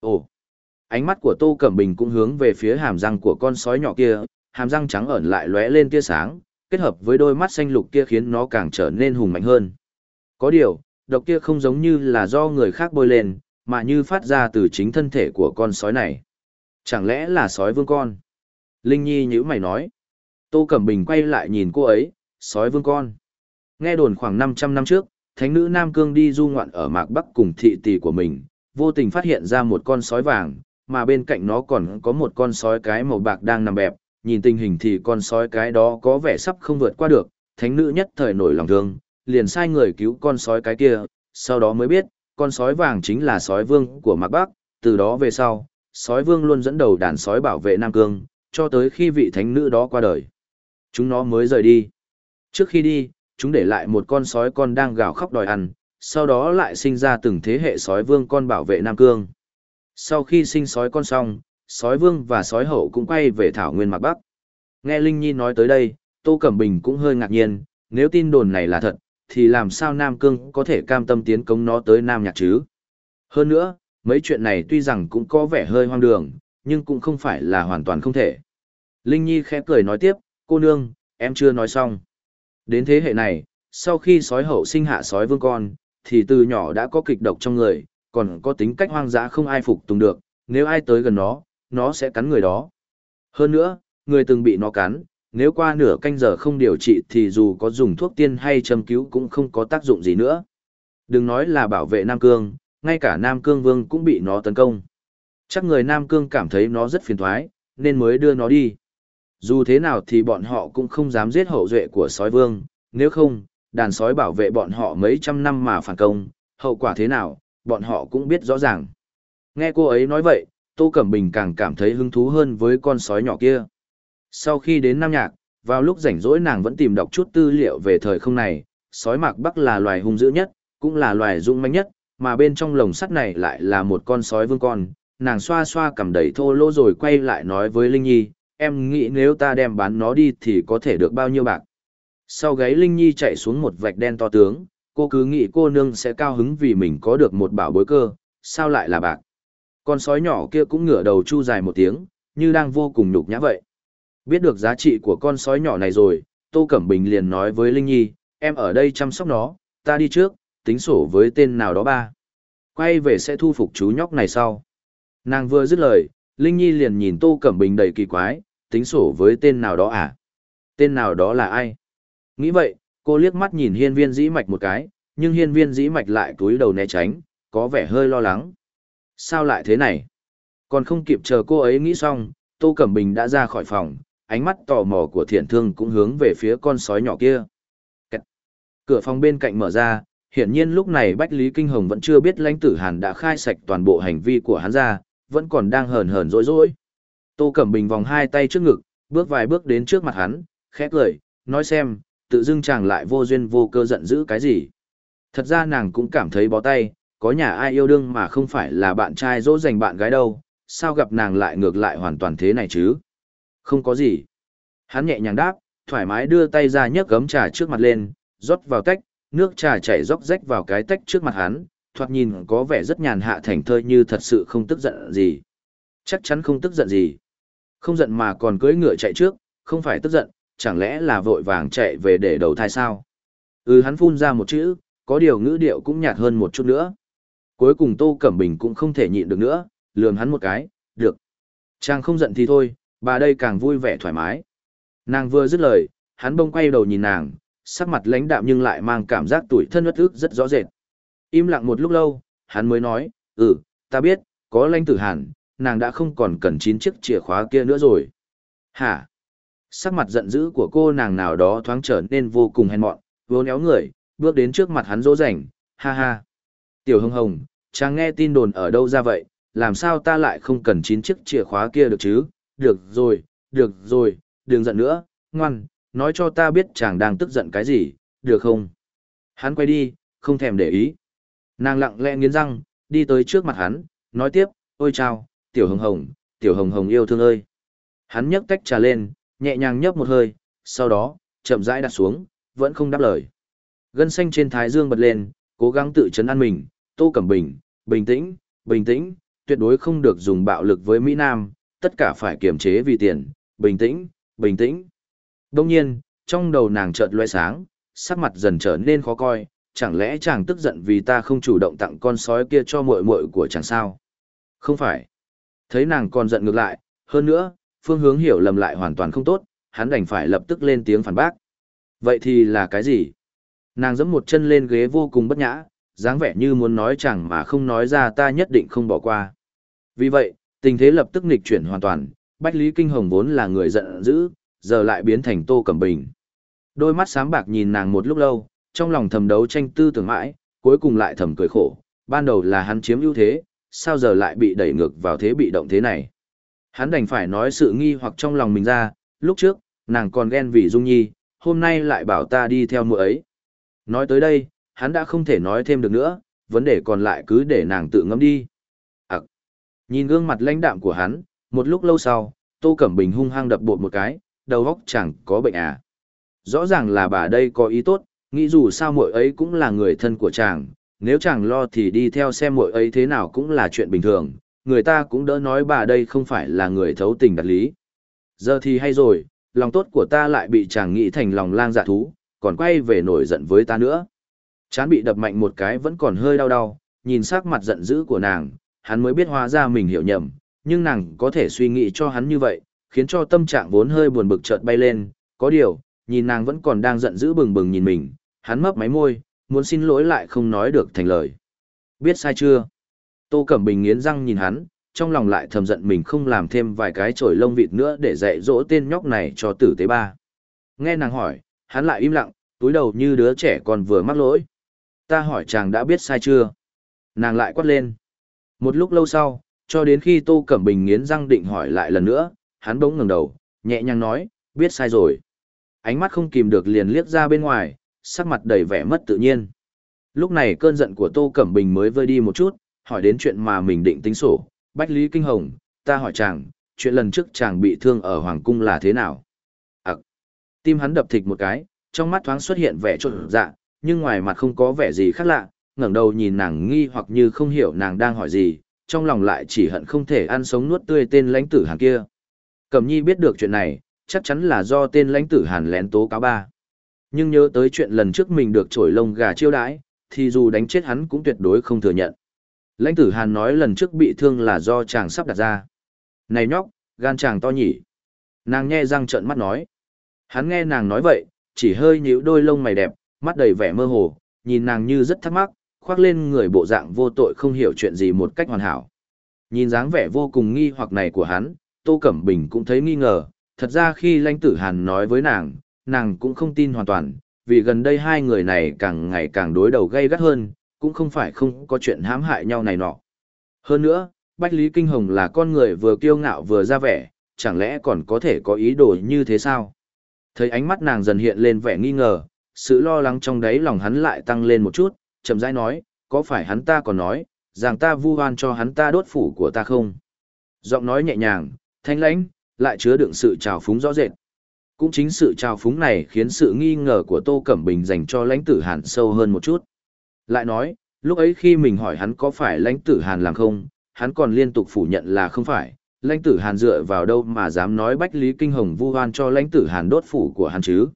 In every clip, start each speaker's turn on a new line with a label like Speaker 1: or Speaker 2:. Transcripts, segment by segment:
Speaker 1: Ồ! Ánh mắt của Tô Cẩm Bình cũng hướng về phía hàm răng của con sói nhỏ kia, hàm răng trắng ẩn lại lóe lên tia sáng, kết hợp với đôi mắt xanh lục kia khiến nó càng trở nên hùng mạnh hơn. Có điều, độc kia không giống như là do người khác bôi lên, mà như phát ra từ chính thân thể của con sói này. Chẳng lẽ là sói vương con? Linh Nhi nhữ mày nói. Tô Cẩm Bình quay lại nhìn cô ấy, sói vương con. Nghe đồn khoảng 500 năm trước, thánh nữ Nam Cương đi du ngoạn ở Mạc Bắc cùng thị tỷ của mình, vô tình phát hiện ra một con sói vàng, mà bên cạnh nó còn có một con sói cái màu bạc đang nằm bẹp, nhìn tình hình thì con sói cái đó có vẻ sắp không vượt qua được, thánh nữ nhất thời nổi lòng thương, liền sai người cứu con sói cái kia, sau đó mới biết, con sói vàng chính là sói vương của Mạc Bắc, từ đó về sau, sói vương luôn dẫn đầu đàn sói bảo vệ Nam Cương, cho tới khi vị thánh nữ đó qua đời. Chúng nó mới rời đi. Trước khi đi, chúng để lại một con sói con đang gào khóc đòi ăn, sau đó lại sinh ra từng thế hệ sói vương con bảo vệ Nam Cương. Sau khi sinh sói con xong, sói vương và sói hậu cũng quay về thảo nguyên mạc Bắc. Nghe Linh Nhi nói tới đây, Tô Cẩm Bình cũng hơi ngạc nhiên, nếu tin đồn này là thật, thì làm sao Nam Cương có thể cam tâm tiến công nó tới Nam Nhạc chứ? Hơn nữa, mấy chuyện này tuy rằng cũng có vẻ hơi hoang đường, nhưng cũng không phải là hoàn toàn không thể. Linh Nhi khẽ cười nói tiếp, cô nương, em chưa nói xong. Đến thế hệ này, sau khi sói hậu sinh hạ sói vương con, thì từ nhỏ đã có kịch độc trong người, còn có tính cách hoang dã không ai phục tùng được, nếu ai tới gần nó, nó sẽ cắn người đó. Hơn nữa, người từng bị nó cắn, nếu qua nửa canh giờ không điều trị thì dù có dùng thuốc tiên hay châm cứu cũng không có tác dụng gì nữa. Đừng nói là bảo vệ Nam Cương, ngay cả Nam Cương Vương cũng bị nó tấn công. Chắc người Nam Cương cảm thấy nó rất phiền thoái, nên mới đưa nó đi. Dù thế nào thì bọn họ cũng không dám giết hậu duệ của sói vương, nếu không, đàn sói bảo vệ bọn họ mấy trăm năm mà phản công, hậu quả thế nào, bọn họ cũng biết rõ ràng. Nghe cô ấy nói vậy, Tô Cẩm Bình càng cảm thấy hứng thú hơn với con sói nhỏ kia. Sau khi đến Nam Nhạc, vào lúc rảnh rỗi nàng vẫn tìm đọc chút tư liệu về thời không này, sói mạc Bắc là loài hung dữ nhất, cũng là loài dũng mãnh nhất, mà bên trong lồng sắt này lại là một con sói vương con. Nàng xoa xoa cầm đầy thô lỗ rồi quay lại nói với Linh Nhi, em nghĩ nếu ta đem bán nó đi thì có thể được bao nhiêu bạc. Sau gáy Linh Nhi chạy xuống một vạch đen to tướng, cô cứ nghĩ cô nương sẽ cao hứng vì mình có được một bảo bối cơ, sao lại là bạc. Con sói nhỏ kia cũng ngửa đầu chu dài một tiếng, như đang vô cùng nhục nhã vậy. Biết được giá trị của con sói nhỏ này rồi, Tô Cẩm Bình liền nói với Linh Nhi, em ở đây chăm sóc nó, ta đi trước, tính sổ với tên nào đó ba. Quay về sẽ thu phục chú nhóc này sau. Nàng vừa dứt lời, Linh Nhi liền nhìn Tô Cẩm Bình đầy kỳ quái, tính sổ với tên nào đó à? Tên nào đó là ai? Nghĩ vậy, cô liếc mắt nhìn hiên viên dĩ mạch một cái, nhưng hiên viên dĩ mạch lại túi đầu né tránh, có vẻ hơi lo lắng. Sao lại thế này? Còn không kịp chờ cô ấy nghĩ xong, Tô Cẩm Bình đã ra khỏi phòng, ánh mắt tò mò của thiện thương cũng hướng về phía con sói nhỏ kia. Cửa phòng bên cạnh mở ra, hiển nhiên lúc này Bách Lý Kinh Hồng vẫn chưa biết lãnh tử Hàn đã khai sạch toàn bộ hành vi của hắn ra, vẫn còn đang hờn hờn dỗi dỗi. Tô Cẩm Bình vòng hai tay trước ngực, bước vài bước đến trước mặt hắn, khẽ cười, nói xem, tự dưng chàng lại vô duyên vô cơ giận dữ cái gì. Thật ra nàng cũng cảm thấy bó tay, có nhà ai yêu đương mà không phải là bạn trai dỗ dành bạn gái đâu, sao gặp nàng lại ngược lại hoàn toàn thế này chứ? Không có gì. Hắn nhẹ nhàng đáp, thoải mái đưa tay ra nhấc gấm trà trước mặt lên, rót vào tách, nước trà chảy róc rách vào cái tách trước mặt hắn, thoạt nhìn có vẻ rất nhàn hạ thành thơi như thật sự không tức giận gì. Chắc chắn không tức giận gì. Không giận mà còn cưỡi ngựa chạy trước, không phải tức giận, chẳng lẽ là vội vàng chạy về để đầu thai sao? Ừ hắn phun ra một chữ, có điều ngữ điệu cũng nhạt hơn một chút nữa. Cuối cùng Tô Cẩm Bình cũng không thể nhịn được nữa, lườm hắn một cái, được. Chàng không giận thì thôi, bà đây càng vui vẻ thoải mái. Nàng vừa dứt lời, hắn bông quay đầu nhìn nàng, sắc mặt lãnh đạm nhưng lại mang cảm giác tuổi thân ướt ức rất rõ rệt. Im lặng một lúc lâu, hắn mới nói, ừ, ta biết, có lãnh tử hàn, nàng đã không còn cần chín chiếc chìa khóa kia nữa rồi. Hả? Sắc mặt giận dữ của cô nàng nào đó thoáng trở nên vô cùng hèn mọn, vô néo người, bước đến trước mặt hắn dỗ rảnh, ha ha. Tiểu hồng hồng, chàng nghe tin đồn ở đâu ra vậy, làm sao ta lại không cần chín chiếc chìa khóa kia được chứ? Được rồi, được rồi, đừng giận nữa, ngoan, nói cho ta biết chàng đang tức giận cái gì, được không? Hắn quay đi, không thèm để ý. Nàng lặng lẽ nghiến răng, đi tới trước mặt hắn, nói tiếp, ôi chào, tiểu hồng hồng, tiểu hồng hồng yêu thương ơi. Hắn nhấc tách trà lên, nhẹ nhàng nhấp một hơi, sau đó, chậm rãi đặt xuống, vẫn không đáp lời. Gân xanh trên thái dương bật lên, cố gắng tự chấn an mình, tô cẩm bình, bình tĩnh, bình tĩnh, tuyệt đối không được dùng bạo lực với Mỹ Nam, tất cả phải kiềm chế vì tiền, bình tĩnh, bình tĩnh. Đông nhiên, trong đầu nàng chợt loe sáng, sắc mặt dần trở nên khó coi, chẳng lẽ chàng tức giận vì ta không chủ động tặng con sói kia cho muội muội của chàng sao? Không phải. Thấy nàng còn giận ngược lại, hơn nữa, phương hướng hiểu lầm lại hoàn toàn không tốt, hắn đành phải lập tức lên tiếng phản bác. Vậy thì là cái gì? Nàng giẫm một chân lên ghế vô cùng bất nhã, dáng vẻ như muốn nói chẳng mà không nói ra ta nhất định không bỏ qua. Vì vậy, tình thế lập tức nghịch chuyển hoàn toàn, Bách Lý Kinh Hồng vốn là người giận dữ, giờ lại biến thành Tô Cẩm Bình. Đôi mắt sáng bạc nhìn nàng một lúc lâu, trong lòng thầm đấu tranh tư tưởng mãi, cuối cùng lại thầm cười khổ, ban đầu là hắn chiếm ưu thế, sao giờ lại bị đẩy ngược vào thế bị động thế này. Hắn đành phải nói sự nghi hoặc trong lòng mình ra, lúc trước, nàng còn ghen vì Dung Nhi, hôm nay lại bảo ta đi theo mụ ấy. Nói tới đây, hắn đã không thể nói thêm được nữa, vấn đề còn lại cứ để nàng tự ngẫm đi. À, nhìn gương mặt lãnh đạm của hắn, một lúc lâu sau, Tô Cẩm Bình hung hăng đập bột một cái, đầu óc chẳng có bệnh à. Rõ ràng là bà đây có ý tốt, nghĩ dù sao muội ấy cũng là người thân của chàng, nếu chàng lo thì đi theo xem muội ấy thế nào cũng là chuyện bình thường, người ta cũng đỡ nói bà đây không phải là người thấu tình đặt lý. Giờ thì hay rồi, lòng tốt của ta lại bị chàng nghĩ thành lòng lang dạ thú, còn quay về nổi giận với ta nữa. Chán bị đập mạnh một cái vẫn còn hơi đau đau, nhìn sắc mặt giận dữ của nàng, hắn mới biết hóa ra mình hiểu nhầm, nhưng nàng có thể suy nghĩ cho hắn như vậy, khiến cho tâm trạng vốn hơi buồn bực chợt bay lên, có điều, nhìn nàng vẫn còn đang giận dữ bừng bừng nhìn mình, hắn mấp máy môi, muốn xin lỗi lại không nói được thành lời. Biết sai chưa? Tô Cẩm Bình nghiến răng nhìn hắn, trong lòng lại thầm giận mình không làm thêm vài cái chổi lông vịt nữa để dạy dỗ tên nhóc này cho tử tế ba. Nghe nàng hỏi, hắn lại im lặng, túi đầu như đứa trẻ còn vừa mắc lỗi. Ta hỏi chàng đã biết sai chưa? Nàng lại quát lên. Một lúc lâu sau, cho đến khi Tô Cẩm Bình nghiến răng định hỏi lại lần nữa, hắn bỗng ngẩng đầu, nhẹ nhàng nói, biết sai rồi. Ánh mắt không kìm được liền liếc ra bên ngoài, sắc mặt đầy vẻ mất tự nhiên. Lúc này cơn giận của Tô Cẩm Bình mới vơi đi một chút, hỏi đến chuyện mà mình định tính sổ. Bách Lý Kinh Hồng, ta hỏi chàng, chuyện lần trước chàng bị thương ở Hoàng Cung là thế nào? Ấc! tim hắn đập thịch một cái, trong mắt thoáng xuất hiện vẻ trộn dạ, nhưng ngoài mặt không có vẻ gì khác lạ, ngẩng đầu nhìn nàng nghi hoặc như không hiểu nàng đang hỏi gì, trong lòng lại chỉ hận không thể ăn sống nuốt tươi tên lãnh tử hàng kia. Cẩm nhi biết được chuyện này, chắc chắn là do tên lãnh tử hàn lén tố cáo ba. Nhưng nhớ tới chuyện lần trước mình được trổi lông gà chiêu đãi, thì dù đánh chết hắn cũng tuyệt đối không thừa nhận. Lãnh tử hàn nói lần trước bị thương là do chàng sắp đặt ra. Này nhóc, gan chàng to nhỉ. Nàng nghe răng trợn mắt nói. Hắn nghe nàng nói vậy, chỉ hơi nhíu đôi lông mày đẹp, mắt đầy vẻ mơ hồ, nhìn nàng như rất thắc mắc, khoác lên người bộ dạng vô tội không hiểu chuyện gì một cách hoàn hảo. Nhìn dáng vẻ vô cùng nghi hoặc này của hắn, Tô Cẩm Bình cũng thấy nghi ngờ, thật ra khi lãnh tử hàn nói với nàng, nàng cũng không tin hoàn toàn, vì gần đây hai người này càng ngày càng đối đầu gay gắt hơn, cũng không phải không có chuyện hãm hại nhau này nọ. Hơn nữa, Bách Lý Kinh Hồng là con người vừa kiêu ngạo vừa ra vẻ, chẳng lẽ còn có thể có ý đồ như thế sao? Thấy ánh mắt nàng dần hiện lên vẻ nghi ngờ, sự lo lắng trong đáy lòng hắn lại tăng lên một chút, chậm rãi nói, có phải hắn ta còn nói, rằng ta vu oan cho hắn ta đốt phủ của ta không? Giọng nói nhẹ nhàng, thanh lãnh, lại chứa đựng sự trào phúng rõ rệt. Cũng chính sự trào phúng này khiến sự nghi ngờ của Tô Cẩm Bình dành cho lãnh tử Hàn sâu hơn một chút. Lại nói, lúc ấy khi mình hỏi hắn có phải lãnh tử Hàn làm không, hắn còn liên tục phủ nhận là không phải. Lãnh tử Hàn dựa vào đâu mà dám nói Bách Lý Kinh Hồng vu oan cho lãnh tử Hàn đốt phủ của hắn chứ?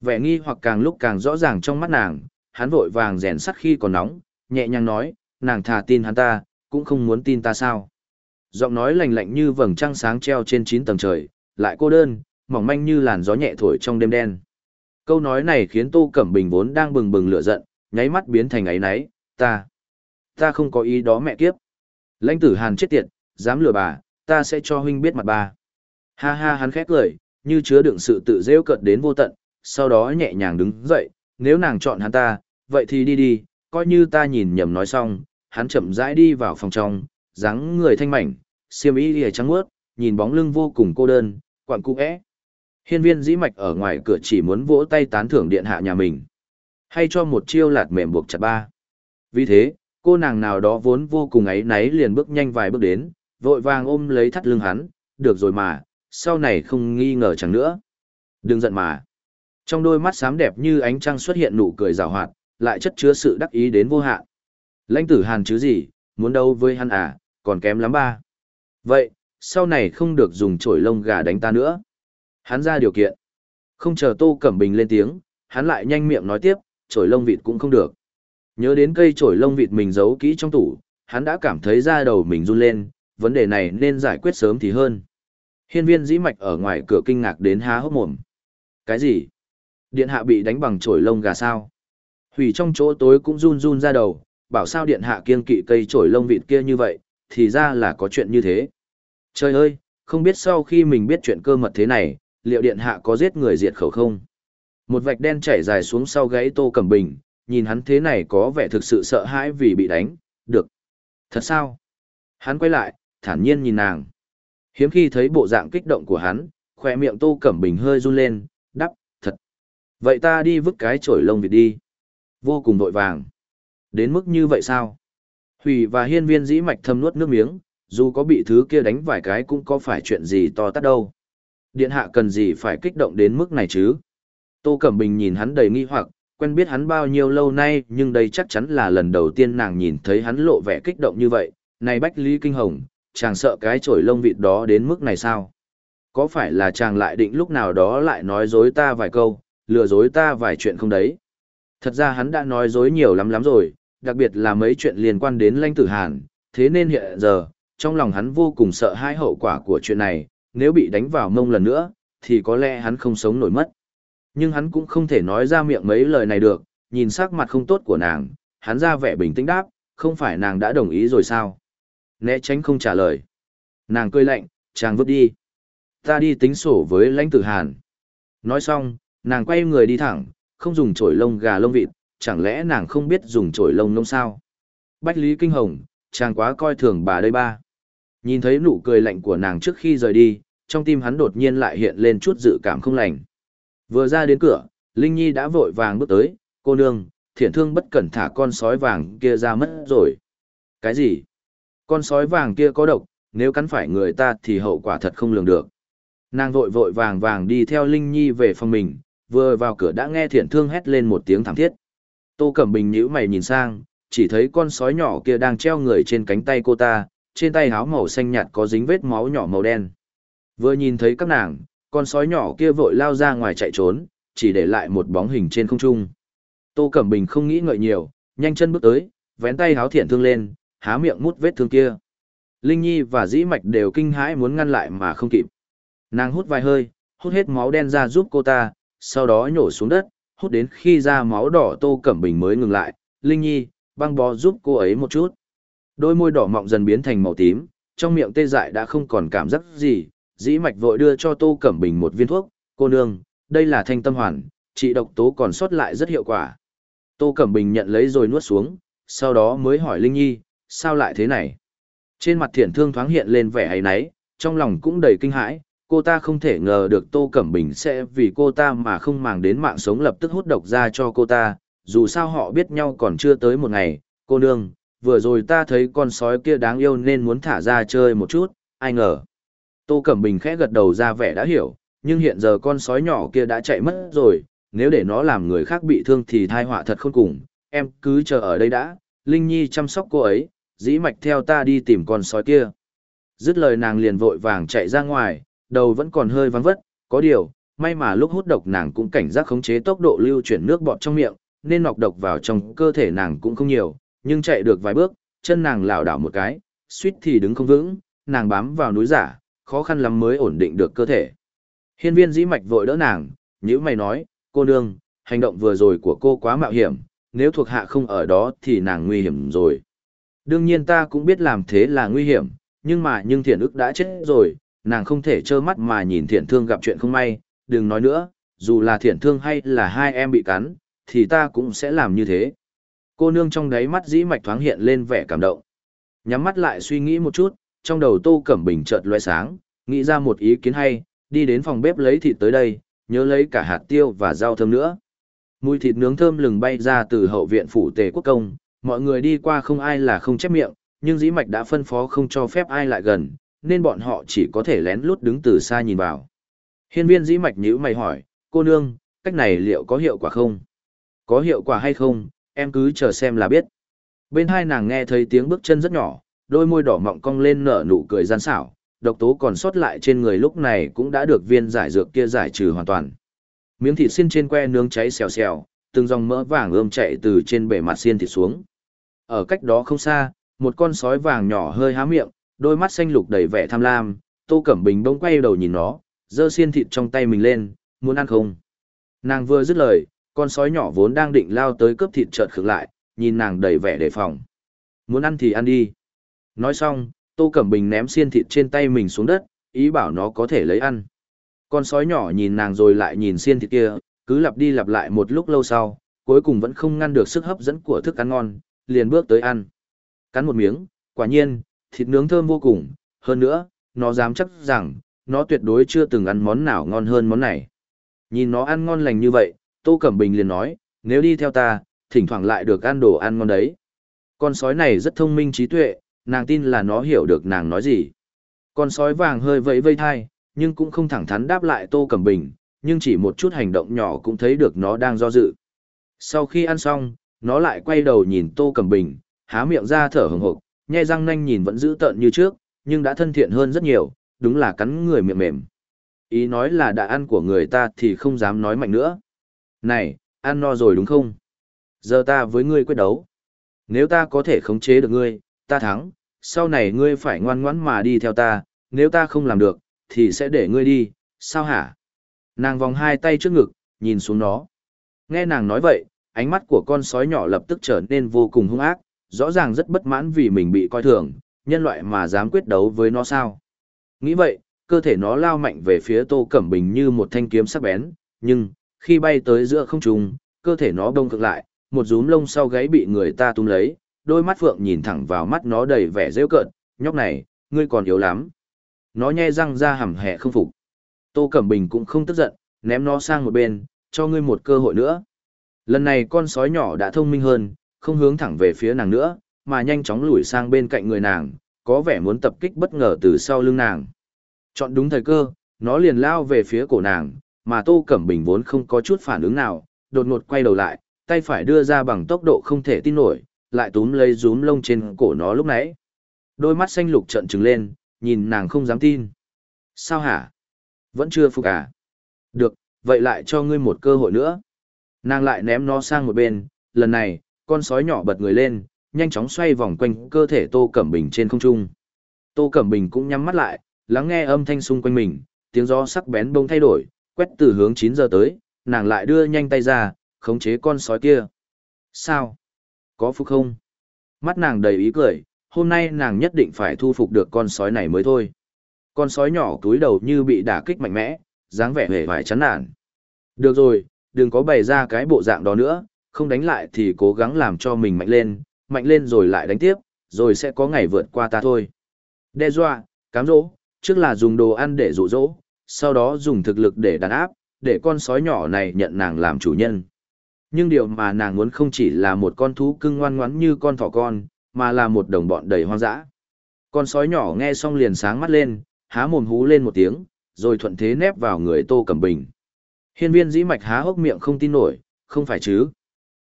Speaker 1: Vẻ nghi hoặc càng lúc càng rõ ràng trong mắt nàng, hắn vội vàng rèn sắt khi còn nóng, nhẹ nhàng nói, nàng thà tin hắn ta, cũng không muốn tin ta sao. Giọng nói lạnh lạnh như vầng trăng sáng treo trên chín tầng trời, lại cô đơn, mỏng manh như làn gió nhẹ thổi trong đêm đen. Câu nói này khiến Tô Cẩm Bình vốn đang bừng bừng lửa giận, nháy mắt biến thành ấy náy, ta, ta không có ý đó mẹ kiếp. Lãnh tử Hàn chết tiệt, dám lừa bà, ta sẽ cho huynh biết mặt bà. Ha ha hắn khét cười, như chứa đựng sự tự rêu cợt đến vô tận, sau đó nhẹ nhàng đứng dậy, nếu nàng chọn hắn ta, vậy thì đi đi, coi như ta nhìn nhầm nói xong, hắn chậm rãi đi vào phòng trong, dáng người thanh mảnh, xiêm y lìa trắng mướt, nhìn bóng lưng vô cùng cô đơn, quặn cụ ẽ. Hiên viên dĩ mạch ở ngoài cửa chỉ muốn vỗ tay tán thưởng điện hạ nhà mình. Hay cho một chiêu lạt mềm buộc chặt ba. Vì thế, cô nàng nào đó vốn vô cùng ấy náy liền bước nhanh vài bước đến, vội vàng ôm lấy thắt lưng hắn, được rồi mà, sau này không nghi ngờ chẳng nữa. Đừng giận mà. Trong đôi mắt xám đẹp như ánh trăng xuất hiện nụ cười rào hoạt, lại chất chứa sự đắc ý đến vô hạn. Lãnh tử hàn chứ gì, muốn đâu với hắn à, còn kém lắm ba. Vậy, sau này không được dùng chổi lông gà đánh ta nữa. Hắn ra điều kiện. Không chờ Tô Cẩm Bình lên tiếng, hắn lại nhanh miệng nói tiếp, chổi lông vịt cũng không được. Nhớ đến cây chổi lông vịt mình giấu kỹ trong tủ, hắn đã cảm thấy da đầu mình run lên, vấn đề này nên giải quyết sớm thì hơn. Hiên viên dĩ mạch ở ngoài cửa kinh ngạc đến há hốc mồm. Cái gì? Điện hạ bị đánh bằng chổi lông gà sao? Hủy trong chỗ tối cũng run run ra đầu, bảo sao điện hạ kiên kỵ cây chổi lông vịt kia như vậy, thì ra là có chuyện như thế. Trời ơi, không biết sau khi mình biết chuyện cơ mật thế này, liệu điện hạ có giết người diệt khẩu không? Một vạch đen chảy dài xuống sau gáy Tô Cẩm Bình, nhìn hắn thế này có vẻ thực sự sợ hãi vì bị đánh, được. Thật sao? Hắn quay lại, thản nhiên nhìn nàng. Hiếm khi thấy bộ dạng kích động của hắn, khỏe miệng Tô Cẩm Bình hơi run lên, đắp, thật. Vậy ta đi vứt cái chổi lông vịt đi. Vô cùng vội vàng. Đến mức như vậy sao? Hủy và hiên viên dĩ mạch thâm nuốt nước miếng, dù có bị thứ kia đánh vài cái cũng có phải chuyện gì to tát đâu. Điện hạ cần gì phải kích động đến mức này chứ? Tô Cẩm Bình nhìn hắn đầy nghi hoặc, quen biết hắn bao nhiêu lâu nay nhưng đây chắc chắn là lần đầu tiên nàng nhìn thấy hắn lộ vẻ kích động như vậy. Này Bách Lý Kinh Hồng, chàng sợ cái chổi lông vịt đó đến mức này sao? Có phải là chàng lại định lúc nào đó lại nói dối ta vài câu, lừa dối ta vài chuyện không đấy? Thật ra hắn đã nói dối nhiều lắm lắm rồi, đặc biệt là mấy chuyện liên quan đến lãnh tử Hàn, thế nên hiện giờ, trong lòng hắn vô cùng sợ hai hậu quả của chuyện này, nếu bị đánh vào mông lần nữa, thì có lẽ hắn không sống nổi mất. Nhưng hắn cũng không thể nói ra miệng mấy lời này được, nhìn sắc mặt không tốt của nàng, hắn ra vẻ bình tĩnh đáp, không phải nàng đã đồng ý rồi sao? Né tránh không trả lời. Nàng cười lạnh, chàng vứt đi. Ta đi tính sổ với lãnh tử hàn. Nói xong, nàng quay người đi thẳng, không dùng chổi lông gà lông vịt, chẳng lẽ nàng không biết dùng chổi lông nông sao? Bách Lý Kinh Hồng, chàng quá coi thường bà đây ba. Nhìn thấy nụ cười lạnh của nàng trước khi rời đi, trong tim hắn đột nhiên lại hiện lên chút dự cảm không lành. Vừa ra đến cửa, Linh Nhi đã vội vàng bước tới, cô nương, thiện thương bất cẩn thả con sói vàng kia ra mất rồi. Cái gì? Con sói vàng kia có độc, nếu cắn phải người ta thì hậu quả thật không lường được. Nàng vội vội vàng vàng đi theo Linh Nhi về phòng mình, vừa vào cửa đã nghe thiện thương hét lên một tiếng thảm thiết. Tô Cẩm Bình nhíu mày nhìn sang, chỉ thấy con sói nhỏ kia đang treo người trên cánh tay cô ta, trên tay áo màu xanh nhạt có dính vết máu nhỏ màu đen. Vừa nhìn thấy các nàng, con sói nhỏ kia vội lao ra ngoài chạy trốn, chỉ để lại một bóng hình trên không trung. Tô Cẩm Bình không nghĩ ngợi nhiều, nhanh chân bước tới, vén tay háo thiện thương lên, há miệng mút vết thương kia. Linh Nhi và Dĩ Mạch đều kinh hãi muốn ngăn lại mà không kịp. Nàng hút vài hơi, hút hết máu đen ra giúp cô ta, sau đó nhổ xuống đất, hút đến khi ra máu đỏ Tô Cẩm Bình mới ngừng lại. Linh Nhi, băng bó giúp cô ấy một chút. Đôi môi đỏ mọng dần biến thành màu tím, trong miệng tê dại đã không còn cảm giác gì, dĩ mạch vội đưa cho Tô Cẩm Bình một viên thuốc, cô nương, đây là thanh tâm hoàn, trị độc tố còn sót lại rất hiệu quả. Tô Cẩm Bình nhận lấy rồi nuốt xuống, sau đó mới hỏi Linh Nhi, sao lại thế này? Trên mặt thiện thương thoáng hiện lên vẻ ấy náy, trong lòng cũng đầy kinh hãi, cô ta không thể ngờ được Tô Cẩm Bình sẽ vì cô ta mà không màng đến mạng sống lập tức hút độc ra cho cô ta, dù sao họ biết nhau còn chưa tới một ngày, cô nương, vừa rồi ta thấy con sói kia đáng yêu nên muốn thả ra chơi một chút, ai ngờ. Tô Cẩm Bình khẽ gật đầu ra vẻ đã hiểu, nhưng hiện giờ con sói nhỏ kia đã chạy mất rồi, nếu để nó làm người khác bị thương thì thai họa thật không cùng, em cứ chờ ở đây đã, Linh Nhi chăm sóc cô ấy, dĩ mạch theo ta đi tìm con sói kia. Dứt lời nàng liền vội vàng chạy ra ngoài, đầu vẫn còn hơi vắng vất, có điều, may mà lúc hút độc nàng cũng cảnh giác khống chế tốc độ lưu chuyển nước bọt trong miệng, nên nọc độc vào trong cơ thể nàng cũng không nhiều, nhưng chạy được vài bước, chân nàng lảo đảo một cái, suýt thì đứng không vững, nàng bám vào núi giả, khó khăn lắm mới ổn định được cơ thể. Hiên viên dĩ mạch vội đỡ nàng, nhữ mày nói, cô nương, hành động vừa rồi của cô quá mạo hiểm, nếu thuộc hạ không ở đó thì nàng nguy hiểm rồi. Đương nhiên ta cũng biết làm thế là nguy hiểm, nhưng mà nhưng thiện ức đã chết rồi, nàng không thể trơ mắt mà nhìn thiện thương gặp chuyện không may, đừng nói nữa, dù là thiện thương hay là hai em bị cắn, thì ta cũng sẽ làm như thế. Cô nương trong đáy mắt dĩ mạch thoáng hiện lên vẻ cảm động. Nhắm mắt lại suy nghĩ một chút, trong đầu Tô Cẩm Bình chợt loe sáng, nghĩ ra một ý kiến hay, đi đến phòng bếp lấy thịt tới đây, nhớ lấy cả hạt tiêu và rau thơm nữa. Mùi thịt nướng thơm lừng bay ra từ hậu viện phủ tề quốc công, mọi người đi qua không ai là không chép miệng, nhưng dĩ mạch đã phân phó không cho phép ai lại gần, nên bọn họ chỉ có thể lén lút đứng từ xa nhìn vào. Hiên viên dĩ mạch nhíu mày hỏi, cô nương, cách này liệu có hiệu quả không? Có hiệu quả hay không, em cứ chờ xem là biết. Bên hai nàng nghe thấy tiếng bước chân rất nhỏ, đôi môi đỏ mọng cong lên nở nụ cười gian xảo, độc tố còn sót lại trên người lúc này cũng đã được viên giải dược kia giải trừ hoàn toàn. Miếng thịt xiên trên que nướng cháy xèo xèo, từng dòng mỡ vàng ươm chạy từ trên bề mặt xiên thịt xuống. Ở cách đó không xa, một con sói vàng nhỏ hơi há miệng, đôi mắt xanh lục đầy vẻ tham lam, Tô Cẩm Bình bỗng quay đầu nhìn nó, giơ xiên thịt trong tay mình lên, muốn ăn không? Nàng vừa dứt lời, con sói nhỏ vốn đang định lao tới cướp thịt chợt khựng lại, nhìn nàng đầy vẻ đề phòng. Muốn ăn thì ăn đi. Nói xong, Tô Cẩm Bình ném xiên thịt trên tay mình xuống đất, ý bảo nó có thể lấy ăn. Con sói nhỏ nhìn nàng rồi lại nhìn xiên thịt kia, cứ lặp đi lặp lại một lúc lâu sau, cuối cùng vẫn không ngăn được sức hấp dẫn của thức ăn ngon, liền bước tới ăn. Cắn một miếng, quả nhiên, thịt nướng thơm vô cùng, hơn nữa, nó dám chắc rằng, nó tuyệt đối chưa từng ăn món nào ngon hơn món này. Nhìn nó ăn ngon lành như vậy, Tô Cẩm Bình liền nói, nếu đi theo ta, thỉnh thoảng lại được ăn đồ ăn ngon đấy. Con sói này rất thông minh trí tuệ, nàng tin là nó hiểu được nàng nói gì. Con sói vàng hơi vẫy vây thai, nhưng cũng không thẳng thắn đáp lại Tô Cẩm Bình, nhưng chỉ một chút hành động nhỏ cũng thấy được nó đang do dự. Sau khi ăn xong, nó lại quay đầu nhìn Tô Cẩm Bình, há miệng ra thở hừng hực, nhe răng nanh nhìn vẫn giữ tợn như trước, nhưng đã thân thiện hơn rất nhiều, đúng là cắn người miệng mềm. Ý nói là đã ăn của người ta thì không dám nói mạnh nữa. Này, ăn no rồi đúng không? Giờ ta với ngươi quyết đấu. Nếu ta có thể khống chế được ngươi, ta thắng, sau này ngươi phải ngoan ngoãn mà đi theo ta, nếu ta không làm được, thì sẽ để ngươi đi, sao hả? Nàng vòng hai tay trước ngực, nhìn xuống nó. Nghe nàng nói vậy, ánh mắt của con sói nhỏ lập tức trở nên vô cùng hung ác, rõ ràng rất bất mãn vì mình bị coi thường, nhân loại mà dám quyết đấu với nó sao. Nghĩ vậy, cơ thể nó lao mạnh về phía Tô Cẩm Bình như một thanh kiếm sắc bén, nhưng, khi bay tới giữa không trung, cơ thể nó đông cực lại, một rúm lông sau gáy bị người ta túm lấy, đôi mắt phượng nhìn thẳng vào mắt nó đầy vẻ rêu cợt, nhóc này, ngươi còn yếu lắm. Nó nhe răng ra hầm hẹ không phục. Tô Cẩm Bình cũng không tức giận, ném nó sang một bên, cho ngươi một cơ hội nữa. Lần này con sói nhỏ đã thông minh hơn, không hướng thẳng về phía nàng nữa, mà nhanh chóng lùi sang bên cạnh người nàng, có vẻ muốn tập kích bất ngờ từ sau lưng nàng. Chọn đúng thời cơ, nó liền lao về phía cổ nàng, mà Tô Cẩm Bình vốn không có chút phản ứng nào, đột ngột quay đầu lại, tay phải đưa ra bằng tốc độ không thể tin nổi, lại túm lấy rúm lông trên cổ nó lúc nãy. Đôi mắt xanh lục trợn trừng lên, nhìn nàng không dám tin. Sao hả? Vẫn chưa phục à? Được, vậy lại cho ngươi một cơ hội nữa. Nàng lại ném nó sang một bên, lần này, con sói nhỏ bật người lên, nhanh chóng xoay vòng quanh cơ thể Tô Cẩm Bình trên không trung. Tô Cẩm Bình cũng nhắm mắt lại, lắng nghe âm thanh xung quanh mình, tiếng gió sắc bén bông thay đổi, quét từ hướng 9 giờ tới, nàng lại đưa nhanh tay ra, khống chế con sói kia. Sao? Có phục không? Mắt nàng đầy ý cười, hôm nay nàng nhất định phải thu phục được con sói này mới thôi. Con sói nhỏ túi đầu như bị đả kích mạnh mẽ, dáng vẻ hề vải chán nản. Được rồi, đừng có bày ra cái bộ dạng đó nữa, không đánh lại thì cố gắng làm cho mình mạnh lên, mạnh lên rồi lại đánh tiếp, rồi sẽ có ngày vượt qua ta thôi. Đe dọa, cám dỗ, trước là dùng đồ ăn để dụ dỗ, sau đó dùng thực lực để đàn áp, để con sói nhỏ này nhận nàng làm chủ nhân. Nhưng điều mà nàng muốn không chỉ là một con thú cưng ngoan ngoãn như con thỏ con, mà là một đồng bọn đầy hoang dã. Con sói nhỏ nghe xong liền sáng mắt lên, há mồm hú lên một tiếng, rồi thuận thế nép vào người Tô Cẩm Bình. Hiên viên dĩ mạch há hốc miệng không tin nổi, không phải chứ.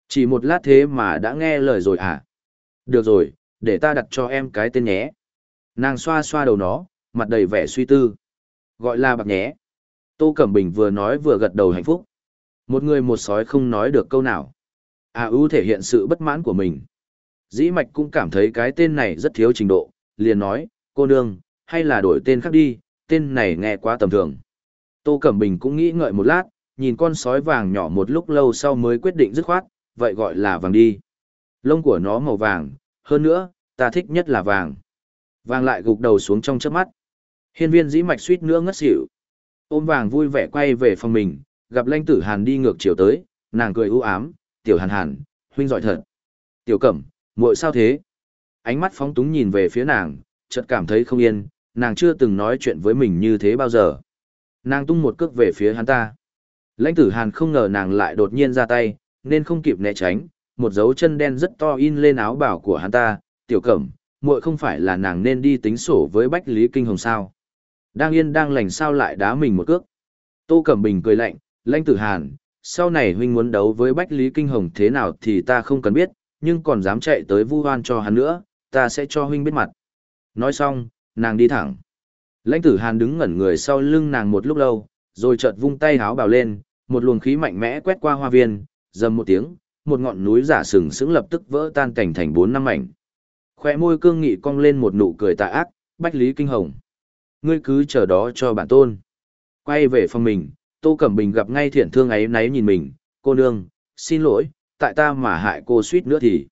Speaker 1: Chỉ một lát thế mà đã nghe lời rồi à? Được rồi, để ta đặt cho em cái tên nhé. Nàng xoa xoa đầu nó, mặt đầy vẻ suy tư. Gọi là bạc nhé. Tô Cẩm Bình vừa nói vừa gật đầu hạnh phúc. Một người một sói không nói được câu nào. À ưu thể hiện sự bất mãn của mình. Dĩ mạch cũng cảm thấy cái tên này rất thiếu trình độ, liền nói, cô nương, hay là đổi tên khác đi, tên này nghe quá tầm thường. Tô Cẩm Bình cũng nghĩ ngợi một lát, nhìn con sói vàng nhỏ một lúc lâu sau mới quyết định dứt khoát, vậy gọi là vàng đi. Lông của nó màu vàng, hơn nữa, ta thích nhất là vàng. Vàng lại gục đầu xuống trong chớp mắt. Hiên viên dĩ mạch suýt nữa ngất xỉu. Ôm vàng vui vẻ quay về phòng mình, gặp lãnh tử hàn đi ngược chiều tới, nàng cười u ám, tiểu hàn hàn, huynh giỏi thật. Tiểu cẩm, muội sao thế? Ánh mắt phóng túng nhìn về phía nàng, chợt cảm thấy không yên, nàng chưa từng nói chuyện với mình như thế bao giờ. Nàng tung một cước về phía hắn ta. Lãnh tử hàn không ngờ nàng lại đột nhiên ra tay, nên không kịp né tránh, một dấu chân đen rất to in lên áo bảo của hắn ta, tiểu cẩm, muội không phải là nàng nên đi tính sổ với Bách Lý Kinh Hồng sao. Đang yên đang lành sao lại đá mình một cước. Tô Cẩm Bình cười lạnh, lãnh tử hàn, sau này huynh muốn đấu với Bách Lý Kinh Hồng thế nào thì ta không cần biết, nhưng còn dám chạy tới vu hoan cho hắn nữa, ta sẽ cho huynh biết mặt. Nói xong, nàng đi thẳng. Lãnh tử hàn đứng ngẩn người sau lưng nàng một lúc lâu, rồi chợt vung tay háo bào lên, một luồng khí mạnh mẽ quét qua hoa viên, dầm một tiếng, một ngọn núi giả sừng sững lập tức vỡ tan cảnh thành bốn năm mảnh. Khoe môi cương nghị cong lên một nụ cười tà ác, bách lý kinh hồng. Ngươi cứ chờ đó cho bản tôn. Quay về phòng mình, Tô Cẩm Bình gặp ngay thiện thương ấy náy nhìn mình, cô nương, xin lỗi, tại ta mà hại cô suýt nữa thì.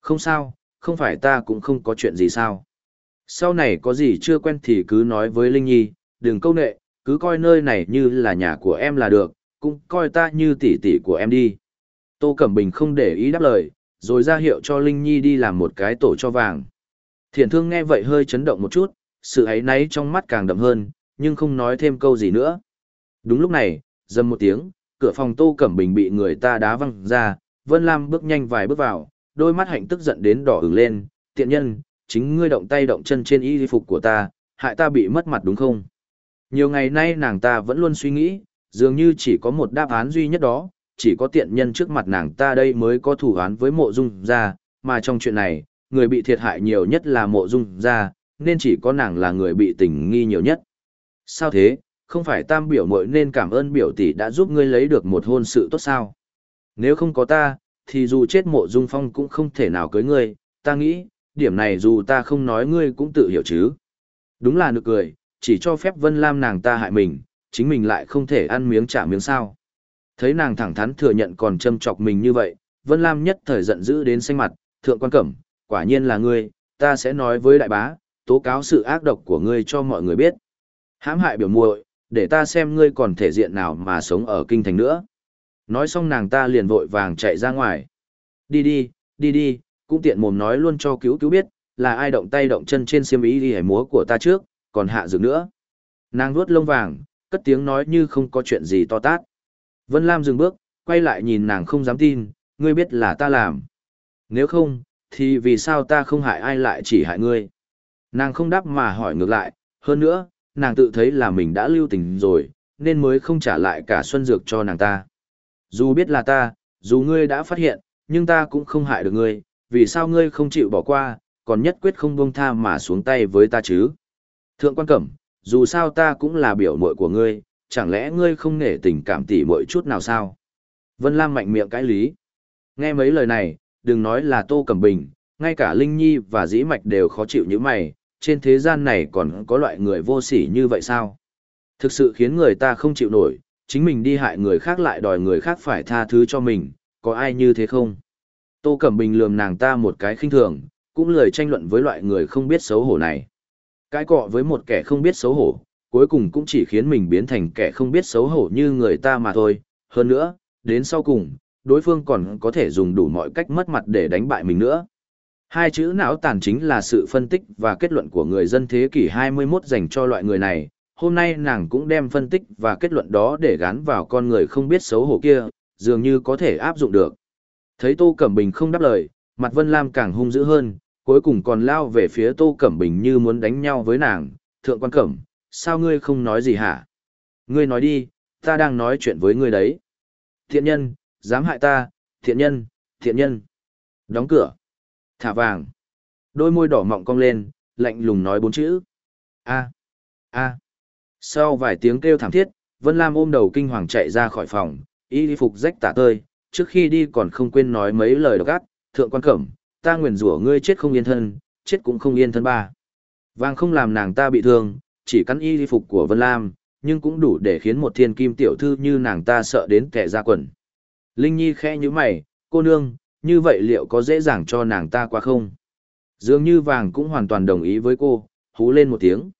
Speaker 1: Không sao, không phải ta cũng không có chuyện gì sao. Sau này có gì chưa quen thì cứ nói với Linh Nhi, đừng câu nệ, cứ coi nơi này như là nhà của em là được, cũng coi ta như tỷ tỷ của em đi. Tô Cẩm Bình không để ý đáp lời, rồi ra hiệu cho Linh Nhi đi làm một cái tổ cho vàng. Thiện thương nghe vậy hơi chấn động một chút, sự ấy náy trong mắt càng đậm hơn, nhưng không nói thêm câu gì nữa. Đúng lúc này, dầm một tiếng, cửa phòng Tô Cẩm Bình bị người ta đá văng ra, Vân Lam bước nhanh vài bước vào, đôi mắt hạnh tức giận đến đỏ ửng lên, tiện nhân, chính ngươi động tay động chân trên y phục của ta, hại ta bị mất mặt đúng không? Nhiều ngày nay nàng ta vẫn luôn suy nghĩ, dường như chỉ có một đáp án duy nhất đó, chỉ có tiện nhân trước mặt nàng ta đây mới có thủ án với mộ dung ra, mà trong chuyện này, người bị thiệt hại nhiều nhất là mộ dung ra, nên chỉ có nàng là người bị tình nghi nhiều nhất. Sao thế, không phải tam biểu mội nên cảm ơn biểu tỷ đã giúp ngươi lấy được một hôn sự tốt sao? Nếu không có ta, thì dù chết mộ dung phong cũng không thể nào cưới ngươi, ta nghĩ, điểm này dù ta không nói ngươi cũng tự hiểu chứ. Đúng là nực cười, chỉ cho phép Vân Lam nàng ta hại mình, chính mình lại không thể ăn miếng trả miếng sao. Thấy nàng thẳng thắn thừa nhận còn châm chọc mình như vậy, Vân Lam nhất thời giận dữ đến xanh mặt, thượng quan cẩm, quả nhiên là ngươi, ta sẽ nói với đại bá, tố cáo sự ác độc của ngươi cho mọi người biết. Hãm hại biểu muội, để ta xem ngươi còn thể diện nào mà sống ở kinh thành nữa. Nói xong nàng ta liền vội vàng chạy ra ngoài. Đi đi, đi đi, cũng tiện mồm nói luôn cho cứu cứu biết, là ai động tay động chân trên xiêm ý đi hải múa của ta trước, còn hạ dược nữa. Nàng vuốt lông vàng, cất tiếng nói như không có chuyện gì to tát. Vân Lam dừng bước, quay lại nhìn nàng không dám tin, ngươi biết là ta làm. Nếu không, thì vì sao ta không hại ai lại chỉ hại ngươi? Nàng không đáp mà hỏi ngược lại, hơn nữa, nàng tự thấy là mình đã lưu tình rồi, nên mới không trả lại cả xuân dược cho nàng ta. Dù biết là ta, dù ngươi đã phát hiện, nhưng ta cũng không hại được ngươi, vì sao ngươi không chịu bỏ qua, còn nhất quyết không buông tha mà xuống tay với ta chứ? Thượng quan cẩm, dù sao ta cũng là biểu muội của ngươi, chẳng lẽ ngươi không nể tình cảm tỉ muội chút nào sao? Vân Lam mạnh miệng cãi lý. Nghe mấy lời này, đừng nói là Tô Cẩm Bình, ngay cả Linh Nhi và Dĩ Mạch đều khó chịu như mày, trên thế gian này còn có loại người vô sỉ như vậy sao? Thực sự khiến người ta không chịu nổi, chính mình đi hại người khác lại đòi người khác phải tha thứ cho mình, có ai như thế không? Tô Cẩm Bình lườm nàng ta một cái khinh thường, cũng lời tranh luận với loại người không biết xấu hổ này. Cái cọ với một kẻ không biết xấu hổ, cuối cùng cũng chỉ khiến mình biến thành kẻ không biết xấu hổ như người ta mà thôi. Hơn nữa, đến sau cùng, đối phương còn có thể dùng đủ mọi cách mất mặt để đánh bại mình nữa. Hai chữ não tàn chính là sự phân tích và kết luận của người dân thế kỷ 21 dành cho loại người này. Hôm nay nàng cũng đem phân tích và kết luận đó để gắn vào con người không biết xấu hổ kia, dường như có thể áp dụng được. Thấy Tô Cẩm Bình không đáp lời, mặt Vân Lam càng hung dữ hơn, cuối cùng còn lao về phía Tô Cẩm Bình như muốn đánh nhau với nàng. Thượng quan Cẩm, sao ngươi không nói gì hả? Ngươi nói đi, ta đang nói chuyện với ngươi đấy. Thiện nhân, dám hại ta, thiện nhân, thiện nhân. Đóng cửa. Thả vàng. Đôi môi đỏ mọng cong lên, lạnh lùng nói bốn chữ. A. A. Sau vài tiếng kêu thảm thiết, Vân Lam ôm đầu kinh hoàng chạy ra khỏi phòng, y phục rách tả tơi, trước khi đi còn không quên nói mấy lời độc ác, thượng quan cẩm, ta nguyền rủa ngươi chết không yên thân, chết cũng không yên thân ba. Vàng không làm nàng ta bị thương, chỉ cắn y phục của Vân Lam, nhưng cũng đủ để khiến một thiên kim tiểu thư như nàng ta sợ đến kẻ ra quần. Linh Nhi khẽ như mày, cô nương, như vậy liệu có dễ dàng cho nàng ta qua không? Dường như vàng cũng hoàn toàn đồng ý với cô, hú lên một tiếng.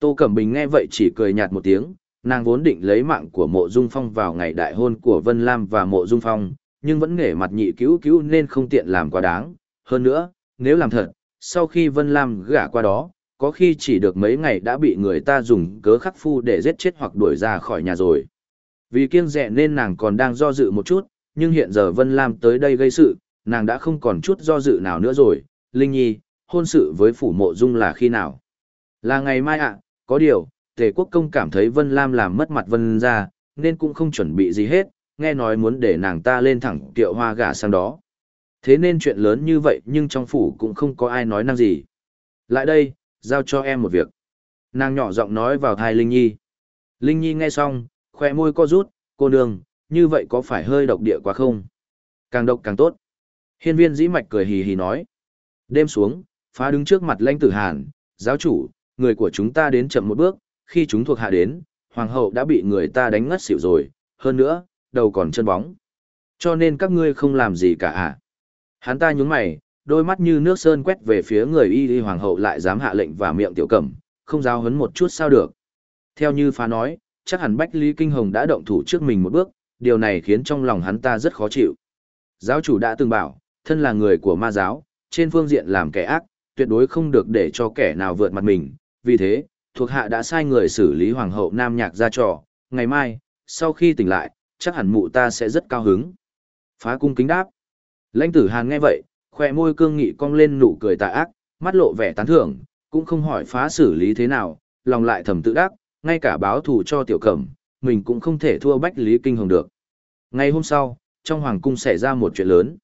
Speaker 1: Tô Cẩm Bình nghe vậy chỉ cười nhạt một tiếng, nàng vốn định lấy mạng của mộ dung phong vào ngày đại hôn của Vân Lam và mộ dung phong, nhưng vẫn nghề mặt nhị cứu cứu nên không tiện làm quá đáng. Hơn nữa, nếu làm thật, sau khi Vân Lam gả qua đó, có khi chỉ được mấy ngày đã bị người ta dùng cớ khắc phu để giết chết hoặc đuổi ra khỏi nhà rồi. Vì kiêng dè nên nàng còn đang do dự một chút, nhưng hiện giờ Vân Lam tới đây gây sự, nàng đã không còn chút do dự nào nữa rồi. Linh Nhi, hôn sự với phủ mộ dung là khi nào? Là ngày mai ạ, có điều, Tề Quốc Công cảm thấy Vân Lam làm mất mặt Vân ra, nên cũng không chuẩn bị gì hết, nghe nói muốn để nàng ta lên thẳng tiệu hoa gả sang đó. Thế nên chuyện lớn như vậy nhưng trong phủ cũng không có ai nói năng gì. Lại đây, Giao cho em một việc. Nàng nhỏ giọng nói vào thai Linh Nhi. Linh Nhi nghe xong, khoe môi co rút, cô nương, như vậy có phải hơi độc địa quá không? Càng độc càng tốt. Hiên viên dĩ mạch cười hì hì nói. Đêm xuống, phá đứng trước mặt lãnh tử hàn, giáo chủ, người của chúng ta đến chậm một bước, khi chúng thuộc hạ đến, hoàng hậu đã bị người ta đánh ngất xỉu rồi, hơn nữa, đầu còn chân bóng. Cho nên các ngươi không làm gì cả à? Hắn ta nhúng mày, đôi mắt như nước sơn quét về phía người y y hoàng hậu lại dám hạ lệnh và miệng tiểu cẩm, không giao hấn một chút sao được. Theo như phá nói, chắc hẳn Bách Lý Kinh Hồng đã động thủ trước mình một bước, điều này khiến trong lòng hắn ta rất khó chịu. Giáo chủ đã từng bảo, thân là người của ma giáo, trên phương diện làm kẻ ác, tuyệt đối không được để cho kẻ nào vượt mặt mình, vì thế, thuộc hạ đã sai người xử lý hoàng hậu nam nhạc ra trò, ngày mai, sau khi tỉnh lại, chắc hẳn mụ ta sẽ rất cao hứng. Phá cung kính đáp. Lãnh tử hàn nghe vậy, khoe môi cương nghị cong lên nụ cười tà ác, mắt lộ vẻ tán thưởng, cũng không hỏi phá xử lý thế nào, lòng lại thầm tự đắc, ngay cả báo thù cho tiểu cẩm, mình cũng không thể thua Bách Lý Kinh Hồng được. Ngày hôm sau, trong hoàng cung xảy ra một chuyện lớn.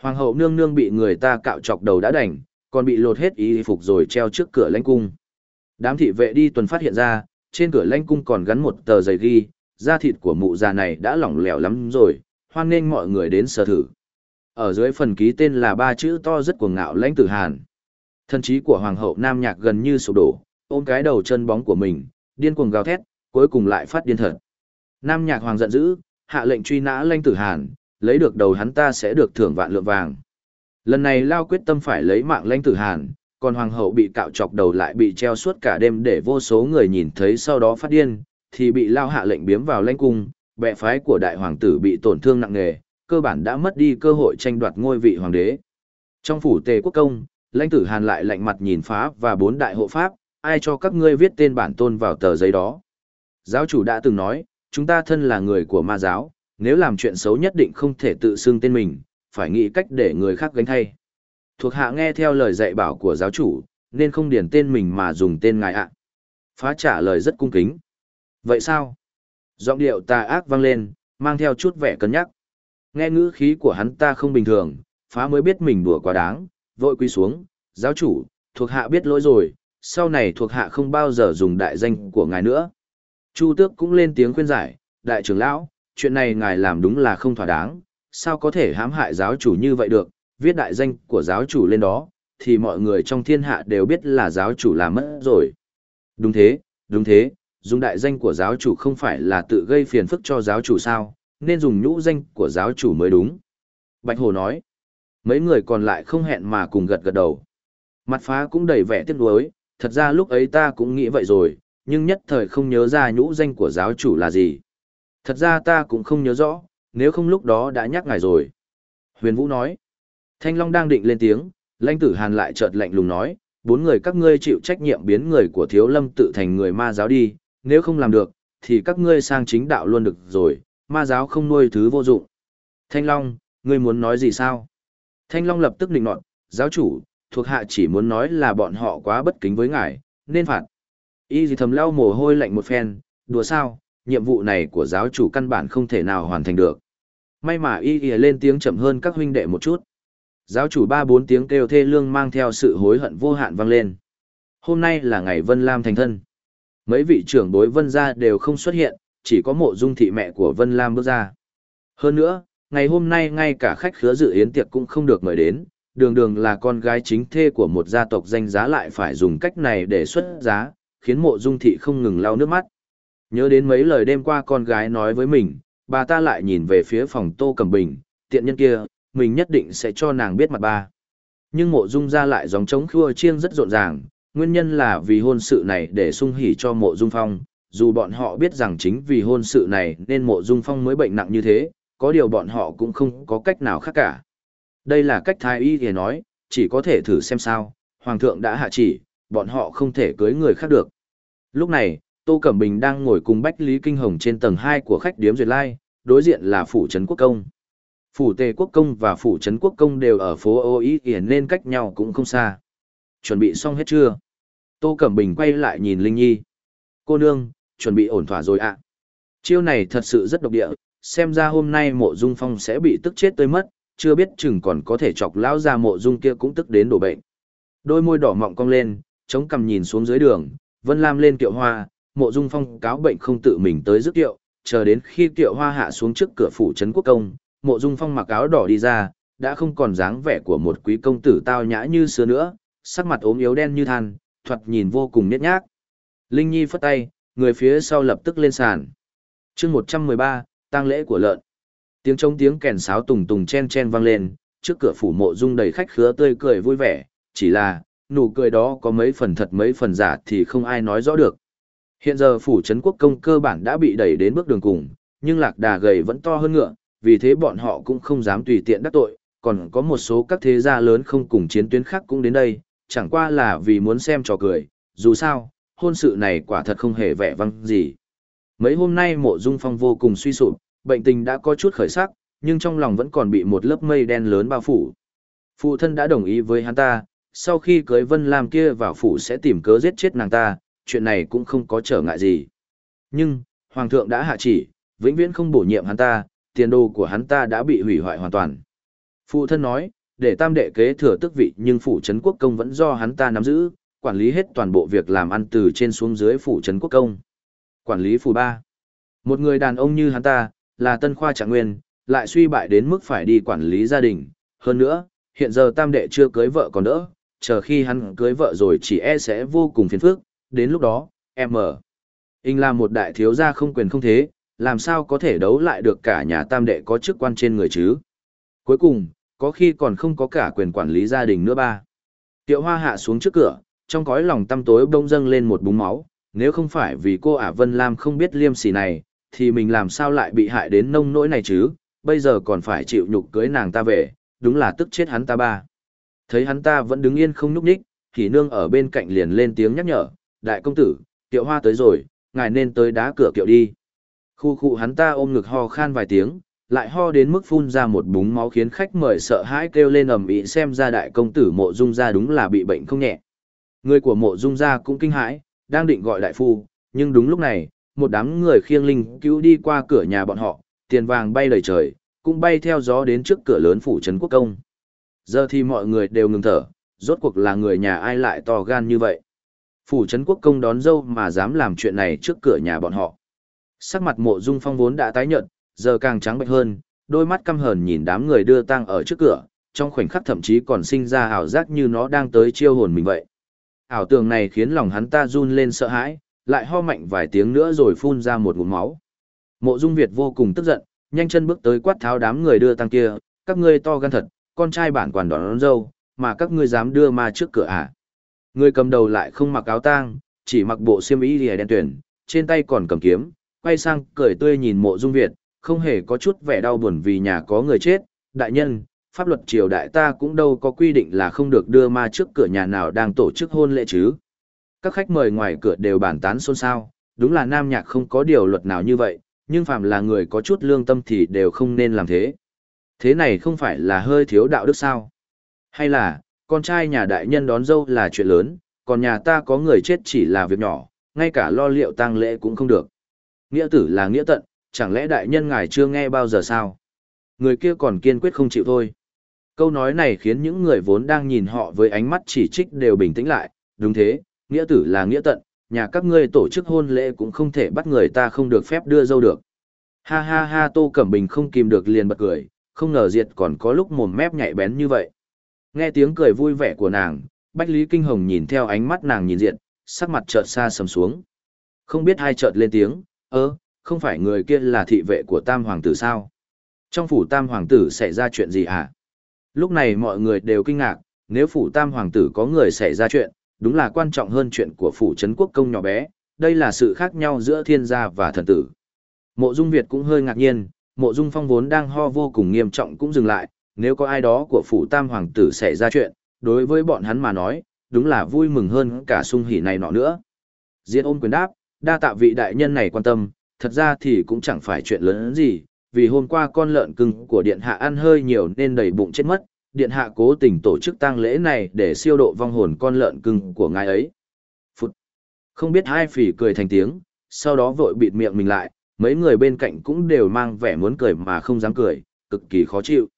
Speaker 1: Hoàng hậu nương nương bị người ta cạo chọc đầu đã đành, còn bị lột hết y phục rồi treo trước cửa lãnh cung. Đám thị vệ đi tuần phát hiện ra, trên cửa lãnh cung còn gắn một tờ giấy ghi, da thịt của mụ già này đã lỏng lẻo lắm rồi, hoan nghênh mọi người đến sở thử. Ở dưới phần ký tên là ba chữ to rất cuồng ngạo lãnh tử hàn. Thân trí của hoàng hậu nam nhạc gần như sụp đổ, ôm cái đầu chân bóng của mình, điên cuồng gào thét, cuối cùng lại phát điên thật. Nam nhạc hoàng giận dữ, hạ lệnh truy nã lãnh tử hàn, lấy được đầu hắn ta sẽ được thưởng vạn lượng vàng. Lần này Lao quyết tâm phải lấy mạng lãnh tử hàn, còn hoàng hậu bị cạo chọc đầu lại bị treo suốt cả đêm để vô số người nhìn thấy sau đó phát điên, thì bị Lao hạ lệnh biếm vào lãnh cung, bệ phái của đại hoàng tử bị tổn thương nặng nề, cơ bản đã mất đi cơ hội tranh đoạt ngôi vị hoàng đế. Trong phủ tề quốc công, lãnh tử hàn lại lạnh mặt nhìn phá và bốn đại hộ pháp, ai cho các ngươi viết tên bản tôn vào tờ giấy đó. Giáo chủ đã từng nói, chúng ta thân là người của ma giáo, nếu làm chuyện xấu nhất định không thể tự xưng tên mình, phải nghĩ cách để người khác gánh thay. Thuộc hạ nghe theo lời dạy bảo của giáo chủ, nên không điền tên mình mà dùng tên ngài ạ. Phá trả lời rất cung kính. Vậy sao? Giọng điệu tà ác vang lên, mang theo chút vẻ cân nhắc. Nghe ngữ khí của hắn ta không bình thường, phá mới biết mình đùa quá đáng, vội quy xuống, giáo chủ, thuộc hạ biết lỗi rồi, sau này thuộc hạ không bao giờ dùng đại danh của ngài nữa. Chu tước cũng lên tiếng khuyên giải, đại trưởng lão, chuyện này ngài làm đúng là không thỏa đáng, sao có thể hãm hại giáo chủ như vậy được, viết đại danh của giáo chủ lên đó, thì mọi người trong thiên hạ đều biết là giáo chủ làm mất rồi. Đúng thế, đúng thế, dùng đại danh của giáo chủ không phải là tự gây phiền phức cho giáo chủ sao, nên dùng nhũ danh của giáo chủ mới đúng. Bạch Hồ nói, mấy người còn lại không hẹn mà cùng gật gật đầu. Mặt phá cũng đầy vẻ tiếc nuối, thật ra lúc ấy ta cũng nghĩ vậy rồi, nhưng nhất thời không nhớ ra nhũ danh của giáo chủ là gì. Thật ra ta cũng không nhớ rõ, nếu không lúc đó đã nhắc ngài rồi. Huyền Vũ nói, Thanh Long đang định lên tiếng, lãnh tử hàn lại chợt lạnh lùng nói, bốn người các ngươi chịu trách nhiệm biến người của thiếu lâm tự thành người ma giáo đi, nếu không làm được, thì các ngươi sang chính đạo luôn được rồi, ma giáo không nuôi thứ vô dụng. Thanh Long, ngươi muốn nói gì sao? Thanh Long lập tức định nọt, giáo chủ, thuộc hạ chỉ muốn nói là bọn họ quá bất kính với ngài, nên phạt. Y gì thầm lau mồ hôi lạnh một phen, đùa sao, nhiệm vụ này của giáo chủ căn bản không thể nào hoàn thành được. May mà y y lên tiếng chậm hơn các huynh đệ một chút. Giáo chủ ba bốn tiếng kêu thê lương mang theo sự hối hận vô hạn vang lên. Hôm nay là ngày Vân Lam thành thân. Mấy vị trưởng bối Vân gia đều không xuất hiện, chỉ có mộ dung thị mẹ của Vân Lam bước ra. Hơn nữa, ngày hôm nay ngay cả khách khứa dự yến tiệc cũng không được mời đến, đường đường là con gái chính thê của một gia tộc danh giá lại phải dùng cách này để xuất giá, khiến mộ dung thị không ngừng lau nước mắt. Nhớ đến mấy lời đêm qua con gái nói với mình, bà ta lại nhìn về phía phòng tô cầm bình, tiện nhân kia, mình nhất định sẽ cho nàng biết mặt ba. Nhưng mộ dung ra lại dòng trống khua chiêng rất rộn ràng, nguyên nhân là vì hôn sự này để sung hỉ cho mộ dung phong, dù bọn họ biết rằng chính vì hôn sự này nên mộ dung phong mới bệnh nặng như thế, có điều bọn họ cũng không có cách nào khác cả. Đây là cách thái y thì nói, chỉ có thể thử xem sao, hoàng thượng đã hạ chỉ, bọn họ không thể cưới người khác được. Lúc này, Tô Cẩm Bình đang ngồi cùng Bách Lý Kinh Hồng trên tầng 2 của khách điếm Duyệt Lai, đối diện là phủ trấn quốc công. Phủ Tề quốc công và phủ trấn quốc công đều ở phố Ô Ý Yển nên cách nhau cũng không xa. Chuẩn bị xong hết chưa? Tô Cẩm Bình quay lại nhìn Linh Nhi. Cô nương, chuẩn bị ổn thỏa rồi ạ. Chiêu này thật sự rất độc địa, xem ra hôm nay mộ dung phong sẽ bị tức chết tới mất, chưa biết chừng còn có thể chọc lão ra mộ dung kia cũng tức đến đổ bệnh. Đôi môi đỏ mọng cong lên, chống cằm nhìn xuống dưới đường, Vân Lam lên kiệu hoa, mộ dung phong cáo bệnh không tự mình tới rước tiệu, chờ đến khi tiệu hoa hạ xuống trước cửa phủ trấn quốc công, mộ dung phong mặc áo đỏ đi ra, đã không còn dáng vẻ của một quý công tử tao nhã như xưa nữa, sắc mặt ốm yếu đen như than, thoạt nhìn vô cùng nhét nhác. Linh Nhi phất tay, người phía sau lập tức lên sàn. chương 113, tang lễ của lợn. Tiếng trống tiếng kèn sáo tùng tùng chen chen vang lên, trước cửa phủ mộ dung đầy khách khứa tươi cười vui vẻ, chỉ là, nụ cười đó có mấy phần thật mấy phần giả thì không ai nói rõ được. Hiện giờ phủ trấn quốc công cơ bản đã bị đẩy đến bước đường cùng, nhưng lạc đà gầy vẫn to hơn ngựa, vì thế bọn họ cũng không dám tùy tiện đắc tội, còn có một số các thế gia lớn không cùng chiến tuyến khác cũng đến đây, chẳng qua là vì muốn xem trò cười, dù sao, hôn sự này quả thật không hề vẻ vang gì. Mấy hôm nay mộ dung phong vô cùng suy sụp, bệnh tình đã có chút khởi sắc, nhưng trong lòng vẫn còn bị một lớp mây đen lớn bao phủ. Phụ thân đã đồng ý với hắn ta, sau khi cưới Vân Lam kia vào phủ sẽ tìm cớ giết chết nàng ta, chuyện này cũng không có trở ngại gì. Nhưng, Hoàng thượng đã hạ chỉ, vĩnh viễn không bổ nhiệm hắn ta, tiền đồ của hắn ta đã bị hủy hoại hoàn toàn. Phụ thân nói, để tam đệ kế thừa tước vị nhưng phủ trấn quốc công vẫn do hắn ta nắm giữ, quản lý hết toàn bộ việc làm ăn từ trên xuống dưới phủ trấn quốc công. Quản lý phủ ba. Một người đàn ông như hắn ta, là tân khoa trạng nguyên, lại suy bại đến mức phải đi quản lý gia đình. Hơn nữa, hiện giờ tam đệ chưa cưới vợ còn đỡ, chờ khi hắn cưới vợ rồi chỉ e sẽ vô cùng phiền phức, đến lúc đó, em ở. Anh là một đại thiếu gia không quyền không thế, làm sao có thể đấu lại được cả nhà tam đệ có chức quan trên người chứ. Cuối cùng, có khi còn không có cả quyền quản lý gia đình nữa ba. Tiệu hoa hạ xuống trước cửa, trong cõi lòng tăm tối bông dâng lên một búng máu, nếu không phải vì cô ả Vân Lam không biết liêm sỉ này, thì mình làm sao lại bị hại đến nông nỗi này chứ, bây giờ còn phải chịu nhục cưới nàng ta về, đúng là tức chết hắn ta ba. Thấy hắn ta vẫn đứng yên không nhúc nhích, thì nương ở bên cạnh liền lên tiếng nhắc nhở, đại công tử, tiệu hoa tới rồi, ngài nên tới đá cửa kiệu đi. Khu khu hắn ta ôm ngực ho khan vài tiếng, lại ho đến mức phun ra một búng máu khiến khách mời sợ hãi kêu lên ầm ĩ xem ra đại công tử mộ dung gia đúng là bị bệnh không nhẹ. Người của mộ dung gia cũng kinh hãi, đang định gọi đại phu, nhưng đúng lúc này, một đám người khiêng linh cứu đi qua cửa nhà bọn họ, tiền vàng bay lời trời, cũng bay theo gió đến trước cửa lớn phủ trấn quốc công. Giờ thì mọi người đều ngừng thở, rốt cuộc là người nhà ai lại to gan như vậy. Phủ trấn quốc công đón dâu mà dám làm chuyện này trước cửa nhà bọn họ. Sắc mặt mộ dung phong vốn đã tái nhợt, giờ càng trắng bệch hơn, đôi mắt căm hờn nhìn đám người đưa tang ở trước cửa, trong khoảnh khắc thậm chí còn sinh ra ảo giác như nó đang tới chiêu hồn mình vậy. Ảo tưởng này khiến lòng hắn ta run lên sợ hãi, lại ho mạnh vài tiếng nữa rồi phun ra một ngụm máu. Mộ Dung Việt vô cùng tức giận, nhanh chân bước tới quát tháo đám người đưa tang kia, các ngươi to gan thật, con trai bản quản đón, đón dâu, mà các ngươi dám đưa ma trước cửa à? Người cầm đầu lại không mặc áo tang, chỉ mặc bộ xiêm y lìa đen tuyển, trên tay còn cầm kiếm, quay sang cười tươi nhìn Mộ Dung Việt, không hề có chút vẻ đau buồn vì nhà có người chết, đại nhân, pháp luật triều đại ta cũng đâu có quy định là không được đưa ma trước cửa nhà nào đang tổ chức hôn lễ chứ. Các khách mời ngoài cửa đều bàn tán xôn xao, đúng là nam nhạc không có điều luật nào như vậy, nhưng phàm là người có chút lương tâm thì đều không nên làm thế. Thế này không phải là hơi thiếu đạo đức sao? Hay là, con trai nhà đại nhân đón dâu là chuyện lớn, còn nhà ta có người chết chỉ là việc nhỏ, ngay cả lo liệu tang lễ cũng không được. Nghĩa tử là nghĩa tận, chẳng lẽ đại nhân ngài chưa nghe bao giờ sao? Người kia còn kiên quyết không chịu thôi. Câu nói này khiến những người vốn đang nhìn họ với ánh mắt chỉ trích đều bình tĩnh lại, đúng thế, nghĩa tử là nghĩa tận, nhà các ngươi tổ chức hôn lễ cũng không thể bắt người ta không được phép đưa dâu được. Ha ha ha Tô Cẩm Bình không kìm được liền bật cười, không ngờ Diệt còn có lúc mồm mép nhạy bén như vậy. Nghe tiếng cười vui vẻ của nàng, Bách Lý Kinh Hồng nhìn theo ánh mắt nàng nhìn diện, sắc mặt chợt xa sầm xuống. Không biết hai chợt lên tiếng, ơ, không phải người kia là thị vệ của Tam Hoàng tử sao? Trong phủ Tam Hoàng tử xảy ra chuyện gì hả? Lúc này mọi người đều kinh ngạc, nếu phủ Tam Hoàng tử có người xảy ra chuyện, đúng là quan trọng hơn chuyện của phủ Trấn Quốc công nhỏ bé, đây là sự khác nhau giữa thiên gia và thần tử. Mộ Dung Việt cũng hơi ngạc nhiên, Mộ Dung Phong vốn đang ho vô cùng nghiêm trọng cũng dừng lại, nếu có ai đó của phủ Tam Hoàng tử xảy ra chuyện, đối với bọn hắn mà nói, đúng là vui mừng hơn cả sung hỉ này nọ nữa. Diệt ôm quyền đáp, đa tạ vị đại nhân này quan tâm, thật ra thì cũng chẳng phải chuyện lớn gì, vì hôm qua con lợn cưng của điện hạ ăn hơi nhiều nên đầy bụng chết mất, điện hạ cố tình tổ chức tang lễ này để siêu độ vong hồn con lợn cưng của ngài ấy. Phụt! Không biết hai phỉ cười thành tiếng, sau đó vội bịt miệng mình lại, mấy người bên cạnh cũng đều mang vẻ muốn cười mà không dám cười, cực kỳ khó chịu.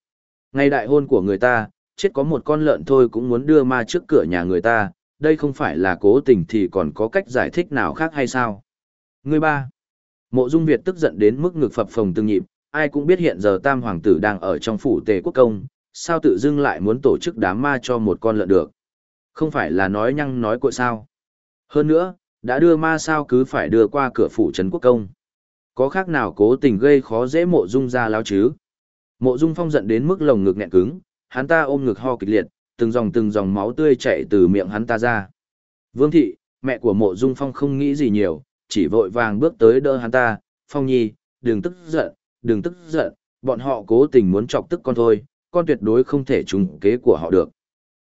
Speaker 1: Ngày đại hôn của người ta, chết có một con lợn thôi cũng muốn đưa ma trước cửa nhà người ta, đây không phải là cố tình thì còn có cách giải thích nào khác hay sao? Người ba. Mộ Dung Việt tức giận đến mức ngực phập phồng từng nhịp, ai cũng biết hiện giờ Tam Hoàng tử đang ở trong phủ tề quốc công, sao tự dưng lại muốn tổ chức đám ma cho một con lợn được. Không phải là nói nhăng nói cội sao. Hơn nữa, đã đưa ma sao cứ phải đưa qua cửa phủ trấn quốc công. Có khác nào cố tình gây khó dễ mộ dung ra láo chứ? Mộ dung phong giận đến mức lồng ngực nghẹn cứng, hắn ta ôm ngực ho kịch liệt, từng dòng từng dòng máu tươi chảy từ miệng hắn ta ra. Vương thị, mẹ của mộ dung phong không nghĩ gì nhiều, chỉ vội vàng bước tới đỡ hắn ta, phong nhi, đừng tức giận, đừng tức giận, bọn họ cố tình muốn chọc tức con thôi, con tuyệt đối không thể trùng kế của họ được.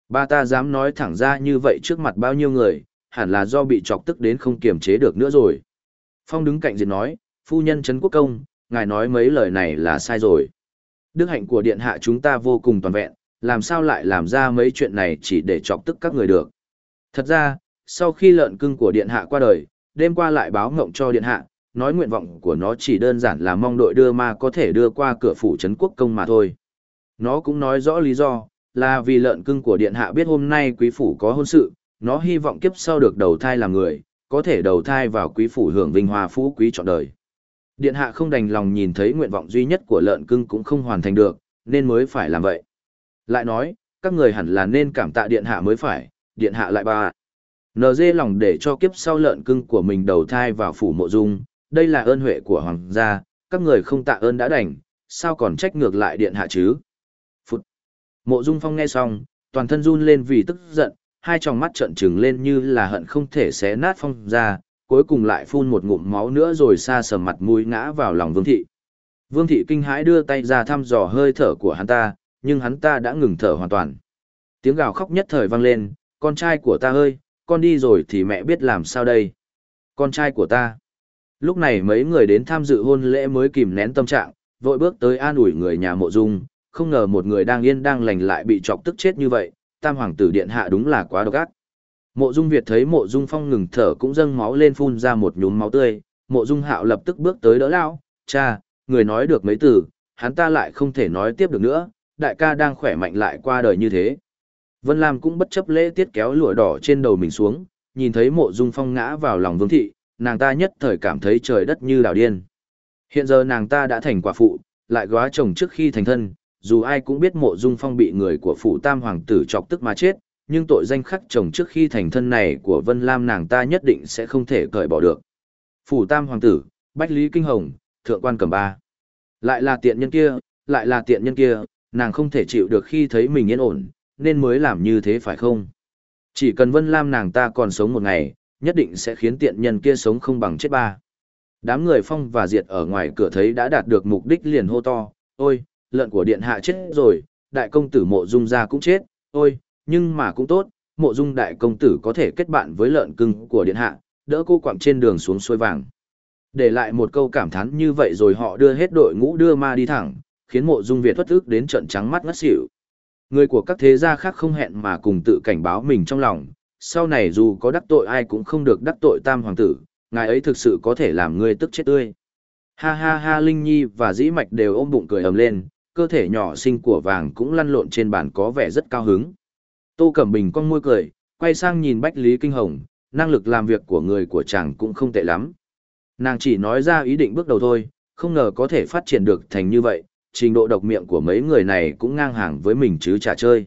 Speaker 1: Ba ta dám nói thẳng ra như vậy trước mặt bao nhiêu người, hẳn là do bị chọc tức đến không kiềm chế được nữa rồi. Phong đứng cạnh diệt nói, phu nhân Trấn Quốc Công, ngài nói mấy lời này là sai rồi. Đức hạnh của điện hạ chúng ta vô cùng toàn vẹn, làm sao lại làm ra mấy chuyện này chỉ để chọc tức các người được. Thật ra, sau khi lợn cưng của điện hạ qua đời, đêm qua lại báo ngộng cho điện hạ, nói nguyện vọng của nó chỉ đơn giản là mong đội đưa ma có thể đưa qua cửa phủ Trấn Quốc Công mà thôi. Nó cũng nói rõ lý do, là vì lợn cưng của điện hạ biết hôm nay quý phủ có hôn sự, nó hy vọng kiếp sau được đầu thai làm người, có thể đầu thai vào quý phủ hưởng vinh hoa phú quý trọn đời. Điện hạ không đành lòng nhìn thấy nguyện vọng duy nhất của lợn cưng cũng không hoàn thành được, nên mới phải làm vậy. Lại nói, các người hẳn là nên cảm tạ điện hạ mới phải, điện hạ lại ba. NG lòng để cho kiếp sau lợn cưng của mình đầu thai vào phủ mộ dung, đây là ơn huệ của hoàng gia, các người không tạ ơn đã đành, sao còn trách ngược lại điện hạ chứ? Phụt! Mộ dung phong nghe xong, toàn thân run lên vì tức giận, hai tròng mắt trợn trừng lên như là hận không thể xé nát phong ra, cuối cùng lại phun một ngụm máu nữa rồi xa sầm mặt mũi ngã vào lòng Vương thị. Vương thị kinh hãi đưa tay ra thăm dò hơi thở của hắn ta, nhưng hắn ta đã ngừng thở hoàn toàn. Tiếng gào khóc nhất thời vang lên, con trai của ta ơi, con đi rồi thì mẹ biết làm sao đây. Con trai của ta. Lúc này mấy người đến tham dự hôn lễ mới kìm nén tâm trạng, vội bước tới an ủi người nhà mộ dung, không ngờ một người đang yên đang lành lại bị chọc tức chết như vậy, tam hoàng tử điện hạ đúng là quá độc ác. Mộ Dung Việt thấy Mộ Dung Phong ngừng thở cũng dâng máu lên phun ra một nhúm máu tươi, Mộ Dung Hạo lập tức bước tới đỡ lão, "Cha, người nói được mấy từ, hắn ta lại không thể nói tiếp được nữa, đại ca đang khỏe mạnh lại qua đời như thế." Vân Lam cũng bất chấp lễ tiết kéo lụa đỏ trên đầu mình xuống, nhìn thấy Mộ Dung Phong ngã vào lòng Vương thị, nàng ta nhất thời cảm thấy trời đất như đảo điên. Hiện giờ nàng ta đã thành quả phụ, lại góa chồng trước khi thành thân, dù ai cũng biết Mộ Dung Phong bị người của phụ tam hoàng tử chọc tức mà chết, nhưng tội danh khắc chồng trước khi thành thân này của Vân Lam nàng ta nhất định sẽ không thể cởi bỏ được. Phủ Tam Hoàng tử, Bách Lý Kinh Hồng, Thượng quan Cẩm Ba. Lại là tiện nhân kia, lại là tiện nhân kia, nàng không thể chịu được khi thấy mình yên ổn, nên mới làm như thế phải không? Chỉ cần Vân Lam nàng ta còn sống một ngày, nhất định sẽ khiến tiện nhân kia sống không bằng chết ba. Đám người phong và diệt ở ngoài cửa thấy đã đạt được mục đích liền hô to, ôi, lợn của điện hạ chết rồi, đại công tử mộ dung gia cũng chết, ôi, nhưng mà cũng tốt, mộ dung đại công tử có thể kết bạn với lợn cưng của điện hạ, đỡ cô quặng trên đường xuống suối vàng. Để lại một câu cảm thán như vậy rồi họ đưa hết đội ngũ đưa ma đi thẳng, khiến mộ dung Việt thoát ức đến trận trắng mắt ngất xỉu. Người của các thế gia khác không hẹn mà cùng tự cảnh báo mình trong lòng, sau này dù có đắc tội ai cũng không được đắc tội tam hoàng tử, ngài ấy thực sự có thể làm người tức chết tươi. Ha ha ha Linh Nhi và Dĩ Mạch đều ôm bụng cười ầm lên, cơ thể nhỏ xinh của vàng cũng lăn lộn trên bàn có vẻ rất cao hứng. Tô Cẩm Bình con môi cười, quay sang nhìn Bách Lý Kinh Hồng, năng lực làm việc của người của chàng cũng không tệ lắm. Nàng chỉ nói ra ý định bước đầu thôi, không ngờ có thể phát triển được thành như vậy, trình độ độc miệng của mấy người này cũng ngang hàng với mình chứ chả chơi.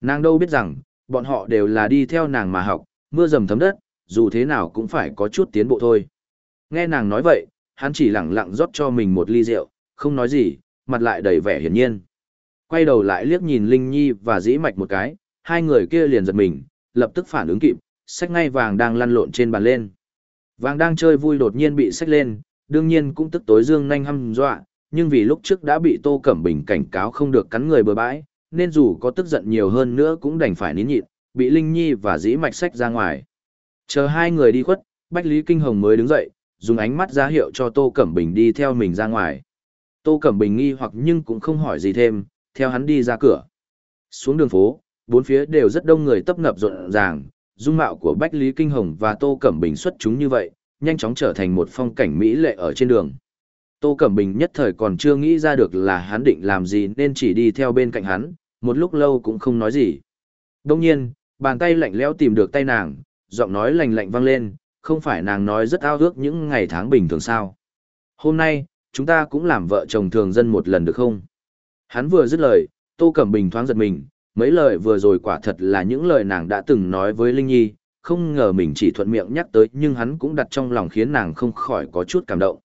Speaker 1: Nàng đâu biết rằng, bọn họ đều là đi theo nàng mà học, mưa dầm thấm đất, dù thế nào cũng phải có chút tiến bộ thôi. Nghe nàng nói vậy, hắn chỉ lặng lặng rót cho mình một ly rượu, không nói gì, mặt lại đầy vẻ hiển nhiên. Quay đầu lại liếc nhìn Linh Nhi và dĩ mạch một cái, hai người kia liền giật mình, lập tức phản ứng kịp, sách ngay vàng đang lăn lộn trên bàn lên. Vàng đang chơi vui đột nhiên bị sách lên, đương nhiên cũng tức tối dương nhanh hăm dọa, nhưng vì lúc trước đã bị Tô Cẩm Bình cảnh cáo không được cắn người bừa bãi, nên dù có tức giận nhiều hơn nữa cũng đành phải nín nhịn, bị Linh Nhi và dĩ mạch sách ra ngoài. Chờ hai người đi khuất, Bách Lý Kinh Hồng mới đứng dậy, dùng ánh mắt ra hiệu cho Tô Cẩm Bình đi theo mình ra ngoài. Tô Cẩm Bình nghi hoặc nhưng cũng không hỏi gì thêm, theo hắn đi ra cửa. Xuống đường phố, bốn phía đều rất đông người tấp nập rộn ràng, dung mạo của Bách Lý Kinh Hồng và Tô Cẩm Bình xuất chúng như vậy, nhanh chóng trở thành một phong cảnh mỹ lệ ở trên đường. Tô Cẩm Bình nhất thời còn chưa nghĩ ra được là hắn định làm gì nên chỉ đi theo bên cạnh hắn, một lúc lâu cũng không nói gì. Đông nhiên, bàn tay lạnh lẽo tìm được tay nàng, giọng nói lạnh lạnh vang lên, không phải nàng nói rất ao ước những ngày tháng bình thường sao. Hôm nay, chúng ta cũng làm vợ chồng thường dân một lần được không? Hắn vừa dứt lời, Tô Cẩm Bình thoáng giật mình, mấy lời vừa rồi quả thật là những lời nàng đã từng nói với Linh Nhi, không ngờ mình chỉ thuận miệng nhắc tới nhưng hắn cũng đặt trong lòng khiến nàng không khỏi có chút cảm động.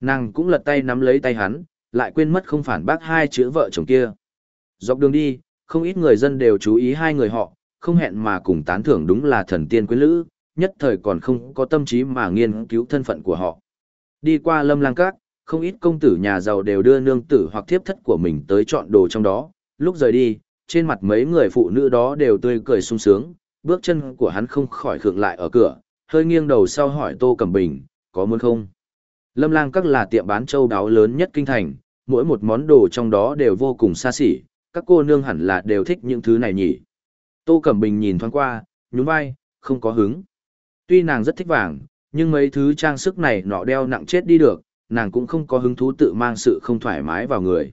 Speaker 1: Nàng cũng lật tay nắm lấy tay hắn, lại quên mất không phản bác hai chữ vợ chồng kia. Dọc đường đi, không ít người dân đều chú ý hai người họ, không hẹn mà cùng tán thưởng đúng là thần tiên quyến lữ, nhất thời còn không có tâm trí mà nghiên cứu thân phận của họ. Đi qua lâm lang các, không ít công tử nhà giàu đều đưa nương tử hoặc thiếp thất của mình tới chọn đồ trong đó, lúc rời đi, trên mặt mấy người phụ nữ đó đều tươi cười sung sướng, bước chân của hắn không khỏi khựng lại ở cửa, hơi nghiêng đầu sau hỏi Tô Cẩm Bình, có muốn không? Lâm lang các là tiệm bán châu đáo lớn nhất kinh thành, mỗi một món đồ trong đó đều vô cùng xa xỉ, các cô nương hẳn là đều thích những thứ này nhỉ. Tô Cẩm Bình nhìn thoáng qua, nhún vai, không có hứng. Tuy nàng rất thích vàng, nhưng mấy thứ trang sức này nọ đeo nặng chết đi được, nàng cũng không có hứng thú tự mang sự không thoải mái vào người.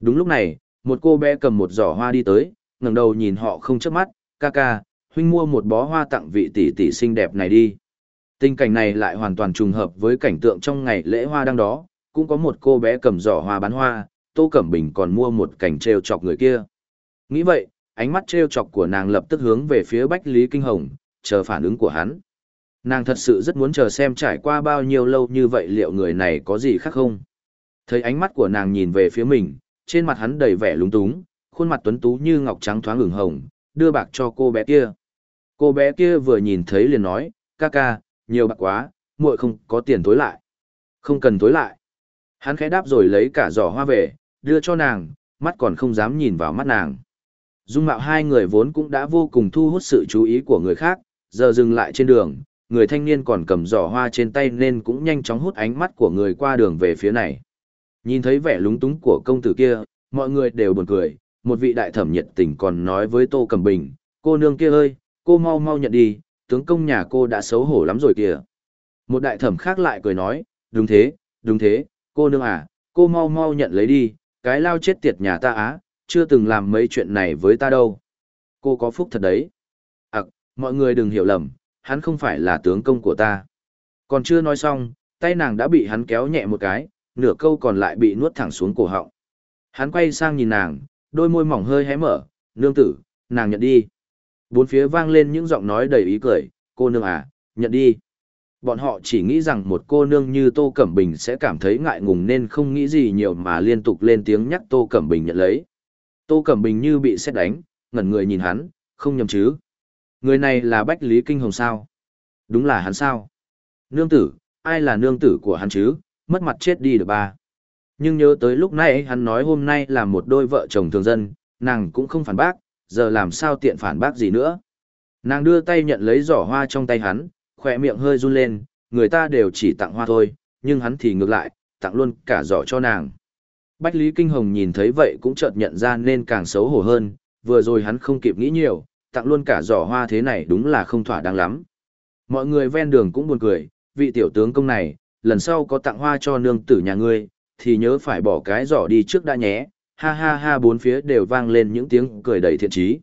Speaker 1: Đúng lúc này, một cô bé cầm một giỏ hoa đi tới, ngẩng đầu nhìn họ không chớp mắt, ca ca, huynh mua một bó hoa tặng vị tỷ tỷ xinh đẹp này đi. Tình cảnh này lại hoàn toàn trùng hợp với cảnh tượng trong ngày lễ hoa đang đó, cũng có một cô bé cầm giỏ hoa bán hoa, Tô Cẩm Bình còn mua một cảnh treo chọc người kia. Nghĩ vậy, ánh mắt treo chọc của nàng lập tức hướng về phía Bách Lý Kinh Hồng, chờ phản ứng của hắn. Nàng thật sự rất muốn chờ xem trải qua bao nhiêu lâu như vậy liệu người này có gì khác không. Thấy ánh mắt của nàng nhìn về phía mình, trên mặt hắn đầy vẻ lúng túng, khuôn mặt tuấn tú như ngọc trắng thoáng ửng hồng, đưa bạc cho cô bé kia. Cô bé kia vừa nhìn thấy liền nói, ca ca, nhiều bạc quá, muội không có tiền tối lại. Không cần tối lại. Hắn khẽ đáp rồi lấy cả giỏ hoa về, đưa cho nàng, mắt còn không dám nhìn vào mắt nàng. Dung mạo hai người vốn cũng đã vô cùng thu hút sự chú ý của người khác, giờ dừng lại trên đường, người thanh niên còn cầm giỏ hoa trên tay nên cũng nhanh chóng hút ánh mắt của người qua đường về phía này. Nhìn thấy vẻ lúng túng của công tử kia, mọi người đều buồn cười, một vị đại thẩm nhiệt tình còn nói với Tô Cẩm Bình, cô nương kia ơi, cô mau mau nhận đi, tướng công nhà cô đã xấu hổ lắm rồi kìa. Một đại thẩm khác lại cười nói, đúng thế, đúng thế, cô nương à, cô mau mau nhận lấy đi, cái lao chết tiệt nhà ta á, chưa từng làm mấy chuyện này với ta đâu. Cô có phúc thật đấy. À, mọi người đừng hiểu lầm, hắn không phải là tướng công của ta. Còn chưa nói xong, tay nàng đã bị hắn kéo nhẹ một cái, nửa câu còn lại bị nuốt thẳng xuống cổ họng. Hắn quay sang nhìn nàng, đôi môi mỏng hơi hé mở, nương tử, nàng nhận đi. Bốn phía vang lên những giọng nói đầy ý cười, cô nương à, nhận đi. Bọn họ chỉ nghĩ rằng một cô nương như Tô Cẩm Bình sẽ cảm thấy ngại ngùng nên không nghĩ gì nhiều mà liên tục lên tiếng nhắc Tô Cẩm Bình nhận lấy. Tô Cẩm Bình như bị xét đánh, ngẩn người nhìn hắn, không nhầm chứ. Người này là Bách Lý Kinh Hồng sao? Đúng là hắn sao? Nương tử, ai là nương tử của hắn chứ? Mất mặt chết đi được ba. Nhưng nhớ tới lúc này hắn nói hôm nay là một đôi vợ chồng thường dân, nàng cũng không phản bác, giờ làm sao tiện phản bác gì nữa. Nàng đưa tay nhận lấy giỏ hoa trong tay hắn, khỏe miệng hơi run lên, người ta đều chỉ tặng hoa thôi, nhưng hắn thì ngược lại, tặng luôn cả giỏ cho nàng. Bách Lý Kinh Hồng nhìn thấy vậy cũng chợt nhận ra nên càng xấu hổ hơn, vừa rồi hắn không kịp nghĩ nhiều, tặng luôn cả giỏ hoa thế này đúng là không thỏa đáng lắm. Mọi người ven đường cũng buồn cười, vị tiểu tướng công này, lần sau có tặng hoa cho nương tử nhà ngươi, thì nhớ phải bỏ cái giỏ đi trước đã nhé, ha ha ha bốn phía đều vang lên những tiếng cười đầy thiện trí.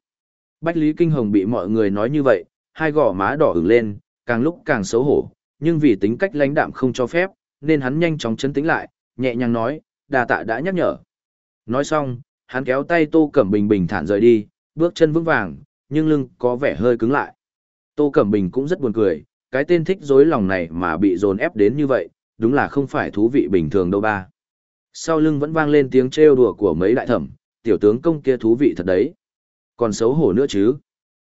Speaker 1: Bách Lý Kinh Hồng bị mọi người nói như vậy, hai gò má đỏ ửng lên, càng lúc càng xấu hổ, nhưng vì tính cách lãnh đạm không cho phép, nên hắn nhanh chóng chấn tĩnh lại, nhẹ nhàng nói, đà tạ đã nhắc nhở. Nói xong, hắn kéo tay Tô Cẩm Bình bình thản rời đi, bước chân vững vàng, nhưng lưng có vẻ hơi cứng lại. Tô Cẩm Bình cũng rất buồn cười, cái tên thích dối lòng này mà bị dồn ép đến như vậy, đúng là không phải thú vị bình thường đâu ba. Sau lưng vẫn vang lên tiếng trêu đùa của mấy đại thẩm, tiểu tướng công kia thú vị thật đấy. Còn xấu hổ nữa chứ.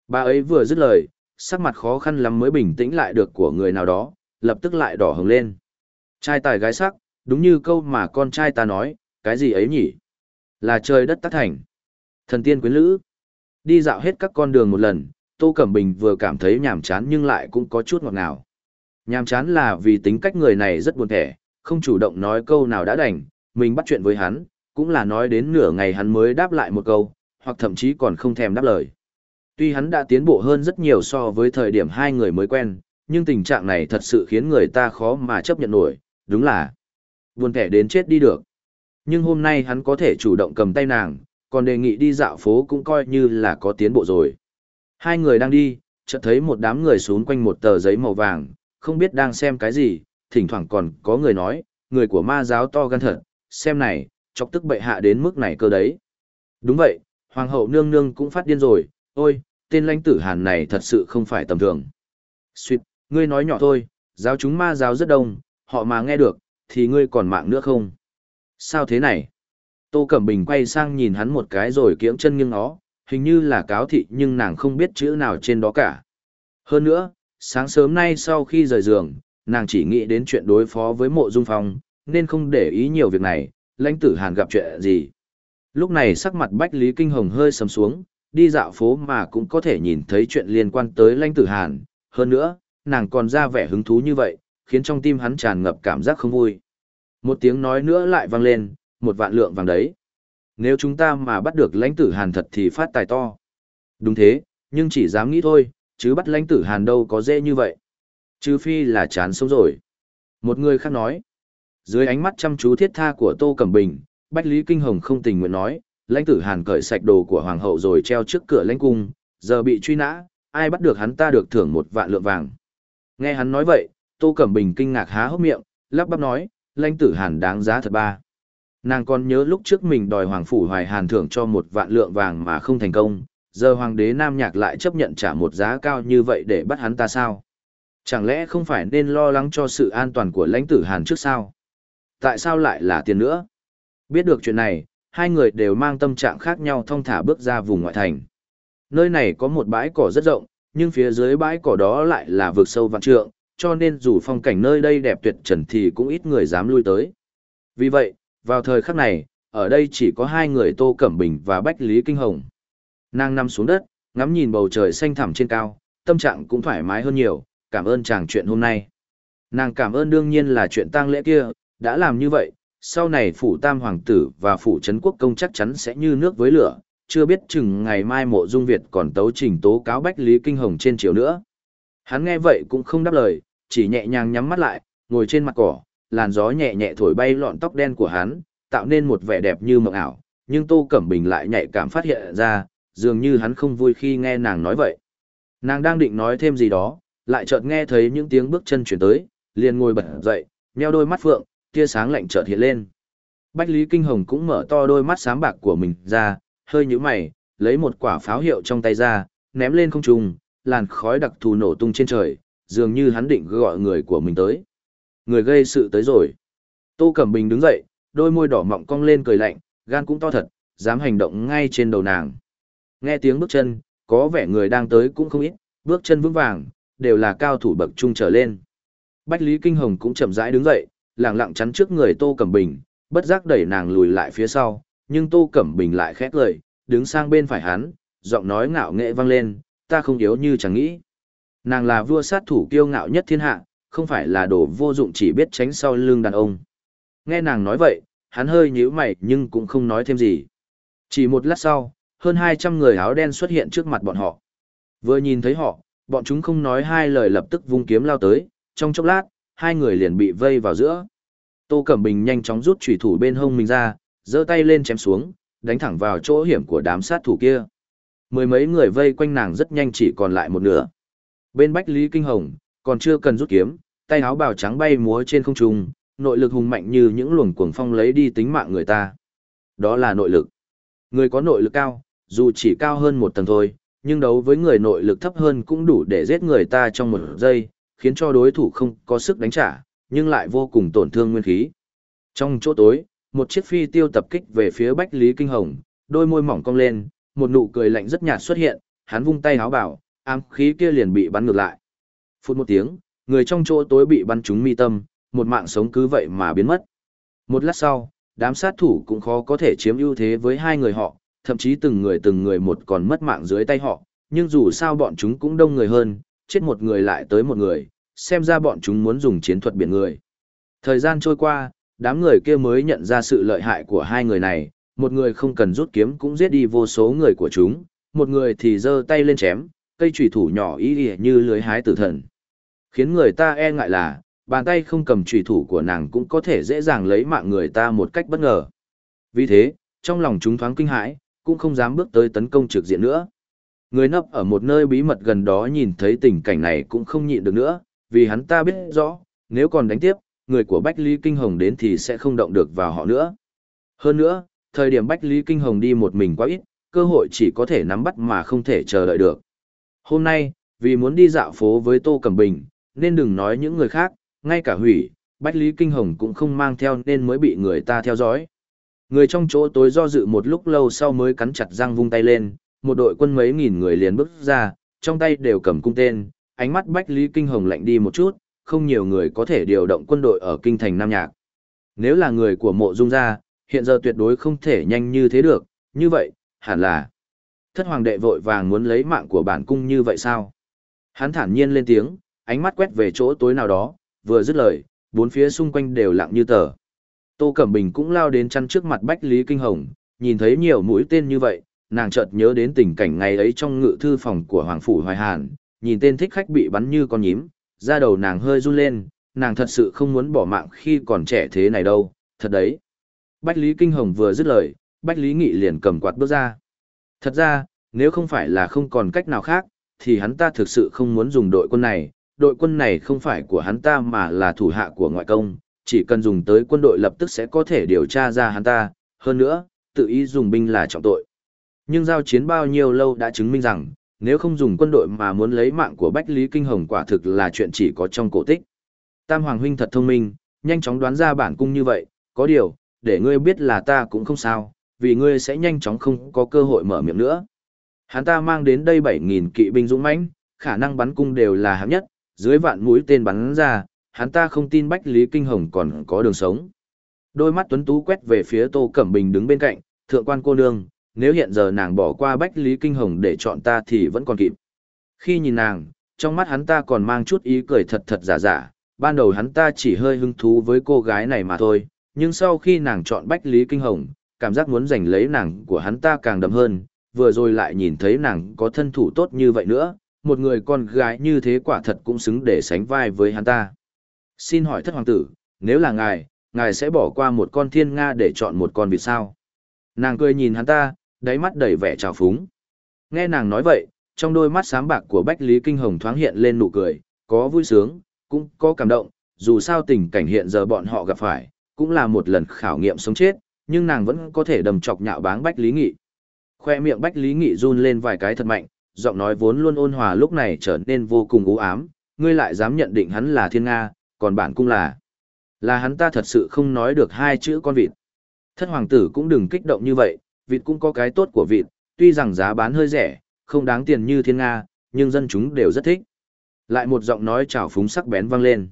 Speaker 1: Bà ấy vừa dứt lời, sắc mặt khó khăn lắm mới bình tĩnh lại được của người nào đó, lập tức lại đỏ hồng lên. Trai tài gái sắc, đúng như câu mà con trai ta nói, cái gì ấy nhỉ? Là trời đất tác thành. Thần tiên quyến lữ. Đi dạo hết các con đường một lần, Tô Cẩm Bình vừa cảm thấy nhàm chán nhưng lại cũng có chút ngọt ngào. Nhàm chán là vì tính cách người này rất buồn thẻ, không chủ động nói câu nào đã đành, mình bắt chuyện với hắn, cũng là nói đến nửa ngày hắn mới đáp lại một câu, hoặc thậm chí còn không thèm đáp lời. Tuy hắn đã tiến bộ hơn rất nhiều so với thời điểm hai người mới quen, nhưng tình trạng này thật sự khiến người ta khó mà chấp nhận nổi, đúng là buồn thẻ đến chết đi được. Nhưng hôm nay hắn có thể chủ động cầm tay nàng, còn đề nghị đi dạo phố cũng coi như là có tiến bộ rồi. Hai người đang đi, chợt thấy một đám người xuống quanh một tờ giấy màu vàng, không biết đang xem cái gì, thỉnh thoảng còn có người nói, người của ma giáo to gan thật, xem này, chọc tức bệ hạ đến mức này cơ đấy. Đúng vậy, hoàng hậu nương nương cũng phát điên rồi, ôi, tên lãnh tử hàn này thật sự không phải tầm thường. Xuyệt, ngươi nói nhỏ thôi, giáo chúng ma giáo rất đông, họ mà nghe được, thì ngươi còn mạng nữa không? Sao thế này? Tô Cẩm Bình quay sang nhìn hắn một cái rồi kiễng chân nghiêng nó, hình như là cáo thị nhưng nàng không biết chữ nào trên đó cả. Hơn nữa, sáng sớm nay sau khi rời giường, nàng chỉ nghĩ đến chuyện đối phó với mộ dung phong, nên không để ý nhiều việc này, lãnh tử hàn gặp chuyện gì. Lúc này sắc mặt Bách Lý Kinh Hồng hơi sầm xuống, đi dạo phố mà cũng có thể nhìn thấy chuyện liên quan tới lãnh tử hàn. Hơn nữa, nàng còn ra vẻ hứng thú như vậy, khiến trong tim hắn tràn ngập cảm giác không vui. Một tiếng nói nữa lại vang lên, một vạn lượng vàng đấy. Nếu chúng ta mà bắt được lãnh tử hàn thật thì phát tài to. Đúng thế, nhưng chỉ dám nghĩ thôi, chứ bắt lãnh tử hàn đâu có dễ như vậy. Chứ phi là chán sống rồi. Một người khác nói. Dưới ánh mắt chăm chú thiết tha của Tô Cẩm Bình, Bách Lý Kinh Hồng không tình nguyện nói, lãnh tử hàn cởi sạch đồ của hoàng hậu rồi treo trước cửa lãnh cung, giờ bị truy nã, ai bắt được hắn ta được thưởng một vạn lượng vàng. Nghe hắn nói vậy, Tô Cẩm Bình kinh ngạc há hốc miệng, lắp bắp nói, lãnh tử hàn đáng giá thật ba. Nàng còn nhớ lúc trước mình đòi hoàng phủ hoài hàn thưởng cho một vạn lượng vàng mà không thành công, giờ hoàng đế Nam Nhạc lại chấp nhận trả một giá cao như vậy để bắt hắn ta sao? Chẳng lẽ không phải nên lo lắng cho sự an toàn của lãnh tử hàn trước sao? Tại sao lại là tiền nữa? Biết được chuyện này, hai người đều mang tâm trạng khác nhau thong thả bước ra vùng ngoại thành. Nơi này có một bãi cỏ rất rộng, nhưng phía dưới bãi cỏ đó lại là vực sâu vạn trượng, cho nên dù phong cảnh nơi đây đẹp tuyệt trần thì cũng ít người dám lui tới. Vì vậy, vào thời khắc này, ở đây chỉ có hai người Tô Cẩm Bình và Bách Lý Kinh Hồng. Nàng nằm xuống đất, ngắm nhìn bầu trời xanh thẳm trên cao, tâm trạng cũng thoải mái hơn nhiều, cảm ơn chàng chuyện hôm nay. Nàng cảm ơn đương nhiên là chuyện tang lễ kia, đã làm như vậy, sau này phủ tam hoàng tử và phủ trấn quốc công chắc chắn sẽ như nước với lửa, chưa biết chừng ngày mai mộ dung Việt còn tấu trình tố cáo Bách Lý Kinh Hồng trên chiều nữa. Hắn nghe vậy cũng không đáp lời, chỉ nhẹ nhàng nhắm mắt lại, ngồi trên mặt cỏ, làn gió nhẹ nhẹ thổi bay lọn tóc đen của hắn, tạo nên một vẻ đẹp như mộng ảo, nhưng Tô Cẩm Bình lại nhạy cảm phát hiện ra, dường như hắn không vui khi nghe nàng nói vậy. Nàng đang định nói thêm gì đó, lại chợt nghe thấy những tiếng bước chân chuyển tới, liền ngồi bật dậy, nheo đôi mắt phượng, tia sáng lạnh chợt hiện lên. Bách Lý Kinh Hồng cũng mở to đôi mắt sáng bạc của mình ra, hơi nhíu mày, lấy một quả pháo hiệu trong tay ra, ném lên không trung, làn khói đặc thù nổ tung trên trời, dường như hắn định gọi người của mình tới. Người gây sự tới rồi. Tô Cẩm Bình đứng dậy, đôi môi đỏ mọng cong lên cười lạnh, gan cũng to thật, dám hành động ngay trên đầu nàng. Nghe tiếng bước chân, có vẻ người đang tới cũng không ít, bước chân vững vàng, đều là cao thủ bậc trung trở lên. Bách Lý Kinh Hồng cũng chậm rãi đứng dậy, lặng lặng chắn trước người Tô Cẩm Bình, bất giác đẩy nàng lùi lại phía sau, nhưng Tô Cẩm Bình lại khét lời, đứng sang bên phải hắn, giọng nói ngạo nghệ vang lên, ta không yếu như chẳng nghĩ. Nàng là vua sát thủ kiêu ngạo nhất thiên hạ, không phải là đồ vô dụng chỉ biết tránh sau lưng đàn ông. Nghe nàng nói vậy, hắn hơi nhíu mày nhưng cũng không nói thêm gì. Chỉ một lát sau, hơn 200 người áo đen xuất hiện trước mặt bọn họ. Vừa nhìn thấy họ, bọn chúng không nói hai lời lập tức vung kiếm lao tới, trong chốc lát, hai người liền bị vây vào giữa. Tô Cẩm Bình nhanh chóng rút chủy thủ bên hông mình ra, giơ tay lên chém xuống, đánh thẳng vào chỗ hiểm của đám sát thủ kia. Mười mấy người vây quanh nàng rất nhanh chỉ còn lại một nửa. Bên Bách Lý Kinh Hồng, còn chưa cần rút kiếm, tay áo bào trắng bay múa trên không trung, nội lực hùng mạnh như những luồng cuồng phong lấy đi tính mạng người ta. Đó là nội lực. Người có nội lực cao, dù chỉ cao hơn một tầng thôi, nhưng đấu với người nội lực thấp hơn cũng đủ để giết người ta trong một giây, khiến cho đối thủ không có sức đánh trả, nhưng lại vô cùng tổn thương nguyên khí. Trong chỗ tối, một chiếc phi tiêu tập kích về phía Bách Lý Kinh Hồng, đôi môi mỏng cong lên, một nụ cười lạnh rất nhạt xuất hiện, hắn vung tay háo bảo, ám khí kia liền bị bắn ngược lại. Phút một tiếng, người trong chỗ tối bị bắn trúng mi tâm, một mạng sống cứ vậy mà biến mất. Một lát sau, đám sát thủ cũng khó có thể chiếm ưu thế với hai người họ, thậm chí từng người từng người một còn mất mạng dưới tay họ, nhưng dù sao bọn chúng cũng đông người hơn, chết một người lại tới một người, xem ra bọn chúng muốn dùng chiến thuật biển người. Thời gian trôi qua, đám người kia mới nhận ra sự lợi hại của hai người này, một người không cần rút kiếm cũng giết đi vô số người của chúng, một người thì giơ tay lên chém, cây chủy thủ nhỏ y ỉa như lưới hái tử thần. Khiến người ta e ngại là, bàn tay không cầm chủy thủ của nàng cũng có thể dễ dàng lấy mạng người ta một cách bất ngờ. Vì thế, trong lòng chúng thoáng kinh hãi, cũng không dám bước tới tấn công trực diện nữa. Người nấp ở một nơi bí mật gần đó nhìn thấy tình cảnh này cũng không nhịn được nữa, vì hắn ta biết rõ, nếu còn đánh tiếp, người của Bách Lý Kinh Hồng đến thì sẽ không động được vào họ nữa. Hơn nữa, thời điểm Bách Lý Kinh Hồng đi một mình quá ít, cơ hội chỉ có thể nắm bắt mà không thể chờ đợi được. Hôm nay, vì muốn đi dạo phố với Tô Cẩm Bình, nên đừng nói những người khác, ngay cả hủy, Bách Lý Kinh Hồng cũng không mang theo nên mới bị người ta theo dõi. Người trong chỗ tối do dự một lúc lâu sau mới cắn chặt răng vung tay lên, một đội quân mấy nghìn người liền bước ra, trong tay đều cầm cung tên, ánh mắt Bách Lý Kinh Hồng lạnh đi một chút, không nhiều người có thể điều động quân đội ở kinh thành Nam Nhạc. Nếu là người của mộ dung gia, hiện giờ tuyệt đối không thể nhanh như thế được, như vậy, hẳn là thất hoàng đệ vội vàng muốn lấy mạng của bản cung như vậy sao? Hắn thản nhiên lên tiếng, ánh mắt quét về chỗ tối nào đó, vừa dứt lời, bốn phía xung quanh đều lặng như tờ. Tô Cẩm Bình cũng lao đến chăn trước mặt Bách Lý Kinh Hồng, nhìn thấy nhiều mũi tên như vậy, nàng chợt nhớ đến tình cảnh ngày ấy trong ngự thư phòng của Hoàng Phủ Hoài Hàn, nhìn tên thích khách bị bắn như con nhím, da đầu nàng hơi run lên, nàng thật sự không muốn bỏ mạng khi còn trẻ thế này đâu, thật đấy. Bách Lý Kinh Hồng vừa dứt lời, Bách Lý Nghị liền cầm quạt bước ra. Thật ra, nếu không phải là không còn cách nào khác, thì hắn ta thực sự không muốn dùng đội quân này, đội quân này không phải của hắn ta mà là thủ hạ của ngoại công, chỉ cần dùng tới quân đội lập tức sẽ có thể điều tra ra hắn ta, hơn nữa, tự ý dùng binh là trọng tội. Nhưng giao chiến bao nhiêu lâu đã chứng minh rằng, nếu không dùng quân đội mà muốn lấy mạng của Bách Lý Kinh Hồng quả thực là chuyện chỉ có trong cổ tích. Tam Hoàng Huynh thật thông minh, nhanh chóng đoán ra bản cung như vậy, có điều, để ngươi biết là ta cũng không sao, vì ngươi sẽ nhanh chóng không có cơ hội mở miệng nữa. Hắn ta mang đến đây 7.000 kỵ binh dũng mãnh, khả năng bắn cung đều là hạng nhất, dưới vạn mũi tên bắn ra, hắn ta không tin Bách Lý Kinh Hồng còn có đường sống. Đôi mắt tuấn tú quét về phía Tô Cẩm Bình đứng bên cạnh, thượng quan cô nương, nếu hiện giờ nàng bỏ qua Bách Lý Kinh Hồng để chọn ta thì vẫn còn kịp. Khi nhìn nàng, trong mắt hắn ta còn mang chút ý cười thật thật giả giả, ban đầu hắn ta chỉ hơi hứng thú với cô gái này mà thôi, nhưng sau khi nàng chọn Bách Lý Kinh Hồng, cảm giác muốn giành lấy nàng của hắn ta càng đậm hơn, vừa rồi lại nhìn thấy nàng có thân thủ tốt như vậy nữa, một người con gái như thế quả thật cũng xứng để sánh vai với hắn ta. Xin hỏi thất hoàng tử, nếu là ngài, ngài sẽ bỏ qua một con thiên nga để chọn một con vịt sao? Nàng cười nhìn hắn ta, đáy mắt đầy vẻ trào phúng. Nghe nàng nói vậy, trong đôi mắt sáng bạc của Bách Lý Kinh Hồng thoáng hiện lên nụ cười, có vui sướng, cũng có cảm động, dù sao tình cảnh hiện giờ bọn họ gặp phải, cũng là một lần khảo nghiệm sống chết, nhưng nàng vẫn có thể đầm chọc nhạo báng Bách Lý Nghị. Khoe miệng Bách Lý Nghị run lên vài cái thật mạnh, giọng nói vốn luôn ôn hòa lúc này trở nên vô cùng u ám, ngươi lại dám nhận định hắn là thiên Nga, còn bản cung là... Là hắn ta thật sự không nói được hai chữ con vịt. Thất hoàng tử cũng đừng kích động như vậy, vịt cũng có cái tốt của vịt, tuy rằng giá bán hơi rẻ, không đáng tiền như thiên Nga, nhưng dân chúng đều rất thích. Lại một giọng nói trào phúng sắc bén vang lên.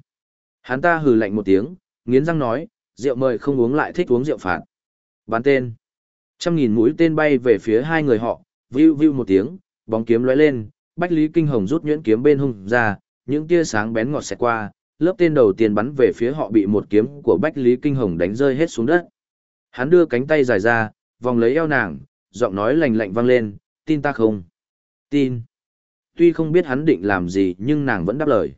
Speaker 1: Hắn ta hừ lạnh một tiếng, nghiến răng nói, rượu mời không uống lại thích uống rượu phạt. Bán tên. Trăm nghìn mũi tên bay về phía hai người họ, view view một tiếng, bóng kiếm lóe lên, Bách Lý Kinh Hồng rút nhuyễn kiếm bên hông ra, những tia sáng bén ngọt xẹt qua, lớp tên đầu tiên bắn về phía họ bị một kiếm của Bách Lý Kinh Hồng đánh rơi hết xuống đất. Hắn đưa cánh tay dài ra, vòng lấy eo nàng, giọng nói lạnh lạnh vang lên, tin ta không? Tin. Tuy không biết hắn định làm gì nhưng nàng vẫn đáp lời.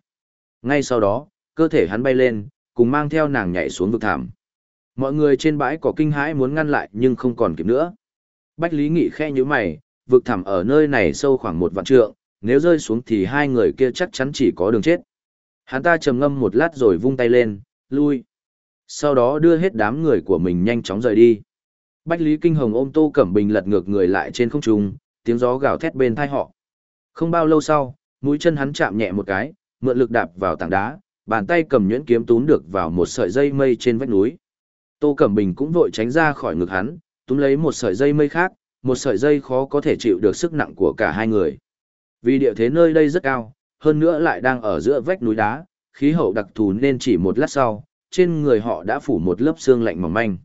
Speaker 1: Ngay sau đó, cơ thể hắn bay lên, cùng mang theo nàng nhảy xuống vực thảm. Mọi người trên bãi có kinh hãi muốn ngăn lại nhưng không còn kịp nữa. Bách Lý Nghị khe như mày, vực thẳm ở nơi này sâu khoảng một vạn trượng, nếu rơi xuống thì hai người kia chắc chắn chỉ có đường chết. Hắn ta trầm ngâm một lát rồi vung tay lên, lui. Sau đó đưa hết đám người của mình nhanh chóng rời đi. Bách Lý Kinh Hồng ôm Tô Cẩm Bình lật ngược người lại trên không trung, tiếng gió gào thét bên tai họ. Không bao lâu sau, mũi chân hắn chạm nhẹ một cái, mượn lực đạp vào tảng đá, bàn tay cầm nhuyễn kiếm túm được vào một sợi dây mây trên vách núi. Tô Cẩm Bình cũng vội tránh ra khỏi ngực hắn, túm lấy một sợi dây mây khác, một sợi dây khó có thể chịu được sức nặng của cả hai người. Vì địa thế nơi đây rất cao, hơn nữa lại đang ở giữa vách núi đá, khí hậu đặc thù nên chỉ một lát sau, trên người họ đã phủ một lớp xương lạnh mỏng manh.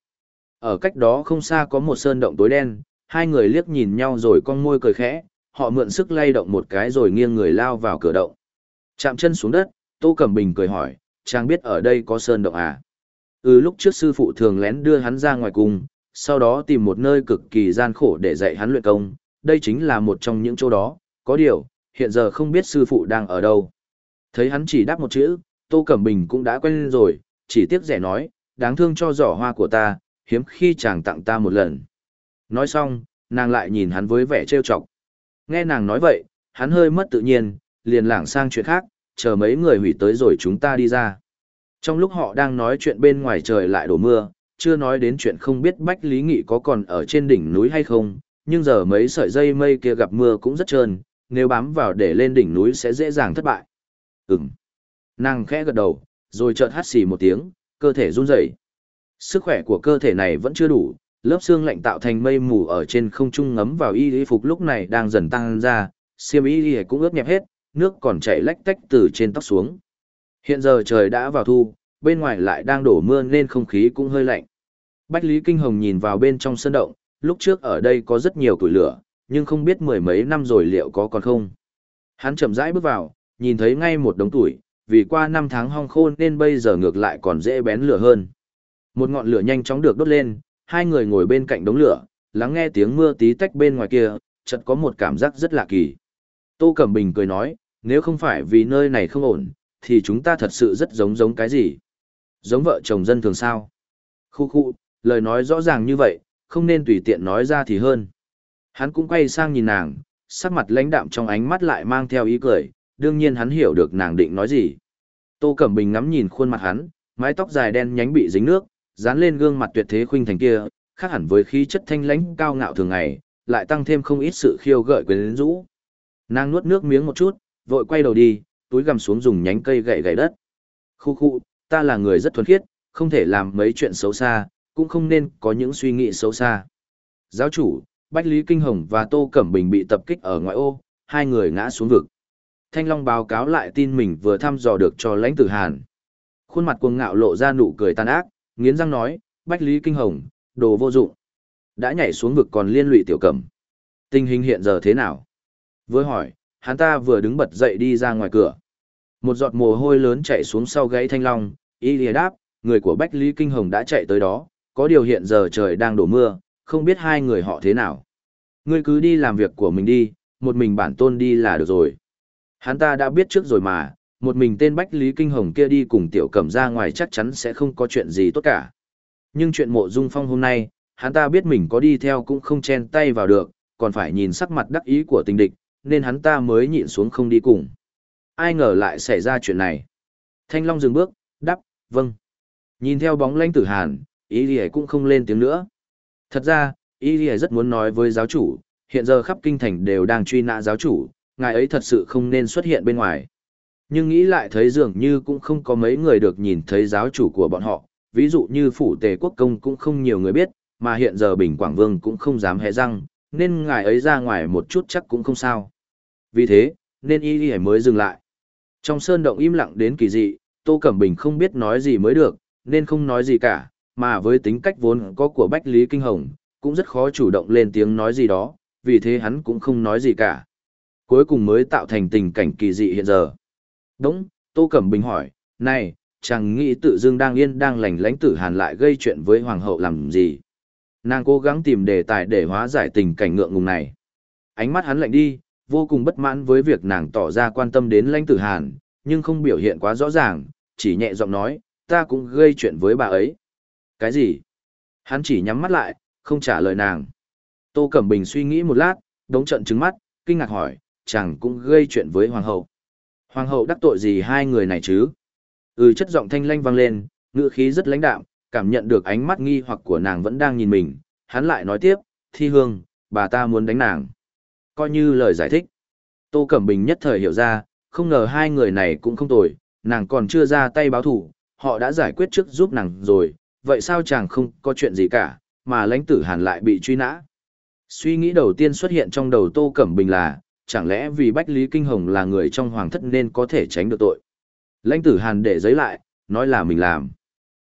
Speaker 1: Ở cách đó không xa có một sơn động tối đen, hai người liếc nhìn nhau rồi con môi cười khẽ, họ mượn sức lay động một cái rồi nghiêng người lao vào cửa động. Chạm chân xuống đất, Tô Cẩm Bình cười hỏi, chàng biết ở đây có sơn động à? Ừ lúc trước sư phụ thường lén đưa hắn ra ngoài cùng, sau đó tìm một nơi cực kỳ gian khổ để dạy hắn luyện công, đây chính là một trong những chỗ đó, có điều, hiện giờ không biết sư phụ đang ở đâu. Thấy hắn chỉ đáp một chữ, Tô Cẩm Bình cũng đã quen rồi, chỉ tiếc rẻ nói, đáng thương cho giỏ hoa của ta, hiếm khi chàng tặng ta một lần. Nói xong, nàng lại nhìn hắn với vẻ trêu chọc. Nghe nàng nói vậy, hắn hơi mất tự nhiên, liền lảng sang chuyện khác, chờ mấy người hủy tới rồi chúng ta đi ra. Trong lúc họ đang nói chuyện bên ngoài trời lại đổ mưa, chưa nói đến chuyện không biết Bách Lý Nghị có còn ở trên đỉnh núi hay không, nhưng giờ mấy sợi dây mây kia gặp mưa cũng rất trơn, nếu bám vào để lên đỉnh núi sẽ dễ dàng thất bại. Ừm. Nàng khẽ gật đầu, rồi chợt hắt xì một tiếng, cơ thể run rẩy. Sức khỏe của cơ thể này vẫn chưa đủ, lớp xương lạnh tạo thành mây mù ở trên không trung ngấm vào y y phục lúc này đang dần tăng ra, xiêm y y cũng ướt nhẹp hết, nước còn chảy lách tách từ trên tóc xuống. Hiện giờ trời đã vào thu, bên ngoài lại đang đổ mưa nên không khí cũng hơi lạnh. Bách Lý Kinh Hồng nhìn vào bên trong sân động, lúc trước ở đây có rất nhiều củi lửa, nhưng không biết mười mấy năm rồi liệu có còn không. Hắn chậm rãi bước vào, nhìn thấy ngay một đống tuổi, vì qua năm tháng hong khô nên bây giờ ngược lại còn dễ bén lửa hơn. Một ngọn lửa nhanh chóng được đốt lên, hai người ngồi bên cạnh đống lửa, lắng nghe tiếng mưa tí tách bên ngoài kia, chợt có một cảm giác rất lạ kỳ. Tô Cẩm Bình cười nói, nếu không phải vì nơi này không ổn, thì chúng ta thật sự rất giống giống cái gì. Giống vợ chồng dân thường sao. Khu khu, lời nói rõ ràng như vậy, không nên tùy tiện nói ra thì hơn. Hắn cũng quay sang nhìn nàng, sắc mặt lãnh đạm trong ánh mắt lại mang theo ý cười, đương nhiên hắn hiểu được nàng định nói gì. Tô Cẩm Bình ngắm nhìn khuôn mặt hắn, mái tóc dài đen nhánh bị dính nước, dán lên gương mặt tuyệt thế khuynh thành kia, khác hẳn với khí chất thanh lãnh cao ngạo thường ngày, lại tăng thêm không ít sự khiêu gợi quyến rũ. Nàng nuốt nước miếng một chút, vội quay đầu đi, túi gầm xuống dùng nhánh cây gậy gậy đất. Khu khu, ta là người rất thuần khiết, không thể làm mấy chuyện xấu xa, cũng không nên có những suy nghĩ xấu xa. Giáo chủ, Bách Lý Kinh Hồng và Tô Cẩm Bình bị tập kích ở ngoại ô, hai người ngã xuống vực. Thanh Long báo cáo lại tin mình vừa thăm dò được cho lãnh tử Hàn. Khuôn mặt cuồng ngạo lộ ra nụ cười tàn ác, nghiến răng nói, Bách Lý Kinh Hồng, đồ vô dụng. Đã nhảy xuống vực còn liên lụy tiểu cẩm. Tình hình hiện giờ thế nào? với hỏi, hắn ta vừa đứng bật dậy đi ra ngoài cửa. Một giọt mồ hôi lớn chạy xuống sau gáy thanh long, y lìa đáp, người của Bách Lý Kinh Hồng đã chạy tới đó, có điều hiện giờ trời đang đổ mưa, không biết hai người họ thế nào. Ngươi cứ đi làm việc của mình đi, một mình bản tôn đi là được rồi. Hắn ta đã biết trước rồi mà, một mình tên Bách Lý Kinh Hồng kia đi cùng tiểu cẩm ra ngoài chắc chắn sẽ không có chuyện gì tốt cả. Nhưng chuyện mộ dung phong hôm nay, hắn ta biết mình có đi theo cũng không chen tay vào được, còn phải nhìn sắc mặt đắc ý của tình địch, nên hắn ta mới nhịn xuống không đi cùng. Ai ngờ lại xảy ra chuyện này. Thanh Long dừng bước, đáp, vâng. Nhìn theo bóng lãnh tử hàn, ý gì cũng không lên tiếng nữa. Thật ra, ý gì rất muốn nói với giáo chủ, hiện giờ khắp kinh thành đều đang truy nã giáo chủ, ngài ấy thật sự không nên xuất hiện bên ngoài. Nhưng nghĩ lại thấy dường như cũng không có mấy người được nhìn thấy giáo chủ của bọn họ, ví dụ như phủ tề quốc công cũng không nhiều người biết, mà hiện giờ Bình Quảng Vương cũng không dám hé răng, nên ngài ấy ra ngoài một chút chắc cũng không sao. Vì thế, nên y y mới dừng lại. Trong sơn động im lặng đến kỳ dị, Tô Cẩm Bình không biết nói gì mới được, nên không nói gì cả, mà với tính cách vốn có của Bách Lý Kinh Hồng, cũng rất khó chủ động lên tiếng nói gì đó, vì thế hắn cũng không nói gì cả. Cuối cùng mới tạo thành tình cảnh kỳ dị hiện giờ. Đúng, Tô Cẩm Bình hỏi, này, chàng nghĩ tự dưng đang yên đang lành lãnh tử hàn lại gây chuyện với hoàng hậu làm gì. Nàng cố gắng tìm đề tài để hóa giải tình cảnh ngượng ngùng này. Ánh mắt hắn lạnh đi, vô cùng bất mãn với việc nàng tỏ ra quan tâm đến lãnh tử hàn, nhưng không biểu hiện quá rõ ràng, chỉ nhẹ giọng nói, ta cũng gây chuyện với bà ấy. Cái gì? Hắn chỉ nhắm mắt lại, không trả lời nàng. Tô Cẩm Bình suy nghĩ một lát, đống trận trứng mắt, kinh ngạc hỏi, chàng cũng gây chuyện với hoàng hậu. Hoàng hậu đắc tội gì hai người này chứ? Ừ chất giọng thanh lanh vang lên, ngữ khí rất lãnh đạm, cảm nhận được ánh mắt nghi hoặc của nàng vẫn đang nhìn mình, hắn lại nói tiếp, thi hương, bà ta muốn đánh nàng. Coi như lời giải thích. Tô Cẩm Bình nhất thời hiểu ra, không ngờ hai người này cũng không tồi, nàng còn chưa ra tay báo thủ, họ đã giải quyết trước giúp nàng rồi, vậy sao chàng không có chuyện gì cả, mà lãnh tử hàn lại bị truy nã. Suy nghĩ đầu tiên xuất hiện trong đầu Tô Cẩm Bình là, chẳng lẽ vì Bách Lý Kinh Hồng là người trong hoàng thất nên có thể tránh được tội. Lãnh tử hàn để giấy lại, nói là mình làm.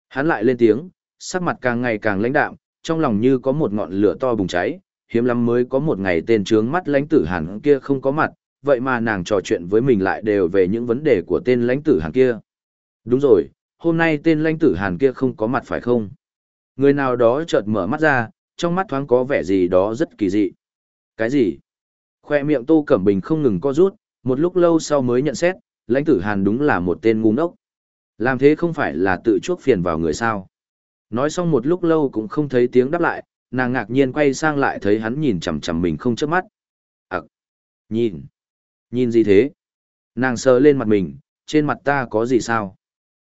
Speaker 1: Hắn lại lên tiếng, sắc mặt càng ngày càng lãnh đạm, trong lòng như có một ngọn lửa to bùng cháy, hiếm lắm mới có một ngày tên trướng mắt lãnh tử hàn kia không có mặt, vậy mà nàng trò chuyện với mình lại đều về những vấn đề của tên lãnh tử hàn kia. Đúng rồi, hôm nay tên lãnh tử hàn kia không có mặt phải không? Người nào đó chợt mở mắt ra, trong mắt thoáng có vẻ gì đó rất kỳ dị. Cái gì? Khoe miệng Tô Cẩm Bình không ngừng co rút, một lúc lâu sau mới nhận xét, lãnh tử hàn đúng là một tên ngu ngốc. Làm thế không phải là tự chuốc phiền vào người sao. Nói xong một lúc lâu cũng không thấy tiếng đáp lại, nàng ngạc nhiên quay sang lại thấy hắn nhìn chằm chằm mình không chớp mắt. Ấc! Nhìn. Nhìn gì thế? Nàng sờ lên mặt mình, trên mặt ta có gì sao?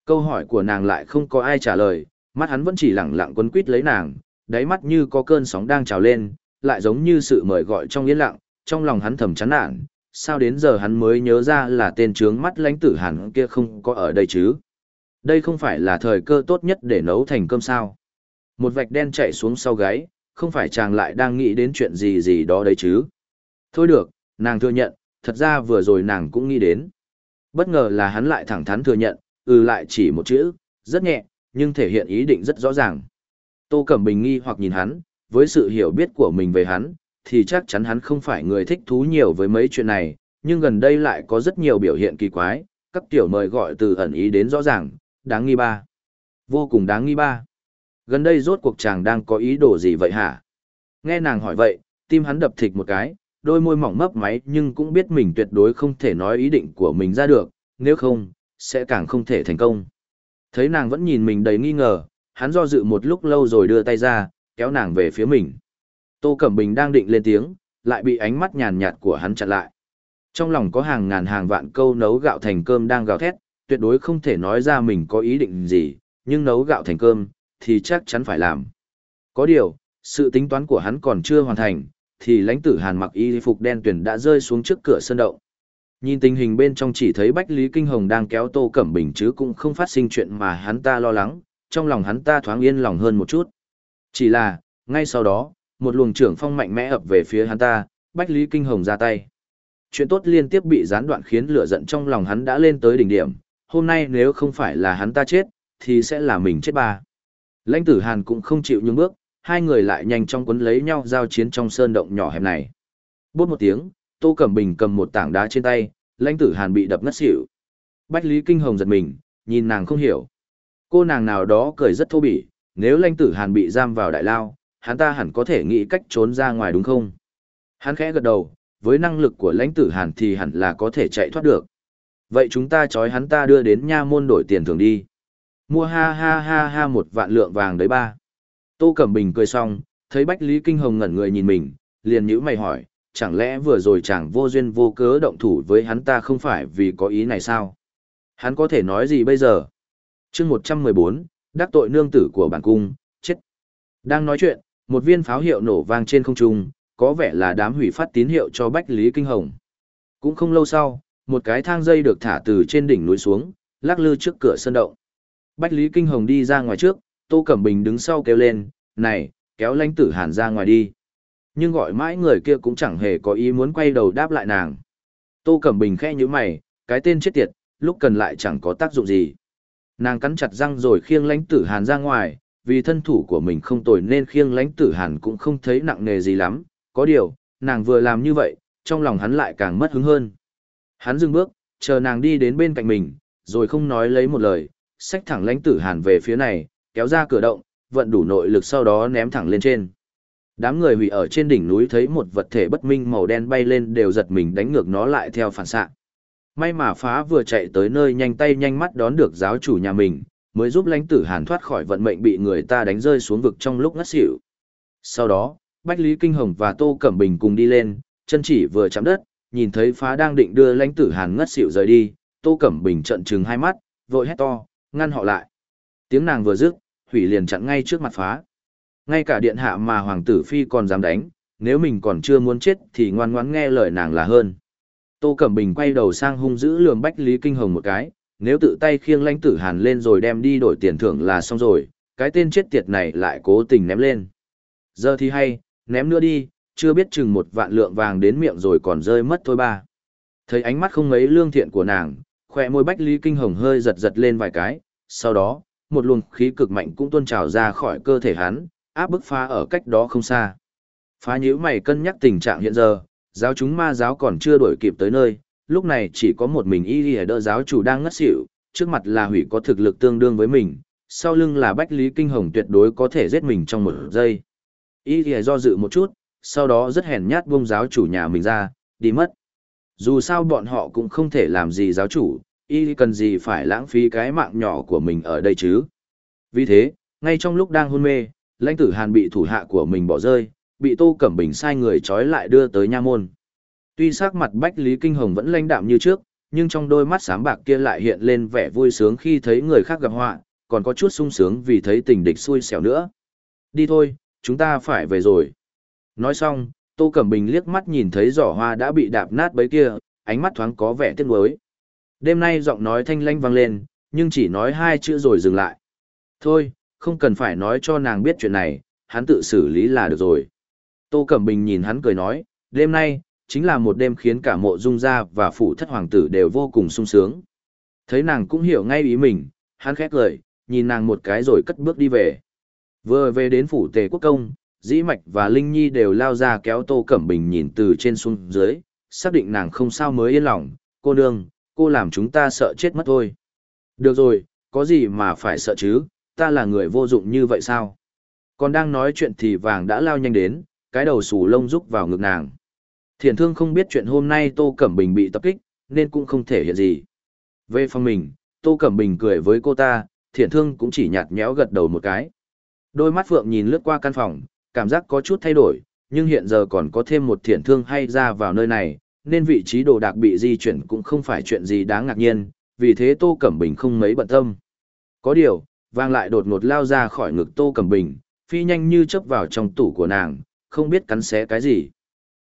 Speaker 1: Câu hỏi của nàng lại không có ai trả lời, mắt hắn vẫn chỉ lẳng lặng quấn quít lấy nàng, đáy mắt như có cơn sóng đang trào lên, lại giống như sự mời gọi trong yên lặng, trong lòng hắn thầm chán nản, sao đến giờ hắn mới nhớ ra là tên trướng mắt lãnh tử hàn kia không có ở đây chứ? Đây không phải là thời cơ tốt nhất để nấu thành cơm sao? Một vạch đen chạy xuống sau gáy, không phải chàng lại đang nghĩ đến chuyện gì gì đó đấy chứ? Thôi được, nàng thừa nhận, thật ra vừa rồi nàng cũng nghĩ đến. Bất ngờ là hắn lại thẳng thắn thừa nhận, ừ lại chỉ một chữ, rất nhẹ, nhưng thể hiện ý định rất rõ ràng. Tô Cẩm Bình nghi hoặc nhìn hắn, với sự hiểu biết của mình về hắn, thì chắc chắn hắn không phải người thích thú nhiều với mấy chuyện này, nhưng gần đây lại có rất nhiều biểu hiện kỳ quái, các tiểu mời gọi từ ẩn ý đến rõ ràng, đáng nghi ba. Vô cùng đáng nghi ba. Gần đây rốt cuộc chàng đang có ý đồ gì vậy hả? Nghe nàng hỏi vậy, tim hắn đập thịch một cái, đôi môi mỏng mấp máy nhưng cũng biết mình tuyệt đối không thể nói ý định của mình ra được, nếu không, sẽ càng không thể thành công. Thấy nàng vẫn nhìn mình đầy nghi ngờ, hắn do dự một lúc lâu rồi đưa tay ra, kéo nàng về phía mình. Tô Cẩm Bình đang định lên tiếng, lại bị ánh mắt nhàn nhạt của hắn chặn lại. Trong lòng có hàng ngàn hàng vạn câu nấu gạo thành cơm đang gào thét, tuyệt đối không thể nói ra mình có ý định gì, nhưng nấu gạo thành cơm, thì chắc chắn phải làm. Có điều, sự tính toán của hắn còn chưa hoàn thành, thì lãnh tử hàn mặc y phục đen tuyển đã rơi xuống trước cửa sân động. Nhìn tình hình bên trong chỉ thấy Bách Lý Kinh Hồng đang kéo Tô Cẩm Bình chứ cũng không phát sinh chuyện mà hắn ta lo lắng, trong lòng hắn ta thoáng yên lòng hơn một chút. Chỉ là, ngay sau đó, một luồng trưởng phong mạnh mẽ ập về phía hắn ta, Bách Lý Kinh Hồng ra tay. Chuyện tốt liên tiếp bị gián đoạn khiến lửa giận trong lòng hắn đã lên tới đỉnh điểm, hôm nay nếu không phải là hắn ta chết, thì sẽ là mình chết ba. Lãnh tử Hàn cũng không chịu nhường bước, hai người lại nhanh chóng quấn lấy nhau giao chiến trong sơn động nhỏ hẹp này. Bút một tiếng, Tô Cẩm Bình cầm một tảng đá trên tay, lãnh tử Hàn bị đập ngất xỉu. Bách Lý Kinh Hồng giật mình, nhìn nàng không hiểu. Cô nàng nào đó cười rất thô bỉ, nếu lãnh tử Hàn bị giam vào đại lao, hắn ta hẳn có thể nghĩ cách trốn ra ngoài đúng không? Hắn khẽ gật đầu, với năng lực của lãnh tử Hàn thì hẳn là có thể chạy thoát được. Vậy chúng ta trói hắn ta đưa đến nha môn đổi tiền thưởng đi. Mua ha ha ha ha một vạn lượng vàng đấy ba. Tô Cẩm Bình cười xong, thấy Bách Lý Kinh Hồng ngẩn người nhìn mình, liền nhíu mày hỏi, chẳng lẽ vừa rồi chàng vô duyên vô cớ động thủ với hắn ta không phải vì có ý này sao? Hắn có thể nói gì bây giờ? chương 114, đắc tội nương tử của bản cung, chết. Đang nói chuyện, một viên pháo hiệu nổ vang trên không trung, có vẻ là đám hủy phát tín hiệu cho Bách Lý Kinh Hồng. Cũng không lâu sau, một cái thang dây được thả từ trên đỉnh núi xuống, lắc lư trước cửa sân động. Bách Lý Kinh Hồng đi ra ngoài trước, Tô Cẩm Bình đứng sau kêu lên, này, kéo lãnh tử hàn ra ngoài đi. Nhưng gọi mãi người kia cũng chẳng hề có ý muốn quay đầu đáp lại nàng. Tô Cẩm Bình khẽ như mày, cái tên chết tiệt, lúc cần lại chẳng có tác dụng gì. Nàng cắn chặt răng rồi khiêng lãnh tử hàn ra ngoài, vì thân thủ của mình không tồi nên khiêng lãnh tử hàn cũng không thấy nặng nề gì lắm. Có điều, nàng vừa làm như vậy, trong lòng hắn lại càng mất hứng hơn. Hắn dừng bước, chờ nàng đi đến bên cạnh mình, rồi không nói lấy một lời, xách thẳng lãnh tử hàn về phía này, kéo ra cửa động, vận đủ nội lực sau đó ném thẳng lên trên. Đám người hủy ở trên đỉnh núi thấy một vật thể bất minh màu đen bay lên đều giật mình đánh ngược nó lại theo phản xạ. May mà phá vừa chạy tới nơi nhanh tay nhanh mắt đón được giáo chủ nhà mình, mới giúp lãnh tử hàn thoát khỏi vận mệnh bị người ta đánh rơi xuống vực trong lúc ngất xỉu. Sau đó, Bách Lý Kinh Hồng và Tô Cẩm Bình cùng đi lên, chân chỉ vừa chạm đất, nhìn thấy phá đang định đưa lãnh tử hàn ngất xỉu rời đi, Tô Cẩm Bình trận trừng hai mắt, vội hét to, ngăn họ lại. Tiếng nàng vừa dứt, hủy liền chặn ngay trước mặt phá. Ngay cả điện hạ mà hoàng tử phi còn dám đánh, nếu mình còn chưa muốn chết thì ngoan ngoãn nghe lời nàng là hơn. Tô Cẩm Bình quay đầu sang hung dữ lườm Bách Lý Kinh Hồng một cái, nếu tự tay khiêng lãnh tử hàn lên rồi đem đi đổi tiền thưởng là xong rồi, cái tên chết tiệt này lại cố tình ném lên. Giờ thì hay, ném nữa đi, chưa biết chừng một vạn lượng vàng đến miệng rồi còn rơi mất thôi ba. Thấy ánh mắt không mấy lương thiện của nàng, khỏe môi Bách Lý Kinh Hồng hơi giật giật lên vài cái, sau đó, một luồng khí cực mạnh cũng tuôn trào ra khỏi cơ thể hắn, áp bức phá ở cách đó không xa. Phá nhíu mày cân nhắc tình trạng hiện giờ, giáo chúng ma giáo còn chưa đuổi kịp tới nơi, lúc này chỉ có một mình y lìa đỡ giáo chủ đang ngất xỉu, trước mặt là hủy có thực lực tương đương với mình, sau lưng là bách lý kinh hồng tuyệt đối có thể giết mình trong một giây. Y y do dự một chút, sau đó rất hèn nhát buông giáo chủ nhà mình ra, đi mất. Dù sao bọn họ cũng không thể làm gì giáo chủ, y cần gì phải lãng phí cái mạng nhỏ của mình ở đây chứ. Vì thế, ngay trong lúc đang hôn mê, lãnh tử hàn bị thủ hạ của mình bỏ rơi, bị tô cẩm bình sai người trói lại đưa tới nha môn. Tuy sắc mặt Bách Lý Kinh Hồng vẫn lãnh đạm như trước, nhưng trong đôi mắt sáng bạc kia lại hiện lên vẻ vui sướng khi thấy người khác gặp họa, còn có chút sung sướng vì thấy tình địch xui xẻo nữa. Đi thôi, chúng ta phải về rồi. Nói xong, Tô Cẩm Bình liếc mắt nhìn thấy giỏ hoa đã bị đạp nát bấy kia, ánh mắt thoáng có vẻ tiếc nuối. Đêm nay giọng nói thanh lanh vang lên, nhưng chỉ nói hai chữ rồi dừng lại. Thôi, không cần phải nói cho nàng biết chuyện này, hắn tự xử lý là được rồi. Tô Cẩm Bình nhìn hắn cười nói, đêm nay, chính là một đêm khiến cả mộ dung gia và phủ thất hoàng tử đều vô cùng sung sướng. Thấy nàng cũng hiểu ngay ý mình, hắn khét lời, nhìn nàng một cái rồi cất bước đi về. Vừa về đến phủ tề quốc công, dĩ mạch và linh nhi đều lao ra kéo tô cẩm bình nhìn từ trên xuống dưới, xác định nàng không sao mới yên lòng, cô nương, cô làm chúng ta sợ chết mất thôi. Được rồi, có gì mà phải sợ chứ, ta là người vô dụng như vậy sao? Còn đang nói chuyện thì vàng đã lao nhanh đến, cái đầu sù lông rúc vào ngực nàng. Thiền thương không biết chuyện hôm nay Tô Cẩm Bình bị tập kích, nên cũng không thể hiện gì. Về phòng mình, Tô Cẩm Bình cười với cô ta, thiền thương cũng chỉ nhạt nhẽo gật đầu một cái. Đôi mắt Phượng nhìn lướt qua căn phòng, cảm giác có chút thay đổi, nhưng hiện giờ còn có thêm một thiền thương hay ra vào nơi này, nên vị trí đồ đạc bị di chuyển cũng không phải chuyện gì đáng ngạc nhiên, vì thế Tô Cẩm Bình không mấy bận tâm. Có điều, vang lại đột ngột lao ra khỏi ngực Tô Cẩm Bình, phi nhanh như chớp vào trong tủ của nàng, không biết cắn xé cái gì.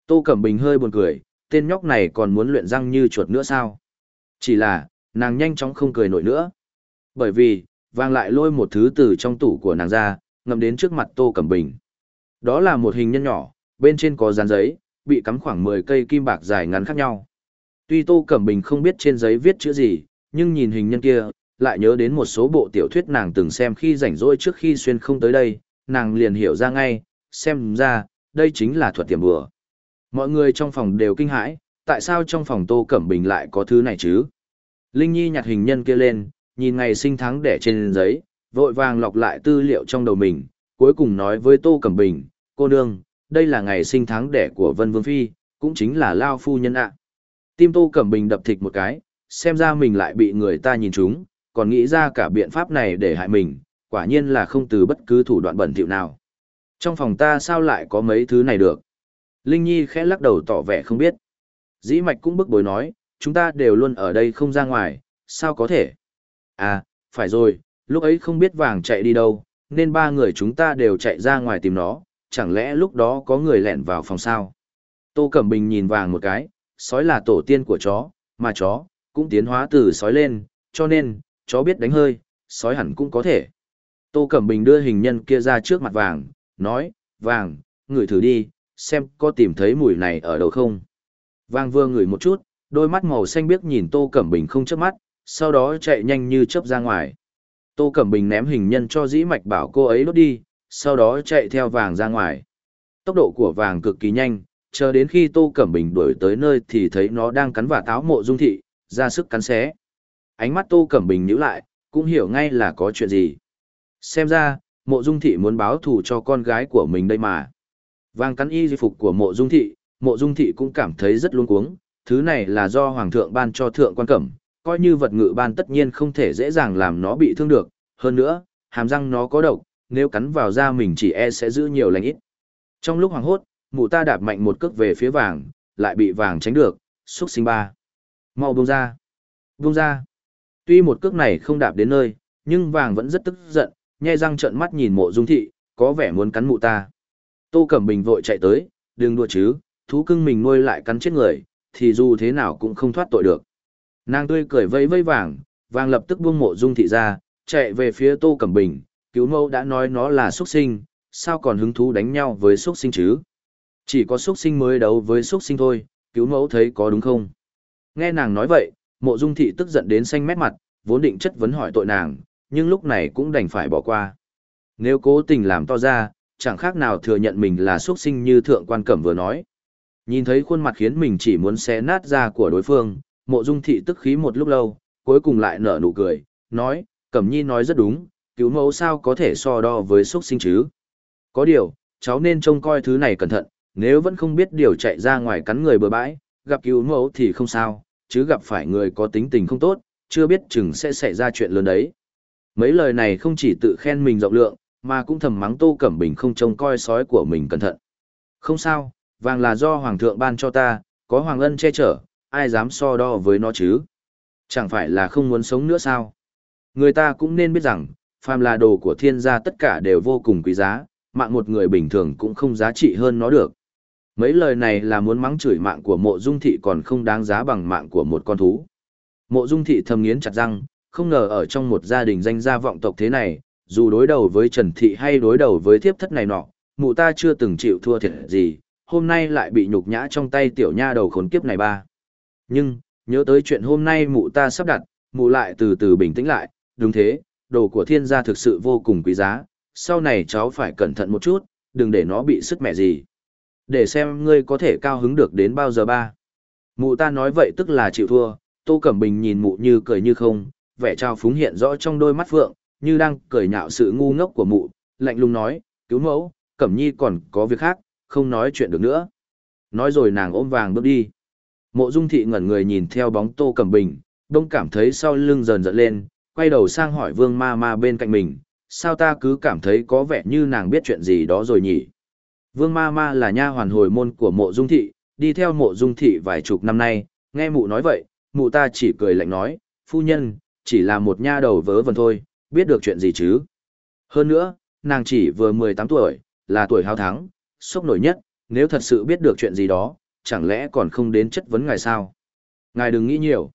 Speaker 1: Tô Cẩm Bình hơi buồn cười, tên nhóc này còn muốn luyện răng như chuột nữa sao? Chỉ là, nàng nhanh chóng không cười nổi nữa. Bởi vì, vang lại lôi một thứ từ trong tủ của nàng ra, ngầm đến trước mặt Tô Cẩm Bình. Đó là một hình nhân nhỏ, bên trên có dán giấy, bị cắm khoảng 10 cây kim bạc dài ngắn khác nhau. Tuy Tô Cẩm Bình không biết trên giấy viết chữ gì, nhưng nhìn hình nhân kia, lại nhớ đến một số bộ tiểu thuyết nàng từng xem khi rảnh rỗi trước khi xuyên không tới đây, nàng liền hiểu ra ngay, xem ra, đây chính là thuật tiềm bùa. Mọi người trong phòng đều kinh hãi, tại sao trong phòng Tô Cẩm Bình lại có thứ này chứ? Linh Nhi nhặt hình nhân kia lên, nhìn ngày sinh tháng đẻ trên giấy, vội vàng lọc lại tư liệu trong đầu mình, cuối cùng nói với Tô Cẩm Bình, cô nương, đây là ngày sinh tháng đẻ của Vân Vương Phi, cũng chính là Lao Phu Nhân ạ. Tim Tô Cẩm Bình đập thịt một cái, xem ra mình lại bị người ta nhìn trúng, còn nghĩ ra cả biện pháp này để hại mình, quả nhiên là không từ bất cứ thủ đoạn bẩn thỉu nào. Trong phòng ta sao lại có mấy thứ này được? Linh Nhi khẽ lắc đầu tỏ vẻ không biết. Dĩ mạch cũng bức bối nói, chúng ta đều luôn ở đây không ra ngoài, sao có thể? À, phải rồi, lúc ấy không biết vàng chạy đi đâu, nên ba người chúng ta đều chạy ra ngoài tìm nó, chẳng lẽ lúc đó có người lẻn vào phòng sao? Tô Cẩm Bình nhìn vàng một cái, sói là tổ tiên của chó, mà chó, cũng tiến hóa từ sói lên, cho nên, chó biết đánh hơi, sói hẳn cũng có thể. Tô Cẩm Bình đưa hình nhân kia ra trước mặt vàng, nói, vàng, ngửi thử đi, xem có tìm thấy mùi này ở đâu không. Vàng vừa ngửi một chút, đôi mắt màu xanh biếc nhìn Tô Cẩm Bình không chớp mắt, sau đó chạy nhanh như chớp ra ngoài. Tô Cẩm Bình ném hình nhân cho dĩ mạch bảo cô ấy đốt đi, sau đó chạy theo vàng ra ngoài. Tốc độ của vàng cực kỳ nhanh, chờ đến khi Tô Cẩm Bình đuổi tới nơi thì thấy nó đang cắn vả táo mộ dung thị, ra sức cắn xé. Ánh mắt Tô Cẩm Bình nhíu lại, cũng hiểu ngay là có chuyện gì. Xem ra, mộ dung thị muốn báo thù cho con gái của mình đây mà. Vàng cắn y di phục của mộ dung thị, mộ dung thị cũng cảm thấy rất luống cuống, thứ này là do hoàng thượng ban cho thượng quan cẩm, coi như vật ngự ban tất nhiên không thể dễ dàng làm nó bị thương được, hơn nữa, hàm răng nó có độc, nếu cắn vào da mình chỉ e sẽ giữ nhiều lành ít. Trong lúc hoàng hốt, mụ ta đạp mạnh một cước về phía vàng, lại bị vàng tránh được, xúc sinh ba. Mau buông ra. Buông ra. Tuy một cước này không đạp đến nơi, nhưng vàng vẫn rất tức giận, nhe răng trợn mắt nhìn mộ dung thị, có vẻ muốn cắn mụ ta. Tô Cẩm Bình vội chạy tới, đừng đùa chứ, thú cưng mình nuôi lại cắn chết người, thì dù thế nào cũng không thoát tội được. Nàng tươi cười vẫy vẫy vàng, vàng lập tức buông mộ dung thị ra, chạy về phía Tô Cẩm Bình, cứu mẫu đã nói nó là xuất sinh, sao còn hứng thú đánh nhau với xuất sinh chứ? Chỉ có xuất sinh mới đấu với xuất sinh thôi, cứu mẫu thấy có đúng không? Nghe nàng nói vậy, mộ dung thị tức giận đến xanh mét mặt, vốn định chất vấn hỏi tội nàng, nhưng lúc này cũng đành phải bỏ qua. Nếu cố tình làm to ra, chẳng khác nào thừa nhận mình là xuất sinh như thượng quan cẩm vừa nói. Nhìn thấy khuôn mặt khiến mình chỉ muốn xé nát ra của đối phương, mộ dung thị tức khí một lúc lâu, cuối cùng lại nở nụ cười, nói, cẩm nhi nói rất đúng, cứu mẫu sao có thể so đo với xuất sinh chứ. Có điều, cháu nên trông coi thứ này cẩn thận, nếu vẫn không biết điều chạy ra ngoài cắn người bừa bãi, gặp cứu mẫu thì không sao, chứ gặp phải người có tính tình không tốt, chưa biết chừng sẽ xảy ra chuyện lớn đấy. Mấy lời này không chỉ tự khen mình rộng lượng, mà cũng thầm mắng Tô Cẩm Bình không trông coi sói của mình cẩn thận. Không sao, vàng là do Hoàng thượng ban cho ta, Có Hoàng Ân che chở, ai dám so đo với nó chứ? Chẳng phải là không muốn sống nữa sao? Người ta cũng nên biết rằng, phàm là đồ của thiên gia tất cả đều vô cùng quý giá, mạng một người bình thường cũng không giá trị hơn nó được. Mấy lời này là muốn mắng chửi mạng của mộ dung thị còn không đáng giá bằng mạng của một con thú. Mộ dung thị thầm nghiến chặt răng, không ngờ ở trong một gia đình danh gia vọng tộc thế này, dù đối đầu với Trần Thị hay đối đầu với thiếp thất này nọ, mụ ta chưa từng chịu thua thiệt gì, hôm nay lại bị nhục nhã trong tay tiểu nha đầu khốn kiếp này ba. Nhưng, nhớ tới chuyện hôm nay mụ ta sắp đặt, mụ lại từ từ bình tĩnh lại, đúng thế, đồ của thiên gia thực sự vô cùng quý giá, sau này cháu phải cẩn thận một chút, đừng để nó bị sức mẹ gì. Để xem ngươi có thể cao hứng được đến bao giờ ba. Mụ ta nói vậy tức là chịu thua, Tô Cẩm Bình nhìn mụ như cười như không, vẻ trao phúng hiện rõ trong đôi mắt phượng, như đang cười nhạo sự ngu ngốc của mụ, lạnh lùng nói, cứu mẫu, Cẩm Nhi còn có việc khác, không nói chuyện được nữa. Nói rồi nàng ôm vàng bước đi. Mộ Dung Thị ngẩn người nhìn theo bóng Tô Cẩm Bình, đông cảm thấy sau lưng dần dần lên, quay đầu sang hỏi Vương Ma Ma bên cạnh mình, sao ta cứ cảm thấy có vẻ như nàng biết chuyện gì đó rồi nhỉ? Vương Ma Ma là nha hoàn hồi môn của Mộ Dung Thị, đi theo Mộ Dung Thị vài chục năm nay, nghe mụ nói vậy, mụ ta chỉ cười lạnh nói, phu nhân, chỉ là một nha đầu vớ vẩn thôi, biết được chuyện gì chứ? Hơn nữa, nàng chỉ vừa 18 tuổi, là tuổi hao thắng, sốc nổi nhất, nếu thật sự biết được chuyện gì đó, chẳng lẽ còn không đến chất vấn ngài sao? Ngài đừng nghĩ nhiều.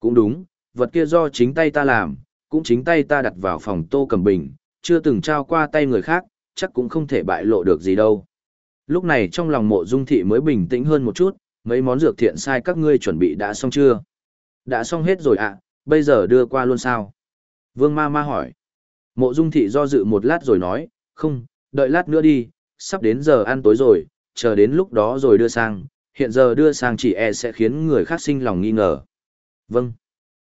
Speaker 1: Cũng đúng, vật kia do chính tay ta làm, cũng chính tay ta đặt vào phòng tô cầm bình, chưa từng trao qua tay người khác, chắc cũng không thể bại lộ được gì đâu. Lúc này trong lòng mộ dung thị mới bình tĩnh hơn một chút, mấy món dược thiện sai các ngươi chuẩn bị đã xong chưa? Đã xong hết rồi ạ, bây giờ đưa qua luôn sao? Vương ma ma hỏi. Mộ dung thị do dự một lát rồi nói, không, đợi lát nữa đi, sắp đến giờ ăn tối rồi, chờ đến lúc đó rồi đưa sang, hiện giờ đưa sang chỉ e sẽ khiến người khác sinh lòng nghi ngờ. Vâng.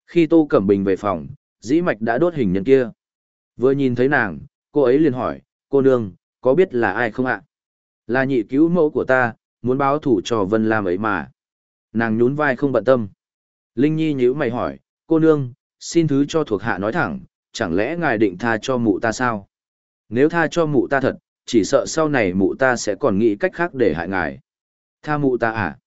Speaker 1: Khi Tô Cẩm Bình về phòng, dĩ mạch đã đốt hình nhân kia. Vừa nhìn thấy nàng, cô ấy liền hỏi, cô nương, có biết là ai không ạ? Là nhị cứu mẫu của ta, muốn báo thủ cho Vân Lam ấy mà. Nàng nhún vai không bận tâm. Linh Nhi nhíu mày hỏi, cô nương, xin thứ cho thuộc hạ nói thẳng, chẳng lẽ ngài định tha cho mụ ta sao? Nếu tha cho mụ ta thật, chỉ sợ sau này mụ ta sẽ còn nghĩ cách khác để hại ngài. Tha mụ ta à?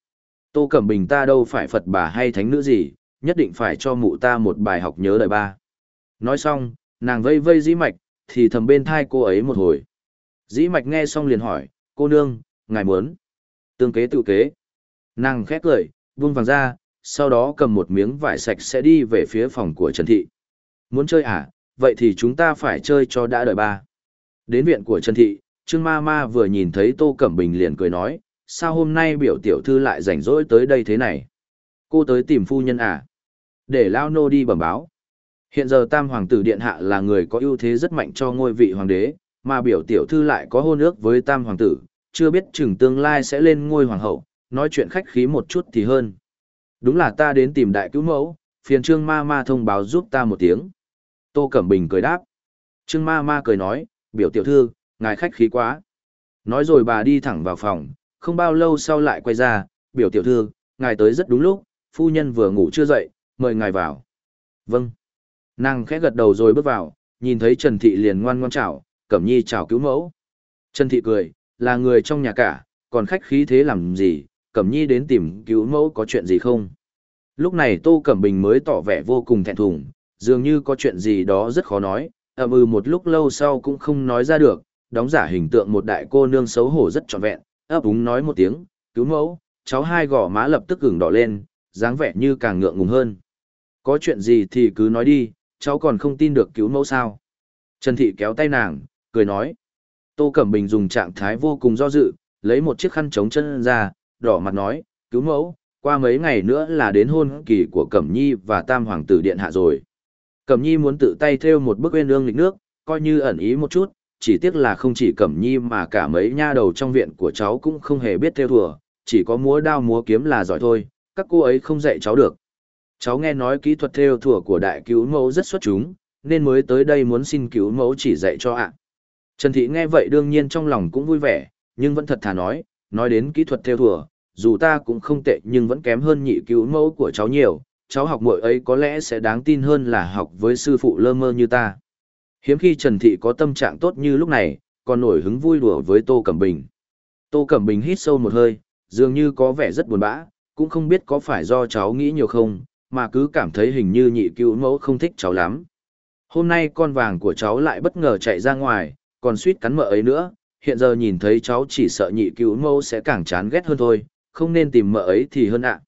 Speaker 1: Tô Cẩm Bình ta đâu phải Phật bà hay thánh nữ gì, nhất định phải cho mụ ta một bài học nhớ đời ba. Nói xong, nàng vây vây dĩ mạch, thì thầm bên thai cô ấy một hồi. Dĩ mạch nghe xong liền hỏi, cô nương, ngài muốn. Tương kế tự kế. Nàng khét cười, vung vàng ra, sau đó cầm một miếng vải sạch sẽ đi về phía phòng của Trần Thị. Muốn chơi à, vậy thì chúng ta phải chơi cho đã đời ba. Đến viện của Trần Thị, Trương Ma Ma vừa nhìn thấy Tô Cẩm Bình liền cười nói, sao hôm nay biểu tiểu thư lại rảnh rỗi tới đây thế này? Cô tới tìm phu nhân à? Để Lao Nô đi bẩm báo. Hiện giờ Tam Hoàng tử Điện Hạ là người có ưu thế rất mạnh cho ngôi vị Hoàng đế, mà biểu tiểu thư lại có hôn ước với Tam Hoàng tử, chưa biết chừng tương lai sẽ lên ngôi Hoàng hậu, nói chuyện khách khí một chút thì hơn. Đúng là ta đến tìm đại cứu mẫu, phiền Trương Ma Ma thông báo giúp ta một tiếng. Tô Cẩm Bình cười đáp. Trương Ma Ma cười nói, biểu tiểu thư, ngài khách khí quá. Nói rồi bà đi thẳng vào phòng, không bao lâu sau lại quay ra, biểu tiểu thư, ngài tới rất đúng lúc, phu nhân vừa ngủ chưa dậy, mời ngài vào. Vâng. Nàng khẽ gật đầu rồi bước vào, nhìn thấy Trần Thị liền ngoan ngoan chào, Cẩm Nhi chào cứu mẫu. Trần Thị cười, là người trong nhà cả, còn khách khí thế làm gì, Cẩm Nhi đến tìm cứu mẫu có chuyện gì không? Lúc này Tô Cẩm Bình mới tỏ vẻ vô cùng thẹn thùng, dường như có chuyện gì đó rất khó nói, ậm ừ một lúc lâu sau cũng không nói ra được, đóng giả hình tượng một đại cô nương xấu hổ rất trọn vẹn, ấp úng nói một tiếng, cứu mẫu, cháu hai gò má lập tức ửng đỏ lên, dáng vẻ như càng ngượng ngùng hơn. Có chuyện gì thì cứ nói đi, cháu còn không tin được cứu mẫu sao. Trần Thị kéo tay nàng, cười nói. Tô Cẩm Bình dùng trạng thái vô cùng do dự, lấy một chiếc khăn chống chân ra, đỏ mặt nói, cứu mẫu, qua mấy ngày nữa là đến hôn kỳ của Cẩm Nhi và Tam Hoàng tử Điện Hạ rồi. Cẩm Nhi muốn tự tay theo một bức uyên ương lịch nước, coi như ẩn ý một chút, chỉ tiếc là không chỉ Cẩm Nhi mà cả mấy nha đầu trong viện của cháu cũng không hề biết theo thùa, chỉ có múa đao múa kiếm là giỏi thôi, các cô ấy không dạy cháu được. Cháu nghe nói kỹ thuật theo thủa của đại cứu mẫu rất xuất chúng, nên mới tới đây muốn xin cứu mẫu chỉ dạy cho ạ. Trần Thị nghe vậy đương nhiên trong lòng cũng vui vẻ, nhưng vẫn thật thà nói, nói đến kỹ thuật theo thủa, dù ta cũng không tệ nhưng vẫn kém hơn nhị cứu mẫu của cháu nhiều, cháu học muội ấy có lẽ sẽ đáng tin hơn là học với sư phụ lơ mơ như ta. Hiếm khi Trần Thị có tâm trạng tốt như lúc này, còn nổi hứng vui đùa với Tô Cẩm Bình. Tô Cẩm Bình hít sâu một hơi, dường như có vẻ rất buồn bã, cũng không biết có phải do cháu nghĩ nhiều không, mà cứ cảm thấy hình như nhị cứu mẫu không thích cháu lắm. Hôm nay con vàng của cháu lại bất ngờ chạy ra ngoài, còn suýt cắn mợ ấy nữa, hiện giờ nhìn thấy cháu chỉ sợ nhị cứu mẫu sẽ càng chán ghét hơn thôi, không nên tìm mợ ấy thì hơn ạ.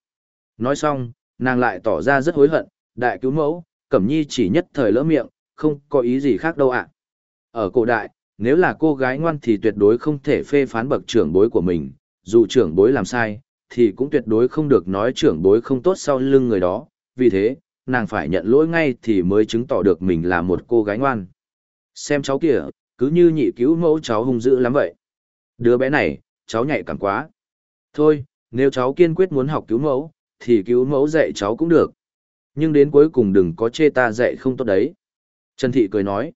Speaker 1: Nói xong, nàng lại tỏ ra rất hối hận, đại cứu mẫu, Cẩm Nhi chỉ nhất thời lỡ miệng, không có ý gì khác đâu ạ. Ở cổ đại, nếu là cô gái ngoan thì tuyệt đối không thể phê phán bậc trưởng bối của mình, dù trưởng bối làm sai, thì cũng tuyệt đối không được nói trưởng bối không tốt sau lưng người đó, vì thế, nàng phải nhận lỗi ngay thì mới chứng tỏ được mình là một cô gái ngoan. Xem cháu kìa, cứ như nhị cứu mẫu cháu hung dữ lắm vậy. Đứa bé này, cháu nhạy cảm quá. Thôi, nếu cháu kiên quyết muốn học cứu mẫu, thì cứu mẫu dạy cháu cũng được. Nhưng đến cuối cùng đừng có chê ta dạy không tốt đấy. Trần Thị cười nói,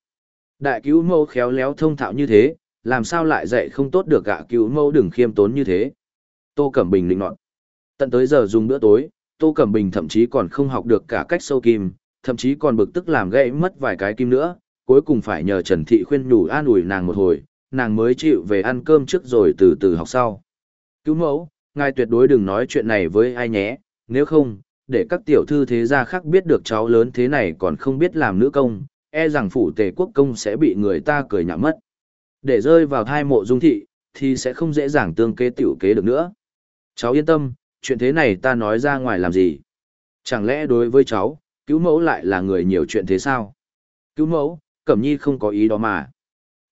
Speaker 1: đại cứu mẫu khéo léo thông thạo như thế, làm sao lại dạy không tốt được gạ cứu mẫu đừng khiêm tốn như thế. Tô Cẩm Bình định nọt. Tận tới giờ dùng bữa tối, Tô Cẩm Bình thậm chí còn không học được cả cách sâu kim, thậm chí còn bực tức làm gãy mất vài cái kim nữa, cuối cùng phải nhờ Trần Thị khuyên nhủ an ủi nàng một hồi, nàng mới chịu về ăn cơm trước rồi từ từ học sau. Cứu mẫu, ngài tuyệt đối đừng nói chuyện này với ai nhé, nếu không, để các tiểu thư thế gia khác biết được cháu lớn thế này còn không biết làm nữ công, e rằng phủ tề quốc công sẽ bị người ta cười nhạo mất. Để rơi vào thai mộ dung thị, thì sẽ không dễ dàng tương kế tiểu kế được nữa. Cháu yên tâm, chuyện thế này ta nói ra ngoài làm gì? Chẳng lẽ đối với cháu, cứu mẫu lại là người nhiều chuyện thế sao? Cứu mẫu, Cẩm Nhi không có ý đó mà.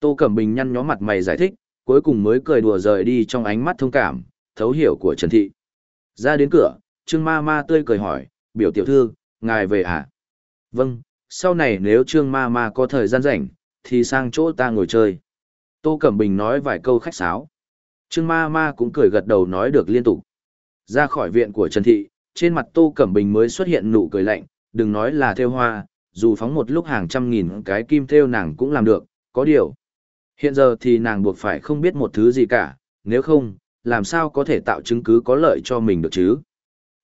Speaker 1: Tô Cẩm Bình nhăn nhó mặt mày giải thích, cuối cùng mới cười đùa rời đi trong ánh mắt thông cảm, thấu hiểu của Trần Thị. Ra đến cửa, Trương Ma Ma tươi cười hỏi, biểu tiểu thư, ngài về à? Vâng, sau này nếu Trương Ma Ma có thời gian rảnh, thì sang chỗ ta ngồi chơi. Tô Cẩm Bình nói vài câu khách sáo. Trương Ma Ma cũng cười gật đầu nói được liên tục. Ra khỏi viện của Trần Thị, trên mặt Tô Cẩm Bình mới xuất hiện nụ cười lạnh, đừng nói là theo hoa, dù phóng một lúc hàng trăm nghìn cái kim theo nàng cũng làm được, có điều. Hiện giờ thì nàng buộc phải không biết một thứ gì cả, nếu không, làm sao có thể tạo chứng cứ có lợi cho mình được chứ.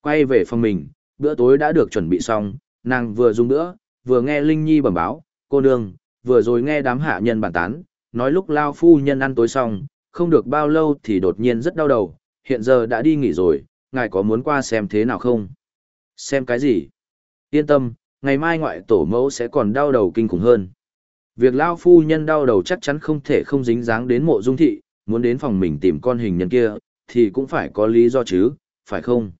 Speaker 1: Quay về phòng mình, bữa tối đã được chuẩn bị xong, nàng vừa dùng bữa, vừa nghe Linh Nhi bẩm báo, cô nương, vừa rồi nghe đám hạ nhân bàn tán, nói lúc lao phu nhân ăn tối xong, không được bao lâu thì đột nhiên rất đau đầu, hiện giờ đã đi nghỉ rồi, ngài có muốn qua xem thế nào không? Xem cái gì? Yên tâm, ngày mai ngoại tổ mẫu sẽ còn đau đầu kinh khủng hơn. Việc lao phu nhân đau đầu chắc chắn không thể không dính dáng đến mộ dung thị, muốn đến phòng mình tìm con hình nhân kia, thì cũng phải có lý do chứ, phải không?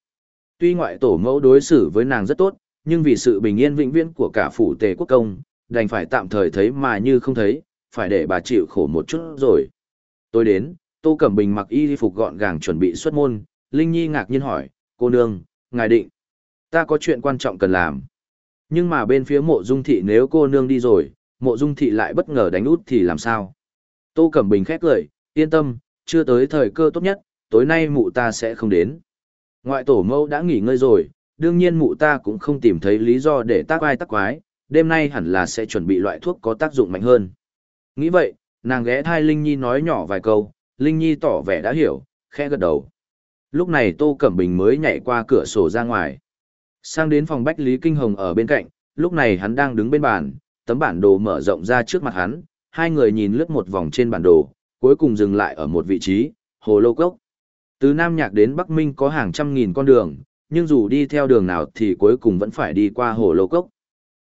Speaker 1: Tuy ngoại tổ mẫu đối xử với nàng rất tốt, nhưng vì sự bình yên vĩnh viễn của cả phủ tề quốc công, đành phải tạm thời thấy mà như không thấy, phải để bà chịu khổ một chút rồi. Tôi đến, Tô Cẩm Bình mặc y phục gọn gàng chuẩn bị xuất môn, Linh Nhi ngạc nhiên hỏi, cô nương, ngài định, ta có chuyện quan trọng cần làm. Nhưng mà bên phía mộ dung thị nếu cô nương đi rồi, mộ dung thị lại bất ngờ đánh út thì làm sao? Tô Cẩm Bình khét lời: yên tâm, chưa tới thời cơ tốt nhất, tối nay mụ ta sẽ không đến. Ngoại tổ mẫu đã nghỉ ngơi rồi, đương nhiên mụ ta cũng không tìm thấy lý do để tác ai tác quái, đêm nay hẳn là sẽ chuẩn bị loại thuốc có tác dụng mạnh hơn. Nghĩ vậy, nàng ghé thai Linh Nhi nói nhỏ vài câu, Linh Nhi tỏ vẻ đã hiểu, khẽ gật đầu. Lúc này Tô Cẩm Bình mới nhảy qua cửa sổ ra ngoài. Sang đến phòng Bách Lý Kinh Hồng ở bên cạnh, lúc này hắn đang đứng bên bàn, tấm bản đồ mở rộng ra trước mặt hắn, hai người nhìn lướt một vòng trên bản đồ, cuối cùng dừng lại ở một vị trí, Hồ Lô Cốc. Từ Nam Nhạc đến Bắc Minh có hàng trăm nghìn con đường, nhưng dù đi theo đường nào thì cuối cùng vẫn phải đi qua Hồ Lô Cốc.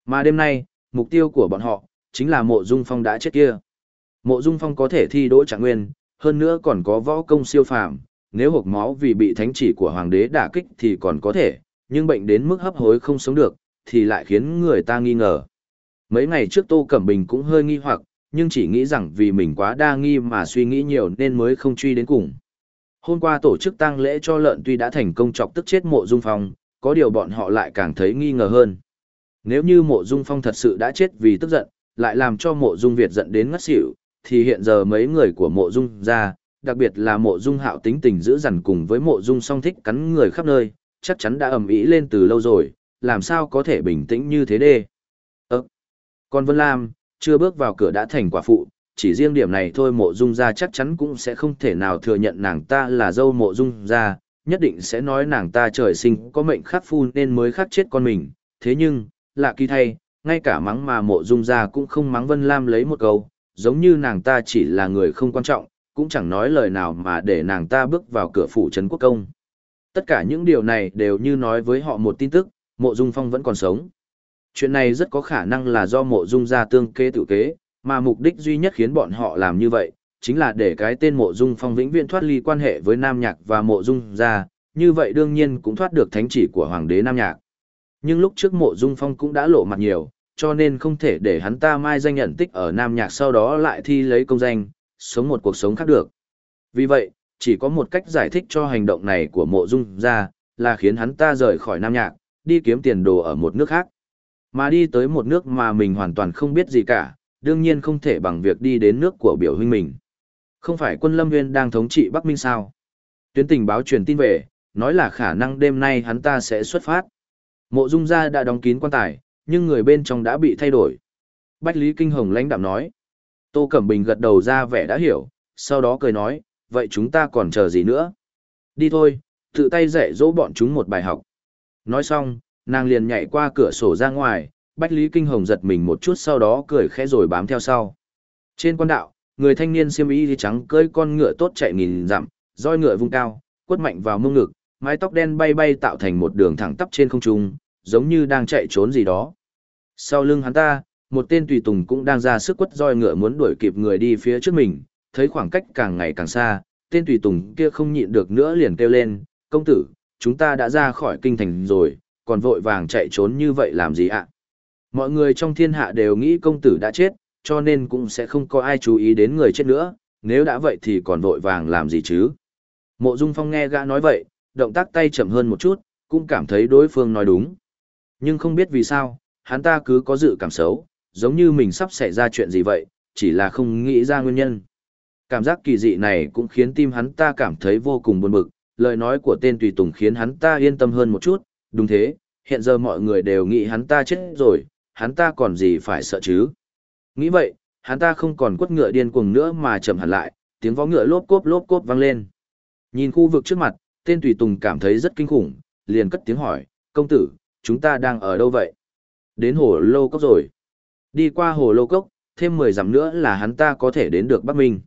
Speaker 1: Mà đêm nay, mục tiêu của bọn họ, chính là mộ dung phong đã chết kia. Mộ dung phong có thể thi đỗ trạng nguyên, hơn nữa còn có võ công siêu phàm, nếu hộp máu vì bị thánh chỉ của hoàng đế đả kích thì còn có thể, nhưng bệnh đến mức hấp hối không sống được, thì lại khiến người ta nghi ngờ. Mấy ngày trước Tô Cẩm Bình cũng hơi nghi hoặc, nhưng chỉ nghĩ rằng vì mình quá đa nghi mà suy nghĩ nhiều nên mới không truy đến cùng. Hôm qua tổ chức tang lễ cho lợn tuy đã thành công chọc tức chết mộ dung phong, có điều bọn họ lại càng thấy nghi ngờ hơn. Nếu như mộ dung phong thật sự đã chết vì tức giận, lại làm cho mộ dung Việt giận đến ngất xỉu, thì hiện giờ mấy người của mộ dung ra, đặc biệt là mộ dung hạo tính tình giữ dằn cùng với mộ dung song thích cắn người khắp nơi, chắc chắn đã ầm ĩ lên từ lâu rồi, làm sao có thể bình tĩnh như thế đê. Ơ, còn Vân Lam, chưa bước vào cửa đã thành quả phụ, chỉ riêng điểm này thôi mộ dung ra chắc chắn cũng sẽ không thể nào thừa nhận nàng ta là dâu mộ dung ra, nhất định sẽ nói nàng ta trời sinh có mệnh khắc phu nên mới khắc chết con mình, thế nhưng, lạ kỳ thay, ngay cả mắng mà mộ dung ra cũng không mắng Vân Lam lấy một câu, giống như nàng ta chỉ là người không quan trọng, cũng chẳng nói lời nào mà để nàng ta bước vào cửa phủ trấn quốc công. Tất cả những điều này đều như nói với họ một tin tức, mộ dung phong vẫn còn sống. Chuyện này rất có khả năng là do mộ dung gia tương kế tự kế, mà mục đích duy nhất khiến bọn họ làm như vậy, chính là để cái tên mộ dung phong vĩnh viễn thoát ly quan hệ với Nam Nhạc và mộ dung gia, như vậy đương nhiên cũng thoát được thánh chỉ của Hoàng đế Nam Nhạc. Nhưng lúc trước mộ dung phong cũng đã lộ mặt nhiều, cho nên không thể để hắn ta mai danh nhận tích ở Nam Nhạc sau đó lại thi lấy công danh, sống một cuộc sống khác được. Vì vậy, chỉ có một cách giải thích cho hành động này của mộ dung gia, là khiến hắn ta rời khỏi Nam Nhạc, đi kiếm tiền đồ ở một nước khác. Mà đi tới một nước mà mình hoàn toàn không biết gì cả, đương nhiên không thể bằng việc đi đến nước của biểu huynh mình. Không phải quân Lâm Nguyên đang thống trị Bắc Minh sao? Tuyến tình báo truyền tin về, nói là khả năng đêm nay hắn ta sẽ xuất phát. Mộ Dung gia đã đóng kín quan tài, nhưng người bên trong đã bị thay đổi. Bách Lý Kinh Hồng lãnh đạm nói. Tô Cẩm Bình gật đầu ra vẻ đã hiểu, sau đó cười nói, vậy chúng ta còn chờ gì nữa? Đi thôi, tự tay dạy dỗ bọn chúng một bài học. Nói xong, nàng liền nhảy qua cửa sổ ra ngoài, Bách Lý Kinh Hồng giật mình một chút sau đó cười khẽ rồi bám theo sau. Trên quan đạo, người thanh niên xiêm y trắng cưỡi con ngựa tốt chạy nghìn dặm, roi ngựa vung cao, quất mạnh vào mông ngực, mái tóc đen bay bay tạo thành một đường thẳng tắp trên không trung, giống như đang chạy trốn gì đó. Sau lưng hắn ta, một tên tùy tùng cũng đang ra sức quất roi ngựa muốn đuổi kịp người đi phía trước mình, thấy khoảng cách càng ngày càng xa, tên tùy tùng kia không nhịn được nữa liền kêu lên, công tử, chúng ta đã ra khỏi kinh thành rồi, còn vội vàng chạy trốn như vậy làm gì ạ? Mọi người trong thiên hạ đều nghĩ công tử đã chết, cho nên cũng sẽ không có ai chú ý đến người chết nữa, nếu đã vậy thì còn vội vàng làm gì chứ? Mộ Dung Phong nghe gã nói vậy, động tác tay chậm hơn một chút, cũng cảm thấy đối phương nói đúng. Nhưng không biết vì sao, hắn ta cứ có dự cảm xấu, giống như mình sắp xảy ra chuyện gì vậy, chỉ là không nghĩ ra nguyên nhân. Cảm giác kỳ dị này cũng khiến tim hắn ta cảm thấy vô cùng buồn bực, lời nói của tên tùy tùng khiến hắn ta yên tâm hơn một chút, đúng thế, hiện giờ mọi người đều nghĩ hắn ta chết rồi, hắn ta còn gì phải sợ chứ. Nghĩ vậy, hắn ta không còn quất ngựa điên cuồng nữa mà chậm hẳn lại, tiếng vó ngựa lốp cốp lốp cốp vang lên. Nhìn khu vực trước mặt, tên tùy tùng cảm thấy rất kinh khủng, liền cất tiếng hỏi, công tử, chúng ta đang ở đâu vậy? Đến hồ lô cốc rồi. Đi qua hồ lô cốc, thêm 10 dặm nữa là hắn ta có thể đến được Bắc Minh.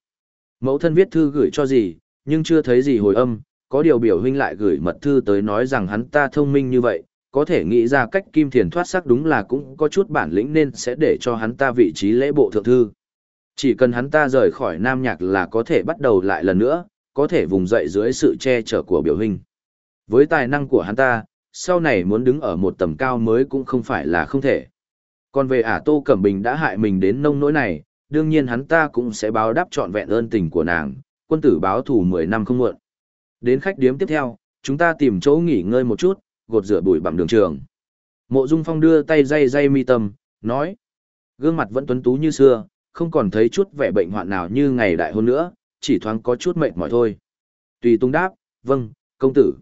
Speaker 1: Mẫu thân viết thư gửi cho gì, nhưng chưa thấy gì hồi âm, có điều biểu huynh lại gửi mật thư tới nói rằng hắn ta thông minh như vậy, có thể nghĩ ra cách kim thiền thoát sắc đúng là cũng có chút bản lĩnh nên sẽ để cho hắn ta vị trí lễ bộ thượng thư. Chỉ cần hắn ta rời khỏi Nam Nhạc là có thể bắt đầu lại lần nữa, có thể vùng dậy dưới sự che chở của biểu hình. Với tài năng của hắn ta, sau này muốn đứng ở một tầm cao mới cũng không phải là không thể. Còn về ả Tô Cẩm Bình đã hại mình đến nông nỗi này, đương nhiên hắn ta cũng sẽ báo đáp trọn vẹn ơn tình của nàng, quân tử báo thù 10 năm không muộn. Đến khách điếm tiếp theo, chúng ta tìm chỗ nghỉ ngơi một chút, gột rửa bụi bằng đường trường. Mộ Dung Phong đưa tay dây dây mi tâm, nói. Gương mặt vẫn tuấn tú như xưa, không còn thấy chút vẻ bệnh hoạn nào như ngày đại hôn nữa, chỉ thoáng có chút mệt mỏi thôi. Tùy tung đáp, vâng, công tử.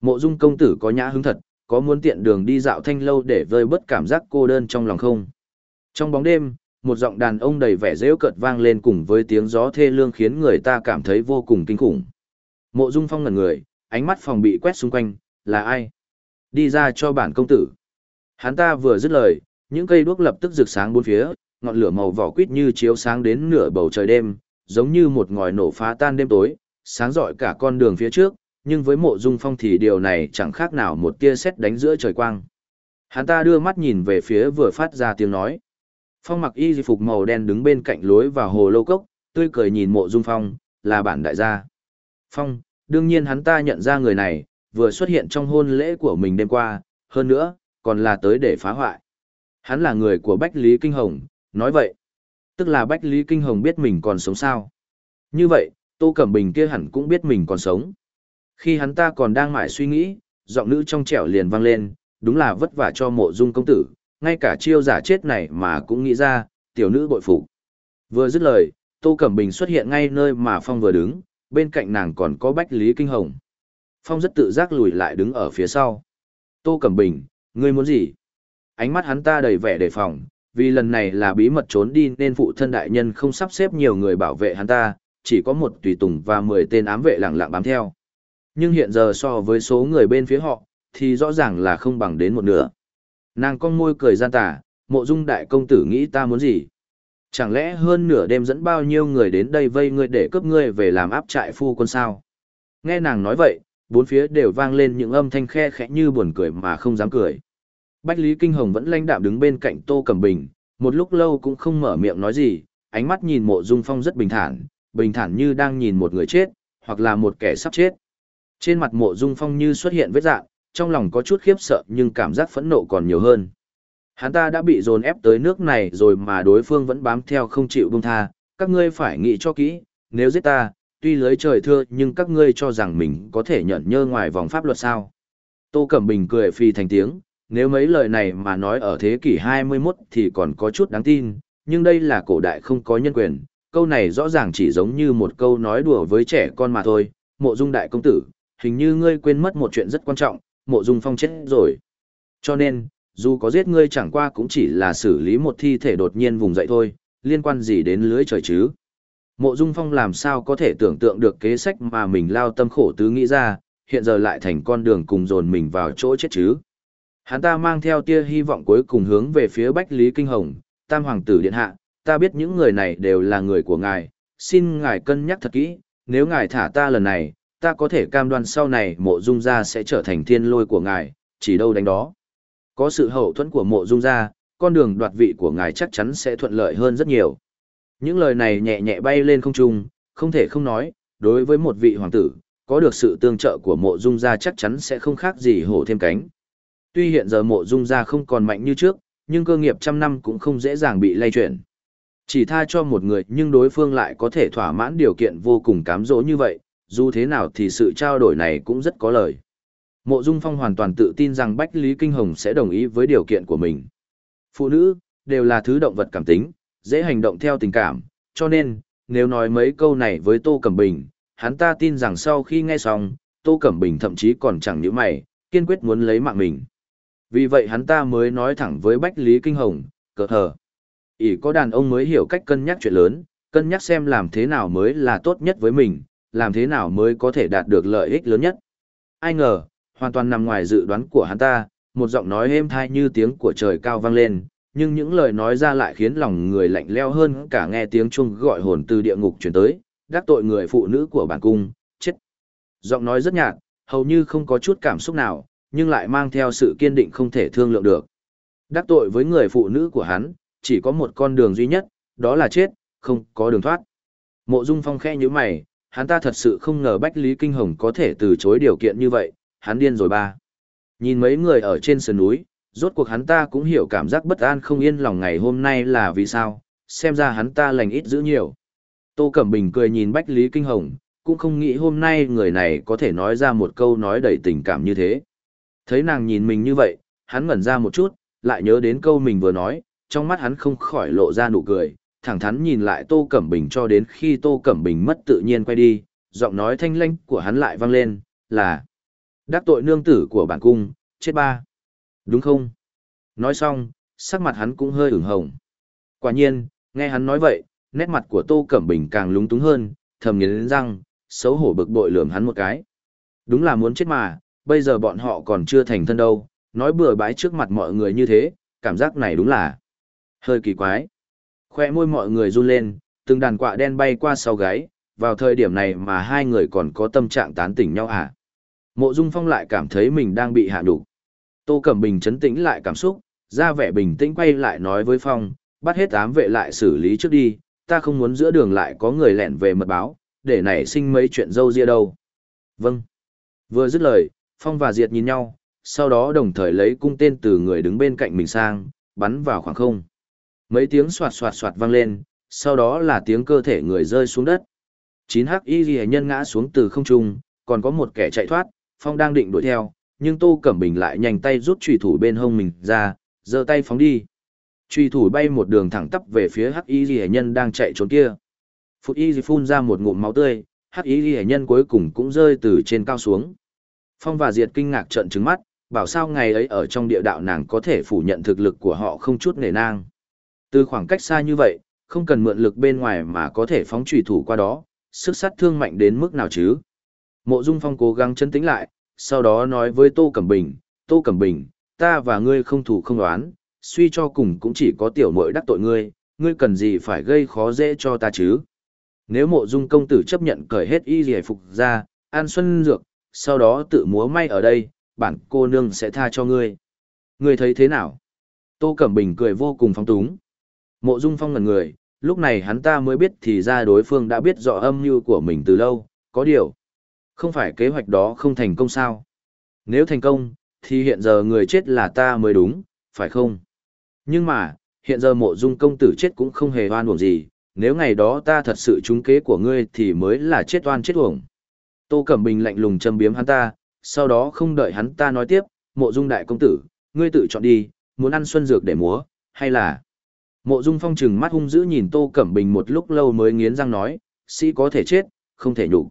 Speaker 1: Mộ Dung công tử có nhã hứng thật, có muốn tiện đường đi dạo thanh lâu để vơi bớt cảm giác cô đơn trong lòng không? Trong bóng đêm, một giọng đàn ông đầy vẻ rêu cợt vang lên cùng với tiếng gió thê lương khiến người ta cảm thấy vô cùng kinh khủng. Mộ Dung Phong ngẩn người, ánh mắt phòng bị quét xung quanh, là ai? Đi ra cho bản công tử. Hắn ta vừa dứt lời, những cây đuốc lập tức rực sáng bốn phía, ngọn lửa màu vỏ quýt như chiếu sáng đến nửa bầu trời đêm, giống như một ngòi nổ phá tan đêm tối, sáng rọi cả con đường phía trước, nhưng với mộ dung phong thì điều này chẳng khác nào một tia sét đánh giữa trời quang. Hắn ta đưa mắt nhìn về phía vừa phát ra tiếng nói. Phong mặc y phục màu đen đứng bên cạnh lối vào hồ lô cốc, tươi cười nhìn mộ dung phong, là bản đại gia. Phong, đương nhiên hắn ta nhận ra người này, vừa xuất hiện trong hôn lễ của mình đêm qua, hơn nữa, còn là tới để phá hoại. Hắn là người của Bách Lý Kinh Hồng, nói vậy. Tức là Bách Lý Kinh Hồng biết mình còn sống sao. Như vậy, Tô Cẩm Bình kia hẳn cũng biết mình còn sống. Khi hắn ta còn đang mải suy nghĩ, giọng nữ trong trẻo liền vang lên, đúng là vất vả cho mộ dung công tử, ngay cả chiêu giả chết này mà cũng nghĩ ra, tiểu nữ bội phục. Vừa dứt lời, Tô Cẩm Bình xuất hiện ngay nơi mà Phong vừa đứng, bên cạnh nàng còn có Bách Lý Kinh Hồng. Phong rất tự giác lùi lại đứng ở phía sau. Tô Cẩm Bình, ngươi muốn gì? Ánh mắt hắn ta đầy vẻ đề phòng, vì lần này là bí mật trốn đi nên phụ thân đại nhân không sắp xếp nhiều người bảo vệ hắn ta, chỉ có một tùy tùng và 10 tên ám vệ lặng lặng bám theo. Nhưng hiện giờ so với số người bên phía họ, thì rõ ràng là không bằng đến một nửa. Nàng con môi cười gian tà, mộ dung đại công tử nghĩ ta muốn gì? Chẳng lẽ hơn nửa đêm dẫn bao nhiêu người đến đây vây ngươi để cướp ngươi về làm áp trại phu quân sao? Nghe nàng nói vậy, Bốn phía đều vang lên những âm thanh khe khẽ như buồn cười mà không dám cười. Bách Lý Kinh Hồng vẫn lãnh đạm đứng bên cạnh Tô Cẩm Bình, một lúc lâu cũng không mở miệng nói gì, ánh mắt nhìn mộ dung phong rất bình thản, bình thản như đang nhìn một người chết, hoặc là một kẻ sắp chết. Trên mặt mộ dung phong như xuất hiện vết dạng, trong lòng có chút khiếp sợ nhưng cảm giác phẫn nộ còn nhiều hơn. Hắn ta đã bị dồn ép tới nước này rồi mà đối phương vẫn bám theo không chịu buông tha, các ngươi phải nghĩ cho kỹ, nếu giết ta, tuy lưới trời thưa nhưng các ngươi cho rằng mình có thể nhận nhơ ngoài vòng pháp luật sao. Tô Cẩm Bình cười phi thành tiếng, nếu mấy lời này mà nói ở thế kỷ 21 thì còn có chút đáng tin, nhưng đây là cổ đại không có nhân quyền, câu này rõ ràng chỉ giống như một câu nói đùa với trẻ con mà thôi, mộ dung đại công tử, hình như ngươi quên mất một chuyện rất quan trọng, mộ dung phong chết rồi. Cho nên, dù có giết ngươi chẳng qua cũng chỉ là xử lý một thi thể đột nhiên vùng dậy thôi, liên quan gì đến lưới trời chứ. Mộ dung phong làm sao có thể tưởng tượng được kế sách mà mình lao tâm khổ tứ nghĩ ra, hiện giờ lại thành con đường cùng dồn mình vào chỗ chết chứ. Hắn ta mang theo tia hy vọng cuối cùng hướng về phía Bách Lý Kinh Hồng, Tam Hoàng tử Điện Hạ, ta biết những người này đều là người của ngài, xin ngài cân nhắc thật kỹ, nếu ngài thả ta lần này, ta có thể cam đoan sau này mộ dung gia sẽ trở thành thiên lôi của ngài, chỉ đâu đánh đó. Có sự hậu thuẫn của mộ dung gia, con đường đoạt vị của ngài chắc chắn sẽ thuận lợi hơn rất nhiều. Những lời này nhẹ nhẹ bay lên không trung, không thể không nói, đối với một vị hoàng tử, có được sự tương trợ của mộ dung gia chắc chắn sẽ không khác gì hổ thêm cánh. Tuy hiện giờ mộ dung gia không còn mạnh như trước, nhưng cơ nghiệp trăm năm cũng không dễ dàng bị lay chuyển. Chỉ tha cho một người nhưng đối phương lại có thể thỏa mãn điều kiện vô cùng cám dỗ như vậy, dù thế nào thì sự trao đổi này cũng rất có lời. Mộ Dung Phong hoàn toàn tự tin rằng Bách Lý Kinh Hồng sẽ đồng ý với điều kiện của mình. Phụ nữ, đều là thứ động vật cảm tính, dễ hành động theo tình cảm, cho nên, nếu nói mấy câu này với Tô Cẩm Bình, hắn ta tin rằng sau khi nghe xong, Tô Cẩm Bình thậm chí còn chẳng nhíu mày, kiên quyết muốn lấy mạng mình. Vì vậy hắn ta mới nói thẳng với Bách Lý Kinh Hồng, cờ hờ. ỷ có đàn ông mới hiểu cách cân nhắc chuyện lớn, cân nhắc xem làm thế nào mới là tốt nhất với mình, làm thế nào mới có thể đạt được lợi ích lớn nhất. Ai ngờ, hoàn toàn nằm ngoài dự đoán của hắn ta, một giọng nói êm thai như tiếng của trời cao vang lên, nhưng những lời nói ra lại khiến lòng người lạnh leo hơn cả nghe tiếng chuông gọi hồn từ địa ngục truyền tới, đắc tội người phụ nữ của bản cung, chết. Giọng nói rất nhạt, hầu như không có chút cảm xúc nào, nhưng lại mang theo sự kiên định không thể thương lượng được. Đắc tội với người phụ nữ của hắn, chỉ có một con đường duy nhất, đó là chết, không có đường thoát. Mộ Dung Phong khẽ như mày, hắn ta thật sự không ngờ Bách Lý Kinh Hồng có thể từ chối điều kiện như vậy, hắn điên rồi ba. Nhìn mấy người ở trên sườn núi, rốt cuộc hắn ta cũng hiểu cảm giác bất an không yên lòng ngày hôm nay là vì sao, xem ra hắn ta lành ít giữ nhiều. Tô Cẩm Bình cười nhìn Bách Lý Kinh Hồng, cũng không nghĩ hôm nay người này có thể nói ra một câu nói đầy tình cảm như thế. Thấy nàng nhìn mình như vậy, hắn ngẩn ra một chút, lại nhớ đến câu mình vừa nói, trong mắt hắn không khỏi lộ ra nụ cười, thẳng thắn nhìn lại Tô Cẩm Bình cho đến khi Tô Cẩm Bình mất tự nhiên quay đi, giọng nói thanh lanh của hắn lại vang lên, là Đắc tội nương tử của bản cung, chết ba. Đúng không? Nói xong, sắc mặt hắn cũng hơi ửng hồng. Quả nhiên, nghe hắn nói vậy, nét mặt của Tô Cẩm Bình càng lúng túng hơn, thầm nghiến răng, xấu hổ bực bội lườm hắn một cái. Đúng là muốn chết mà, bây giờ bọn họ còn chưa thành thân đâu, nói bừa bãi trước mặt mọi người như thế, cảm giác này đúng là hơi kỳ quái. Khoe môi mọi người run lên, từng đàn quạ đen bay qua sau gáy, vào thời điểm này mà hai người còn có tâm trạng tán tỉnh nhau à. Mộ Dung Phong lại cảm thấy mình đang bị hạ đục. Tô Cẩm Bình chấn tĩnh lại cảm xúc, ra vẻ bình tĩnh quay lại nói với Phong, bắt hết ám vệ lại xử lý trước đi, ta không muốn giữa đường lại có người lẻn về mật báo, để nảy sinh mấy chuyện dâu ria đâu. Vâng. Vừa dứt lời, Phong và Diệt nhìn nhau, sau đó đồng thời lấy cung tên từ người đứng bên cạnh mình sang, bắn vào khoảng không. Mấy tiếng soạt soạt soạt vang lên, sau đó là tiếng cơ thể người rơi xuống đất. Chín hắc y ghi nhân ngã xuống từ không trung, còn có một kẻ chạy thoát, Phong đang định đuổi theo, nhưng Tô Cẩm Bình lại nhanh tay rút trùy thủ bên hông mình ra, giơ tay phóng đi. Trùy thủ bay một đường thẳng tắp về phía hắc y ghi nhân đang chạy trốn kia. Phút y phun ra một ngụm máu tươi, hắc y ghi nhân cuối cùng cũng rơi từ trên cao xuống. Phong và Diệt kinh ngạc trợn trừng mắt, bảo sao ngày ấy ở trong địa đạo nàng có thể phủ nhận thực lực của họ không chút nể nang. Từ khoảng cách xa như vậy, không cần mượn lực bên ngoài mà có thể phóng trùy thủ qua đó, sức sát thương mạnh đến mức nào chứ? Mộ Dung Phong cố gắng chấn tĩnh lại, sau đó nói với Tô Cẩm Bình, Tô Cẩm Bình, ta và ngươi không thủ không đoán, suy cho cùng cũng chỉ có tiểu muội đắc tội ngươi, ngươi cần gì phải gây khó dễ cho ta chứ? Nếu mộ dung công tử chấp nhận cởi hết y giải phục ra, an xuân dược, sau đó tự múa may ở đây, bản cô nương sẽ tha cho ngươi. Ngươi thấy thế nào? Tô Cẩm Bình cười vô cùng phong túng. Mộ Dung Phong ngẩn người, lúc này hắn ta mới biết thì ra đối phương đã biết rõ âm mưu của mình từ lâu, có điều. Không phải kế hoạch đó không thành công sao? Nếu thành công, thì hiện giờ người chết là ta mới đúng, phải không? Nhưng mà, hiện giờ mộ dung công tử chết cũng không hề oan uổng gì, nếu ngày đó ta thật sự trúng kế của ngươi thì mới là chết oan chết uổng. Tô Cẩm Bình lạnh lùng châm biếm hắn ta, sau đó không đợi hắn ta nói tiếp, mộ dung đại công tử, ngươi tự chọn đi, muốn ăn xuân dược để múa, hay là... Mộ dung phong trừng mắt hung dữ nhìn Tô Cẩm Bình một lúc lâu mới nghiến răng nói, sĩ có thể chết, không thể nhục.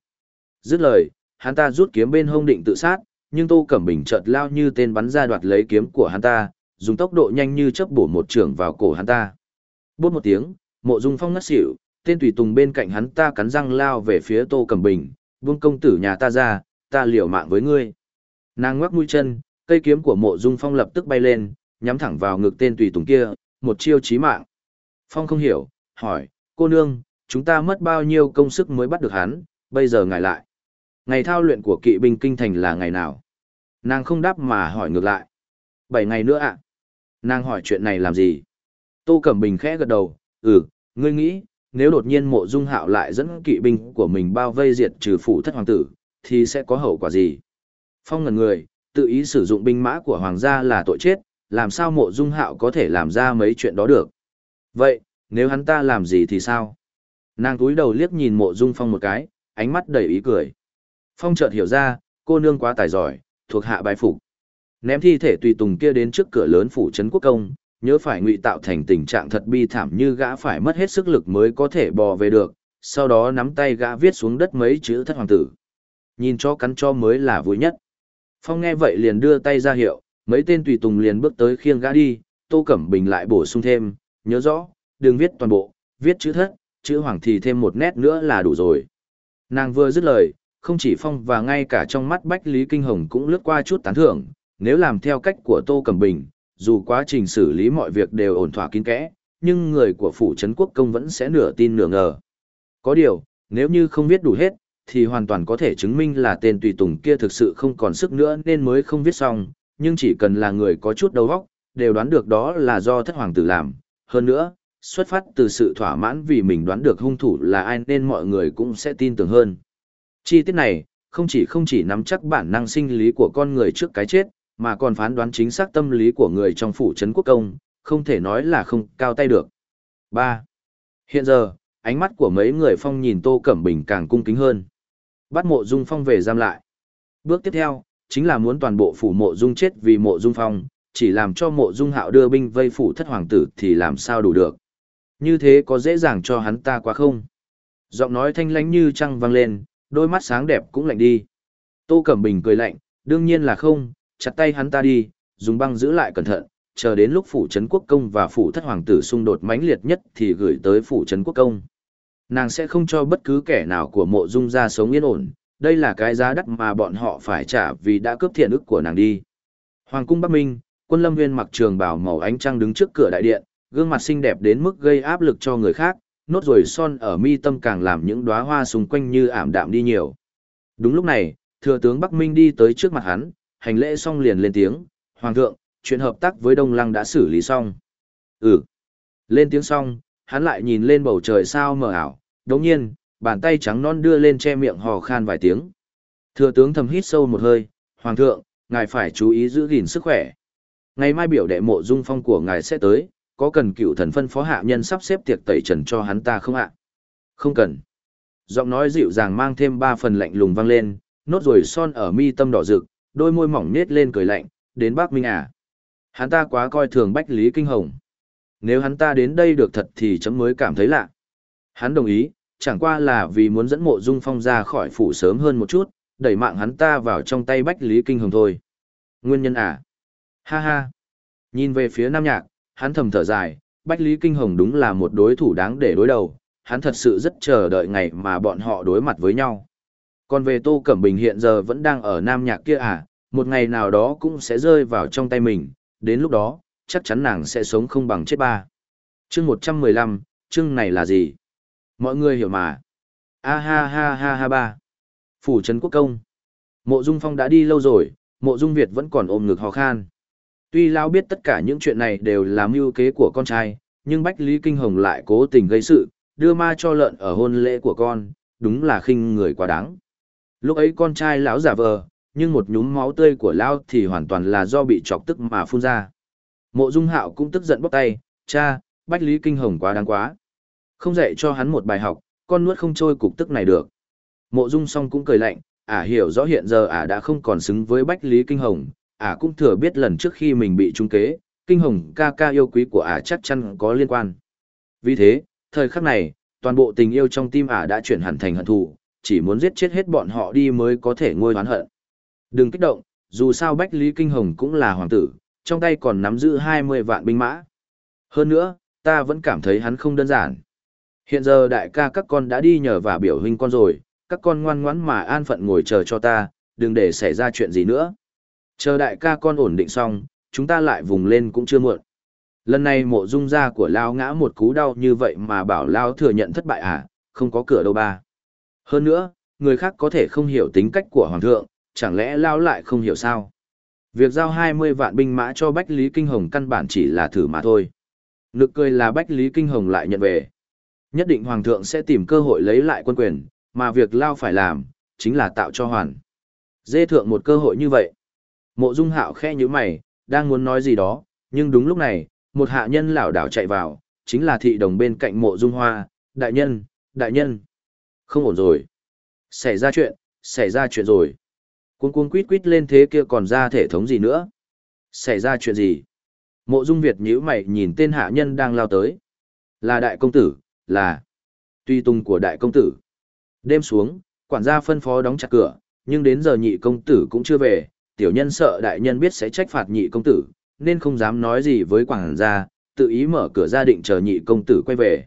Speaker 1: Dứt lời, hắn ta rút kiếm bên hông định tự sát, nhưng Tô Cẩm Bình chợt lao như tên bắn ra đoạt lấy kiếm của hắn ta, dùng tốc độ nhanh như chớp bổ một trường vào cổ hắn ta. Bút một tiếng, Mộ Dung Phong ngất xỉu, tên tùy tùng bên cạnh hắn ta cắn răng lao về phía Tô Cẩm Bình, "Vương công tử nhà ta ra, ta liều mạng với ngươi." Nàng ngoắc mũi chân, cây kiếm của Mộ Dung Phong lập tức bay lên, nhắm thẳng vào ngực tên tùy tùng kia, một chiêu chí mạng. Phong không hiểu, hỏi, "Cô nương, chúng ta mất bao nhiêu công sức mới bắt được hắn, bây giờ ngài lại?" Ngày thao luyện của kỵ binh kinh thành là ngày nào? Nàng không đáp mà hỏi ngược lại. Bảy ngày nữa ạ. Nàng hỏi chuyện này làm gì? Tô Cẩm Bình khẽ gật đầu, ừ, ngươi nghĩ, nếu đột nhiên mộ dung hạo lại dẫn kỵ binh của mình bao vây diệt trừ phủ thất hoàng tử, thì sẽ có hậu quả gì? Phong ngần người, tự ý sử dụng binh mã của hoàng gia là tội chết, làm sao mộ dung hạo có thể làm ra mấy chuyện đó được? Vậy, nếu hắn ta làm gì thì sao? Nàng túi đầu liếc nhìn mộ dung phong một cái, ánh mắt đầy ý cười. Phong chợt hiểu ra, cô nương quá tài giỏi, thuộc hạ bài phục. Ném thi thể tùy tùng kia đến trước cửa lớn phủ trấn quốc công, nhớ phải ngụy tạo thành tình trạng thật bi thảm như gã phải mất hết sức lực mới có thể bò về được, sau đó nắm tay gã viết xuống đất mấy chữ thất hoàng tử. Nhìn cho cắn cho mới là vui nhất. Phong nghe vậy liền đưa tay ra hiệu, mấy tên tùy tùng liền bước tới khiêng gã đi, Tô Cẩm Bình lại bổ sung thêm, nhớ rõ, đừng viết toàn bộ, viết chữ thất, chữ hoàng thì thêm một nét nữa là đủ rồi. Nàng vừa dứt lời, không chỉ Phong và ngay cả trong mắt Bách Lý Kinh Hồng cũng lướt qua chút tán thưởng, nếu làm theo cách của Tô Cẩm Bình, dù quá trình xử lý mọi việc đều ổn thỏa kín kẽ, nhưng người của phủ trấn quốc công vẫn sẽ nửa tin nửa ngờ. Có điều, nếu như không viết đủ hết, thì hoàn toàn có thể chứng minh là tên tùy tùng kia thực sự không còn sức nữa nên mới không viết xong, nhưng chỉ cần là người có chút đầu óc, đều đoán được đó là do thất hoàng tử làm. Hơn nữa, xuất phát từ sự thỏa mãn vì mình đoán được hung thủ là ai nên mọi người cũng sẽ tin tưởng hơn. Chi tiết này, không chỉ không chỉ nắm chắc bản năng sinh lý của con người trước cái chết, mà còn phán đoán chính xác tâm lý của người trong phủ trấn quốc công, không thể nói là không cao tay được. 3. Hiện giờ, ánh mắt của mấy người phong nhìn Tô Cẩm Bình càng cung kính hơn. Bắt mộ dung phong về giam lại. Bước tiếp theo, chính là muốn toàn bộ phủ mộ dung chết vì mộ dung phong, chỉ làm cho mộ dung hạo đưa binh vây phủ thất hoàng tử thì làm sao đủ được. Như thế có dễ dàng cho hắn ta quá không? Giọng nói thanh lánh như trăng vang lên, đôi mắt sáng đẹp cũng lạnh đi. Tô Cẩm Bình cười lạnh, đương nhiên là không, chặt tay hắn ta đi, dùng băng giữ lại cẩn thận, chờ đến lúc phủ trấn quốc công và phủ thất hoàng tử xung đột mãnh liệt nhất thì gửi tới phủ trấn quốc công. Nàng sẽ không cho bất cứ kẻ nào của mộ dung ra sống yên ổn, đây là cái giá đắt mà bọn họ phải trả vì đã cướp thiện ức của nàng đi. Hoàng cung Bắc Minh, quân lâm viên mặc trường bào màu ánh trăng đứng trước cửa đại điện, gương mặt xinh đẹp đến mức gây áp lực cho người khác, nốt ruồi son ở mi tâm càng làm những đóa hoa xung quanh như ảm đạm đi nhiều. Đúng lúc này, thừa tướng Bắc Minh đi tới trước mặt hắn, hành lễ xong liền lên tiếng, Hoàng thượng, chuyện hợp tác với Đông Lăng đã xử lý xong. Ừ. Lên tiếng xong, hắn lại nhìn lên bầu trời sao mờ ảo, đồng nhiên, bàn tay trắng non đưa lên che miệng hò khan vài tiếng. Thừa tướng thầm hít sâu một hơi, Hoàng thượng, ngài phải chú ý giữ gìn sức khỏe. Ngày mai biểu đệ mộ dung phong của ngài sẽ tới, có cần cựu thần phân phó hạ nhân sắp xếp tiệc tẩy trần cho hắn ta không ạ? Không cần. Giọng nói dịu dàng mang thêm ba phần lạnh lùng vang lên, nốt rồi son ở mi tâm đỏ rực, đôi môi mỏng nết lên cười lạnh, đến Bắc Minh à. Hắn ta quá coi thường Bách Lý Kinh Hồng. Nếu hắn ta đến đây được thật thì chấm mới cảm thấy lạ. Hắn đồng ý, chẳng qua là vì muốn dẫn mộ dung phong ra khỏi phủ sớm hơn một chút, đẩy mạng hắn ta vào trong tay Bách Lý Kinh Hồng thôi. Nguyên nhân à? Ha ha. Nhìn về phía Nam Nhạc, hắn thầm thở dài, Bách Lý Kinh Hồng đúng là một đối thủ đáng để đối đầu, hắn thật sự rất chờ đợi ngày mà bọn họ đối mặt với nhau. Còn về Tô Cẩm Bình hiện giờ vẫn đang ở Nam Nhạc kia à, một ngày nào đó cũng sẽ rơi vào trong tay mình, đến lúc đó, chắc chắn nàng sẽ sống không bằng chết ba. Chương 115, chương này là gì? Mọi người hiểu mà. A ha ha ha ha ba. Phủ Trấn Quốc Công. Mộ Dung Phong đã đi lâu rồi, Mộ Dung Việt vẫn còn ôm ngực hò khan. Tuy Lao biết tất cả những chuyện này đều là mưu kế của con trai, nhưng Bách Lý Kinh Hồng lại cố tình gây sự, đưa ma cho lợn ở hôn lễ của con, đúng là khinh người quá đáng. Lúc ấy con trai lão giả vờ, nhưng một nhúm máu tươi của lão thì hoàn toàn là do bị chọc tức mà phun ra. Mộ Dung Hạo cũng tức giận bóc tay, cha, Bách Lý Kinh Hồng quá đáng quá. Không dạy cho hắn một bài học, con nuốt không trôi cục tức này được. Mộ Dung song cũng cười lạnh, ả hiểu rõ hiện giờ ả đã không còn xứng với Bách Lý Kinh Hồng, ả cũng thừa biết lần trước khi mình bị trung kế, Kinh Hồng ca ca yêu quý của ả chắc chắn có liên quan. Vì thế, thời khắc này, toàn bộ tình yêu trong tim ả đã chuyển hẳn thành hận thù, chỉ muốn giết chết hết bọn họ đi mới có thể ngôi oán hận. Đừng kích động, dù sao Bách Lý Kinh Hồng cũng là hoàng tử, trong tay còn nắm giữ 20 vạn binh mã. Hơn nữa, ta vẫn cảm thấy hắn không đơn giản. Hiện giờ đại ca các con đã đi nhờ và biểu huynh con rồi, các con ngoan ngoãn mà an phận ngồi chờ cho ta, đừng để xảy ra chuyện gì nữa. Chờ đại ca con ổn định xong, chúng ta lại vùng lên cũng chưa muộn. Lần này mộ dung ra của Lao ngã một cú đau như vậy mà bảo Lao thừa nhận thất bại à, không có cửa đâu ba. Hơn nữa, người khác có thể không hiểu tính cách của Hoàng thượng, chẳng lẽ Lao lại không hiểu sao? Việc giao 20 vạn binh mã cho Bách Lý Kinh Hồng căn bản chỉ là thử mà thôi. Nực cười là Bách Lý Kinh Hồng lại nhận về. Nhất định Hoàng thượng sẽ tìm cơ hội lấy lại quân quyền, mà việc Lao phải làm, chính là tạo cho Hoàn. Dê thượng một cơ hội như vậy. Mộ Dung Hạo khe như mày, đang muốn nói gì đó, nhưng đúng lúc này, một hạ nhân lảo đảo chạy vào, chính là thị đồng bên cạnh Mộ Dung Hoa, đại nhân, đại nhân. Không ổn rồi. Xảy ra chuyện, xảy ra chuyện rồi. Cuống cuống quýt quýt lên thế kia còn ra thể thống gì nữa. Xảy ra chuyện gì? Mộ Dung Việt nhíu mày nhìn tên hạ nhân đang lao tới. Là đại công tử, là tuy tùng của đại công tử. Đêm xuống, quản gia phân phó đóng chặt cửa, nhưng đến giờ nhị công tử cũng chưa về, tiểu nhân sợ đại nhân biết sẽ trách phạt nhị công tử, nên không dám nói gì với quản gia, tự ý mở cửa ra định chờ nhị công tử quay về.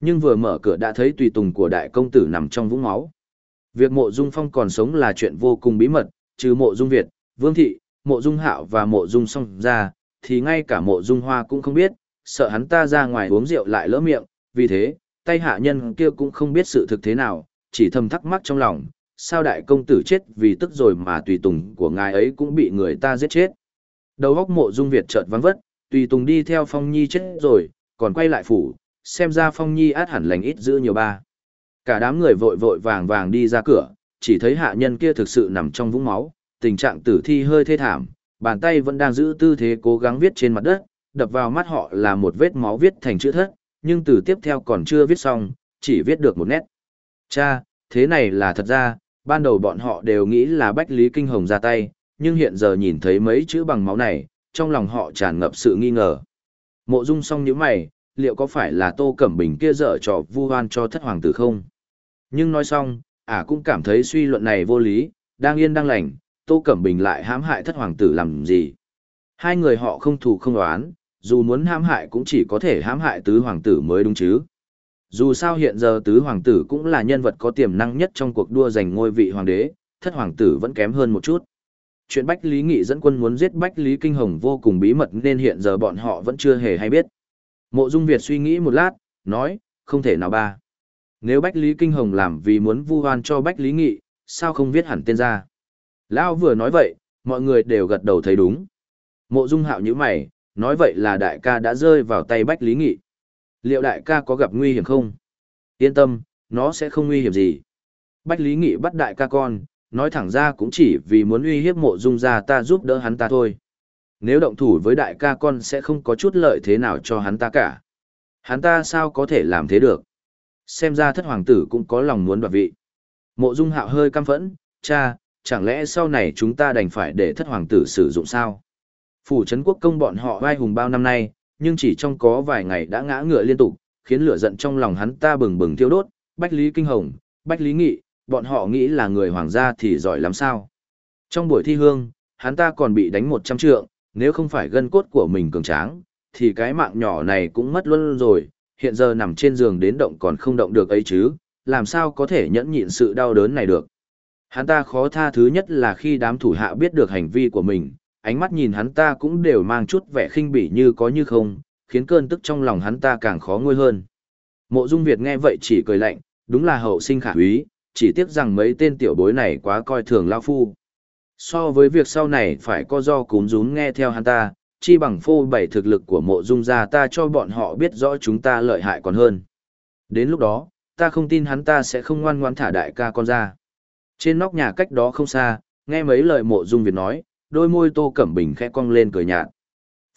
Speaker 1: Nhưng vừa mở cửa đã thấy tùy tùng của đại công tử nằm trong vũng máu. Việc mộ dung phong còn sống là chuyện vô cùng bí mật, trừ mộ dung Việt, vương thị, mộ dung hạo và mộ dung song ra, thì ngay cả mộ dung hoa cũng không biết, sợ hắn ta ra ngoài uống rượu lại lỡ miệng, vì thế, tay hạ nhân kia cũng không biết sự thực thế nào, chỉ thầm thắc mắc trong lòng, sao đại công tử chết vì tức rồi mà tùy tùng của ngài ấy cũng bị người ta giết chết. Đầu góc mộ dung Việt chợt vắng vất, tùy tùng đi theo Phong Nhi chết rồi, còn quay lại phủ, xem ra Phong Nhi át hẳn lành ít giữ nhiều ba. Cả đám người vội vội vàng vàng đi ra cửa, chỉ thấy hạ nhân kia thực sự nằm trong vũng máu, tình trạng tử thi hơi thê thảm, bàn tay vẫn đang giữ tư thế cố gắng viết trên mặt đất, đập vào mắt họ là một vết máu viết thành chữ thất, nhưng từ tiếp theo còn chưa viết xong, chỉ viết được một nét. Cha, thế này là thật ra, ban đầu bọn họ đều nghĩ là Bách Lý Kinh Hồng ra tay, nhưng hiện giờ nhìn thấy mấy chữ bằng máu này, trong lòng họ tràn ngập sự nghi ngờ. Mộ Dung xong những mày, liệu có phải là Tô Cẩm Bình kia dở trò vu oan cho thất hoàng tử không? Nhưng nói xong, ả cũng cảm thấy suy luận này vô lý, đang yên đang lành, Tô Cẩm Bình lại hãm hại thất hoàng tử làm gì? Hai người họ không thù không đoán, dù muốn hãm hại cũng chỉ có thể hãm hại tứ hoàng tử mới đúng chứ. Dù sao hiện giờ tứ hoàng tử cũng là nhân vật có tiềm năng nhất trong cuộc đua giành ngôi vị hoàng đế, thất hoàng tử vẫn kém hơn một chút. Chuyện Bách Lý Nghị dẫn quân muốn giết Bách Lý Kinh Hồng vô cùng bí mật nên hiện giờ bọn họ vẫn chưa hề hay biết. Mộ Dung Việt suy nghĩ một lát, nói, không thể nào ba. Nếu Bách Lý Kinh Hồng làm vì muốn vu oan cho Bách Lý Nghị, sao không viết hẳn tên ra? Lão vừa nói vậy, mọi người đều gật đầu thấy đúng. Mộ Dung Hạo như mày, nói vậy là đại ca đã rơi vào tay Bách Lý Nghị. Liệu đại ca có gặp nguy hiểm không? Yên tâm, nó sẽ không nguy hiểm gì. Bách Lý Nghị bắt đại ca con, nói thẳng ra cũng chỉ vì muốn uy hiếp mộ dung ra ta giúp đỡ hắn ta thôi. Nếu động thủ với đại ca con sẽ không có chút lợi thế nào cho hắn ta cả. Hắn ta sao có thể làm thế được? Xem ra thất hoàng tử cũng có lòng muốn đoạt vị. Mộ dung hạo hơi căm phẫn, cha, chẳng lẽ sau này chúng ta đành phải để thất hoàng tử sử dụng sao? Phủ Trấn Quốc công bọn họ vai hùng bao năm nay, nhưng chỉ trong có vài ngày đã ngã ngựa liên tục, khiến lửa giận trong lòng hắn ta bừng bừng thiêu đốt, Bách Lý Kinh Hồng, Bách Lý Nghị, bọn họ nghĩ là người hoàng gia thì giỏi lắm sao. Trong buổi thi hương, hắn ta còn bị đánh một trăm trượng, nếu không phải gân cốt của mình cường tráng, thì cái mạng nhỏ này cũng mất luôn rồi, hiện giờ nằm trên giường đến động còn không động được ấy chứ, làm sao có thể nhẫn nhịn sự đau đớn này được. Hắn ta khó tha thứ nhất là khi đám thủ hạ biết được hành vi của mình, ánh mắt nhìn hắn ta cũng đều mang chút vẻ khinh bỉ như có như không, khiến cơn tức trong lòng hắn ta càng khó nguôi hơn. Mộ Dung Việt nghe vậy chỉ cười lạnh, đúng là hậu sinh khả úy, chỉ tiếc rằng mấy tên tiểu bối này quá coi thường lao phu. So với việc sau này phải co do cúm rún nghe theo hắn ta, chi bằng phô bày thực lực của mộ dung gia ta cho bọn họ biết rõ chúng ta lợi hại còn hơn. Đến lúc đó, ta không tin hắn ta sẽ không ngoan ngoan thả đại ca con ra. Trên nóc nhà cách đó không xa, nghe mấy lời mộ dung Việt nói, đôi môi tô cẩm bình khẽ cong lên cười nhạt.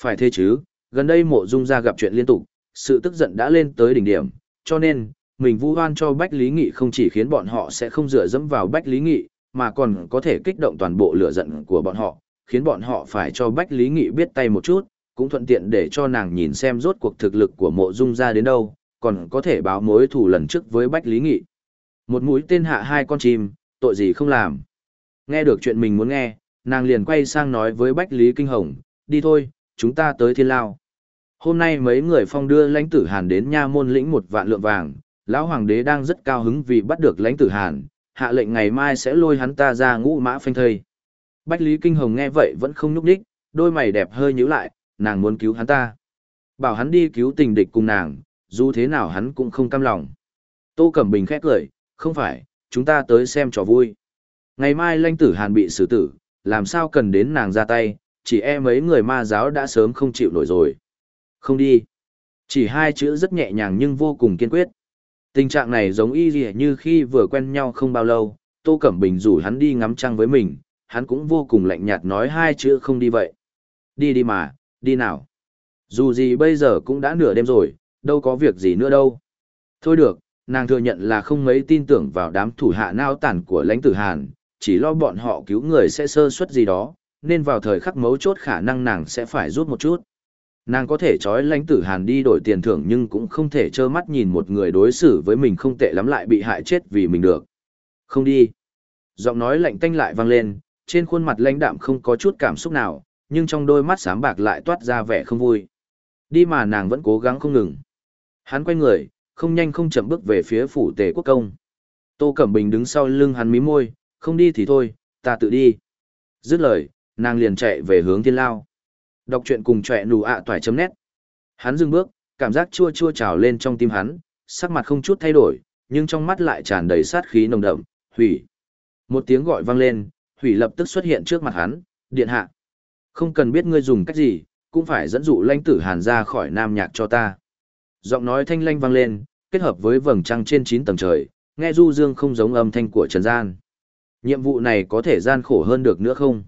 Speaker 1: Phải thế chứ, gần đây mộ dung gia gặp chuyện liên tục, sự tức giận đã lên tới đỉnh điểm, cho nên, mình vu oan cho Bách Lý Nghị không chỉ khiến bọn họ sẽ không dựa dẫm vào Bách Lý Nghị, mà còn có thể kích động toàn bộ lửa giận của bọn họ, khiến bọn họ phải cho Bách Lý Nghị biết tay một chút, cũng thuận tiện để cho nàng nhìn xem rốt cuộc thực lực của mộ dung ra đến đâu, còn có thể báo mối thù lần trước với Bách Lý Nghị. Một mũi tên hạ hai con chim, tội gì không làm. Nghe được chuyện mình muốn nghe, nàng liền quay sang nói với Bách Lý Kinh Hồng, đi thôi, chúng ta tới thiên lao. Hôm nay mấy người phong đưa lãnh tử Hàn đến nha môn lĩnh một vạn lượng vàng, lão hoàng đế đang rất cao hứng vì bắt được lãnh tử Hàn, hạ lệnh ngày mai sẽ lôi hắn ta ra ngũ mã phanh thây. Bách Lý Kinh Hồng nghe vậy vẫn không nhúc đích, đôi mày đẹp hơi nhíu lại, nàng muốn cứu hắn ta. Bảo hắn đi cứu tình địch cùng nàng, dù thế nào hắn cũng không cam lòng. Tô Cẩm Bình khét cười, không phải, chúng ta tới xem trò vui. Ngày mai lãnh tử Hàn bị xử tử, làm sao cần đến nàng ra tay, chỉ e mấy người ma giáo đã sớm không chịu nổi rồi. Không đi. Chỉ hai chữ rất nhẹ nhàng nhưng vô cùng kiên quyết. Tình trạng này giống y gì như khi vừa quen nhau không bao lâu, Tô Cẩm Bình rủ hắn đi ngắm trăng với mình, hắn cũng vô cùng lạnh nhạt nói hai chữ không đi vậy. Đi đi mà, đi nào. Dù gì bây giờ cũng đã nửa đêm rồi, đâu có việc gì nữa đâu. Thôi được, nàng thừa nhận là không mấy tin tưởng vào đám thủ hạ nao tản của lãnh tử Hàn, chỉ lo bọn họ cứu người sẽ sơ suất gì đó, nên vào thời khắc mấu chốt khả năng nàng sẽ phải rút một chút. Nàng có thể trói lãnh tử hàn đi đổi tiền thưởng nhưng cũng không thể trơ mắt nhìn một người đối xử với mình không tệ lắm lại bị hại chết vì mình được. Không đi. Giọng nói lạnh tanh lại vang lên, trên khuôn mặt lãnh đạm không có chút cảm xúc nào, nhưng trong đôi mắt sám bạc lại toát ra vẻ không vui. Đi mà nàng vẫn cố gắng không ngừng. Hắn quay người, không nhanh không chậm bước về phía phủ tề quốc công. Tô Cẩm Bình đứng sau lưng hắn mí môi, không đi thì thôi, ta tự đi. Dứt lời, nàng liền chạy về hướng thiên lao. Đọc truyện cùng trẻ nụ ạ toài chấm nét. Hắn dừng bước, cảm giác chua chua trào lên trong tim hắn, sắc mặt không chút thay đổi, nhưng trong mắt lại tràn đầy sát khí nồng đậm, hủy. Một tiếng gọi vang lên, hủy lập tức xuất hiện trước mặt hắn, điện hạ. Không cần biết ngươi dùng cách gì, cũng phải dẫn dụ lãnh tử hàn ra khỏi nam nhạc cho ta. Giọng nói thanh lanh vang lên, kết hợp với vầng trăng trên 9 tầng trời, nghe du dương không giống âm thanh của Trần Gian. Nhiệm vụ này có thể gian khổ hơn được nữa không?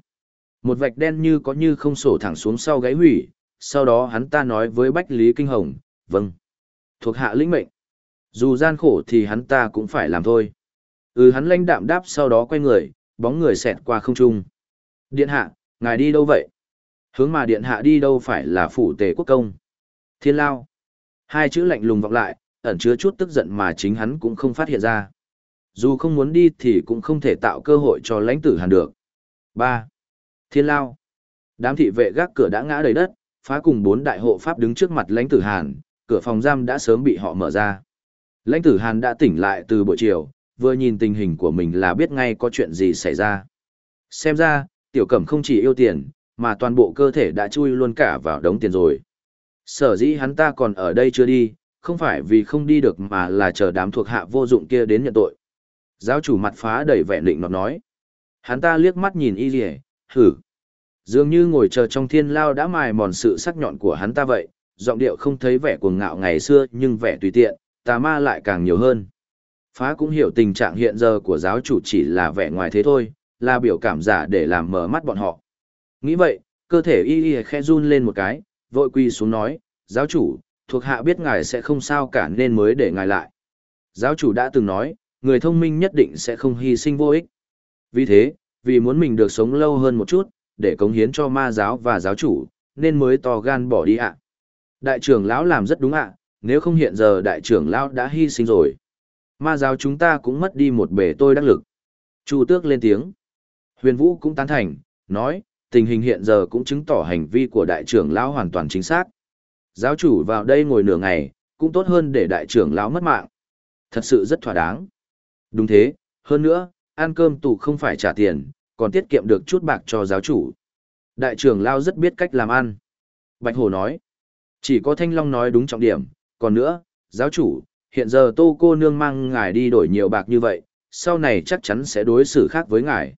Speaker 1: Một vạch đen như có như không sổ thẳng xuống sau gáy hủy, sau đó hắn ta nói với Bách Lý Kinh Hồng, vâng. Thuộc hạ lĩnh mệnh. Dù gian khổ thì hắn ta cũng phải làm thôi. Ừ hắn lãnh đạm đáp sau đó quay người, bóng người xẹt qua không trung. Điện hạ, ngài đi đâu vậy? Hướng mà điện hạ đi đâu phải là phủ tề quốc công. Thiên lao. Hai chữ lạnh lùng vọng lại, ẩn chứa chút tức giận mà chính hắn cũng không phát hiện ra. Dù không muốn đi thì cũng không thể tạo cơ hội cho lãnh tử hàn được. 3. Thiên lao. Đám thị vệ gác cửa đã ngã đầy đất, phá cùng bốn đại hộ pháp đứng trước mặt lãnh tử hàn, cửa phòng giam đã sớm bị họ mở ra. Lãnh tử hàn đã tỉnh lại từ buổi chiều, vừa nhìn tình hình của mình là biết ngay có chuyện gì xảy ra. Xem ra, tiểu cẩm không chỉ yêu tiền, mà toàn bộ cơ thể đã chui luôn cả vào đống tiền rồi. Sở dĩ hắn ta còn ở đây chưa đi, không phải vì không đi được mà là chờ đám thuộc hạ vô dụng kia đến nhận tội. Giáo chủ mặt phá đầy vẻ định nọt nói. Hắn ta liếc mắt nhìn y rỉa, hử. Dường như ngồi chờ trong thiên lao đã mài mòn sự sắc nhọn của hắn ta vậy, giọng điệu không thấy vẻ cuồng ngạo ngày xưa nhưng vẻ tùy tiện, tà ma lại càng nhiều hơn. Phá cũng hiểu tình trạng hiện giờ của giáo chủ chỉ là vẻ ngoài thế thôi, là biểu cảm giả để làm mở mắt bọn họ. Nghĩ vậy, cơ thể y y khe run lên một cái, vội quy xuống nói, giáo chủ, thuộc hạ biết ngài sẽ không sao cả nên mới để ngài lại. Giáo chủ đã từng nói, người thông minh nhất định sẽ không hy sinh vô ích. Vì thế, vì muốn mình được sống lâu hơn một chút, để cống hiến cho ma giáo và giáo chủ, nên mới to gan bỏ đi ạ. Đại trưởng lão làm rất đúng ạ, nếu không hiện giờ đại trưởng lão đã hy sinh rồi. Ma giáo chúng ta cũng mất đi một bể tôi đắc lực. Chu tước lên tiếng. Huyền Vũ cũng tán thành, nói, tình hình hiện giờ cũng chứng tỏ hành vi của đại trưởng lão hoàn toàn chính xác. Giáo chủ vào đây ngồi nửa ngày, cũng tốt hơn để đại trưởng lão mất mạng. Thật sự rất thỏa đáng. Đúng thế, hơn nữa, ăn cơm tù không phải trả tiền, còn tiết kiệm được chút bạc cho giáo chủ. Đại trưởng lao rất biết cách làm ăn. Bạch Hồ nói, chỉ có Thanh Long nói đúng trọng điểm, còn nữa, giáo chủ, hiện giờ tô cô nương mang ngài đi đổi nhiều bạc như vậy, sau này chắc chắn sẽ đối xử khác với ngài.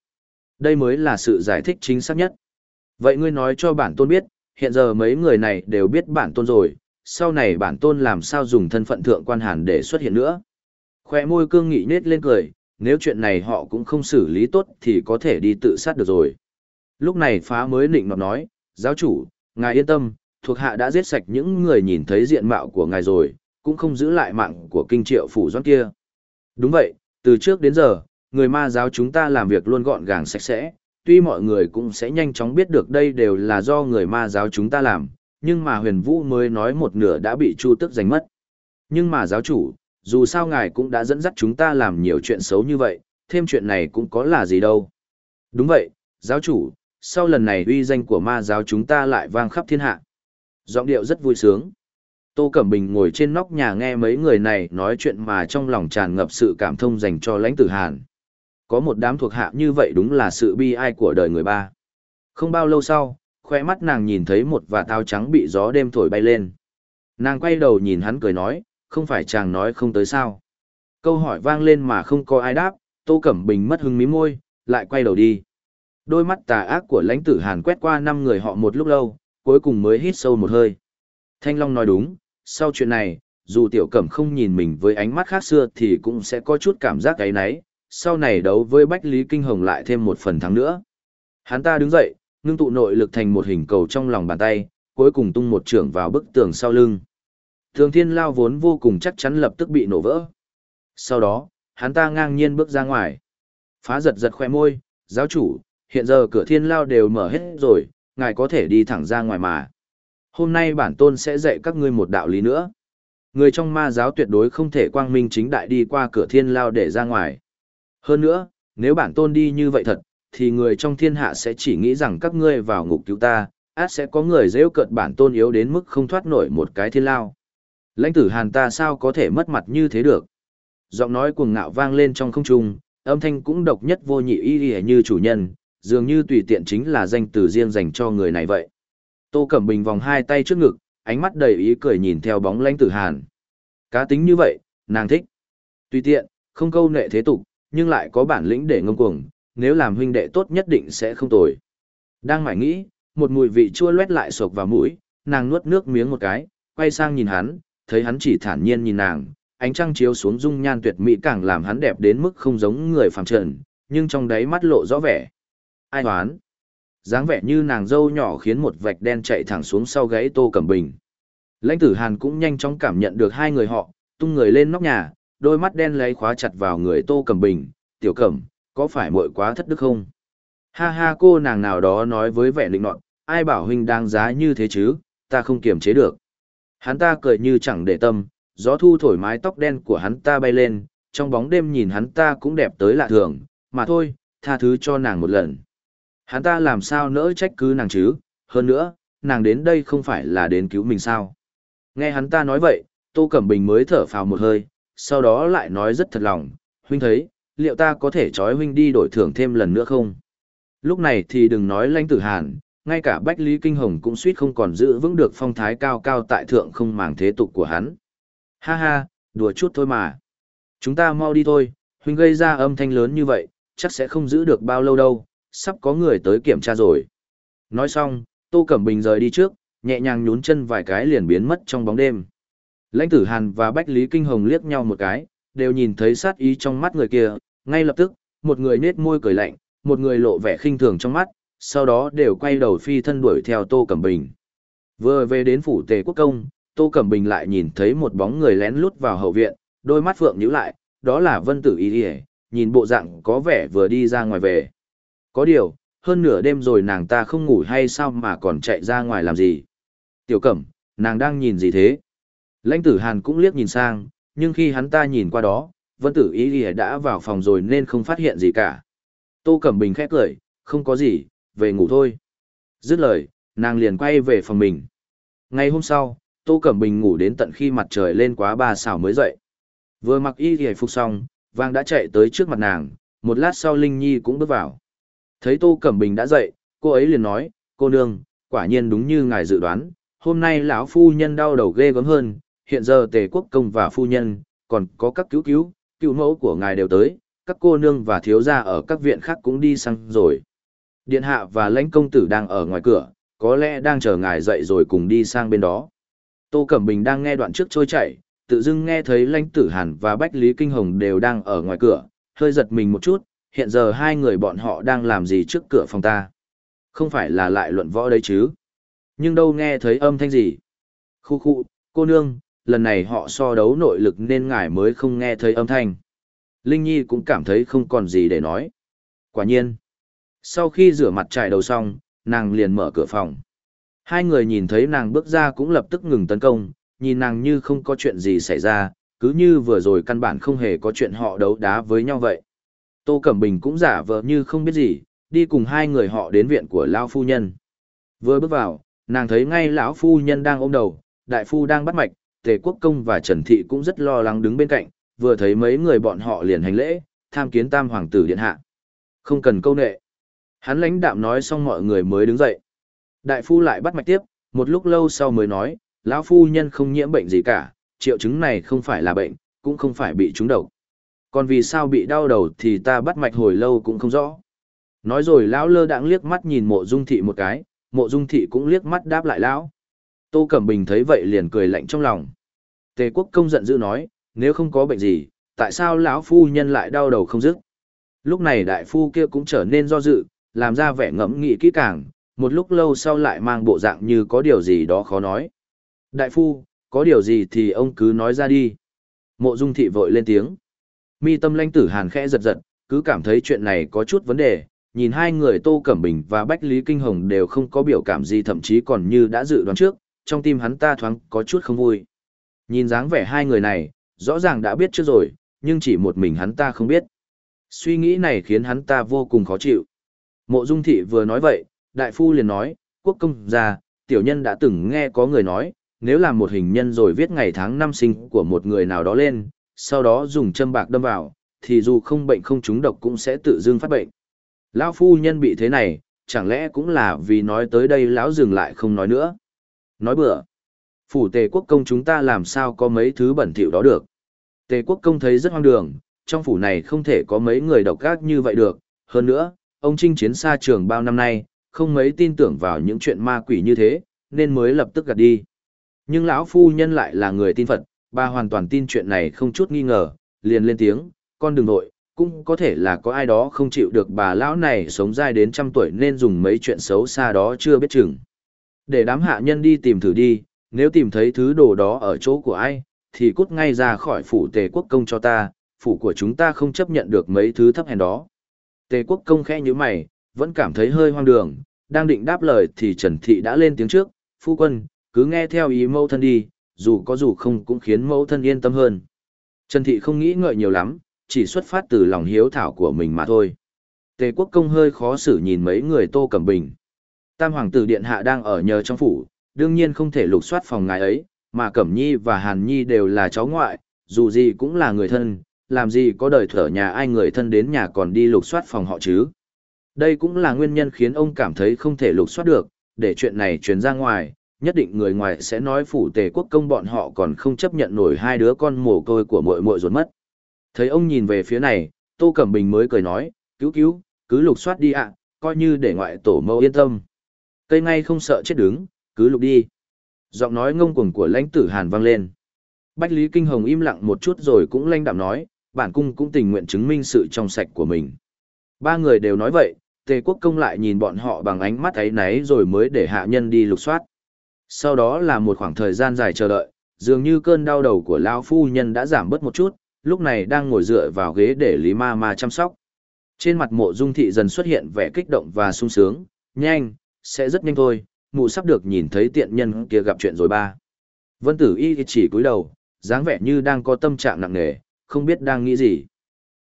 Speaker 1: Đây mới là sự giải thích chính xác nhất. Vậy ngươi nói cho bản tôn biết, hiện giờ mấy người này đều biết bản tôn rồi, sau này bản tôn làm sao dùng thân phận thượng quan hàn để xuất hiện nữa. Khoe môi cương nghị nết lên cười, nếu chuyện này họ cũng không xử lý tốt thì có thể đi tự sát được rồi. Lúc này phá mới nịnh nọt nói, giáo chủ, ngài yên tâm, thuộc hạ đã giết sạch những người nhìn thấy diện mạo của ngài rồi, cũng không giữ lại mạng của kinh triệu phủ doan kia. Đúng vậy, từ trước đến giờ, người ma giáo chúng ta làm việc luôn gọn gàng sạch sẽ, tuy mọi người cũng sẽ nhanh chóng biết được đây đều là do người ma giáo chúng ta làm, nhưng mà huyền vũ mới nói một nửa đã bị chu tức giành mất. Nhưng mà giáo chủ, dù sao ngài cũng đã dẫn dắt chúng ta làm nhiều chuyện xấu như vậy, thêm chuyện này cũng có là gì đâu. Đúng vậy, giáo chủ, sau lần này uy danh của ma giáo chúng ta lại vang khắp thiên hạ. Giọng điệu rất vui sướng. Tô Cẩm Bình ngồi trên nóc nhà nghe mấy người này nói chuyện mà trong lòng tràn ngập sự cảm thông dành cho lãnh tử Hàn. Có một đám thuộc hạ như vậy đúng là sự bi ai của đời người ba. Không bao lâu sau, khoe mắt nàng nhìn thấy một vạt tao trắng bị gió đêm thổi bay lên. Nàng quay đầu nhìn hắn cười nói, không phải chàng nói không tới sao. Câu hỏi vang lên mà không có ai đáp, Tô Cẩm Bình mất hứng mí môi, lại quay đầu đi. Đôi mắt tà ác của lãnh tử Hàn quét qua năm người họ một lúc lâu, cuối cùng mới hít sâu một hơi. Thanh Long nói đúng, sau chuyện này, dù tiểu cẩm không nhìn mình với ánh mắt khác xưa thì cũng sẽ có chút cảm giác ấy náy, sau này đấu với Bách Lý Kinh Hồng lại thêm một phần thắng nữa. Hắn ta đứng dậy, ngưng tụ nội lực thành một hình cầu trong lòng bàn tay, cuối cùng tung một trưởng vào bức tường sau lưng. Thường thiên lao vốn vô cùng chắc chắn lập tức bị nổ vỡ. Sau đó, hắn ta ngang nhiên bước ra ngoài. Phá giật giật khoe môi, giáo chủ, hiện giờ cửa thiên lao đều mở hết rồi, ngài có thể đi thẳng ra ngoài mà. Hôm nay bản tôn sẽ dạy các ngươi một đạo lý nữa. Người trong ma giáo tuyệt đối không thể quang minh chính đại đi qua cửa thiên lao để ra ngoài. Hơn nữa, nếu bản tôn đi như vậy thật, thì người trong thiên hạ sẽ chỉ nghĩ rằng các ngươi vào ngục cứu ta, át sẽ có người dễ cợt bản tôn yếu đến mức không thoát nổi một cái thiên lao. Lãnh tử hàn ta sao có thể mất mặt như thế được? Giọng nói cuồng ngạo vang lên trong không trung, âm thanh cũng độc nhất vô nhị y như chủ nhân, dường như tùy tiện chính là danh từ riêng dành cho người này vậy. Tô Cẩm Bình vòng hai tay trước ngực, ánh mắt đầy ý cười nhìn theo bóng lãnh tử hàn. Cá tính như vậy, nàng thích. Tùy tiện, không câu nệ thế tục, nhưng lại có bản lĩnh để ngông cuồng, nếu làm huynh đệ tốt nhất định sẽ không tồi. Đang mải nghĩ, một mùi vị chua loét lại sộc vào mũi, nàng nuốt nước miếng một cái, quay sang nhìn hắn, thấy hắn chỉ thản nhiên nhìn nàng, ánh trăng chiếu xuống dung nhan tuyệt mỹ càng làm hắn đẹp đến mức không giống người phàm trần, nhưng trong đáy mắt lộ rõ vẻ. Ai hoán? dáng vẻ như nàng dâu nhỏ khiến một vạch đen chạy thẳng xuống sau gáy Tô Cẩm Bình. Lãnh tử Hàn cũng nhanh chóng cảm nhận được hai người họ, tung người lên nóc nhà, đôi mắt đen lấy khóa chặt vào người Tô Cẩm Bình, tiểu cẩm, có phải muội quá thất đức không? Ha ha cô nàng nào đó nói với vẻ lịnh nọt, ai bảo huynh đang giá như thế chứ, ta không kiềm chế được. Hắn ta cười như chẳng để tâm, gió thu thổi mái tóc đen của hắn ta bay lên, trong bóng đêm nhìn hắn ta cũng đẹp tới lạ thường, mà thôi, tha thứ cho nàng một lần. Hắn ta làm sao nỡ trách cứ nàng chứ, hơn nữa, nàng đến đây không phải là đến cứu mình sao. Nghe hắn ta nói vậy, Tô Cẩm Bình mới thở phào một hơi, sau đó lại nói rất thật lòng, huynh thấy, liệu ta có thể trói huynh đi đổi thưởng thêm lần nữa không? Lúc này thì đừng nói lãnh tử hàn, ngay cả Bách Lý Kinh Hồng cũng suýt không còn giữ vững được phong thái cao cao tại thượng không màng thế tục của hắn. Ha ha, đùa chút thôi mà. Chúng ta mau đi thôi, huynh gây ra âm thanh lớn như vậy, chắc sẽ không giữ được bao lâu đâu, sắp có người tới kiểm tra rồi. Nói xong, Tô Cẩm Bình rời đi trước, nhẹ nhàng nhún chân vài cái liền biến mất trong bóng đêm. Lãnh tử Hàn và Bách Lý Kinh Hồng liếc nhau một cái, đều nhìn thấy sát ý trong mắt người kia, ngay lập tức, một người nết môi cười lạnh, một người lộ vẻ khinh thường trong mắt, sau đó đều quay đầu phi thân đuổi theo Tô Cẩm Bình. Vừa về đến phủ Tề Quốc Công, Tô Cẩm Bình lại nhìn thấy một bóng người lén lút vào hậu viện, đôi mắt phượng nhíu lại, đó là Vân Tử Y Điề, nhìn bộ dạng có vẻ vừa đi ra ngoài về. Có điều, hơn nửa đêm rồi nàng ta không ngủ hay sao mà còn chạy ra ngoài làm gì. Tiểu cẩm, nàng đang nhìn gì thế? Lãnh tử Hàn cũng liếc nhìn sang, nhưng khi hắn ta nhìn qua đó, vân tử ý ghi đã vào phòng rồi nên không phát hiện gì cả. Tô Cẩm Bình khẽ cười, không có gì, về ngủ thôi. Dứt lời, nàng liền quay về phòng mình. Ngày hôm sau, Tô Cẩm Bình ngủ đến tận khi mặt trời lên quá ba xảo mới dậy. Vừa mặc y hề phục xong, Vang đã chạy tới trước mặt nàng, một lát sau Linh Nhi cũng bước vào. Thấy Tô Cẩm Bình đã dậy, cô ấy liền nói, cô nương, quả nhiên đúng như ngài dự đoán, hôm nay lão phu nhân đau đầu ghê gớm hơn, hiện giờ tề quốc công và phu nhân, còn có các cứu cứu, cứu mẫu của ngài đều tới, các cô nương và thiếu gia ở các viện khác cũng đi sang rồi. Điện hạ và lãnh công tử đang ở ngoài cửa, có lẽ đang chờ ngài dậy rồi cùng đi sang bên đó. Tô Cẩm Bình đang nghe đoạn trước trôi chảy, tự dưng nghe thấy lãnh tử hàn và bách lý kinh hồng đều đang ở ngoài cửa, hơi giật mình một chút, hiện giờ hai người bọn họ đang làm gì trước cửa phòng ta. Không phải là lại luận võ đấy chứ. Nhưng đâu nghe thấy âm thanh gì. Khu khu, cô nương, lần này họ so đấu nội lực nên ngài mới không nghe thấy âm thanh. Linh Nhi cũng cảm thấy không còn gì để nói. Quả nhiên. Sau khi rửa mặt trải đầu xong, nàng liền mở cửa phòng. Hai người nhìn thấy nàng bước ra cũng lập tức ngừng tấn công, nhìn nàng như không có chuyện gì xảy ra, cứ như vừa rồi căn bản không hề có chuyện họ đấu đá với nhau vậy. Tô Cẩm Bình cũng giả vờ như không biết gì, đi cùng hai người họ đến viện của Lao Phu Nhân. Vừa bước vào, nàng thấy ngay lão Phu Nhân đang ôm đầu, Đại Phu đang bắt mạch, Tề Quốc Công và Trần Thị cũng rất lo lắng đứng bên cạnh, vừa thấy mấy người bọn họ liền hành lễ, tham kiến tam hoàng tử điện hạ. Không cần câu nệ. Hắn lãnh đạm nói xong mọi người mới đứng dậy. Đại phu lại bắt mạch tiếp, một lúc lâu sau mới nói, lão phu nhân không nhiễm bệnh gì cả, triệu chứng này không phải là bệnh, cũng không phải bị trúng độc. Còn vì sao bị đau đầu thì ta bắt mạch hồi lâu cũng không rõ. Nói rồi lão lơ đãng liếc mắt nhìn mộ dung thị một cái, mộ dung thị cũng liếc mắt đáp lại lão. Tô Cẩm Bình thấy vậy liền cười lạnh trong lòng. Tề quốc công giận dữ nói, nếu không có bệnh gì, tại sao lão phu nhân lại đau đầu không dứt? Lúc này đại phu kia cũng trở nên do dự, làm ra vẻ ngẫm nghĩ kỹ càng, một lúc lâu sau lại mang bộ dạng như có điều gì đó khó nói. Đại phu, có điều gì thì ông cứ nói ra đi. Mộ dung thị vội lên tiếng. Mi tâm lanh tử hàn khẽ giật giật, cứ cảm thấy chuyện này có chút vấn đề, nhìn hai người Tô Cẩm Bình và Bách Lý Kinh Hồng đều không có biểu cảm gì thậm chí còn như đã dự đoán trước, trong tim hắn ta thoáng có chút không vui. Nhìn dáng vẻ hai người này, rõ ràng đã biết trước rồi, nhưng chỉ một mình hắn ta không biết. Suy nghĩ này khiến hắn ta vô cùng khó chịu. Mộ Dung Thị vừa nói vậy, đại phu liền nói, quốc công gia, tiểu nhân đã từng nghe có người nói, nếu làm một hình nhân rồi viết ngày tháng năm sinh của một người nào đó lên, sau đó dùng châm bạc đâm vào, thì dù không bệnh không trúng độc cũng sẽ tự dưng phát bệnh. Lão phu nhân bị thế này, chẳng lẽ cũng là vì nói tới đây lão dừng lại không nói nữa. Nói bừa. Phủ tề quốc công chúng ta làm sao có mấy thứ bẩn thỉu đó được. Tề quốc công thấy rất hoang đường, trong phủ này không thể có mấy người độc ác như vậy được. Hơn nữa, ông trinh chiến xa trường bao năm nay, không mấy tin tưởng vào những chuyện ma quỷ như thế, nên mới lập tức gạt đi. Nhưng lão phu nhân lại là người tin Phật, bà hoàn toàn tin chuyện này không chút nghi ngờ, liền lên tiếng, con đừng nội, cũng có thể là có ai đó không chịu được bà lão này sống dai đến trăm tuổi nên dùng mấy chuyện xấu xa đó chưa biết chừng. Để đám hạ nhân đi tìm thử đi, nếu tìm thấy thứ đồ đó ở chỗ của ai, thì cút ngay ra khỏi phủ tề quốc công cho ta, phủ của chúng ta không chấp nhận được mấy thứ thấp hèn đó. Tề quốc công khẽ như mày, vẫn cảm thấy hơi hoang đường, đang định đáp lời thì Trần Thị đã lên tiếng trước, phu quân, cứ nghe theo ý mẫu thân đi, dù có dù không cũng khiến mẫu thân yên tâm hơn. Trần Thị không nghĩ ngợi nhiều lắm, chỉ xuất phát từ lòng hiếu thảo của mình mà thôi. Tề quốc công hơi khó xử nhìn mấy người tô cẩm bình. Tam hoàng tử điện hạ đang ở nhờ trong phủ, đương nhiên không thể lục soát phòng ngài ấy, mà Cẩm Nhi và Hàn Nhi đều là cháu ngoại, dù gì cũng là người thân, làm gì có đời thở nhà ai người thân đến nhà còn đi lục soát phòng họ chứ. Đây cũng là nguyên nhân khiến ông cảm thấy không thể lục soát được, để chuyện này truyền ra ngoài, nhất định người ngoài sẽ nói phủ tề quốc công bọn họ còn không chấp nhận nổi hai đứa con mồ côi của muội muội ruột mất. Thấy ông nhìn về phía này, Tô Cẩm Bình mới cười nói, cứu cứu, cứ lục soát đi ạ, coi như để ngoại tổ mẫu yên tâm. Cây ngay không sợ chết đứng, cứ lục đi. Giọng nói ngông cuồng của lãnh tử Hàn vang lên. Bách Lý Kinh Hồng im lặng một chút rồi cũng lanh đạm nói, bản cung cũng tình nguyện chứng minh sự trong sạch của mình. Ba người đều nói vậy, Tề Quốc Công lại nhìn bọn họ bằng ánh mắt ấy náy rồi mới để hạ nhân đi lục soát. Sau đó là một khoảng thời gian dài chờ đợi, dường như cơn đau đầu của lão Phu Nhân đã giảm bớt một chút, lúc này đang ngồi dựa vào ghế để Lý Ma Ma chăm sóc. Trên mặt mộ dung thị dần xuất hiện vẻ kích động và sung sướng, nhanh, sẽ rất nhanh thôi, mụ sắp được nhìn thấy tiện nhân kia gặp chuyện rồi ba. Vân tử y chỉ cúi đầu, dáng vẻ như đang có tâm trạng nặng nề, không biết đang nghĩ gì.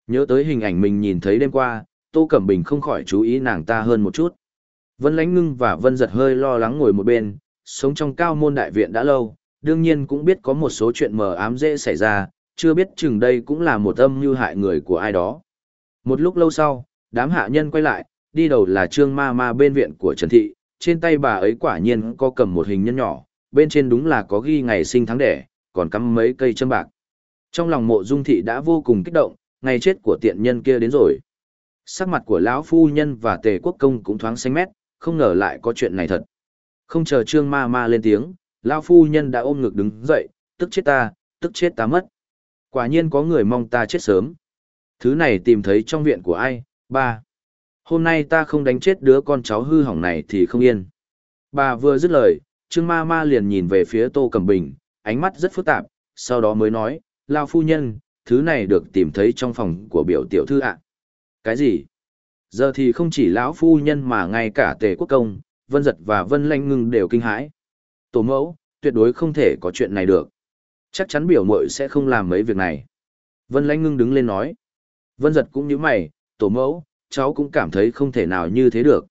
Speaker 1: Nhớ tới hình ảnh mình nhìn thấy đêm qua, Tô Cẩm Bình không khỏi chú ý nàng ta hơn một chút. Vân Lánh Ngưng và Vân Giật hơi lo lắng ngồi một bên, sống trong cao môn đại viện đã lâu, đương nhiên cũng biết có một số chuyện mờ ám dễ xảy ra, chưa biết chừng đây cũng là một âm mưu hại người của ai đó. Một lúc lâu sau, đám hạ nhân quay lại, đi đầu là Trương Ma Ma bên viện của Trần Thị, trên tay bà ấy quả nhiên có cầm một hình nhân nhỏ, bên trên đúng là có ghi ngày sinh tháng đẻ, còn cắm mấy cây châm bạc. Trong lòng mộ dung thị đã vô cùng kích động, ngày chết của tiện nhân kia đến rồi. Sắc mặt của lão phu nhân và tề quốc công cũng thoáng xanh mét, không ngờ lại có chuyện này thật. Không chờ trương ma ma lên tiếng, lão phu nhân đã ôm ngực đứng dậy, tức chết ta, tức chết ta mất. Quả nhiên có người mong ta chết sớm. Thứ này tìm thấy trong viện của ai, ba. Hôm nay ta không đánh chết đứa con cháu hư hỏng này thì không yên. Bà vừa dứt lời, Trương Ma Ma liền nhìn về phía Tô Cẩm Bình, ánh mắt rất phức tạp, sau đó mới nói, Lao phu nhân, thứ này được tìm thấy trong phòng của biểu tiểu thư ạ. Cái gì? Giờ thì không chỉ lão phu nhân mà ngay cả tề quốc công, vân giật và vân lanh ngưng đều kinh hãi. Tổ mẫu, tuyệt đối không thể có chuyện này được. Chắc chắn biểu mội sẽ không làm mấy việc này. Vân lanh ngưng đứng lên nói. Vân giật cũng như mày, tổ mẫu, cháu cũng cảm thấy không thể nào như thế được.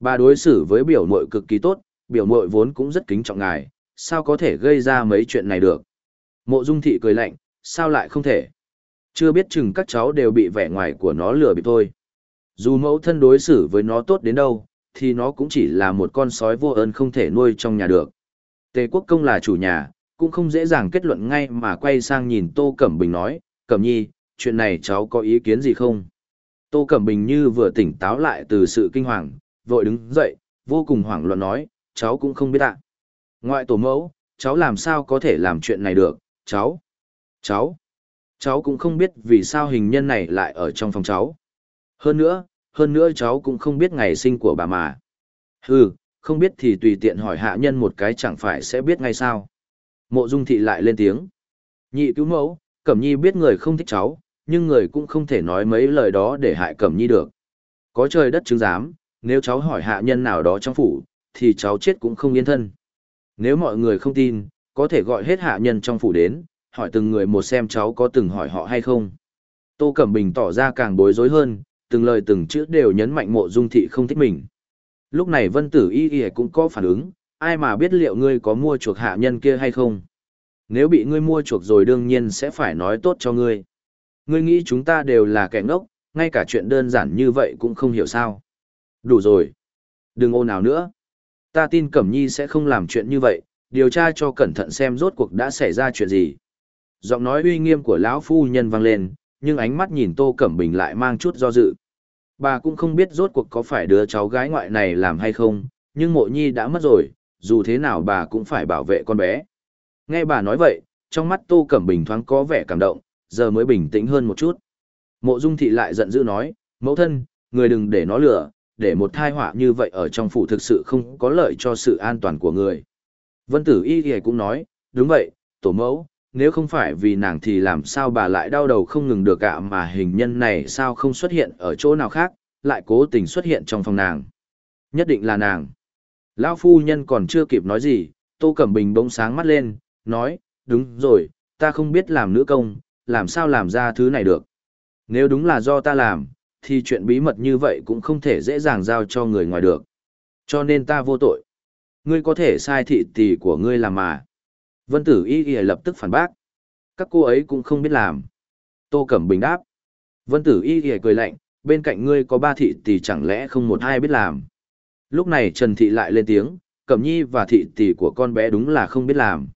Speaker 1: Bà đối xử với biểu mội cực kỳ tốt, biểu mội vốn cũng rất kính trọng ngài, sao có thể gây ra mấy chuyện này được. Mộ dung thị cười lạnh, sao lại không thể. Chưa biết chừng các cháu đều bị vẻ ngoài của nó lừa bị thôi. Dù mẫu thân đối xử với nó tốt đến đâu, thì nó cũng chỉ là một con sói vô ơn không thể nuôi trong nhà được. Tề quốc công là chủ nhà, cũng không dễ dàng kết luận ngay mà quay sang nhìn Tô Cẩm Bình nói, Cẩm Nhi, chuyện này cháu có ý kiến gì không? Tô Cẩm Bình như vừa tỉnh táo lại từ sự kinh hoàng, vội đứng dậy, vô cùng hoảng loạn nói, cháu cũng không biết ạ. Ngoại tổ mẫu, cháu làm sao có thể làm chuyện này được, cháu, cháu, cháu cũng không biết vì sao hình nhân này lại ở trong phòng cháu. Hơn nữa, hơn nữa cháu cũng không biết ngày sinh của bà mà. Hừ, không biết thì tùy tiện hỏi hạ nhân một cái chẳng phải sẽ biết ngay sao. Mộ dung thị lại lên tiếng. Nhị cứu mẫu, Cẩm Nhi biết người không thích cháu, nhưng người cũng không thể nói mấy lời đó để hại Cẩm Nhi được. Có trời đất chứng giám, nếu cháu hỏi hạ nhân nào đó trong phủ, thì cháu chết cũng không yên thân. Nếu mọi người không tin, có thể gọi hết hạ nhân trong phủ đến, hỏi từng người một xem cháu có từng hỏi họ hay không. Tô Cẩm Bình tỏ ra càng bối rối hơn, từng lời từng chữ đều nhấn mạnh mộ dung thị không thích mình. Lúc này vân tử y y cũng có phản ứng, ai mà biết liệu ngươi có mua chuộc hạ nhân kia hay không. Nếu bị ngươi mua chuộc rồi đương nhiên sẽ phải nói tốt cho ngươi. Ngươi nghĩ chúng ta đều là kẻ ngốc, ngay cả chuyện đơn giản như vậy cũng không hiểu sao. Đủ rồi. Đừng ôn nào nữa. Ta tin Cẩm Nhi sẽ không làm chuyện như vậy, điều tra cho cẩn thận xem rốt cuộc đã xảy ra chuyện gì. Giọng nói uy nghiêm của lão phu nhân vang lên, nhưng ánh mắt nhìn Tô Cẩm Bình lại mang chút do dự. Bà cũng không biết rốt cuộc có phải đứa cháu gái ngoại này làm hay không, nhưng mộ nhi đã mất rồi, dù thế nào bà cũng phải bảo vệ con bé. Nghe bà nói vậy, trong mắt Tô Cẩm Bình thoáng có vẻ cảm động, giờ mới bình tĩnh hơn một chút. Mộ Dung Thị lại giận dữ nói, mẫu thân, người đừng để nó lừa, để một thai họa như vậy ở trong phủ thực sự không có lợi cho sự an toàn của người. Vân Tử Y Y cũng nói, đúng vậy, tổ mẫu, nếu không phải vì nàng thì làm sao bà lại đau đầu không ngừng được ạ mà hình nhân này sao không xuất hiện ở chỗ nào khác, lại cố tình xuất hiện trong phòng nàng. Nhất định là nàng. Lão phu nhân còn chưa kịp nói gì, Tô Cẩm Bình bỗng sáng mắt lên, nói, đúng rồi, ta không biết làm nữ công, làm sao làm ra thứ này được. Nếu đúng là do ta làm, thì chuyện bí mật như vậy cũng không thể dễ dàng giao cho người ngoài được. Cho nên ta vô tội. Ngươi có thể sai thị tỷ của ngươi làm mà. Vân tử y y lập tức phản bác. Các cô ấy cũng không biết làm. Tô Cẩm Bình đáp. Vân tử y y cười lạnh, bên cạnh ngươi có ba thị tỷ chẳng lẽ không một ai biết làm. Lúc này Trần Thị lại lên tiếng, Cẩm Nhi và thị tỷ của con bé đúng là không biết làm.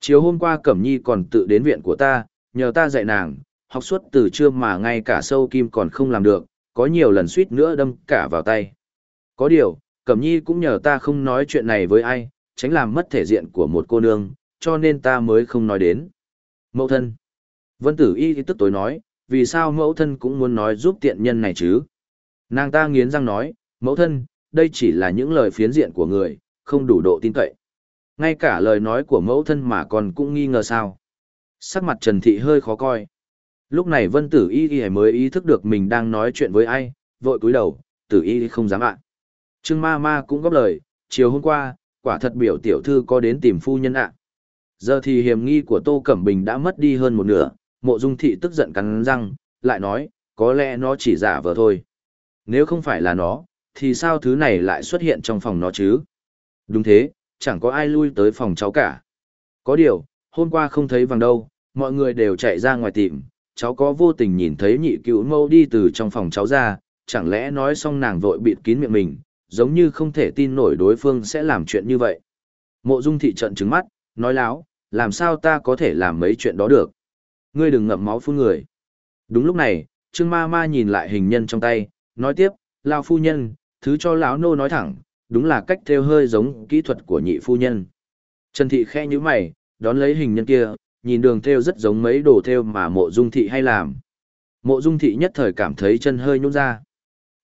Speaker 1: Chiều hôm qua Cẩm Nhi còn tự đến viện của ta, nhờ ta dạy nàng, học suốt từ trưa mà ngay cả sâu kim còn không làm được, có nhiều lần suýt nữa đâm cả vào tay. Có điều, Cẩm Nhi cũng nhờ ta không nói chuyện này với ai, tránh làm mất thể diện của một cô nương, cho nên ta mới không nói đến. Mẫu thân. Vân Tử Y thì tức tối nói, vì sao mẫu thân cũng muốn nói giúp tiện nhân này chứ? Nàng ta nghiến răng nói, mẫu thân, đây chỉ là những lời phiến diện của người, không đủ độ tin cậy. Ngay cả lời nói của mẫu thân mà còn cũng nghi ngờ sao. Sắc mặt Trần Thị hơi khó coi. Lúc này Vân Tử Y Y mới ý thức được mình đang nói chuyện với ai, vội cúi đầu, Tử Y không dám ạ. Trương Ma Ma cũng góp lời, chiều hôm qua, quả thật biểu tiểu thư có đến tìm phu nhân ạ. Giờ thì hiểm nghi của Tô Cẩm Bình đã mất đi hơn một nửa, mộ dung thị tức giận cắn răng, lại nói, có lẽ nó chỉ giả vờ thôi. Nếu không phải là nó, thì sao thứ này lại xuất hiện trong phòng nó chứ? Đúng thế, chẳng có ai lui tới phòng cháu cả. Có điều, hôm qua không thấy vàng đâu, mọi người đều chạy ra ngoài tìm, cháu có vô tình nhìn thấy nhị cựu mâu đi từ trong phòng cháu ra, chẳng lẽ nói xong nàng vội bịt kín miệng mình, giống như không thể tin nổi đối phương sẽ làm chuyện như vậy. Mộ dung thị trận trứng mắt, nói láo, làm sao ta có thể làm mấy chuyện đó được. Ngươi đừng ngậm máu phun người. Đúng lúc này, Trương Ma Ma nhìn lại hình nhân trong tay, nói tiếp, lão phu nhân, thứ cho lão nô nói thẳng, đúng là cách theo hơi giống kỹ thuật của nhị phu nhân. Trần Thị khe như mày, đón lấy hình nhân kia, nhìn đường theo rất giống mấy đồ theo mà mộ dung thị hay làm. Mộ dung thị nhất thời cảm thấy chân hơi nhún ra.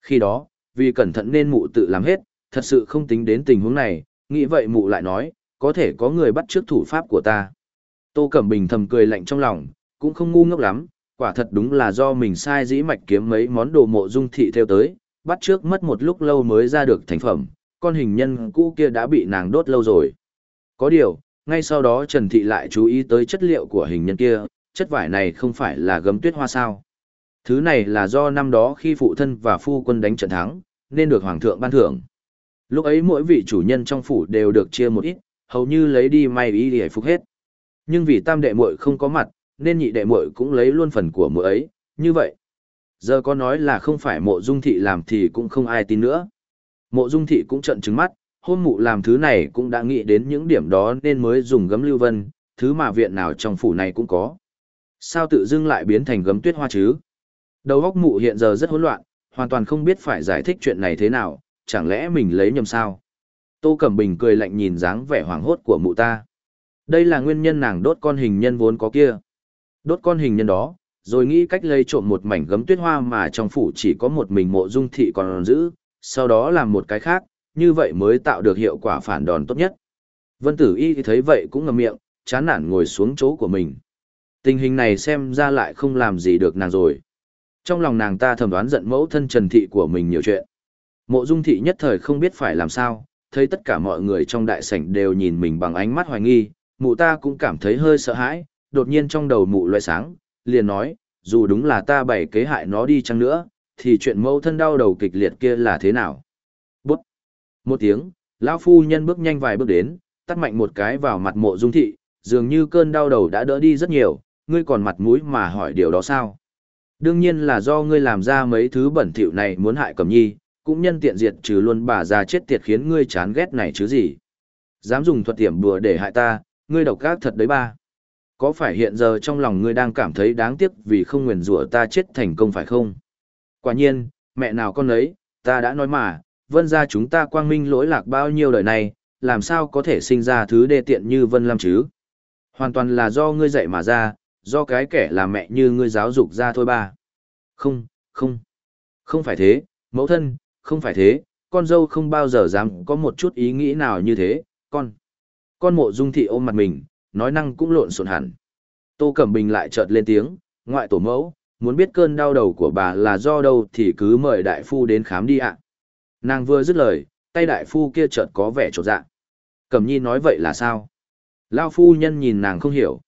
Speaker 1: Khi đó, vì cẩn thận nên mụ tự làm hết, thật sự không tính đến tình huống này, nghĩ vậy mụ lại nói, có thể có người bắt trước thủ pháp của ta. Tô Cẩm Bình thầm cười lạnh trong lòng, cũng không ngu ngốc lắm, quả thật đúng là do mình sai dĩ mạch kiếm mấy món đồ mộ dung thị theo tới, bắt trước mất một lúc lâu mới ra được thành phẩm, con hình nhân cũ kia đã bị nàng đốt lâu rồi. Có điều, ngay sau đó Trần Thị lại chú ý tới chất liệu của hình nhân kia, chất vải này không phải là gấm tuyết hoa sao. Thứ này là do năm đó khi phụ thân và phu quân đánh trận thắng, nên được hoàng thượng ban thưởng. Lúc ấy mỗi vị chủ nhân trong phủ đều được chia một ít, hầu như lấy đi may ý để phục hết. Nhưng vì tam đệ muội không có mặt, nên nhị đệ muội cũng lấy luôn phần của muội ấy, như vậy. Giờ có nói là không phải mộ dung thị làm thì cũng không ai tin nữa. Mộ dung thị cũng trận trứng mắt, hôn mụ làm thứ này cũng đã nghĩ đến những điểm đó nên mới dùng gấm lưu vân, thứ mà viện nào trong phủ này cũng có. Sao tự dưng lại biến thành gấm tuyết hoa chứ? Đầu óc mụ hiện giờ rất hỗn loạn, hoàn toàn không biết phải giải thích chuyện này thế nào, chẳng lẽ mình lấy nhầm sao? Tô Cẩm Bình cười lạnh nhìn dáng vẻ hoảng hốt của mụ ta. Đây là nguyên nhân nàng đốt con hình nhân vốn có kia. Đốt con hình nhân đó, rồi nghĩ cách lấy trộm một mảnh gấm tuyết hoa mà trong phủ chỉ có một mình mộ dung thị còn giữ, sau đó làm một cái khác, như vậy mới tạo được hiệu quả phản đòn tốt nhất. Vân Tử Y thì thấy vậy cũng ngậm miệng, chán nản ngồi xuống chỗ của mình. Tình hình này xem ra lại không làm gì được nàng rồi. Trong lòng nàng ta thầm đoán giận mẫu thân Trần Thị của mình nhiều chuyện. Mộ Dung Thị nhất thời không biết phải làm sao, thấy tất cả mọi người trong đại sảnh đều nhìn mình bằng ánh mắt hoài nghi, mụ ta cũng cảm thấy hơi sợ hãi, đột nhiên trong đầu mụ loại sáng, liền nói, dù đúng là ta bày kế hại nó đi chăng nữa, thì chuyện mâu thân đau đầu kịch liệt kia là thế nào? Bút! Một tiếng, lão phu nhân bước nhanh vài bước đến, tắt mạnh một cái vào mặt mộ dung thị, dường như cơn đau đầu đã đỡ đi rất nhiều, ngươi còn mặt mũi mà hỏi điều đó sao? Đương nhiên là do ngươi làm ra mấy thứ bẩn thỉu này muốn hại Cẩm Nhi, cũng nhân tiện diệt trừ luôn bà già chết tiệt khiến ngươi chán ghét này chứ gì. Dám dùng thuật tiểm bùa để hại ta, ngươi độc ác thật đấy ba. Có phải hiện giờ trong lòng ngươi đang cảm thấy đáng tiếc vì không nguyền rủa ta chết thành công phải không? Quả nhiên, mẹ nào con ấy, ta đã nói mà, vân ra chúng ta quang minh lỗi lạc bao nhiêu đời này, làm sao có thể sinh ra thứ đê tiện như vân lam chứ? Hoàn toàn là do ngươi dạy mà ra, do cái kẻ là mẹ như ngươi giáo dục ra thôi ba. Không, không, không phải thế, mẫu thân, không phải thế, con dâu không bao giờ dám có một chút ý nghĩ nào như thế, con. Con mộ dung thị ôm mặt mình, nói năng cũng lộn xộn hẳn. Tô Cẩm Bình lại chợt lên tiếng, ngoại tổ mẫu, muốn biết cơn đau đầu của bà là do đâu thì cứ mời đại phu đến khám đi ạ. Nàng vừa dứt lời, tay đại phu kia chợt có vẻ trột dạ. Cẩm nhi nói vậy là sao? Lao phu nhân nhìn nàng không hiểu.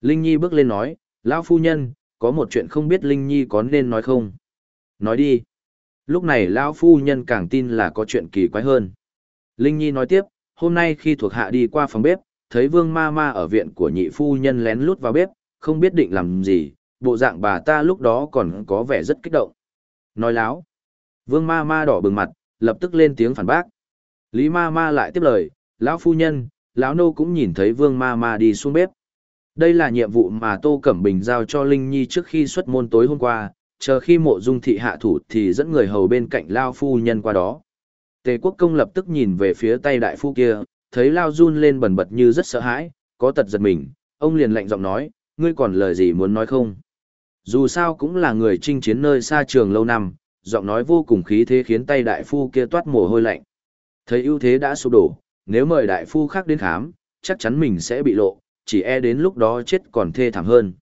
Speaker 1: Linh Nhi bước lên nói, lao phu nhân, có một chuyện không biết Linh Nhi có nên nói không? Nói đi. Lúc này Lão phu nhân càng tin là có chuyện kỳ quái hơn. Linh Nhi nói tiếp, hôm nay khi thuộc hạ đi qua phòng bếp, thấy vương ma ma ở viện của nhị phu nhân lén lút vào bếp, không biết định làm gì, bộ dạng bà ta lúc đó còn có vẻ rất kích động. Nói láo. Vương ma ma đỏ bừng mặt, lập tức lên tiếng phản bác. Lý ma ma lại tiếp lời, lão phu nhân, lão nô cũng nhìn thấy vương ma ma đi xuống bếp. Đây là nhiệm vụ mà Tô Cẩm Bình giao cho Linh Nhi trước khi xuất môn tối hôm qua, chờ khi mộ dung thị hạ thủ thì dẫn người hầu bên cạnh Lao Phu Nhân qua đó. Tề quốc công lập tức nhìn về phía tay đại phu kia, thấy Lao run lên bần bật như rất sợ hãi, có tật giật mình, ông liền lạnh giọng nói, ngươi còn lời gì muốn nói không? Dù sao cũng là người chinh chiến nơi xa trường lâu năm, giọng nói vô cùng khí thế khiến tay đại phu kia toát mồ hôi lạnh. Thấy ưu thế đã sụp đổ, nếu mời đại phu khác đến khám, chắc chắn mình sẽ bị lộ, chỉ e đến lúc đó chết còn thê thảm hơn.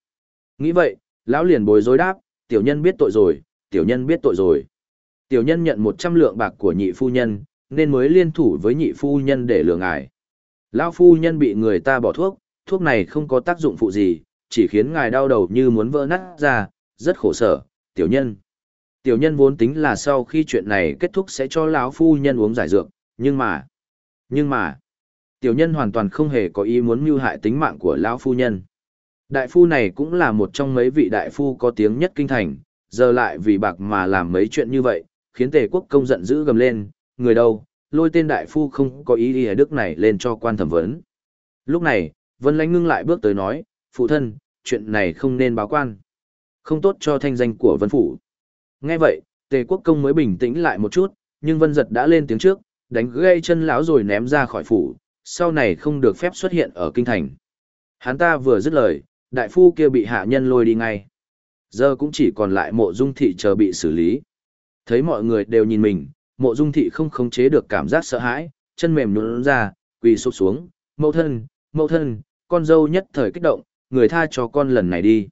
Speaker 1: Nghĩ vậy, lão liền bối rối đáp, tiểu nhân biết tội rồi, tiểu nhân biết tội rồi. Tiểu nhân nhận 100 lượng bạc của nhị phu nhân, nên mới liên thủ với nhị phu nhân để lừa ngài. Lão phu nhân bị người ta bỏ thuốc, thuốc này không có tác dụng phụ gì, chỉ khiến ngài đau đầu như muốn vỡ nát ra, rất khổ sở, tiểu nhân. Tiểu nhân vốn tính là sau khi chuyện này kết thúc sẽ cho lão phu nhân uống giải dược, nhưng mà, nhưng mà, tiểu nhân hoàn toàn không hề có ý muốn mưu hại tính mạng của lão phu nhân. Đại phu này cũng là một trong mấy vị đại phu có tiếng nhất kinh thành, giờ lại vì bạc mà làm mấy chuyện như vậy, khiến tề quốc công giận dữ gầm lên, người đâu, lôi tên đại phu không có ý ý đức này lên cho quan thẩm vấn. Lúc này, Vân Lãnh ngưng lại bước tới nói, phụ thân, chuyện này không nên báo quan. Không tốt cho thanh danh của Vân Phủ. Nghe vậy, Tề Quốc Công mới bình tĩnh lại một chút, nhưng Vân Giật đã lên tiếng trước, đánh gây chân lão rồi ném ra khỏi phủ, sau này không được phép xuất hiện ở kinh thành. Hắn ta vừa dứt lời, đại phu kia bị hạ nhân lôi đi ngay. Giờ cũng chỉ còn lại mộ dung thị chờ bị xử lý. Thấy mọi người đều nhìn mình, mộ dung thị không khống chế được cảm giác sợ hãi, chân mềm nhũn ra, quỳ sụp xuống, mẫu thân, mẫu thân, con dâu nhất thời kích động, người tha cho con lần này đi.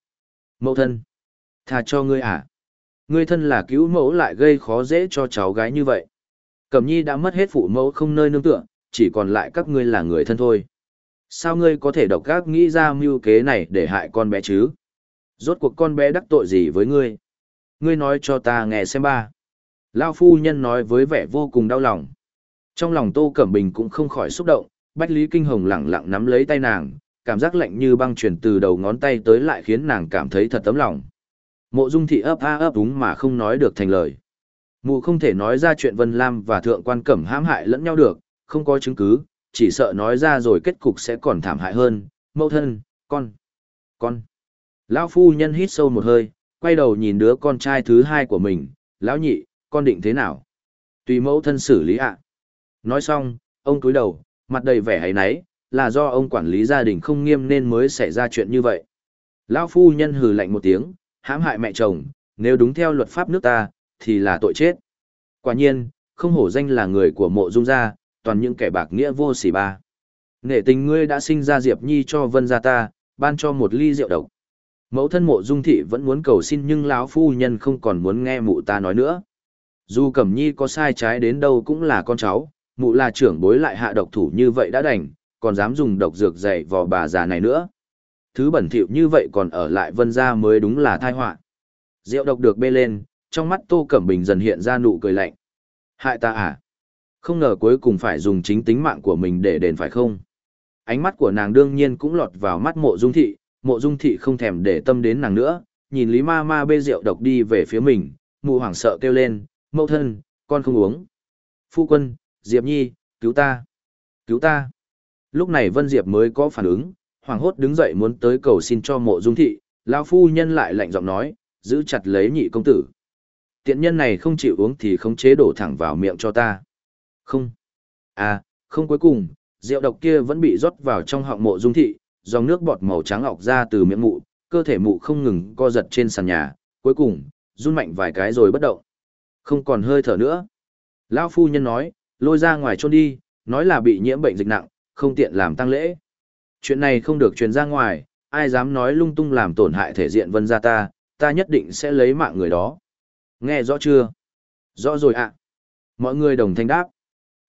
Speaker 1: Mẫu thân, tha cho ngươi à? Ngươi thân là cứu mẫu lại gây khó dễ cho cháu gái như vậy. Cẩm nhi đã mất hết phụ mẫu không nơi nương tựa, chỉ còn lại các ngươi là người thân thôi. Sao ngươi có thể độc ác nghĩ ra mưu kế này để hại con bé chứ? Rốt cuộc con bé đắc tội gì với ngươi? Ngươi nói cho ta nghe xem ba. Lao phu nhân nói với vẻ vô cùng đau lòng. Trong lòng Tô Cẩm Bình cũng không khỏi xúc động, Bách Lý Kinh Hồng lặng lặng nắm lấy tay nàng, cảm giác lạnh như băng chuyển từ đầu ngón tay tới lại khiến nàng cảm thấy thật tấm lòng. Mộ Dung thị ấp a ấp đúng mà không nói được thành lời. Mụ không thể nói ra chuyện Vân Lam và Thượng quan Cẩm hãm hại lẫn nhau được, không có chứng cứ, chỉ sợ nói ra rồi kết cục sẽ còn thảm hại hơn. Mẫu thân, con, con. Lão phu nhân hít sâu một hơi, quay đầu nhìn đứa con trai thứ hai của mình, lão nhị, con định thế nào? Tùy mẫu thân xử lý ạ. Nói xong, ông cúi đầu, mặt đầy vẻ hấy náy, là do ông quản lý gia đình không nghiêm nên mới xảy ra chuyện như vậy. Lão phu nhân hừ lạnh một tiếng, hãm hại mẹ chồng, nếu đúng theo luật pháp nước ta, thì là tội chết. Quả nhiên, không hổ danh là người của mộ dung gia, toàn những kẻ bạc nghĩa vô sỉ ba. nể tình ngươi đã sinh ra Diệp Nhi cho vân gia ta, ban cho một ly rượu độc. Mẫu thân mộ dung thị vẫn muốn cầu xin nhưng lão phu nhân không còn muốn nghe mụ ta nói nữa. Dù Cẩm Nhi có sai trái đến đâu cũng là con cháu, mụ là trưởng bối lại hạ độc thủ như vậy đã đành, còn dám dùng độc dược dạy vò bà già này nữa. Thứ bẩn thỉu như vậy còn ở lại vân gia mới đúng là tai họa. Rượu độc được bê lên, trong mắt Tô Cẩm Bình dần hiện ra nụ cười lạnh. Hại ta à? Không ngờ cuối cùng phải dùng chính tính mạng của mình để đền phải không? Ánh mắt của nàng đương nhiên cũng lọt vào mắt mộ dung thị, mộ dung thị không thèm để tâm đến nàng nữa, nhìn Lý Ma Ma bê rượu độc đi về phía mình, mụ hoảng sợ kêu lên, mẫu thân, con không uống. Phu quân, Diệp Nhi, cứu ta, cứu ta. Lúc này Vân Diệp mới có phản ứng, hoảng hốt đứng dậy muốn tới cầu xin cho mộ dung thị, lão phu nhân lại lạnh giọng nói, giữ chặt lấy nhị công tử. Tiện nhân này không chịu uống thì không chế đổ thẳng vào miệng cho ta. Không. À, không cuối cùng, rượu độc kia vẫn bị rót vào trong họng mộ dung thị, dòng nước bọt màu trắng ọc ra từ miệng mụ, cơ thể mụ không ngừng co giật trên sàn nhà, cuối cùng, run mạnh vài cái rồi bất động. Không còn hơi thở nữa. Lão phu nhân nói, lôi ra ngoài chôn đi, nói là bị nhiễm bệnh dịch nặng, không tiện làm tăng lễ. Chuyện này không được truyền ra ngoài, ai dám nói lung tung làm tổn hại thể diện vân gia ta, ta nhất định sẽ lấy mạng người đó. Nghe rõ chưa? Rõ rồi ạ. Mọi người đồng thanh đáp.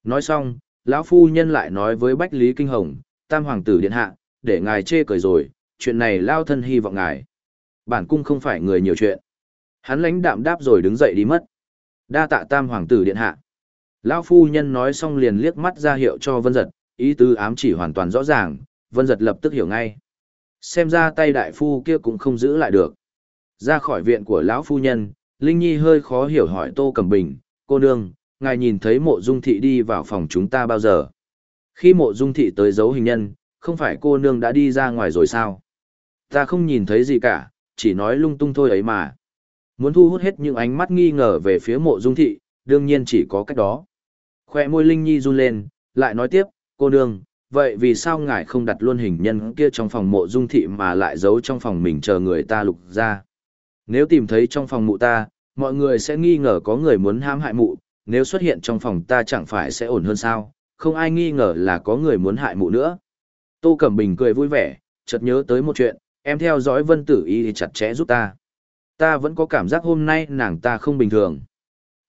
Speaker 1: Nói xong, lão phu nhân lại nói với Bách Lý Kinh Hồng, tam hoàng tử điện hạ, để ngài chê cười rồi, chuyện này lao thân hy vọng ngài. Bản cung không phải người nhiều chuyện. Hắn lãnh đạm đáp rồi đứng dậy đi mất. Đa tạ tam hoàng tử điện hạ. Lão phu nhân nói xong liền liếc mắt ra hiệu cho vân giật, ý tứ ám chỉ hoàn toàn rõ ràng, vân giật lập tức hiểu ngay. Xem ra tay đại phu kia cũng không giữ lại được. Ra khỏi viện của lão phu nhân, Linh Nhi hơi khó hiểu hỏi Tô Cẩm Bình, cô nương, ngài nhìn thấy mộ dung thị đi vào phòng chúng ta bao giờ? Khi mộ dung thị tới giấu hình nhân, không phải cô nương đã đi ra ngoài rồi sao? Ta không nhìn thấy gì cả, chỉ nói lung tung thôi ấy mà. Muốn thu hút hết những ánh mắt nghi ngờ về phía mộ dung thị, đương nhiên chỉ có cách đó. Khoe môi Linh Nhi run lên, lại nói tiếp, cô nương, vậy vì sao ngài không đặt luôn hình nhân kia trong phòng mộ dung thị mà lại giấu trong phòng mình chờ người ta lục ra? Nếu tìm thấy trong phòng mụ ta, mọi người sẽ nghi ngờ có người muốn hãm hại mụ, nếu xuất hiện trong phòng ta chẳng phải sẽ ổn hơn sao, không ai nghi ngờ là có người muốn hại mụ nữa. Tô Cẩm Bình cười vui vẻ, chợt nhớ tới một chuyện, em theo dõi vân tử y thì chặt chẽ giúp ta. Ta vẫn có cảm giác hôm nay nàng ta không bình thường.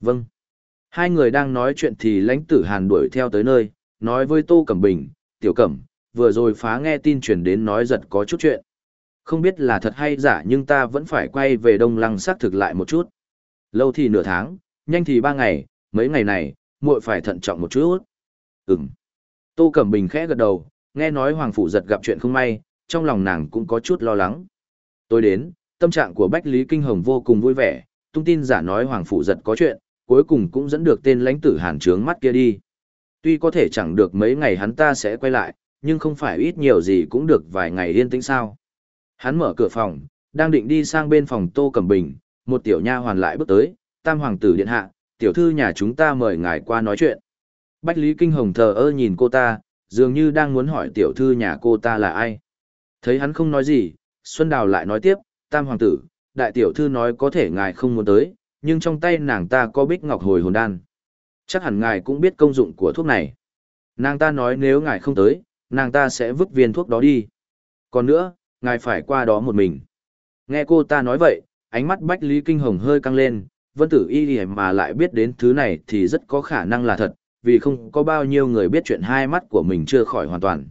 Speaker 1: Vâng. Hai người đang nói chuyện thì lãnh tử hàn đuổi theo tới nơi, nói với Tô Cẩm Bình, tiểu cẩm, vừa rồi phá nghe tin truyền đến nói giật có chút chuyện. Không biết là thật hay giả nhưng ta vẫn phải quay về Đông Lăng xác thực lại một chút. Lâu thì nửa tháng, nhanh thì ba ngày, mấy ngày này, muội phải thận trọng một chút. Ừm. Tô Cẩm Bình khẽ gật đầu, nghe nói Hoàng Phủ giật gặp chuyện không may, trong lòng nàng cũng có chút lo lắng. Tôi đến, tâm trạng của Bách Lý Kinh Hồng vô cùng vui vẻ, tung tin giả nói Hoàng Phủ giật có chuyện, cuối cùng cũng dẫn được tên lãnh tử hàn trướng mắt kia đi. Tuy có thể chẳng được mấy ngày hắn ta sẽ quay lại, nhưng không phải ít nhiều gì cũng được vài ngày yên tĩnh sao. Hắn mở cửa phòng, đang định đi sang bên phòng Tô Cẩm Bình, một tiểu nha hoàn lại bước tới, tam hoàng tử điện hạ, tiểu thư nhà chúng ta mời ngài qua nói chuyện. Bách Lý Kinh Hồng thờ ơ nhìn cô ta, dường như đang muốn hỏi tiểu thư nhà cô ta là ai. Thấy hắn không nói gì, Xuân Đào lại nói tiếp, tam hoàng tử, đại tiểu thư nói có thể ngài không muốn tới, nhưng trong tay nàng ta có bích ngọc hồi hồn đan. Chắc hẳn ngài cũng biết công dụng của thuốc này. Nàng ta nói nếu ngài không tới, nàng ta sẽ vứt viên thuốc đó đi. Còn nữa, ngài phải qua đó một mình. Nghe cô ta nói vậy, ánh mắt Bách Lý Kinh Hồng hơi căng lên, vân tử y đi mà lại biết đến thứ này thì rất có khả năng là thật, vì không có bao nhiêu người biết chuyện hai mắt của mình chưa khỏi hoàn toàn.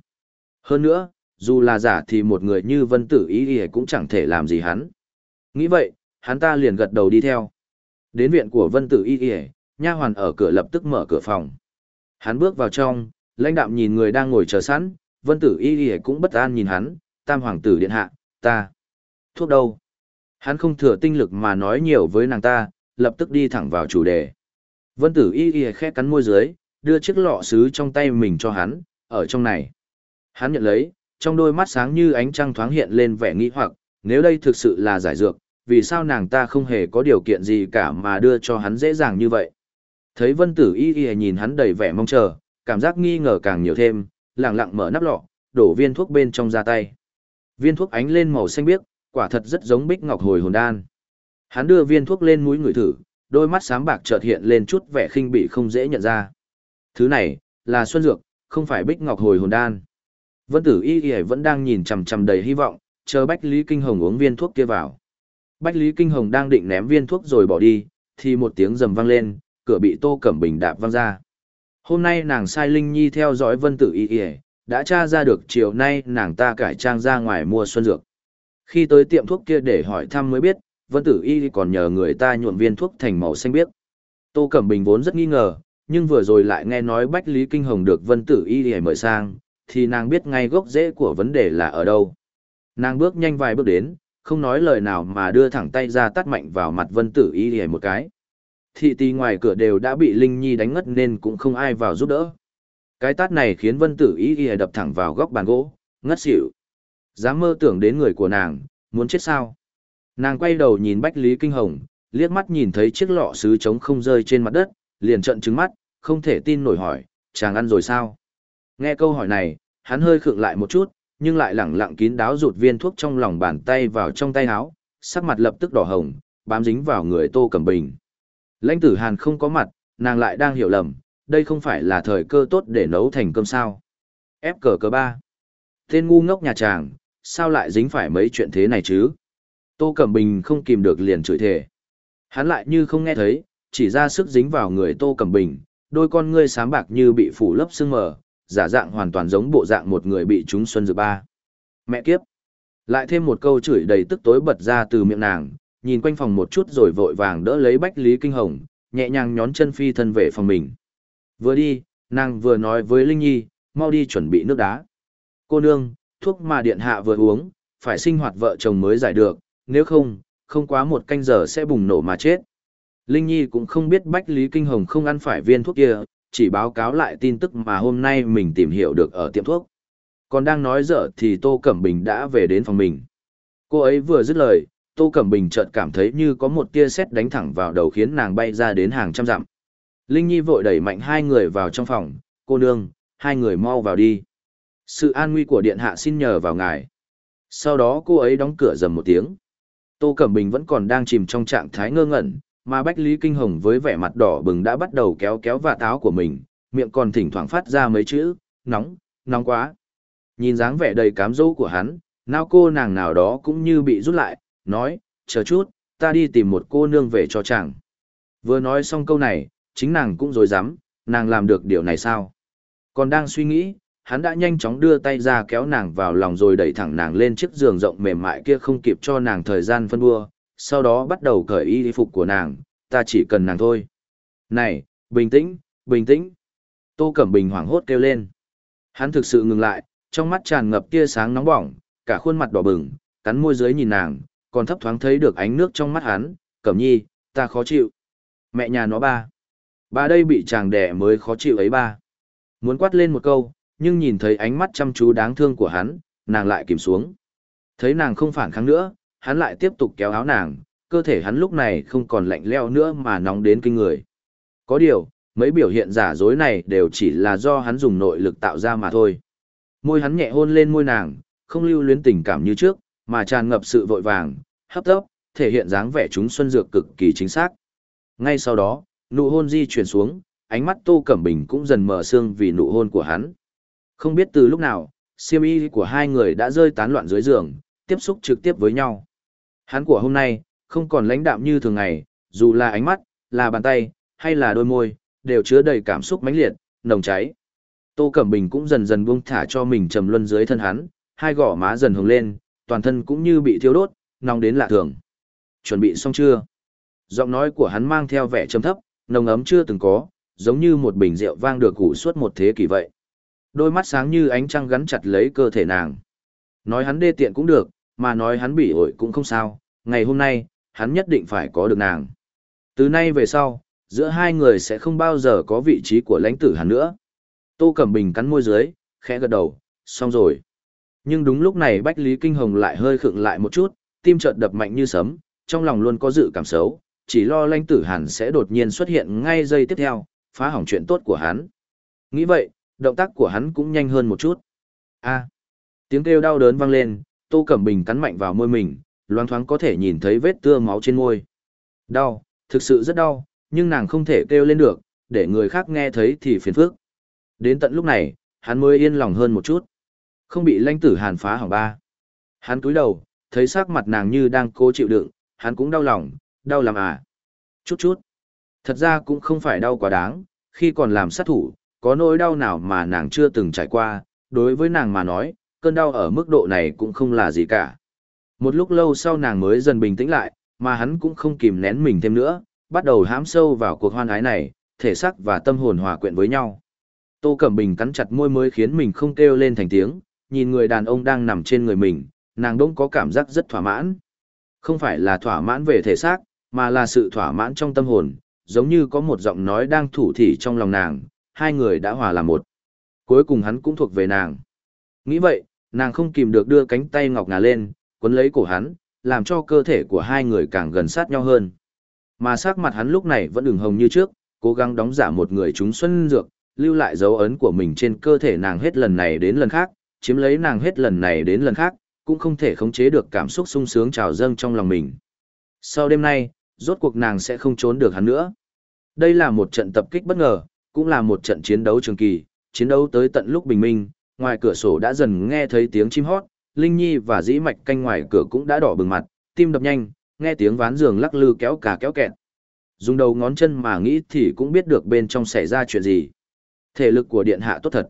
Speaker 1: Hơn nữa, dù là giả thì một người như vân tử y đi cũng chẳng thể làm gì hắn. Nghĩ vậy, hắn ta liền gật đầu đi theo. Đến viện của vân tử y y, nha hoàn ở cửa lập tức mở cửa phòng. Hắn bước vào trong, lãnh đạm nhìn người đang ngồi chờ sẵn, vân tử y y cũng bất an nhìn hắn, tam hoàng tử điện hạ, ta. Thuốc đâu? Hắn không thừa tinh lực mà nói nhiều với nàng ta, lập tức đi thẳng vào chủ đề. Vân tử y y khẽ cắn môi dưới, đưa chiếc lọ sứ trong tay mình cho hắn, ở trong này. Hắn nhận lấy, trong đôi mắt sáng như ánh trăng thoáng hiện lên vẻ nghi hoặc, nếu đây thực sự là giải dược, vì sao nàng ta không hề có điều kiện gì cả mà đưa cho hắn dễ dàng như vậy. Thấy vân tử y y nhìn hắn đầy vẻ mong chờ, cảm giác nghi ngờ càng nhiều thêm, lặng lặng mở nắp lọ, đổ viên thuốc bên trong ra tay. Viên thuốc ánh lên màu xanh biếc, quả thật rất giống bích ngọc hồi hồn đan. Hắn đưa viên thuốc lên mũi người thử, đôi mắt sáng bạc chợt hiện lên chút vẻ khinh bị không dễ nhận ra. Thứ này, là xuân dược, không phải bích ngọc hồi hồn đan. Vân tử y y vẫn đang nhìn chằm chằm đầy hy vọng, chờ Bách Lý Kinh Hồng uống viên thuốc kia vào. Bách Lý Kinh Hồng đang định ném viên thuốc rồi bỏ đi, thì một tiếng rầm vang lên, cửa bị Tô Cẩm Bình đạp văng ra. Hôm nay nàng sai Linh Nhi theo dõi Vân Tử Y Y, đã tra ra được chiều nay nàng ta cải trang ra ngoài mua xuân dược. Khi tới tiệm thuốc kia để hỏi thăm mới biết, Vân Tử Y còn nhờ người ta nhuộm viên thuốc thành màu xanh biếc. Tô Cẩm Bình vốn rất nghi ngờ, nhưng vừa rồi lại nghe nói Bách Lý Kinh Hồng được Vân Tử Y hề mời sang, thì nàng biết ngay gốc rễ của vấn đề là ở đâu. Nàng bước nhanh vài bước đến, không nói lời nào mà đưa thẳng tay ra tắt mạnh vào mặt Vân Tử Y hề một cái. Thị tì ngoài cửa đều đã bị Linh Nhi đánh ngất nên cũng không ai vào giúp đỡ. Cái tát này khiến Vân Tử Y Y đập thẳng vào góc bàn gỗ, ngất xỉu. Dám mơ tưởng đến người của nàng, muốn chết sao? Nàng quay đầu nhìn Bách Lý Kinh Hồng, liếc mắt nhìn thấy chiếc lọ sứ trống không rơi trên mặt đất, liền trợn trừng mắt, không thể tin nổi hỏi, chàng ăn rồi sao? Nghe câu hỏi này, hắn hơi khựng lại một chút, nhưng lại lẳng lặng kín đáo rụt viên thuốc trong lòng bàn tay vào trong tay áo, sắc mặt lập tức đỏ hồng, bám dính vào người Tô Cẩm Bình. Lãnh tử Hàn không có mặt, nàng lại đang hiểu lầm, đây không phải là thời cơ tốt để nấu thành cơm sao. Ép cờ cờ ba. Tên ngu ngốc nhà chàng, sao lại dính phải mấy chuyện thế này chứ? Tô Cẩm Bình không kìm được liền chửi thề. Hắn lại như không nghe thấy, chỉ ra sức dính vào người Tô Cẩm Bình, đôi con ngươi sáng bạc như bị phủ lấp sương mờ, giả dạng hoàn toàn giống bộ dạng một người bị trúng xuân dược ba. Mẹ kiếp. Lại thêm một câu chửi đầy tức tối bật ra từ miệng nàng, nhìn quanh phòng một chút rồi vội vàng đỡ lấy Bách Lý Kinh Hồng, nhẹ nhàng nhón chân phi thân về phòng mình. Vừa đi, nàng vừa nói với Linh Nhi, mau đi chuẩn bị nước đá. Cô nương, thuốc mà điện hạ vừa uống, phải sinh hoạt vợ chồng mới giải được, nếu không, không quá một canh giờ sẽ bùng nổ mà chết. Linh Nhi cũng không biết Bách Lý Kinh Hồng không ăn phải viên thuốc kia, chỉ báo cáo lại tin tức mà hôm nay mình tìm hiểu được ở tiệm thuốc. Còn đang nói dở thì Tô Cẩm Bình đã về đến phòng mình. Cô ấy vừa dứt lời, Tô Cẩm Bình chợt cảm thấy như có một tia sét đánh thẳng vào đầu khiến nàng bay ra đến hàng trăm dặm. Linh Nhi vội đẩy mạnh hai người vào trong phòng, cô nương, hai người mau vào đi. Sự an nguy của điện hạ xin nhờ vào ngài. Sau đó cô ấy đóng cửa dầm một tiếng. Tô Cẩm Bình vẫn còn đang chìm trong trạng thái ngơ ngẩn, mà Bách Lý Kinh Hồng với vẻ mặt đỏ bừng đã bắt đầu kéo kéo vạt áo của mình, miệng còn thỉnh thoảng phát ra mấy chữ, nóng, nóng quá. Nhìn dáng vẻ đầy cám dỗ của hắn, nào cô nàng nào đó cũng như bị rút lại, nói, chờ chút, ta đi tìm một cô nương về cho chàng. Vừa nói xong câu này, chính nàng cũng dối dám, nàng làm được điều này sao? Còn đang suy nghĩ, hắn đã nhanh chóng đưa tay ra kéo nàng vào lòng rồi đẩy thẳng nàng lên chiếc giường rộng mềm mại kia không kịp cho nàng thời gian phân đua, sau đó bắt đầu cởi y phục của nàng, ta chỉ cần nàng thôi. Này, bình tĩnh, bình tĩnh. Tô Cẩm Bình hoảng hốt kêu lên. Hắn thực sự ngừng lại, trong mắt tràn ngập tia sáng nóng bỏng, cả khuôn mặt đỏ bừng, cắn môi dưới nhìn nàng, còn thấp thoáng thấy được ánh nước trong mắt hắn, Cẩm Nhi, ta khó chịu. Mẹ nhà nó ba. Ba đây bị chàng đẻ mới khó chịu ấy ba. Muốn quát lên một câu, nhưng nhìn thấy ánh mắt chăm chú đáng thương của hắn, nàng lại kìm xuống. Thấy nàng không phản kháng nữa, hắn lại tiếp tục kéo áo nàng, cơ thể hắn lúc này không còn lạnh leo nữa mà nóng đến kinh người. Có điều, mấy biểu hiện giả dối này đều chỉ là do hắn dùng nội lực tạo ra mà thôi. Môi hắn nhẹ hôn lên môi nàng, không lưu luyến tình cảm như trước, mà tràn ngập sự vội vàng, hấp tấp, thể hiện dáng vẻ chúng xuân dược cực kỳ chính xác. Ngay sau đó, nụ hôn di chuyển xuống, ánh mắt Tô Cẩm Bình cũng dần mở sương vì nụ hôn của hắn. Không biết từ lúc nào, siêm y của hai người đã rơi tán loạn dưới giường, tiếp xúc trực tiếp với nhau. Hắn của hôm nay, không còn lãnh đạm như thường ngày, dù là ánh mắt, là bàn tay, hay là đôi môi, đều chứa đầy cảm xúc mãnh liệt, nồng cháy. Tô Cẩm Bình cũng dần dần buông thả cho mình trầm luân dưới thân hắn, hai gò má dần hồng lên, toàn thân cũng như bị thiêu đốt, nóng đến lạ thường. Chuẩn bị xong chưa? Giọng nói của hắn mang theo vẻ trầm thấp, nồng ấm chưa từng có, giống như một bình rượu vang được củ suốt một thế kỷ vậy. Đôi mắt sáng như ánh trăng gắn chặt lấy cơ thể nàng. Nói hắn đê tiện cũng được, mà nói hắn bị ổi cũng không sao, ngày hôm nay, hắn nhất định phải có được nàng. Từ nay về sau, giữa hai người sẽ không bao giờ có vị trí của lãnh tử hắn nữa. Tô Cẩm Bình cắn môi dưới, khẽ gật đầu, xong rồi. Nhưng đúng lúc này Bách Lý Kinh Hồng lại hơi khựng lại một chút, tim chợt đập mạnh như sấm, trong lòng luôn có dự cảm xấu, chỉ lo lãnh tử hàn sẽ đột nhiên xuất hiện ngay giây tiếp theo, phá hỏng chuyện tốt của hắn. Nghĩ vậy, động tác của hắn cũng nhanh hơn một chút. A. tiếng kêu đau đớn vang lên, Tô Cẩm Bình cắn mạnh vào môi mình, loang thoáng có thể nhìn thấy vết tưa máu trên môi. Đau, thực sự rất đau, nhưng nàng không thể kêu lên được, để người khác nghe thấy thì phiền phức. Đến tận lúc này, hắn mới yên lòng hơn một chút. Không bị lãnh tử hàn phá hỏng ba. Hắn cúi đầu, thấy sắc mặt nàng như đang cố chịu đựng, hắn cũng đau lòng, đau làm à. Chút chút. Thật ra cũng không phải đau quá đáng, khi còn làm sát thủ, có nỗi đau nào mà nàng chưa từng trải qua, đối với nàng mà nói, cơn đau ở mức độ này cũng không là gì cả. Một lúc lâu sau nàng mới dần bình tĩnh lại, mà hắn cũng không kìm nén mình thêm nữa, bắt đầu hãm sâu vào cuộc hoan ái này, thể xác và tâm hồn hòa quyện với nhau. Tô Cẩm Bình cắn chặt môi mới khiến mình không kêu lên thành tiếng, nhìn người đàn ông đang nằm trên người mình, nàng đỗng có cảm giác rất thỏa mãn. Không phải là thỏa mãn về thể xác, mà là sự thỏa mãn trong tâm hồn, giống như có một giọng nói đang thủ thỉ trong lòng nàng, hai người đã hòa làm một. Cuối cùng hắn cũng thuộc về nàng. Nghĩ vậy, nàng không kìm được đưa cánh tay ngọc ngà lên, quấn lấy cổ hắn, làm cho cơ thể của hai người càng gần sát nhau hơn. Mà sắc mặt hắn lúc này vẫn đường hồng như trước, cố gắng đóng giả một người chúng xuân dược, lưu lại dấu ấn của mình trên cơ thể nàng hết lần này đến lần khác, chiếm lấy nàng hết lần này đến lần khác, cũng không thể khống chế được cảm xúc sung sướng trào dâng trong lòng mình. Sau đêm nay, rốt cuộc nàng sẽ không trốn được hắn nữa. Đây là một trận tập kích bất ngờ, cũng là một trận chiến đấu trường kỳ, chiến đấu tới tận lúc bình minh, ngoài cửa sổ đã dần nghe thấy tiếng chim hót, Linh Nhi và dĩ mạch canh ngoài cửa cũng đã đỏ bừng mặt, tim đập nhanh, nghe tiếng ván giường lắc lư kéo cả kéo kẹt. Dùng đầu ngón chân mà nghĩ thì cũng biết được bên trong xảy ra chuyện gì. Thể lực của điện hạ tốt thật.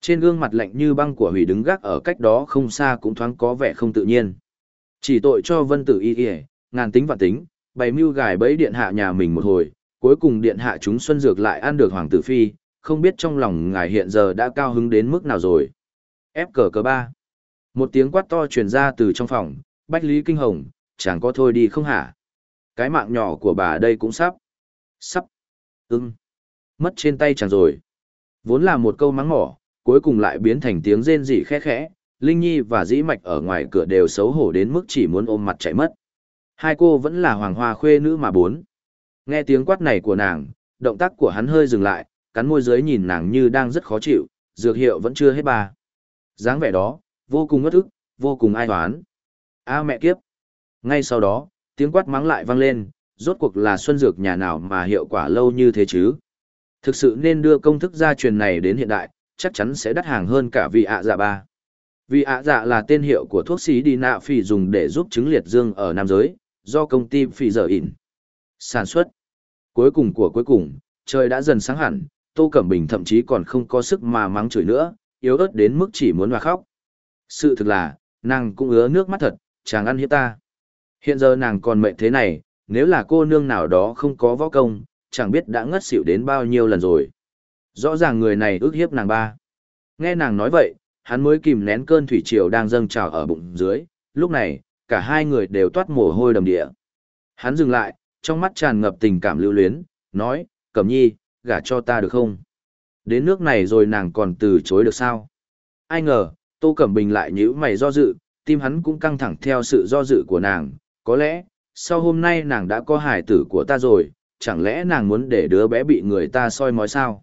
Speaker 1: Trên gương mặt lạnh như băng của hủy đứng gác ở cách đó không xa cũng thoáng có vẻ không tự nhiên. Chỉ tội cho vân tử y y, ngàn tính và tính, bày mưu gài bẫy điện hạ nhà mình một hồi, cuối cùng điện hạ chúng xuân dược lại ăn được hoàng tử phi, không biết trong lòng ngài hiện giờ đã cao hứng đến mức nào rồi. Ép cờ cờ ba. Một tiếng quát to truyền ra từ trong phòng, Bách Lý Kinh Hồng, chẳng có thôi đi không hả? Cái mạng nhỏ của bà đây cũng sắp. Sắp. Ưng. Mất trên tay chàng rồi. Vốn là một câu mắng mỏ, cuối cùng lại biến thành tiếng rên rỉ khẽ khẽ, Linh Nhi và Dĩ Mạch ở ngoài cửa đều xấu hổ đến mức chỉ muốn ôm mặt chạy mất. Hai cô vẫn là hoàng hoa khuê nữ mà bốn. Nghe tiếng quát này của nàng, động tác của hắn hơi dừng lại, cắn môi dưới nhìn nàng như đang rất khó chịu, dược hiệu vẫn chưa hết ba. dáng vẻ đó, vô cùng ngất ức, vô cùng ai hoán. A mẹ kiếp. Ngay sau đó, tiếng quát mắng lại vang lên, rốt cuộc là xuân dược nhà nào mà hiệu quả lâu như thế chứ. Thực sự nên đưa công thức gia truyền này đến hiện đại, chắc chắn sẽ đắt hàng hơn cả vị ạ dạ ba. Vị ạ dạ là tên hiệu của thuốc xí đi nạ phỉ dùng để giúp chứng liệt dương ở nam giới, do công ty phỉ dở ỉn sản xuất. Cuối cùng của cuối cùng, trời đã dần sáng hẳn, Tô Cẩm Bình thậm chí còn không có sức mà mắng chửi nữa, yếu ớt đến mức chỉ muốn mà khóc. Sự thực là, nàng cũng ứa nước mắt thật, chàng ăn hiếp ta. Hiện giờ nàng còn mệnh thế này, nếu là cô nương nào đó không có võ công, chẳng biết đã ngất xỉu đến bao nhiêu lần rồi. Rõ ràng người này ước hiếp nàng ba. Nghe nàng nói vậy, hắn mới kìm nén cơn thủy triều đang dâng trào ở bụng dưới, lúc này, cả hai người đều toát mồ hôi đầm địa. Hắn dừng lại, trong mắt tràn ngập tình cảm lưu luyến, nói, Cẩm nhi, gả cho ta được không? Đến nước này rồi nàng còn từ chối được sao? Ai ngờ, Tô Cẩm Bình lại nhíu mày do dự, tim hắn cũng căng thẳng theo sự do dự của nàng, có lẽ, sau hôm nay nàng đã có hài tử của ta rồi, chẳng lẽ nàng muốn để đứa bé bị người ta soi mói sao?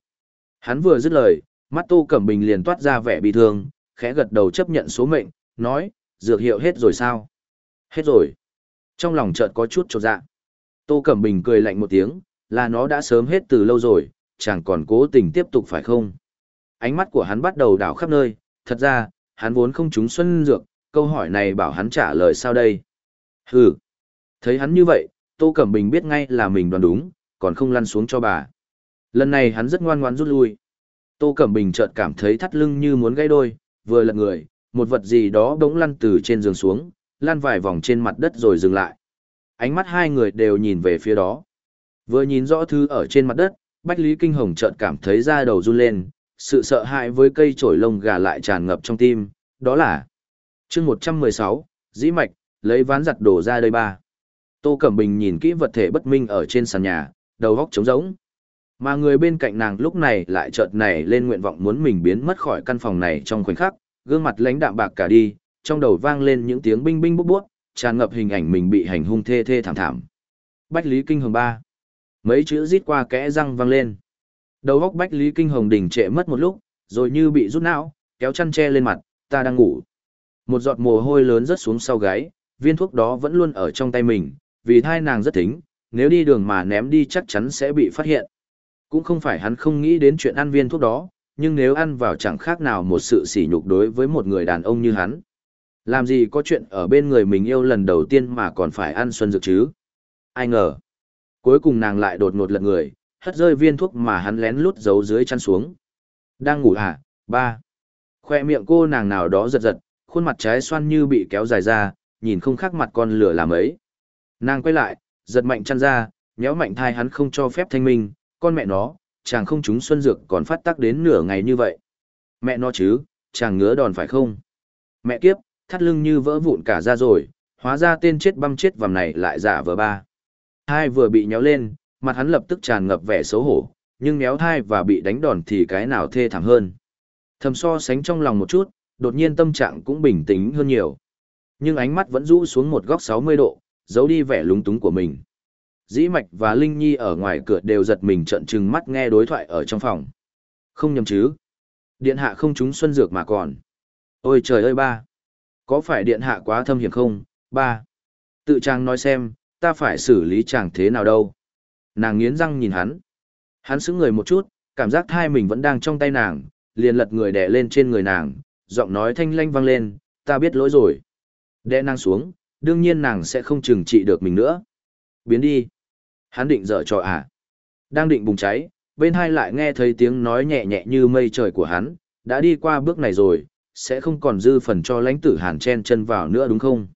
Speaker 1: Hắn vừa dứt lời, mắt Tô Cẩm Bình liền toát ra vẻ bị thương, khẽ gật đầu chấp nhận số mệnh, nói, dược hiệu hết rồi sao? Hết rồi. Trong lòng chợt có chút trột dạ. Tô Cẩm Bình cười lạnh một tiếng, là nó đã sớm hết từ lâu rồi, chẳng còn cố tình tiếp tục phải không? Ánh mắt của hắn bắt đầu đảo khắp nơi, thật ra, hắn vốn không trúng xuân dược, câu hỏi này bảo hắn trả lời sao đây? Hừ. Thấy hắn như vậy, Tô Cẩm Bình biết ngay là mình đoán đúng, còn không lăn xuống cho bà. Lần này hắn rất ngoan ngoãn rút lui. Tô Cẩm Bình chợt cảm thấy thắt lưng như muốn gãy đôi, vừa lật người, một vật gì đó bỗng lăn từ trên giường xuống, lăn vài vòng trên mặt đất rồi dừng lại. Ánh mắt hai người đều nhìn về phía đó. Vừa nhìn rõ thứ ở trên mặt đất, Bách Lý Kinh Hồng chợt cảm thấy da đầu run lên, sự sợ hãi với cây trổi lông gà lại tràn ngập trong tim, đó là chương 116, dĩ mạch, lấy ván giặt đổ ra đây ba. Tô Cẩm Bình nhìn kỹ vật thể bất minh ở trên sàn nhà, đầu góc trống rỗng. Mà người bên cạnh nàng lúc này lại chợt nảy lên nguyện vọng muốn mình biến mất khỏi căn phòng này trong khoảnh khắc, gương mặt lãnh đạm bạc cả đi, trong đầu vang lên những tiếng binh binh bút bút, tràn ngập hình ảnh mình bị hành hung thê thê thảm thảm. Bách Lý Kinh Hồng ba. Mấy chữ rít qua kẽ răng vang lên. Đầu góc Bách Lý Kinh Hồng đỉnh trệ mất một lúc, rồi như bị rút não, kéo chăn che lên mặt, ta đang ngủ. Một giọt mồ hôi lớn rớt xuống sau gáy, viên thuốc đó vẫn luôn ở trong tay mình, vì thai nàng rất thính, nếu đi đường mà ném đi chắc chắn sẽ bị phát hiện. Cũng không phải hắn không nghĩ đến chuyện ăn viên thuốc đó, nhưng nếu ăn vào chẳng khác nào một sự sỉ nhục đối với một người đàn ông như hắn. Làm gì có chuyện ở bên người mình yêu lần đầu tiên mà còn phải ăn xuân dược chứ? Ai ngờ. Cuối cùng nàng lại đột ngột lật người, hất rơi viên thuốc mà hắn lén lút giấu dưới chăn xuống. Đang ngủ hả? Ba. Khoe miệng cô nàng nào đó giật giật, khuôn mặt trái xoan như bị kéo dài ra, nhìn không khác mặt con lửa làm ấy. Nàng quay lại, giật mạnh chăn ra, nhéo mạnh thai hắn không cho phép thanh minh, con mẹ nó, chàng không trúng xuân dược còn phát tác đến nửa ngày như vậy. Mẹ nó chứ, chàng ngứa đòn phải không? Mẹ kiếp, thắt lưng như vỡ vụn cả ra rồi, hóa ra tên chết băm chết vằm này lại giả vờ ba. Hai vừa bị nhéo lên, mặt hắn lập tức tràn ngập vẻ xấu hổ, nhưng méo thai và bị đánh đòn thì cái nào thê thảm hơn. Thầm so sánh trong lòng một chút, đột nhiên tâm trạng cũng bình tĩnh hơn nhiều. Nhưng ánh mắt vẫn rũ xuống một góc 60 độ, giấu đi vẻ lúng túng của mình. Dĩ Mạch và Linh Nhi ở ngoài cửa đều giật mình trợn trừng mắt nghe đối thoại ở trong phòng. Không nhầm chứ. Điện hạ không trúng xuân dược mà còn. Ôi trời ơi ba. Có phải điện hạ quá thâm hiểm không, ba. Tự chàng nói xem, ta phải xử lý chàng thế nào đâu. Nàng nghiến răng nhìn hắn. Hắn sững người một chút, cảm giác thai mình vẫn đang trong tay nàng, liền lật người đè lên trên người nàng, giọng nói thanh lanh vang lên, ta biết lỗi rồi. Đè nàng xuống, đương nhiên nàng sẽ không trừng trị được mình nữa. Biến đi. Hắn định dở trò à. Đang định bùng cháy, bên hai lại nghe thấy tiếng nói nhẹ nhẹ như mây trời của hắn, đã đi qua bước này rồi, sẽ không còn dư phần cho lãnh tử hàn chen chân vào nữa đúng không?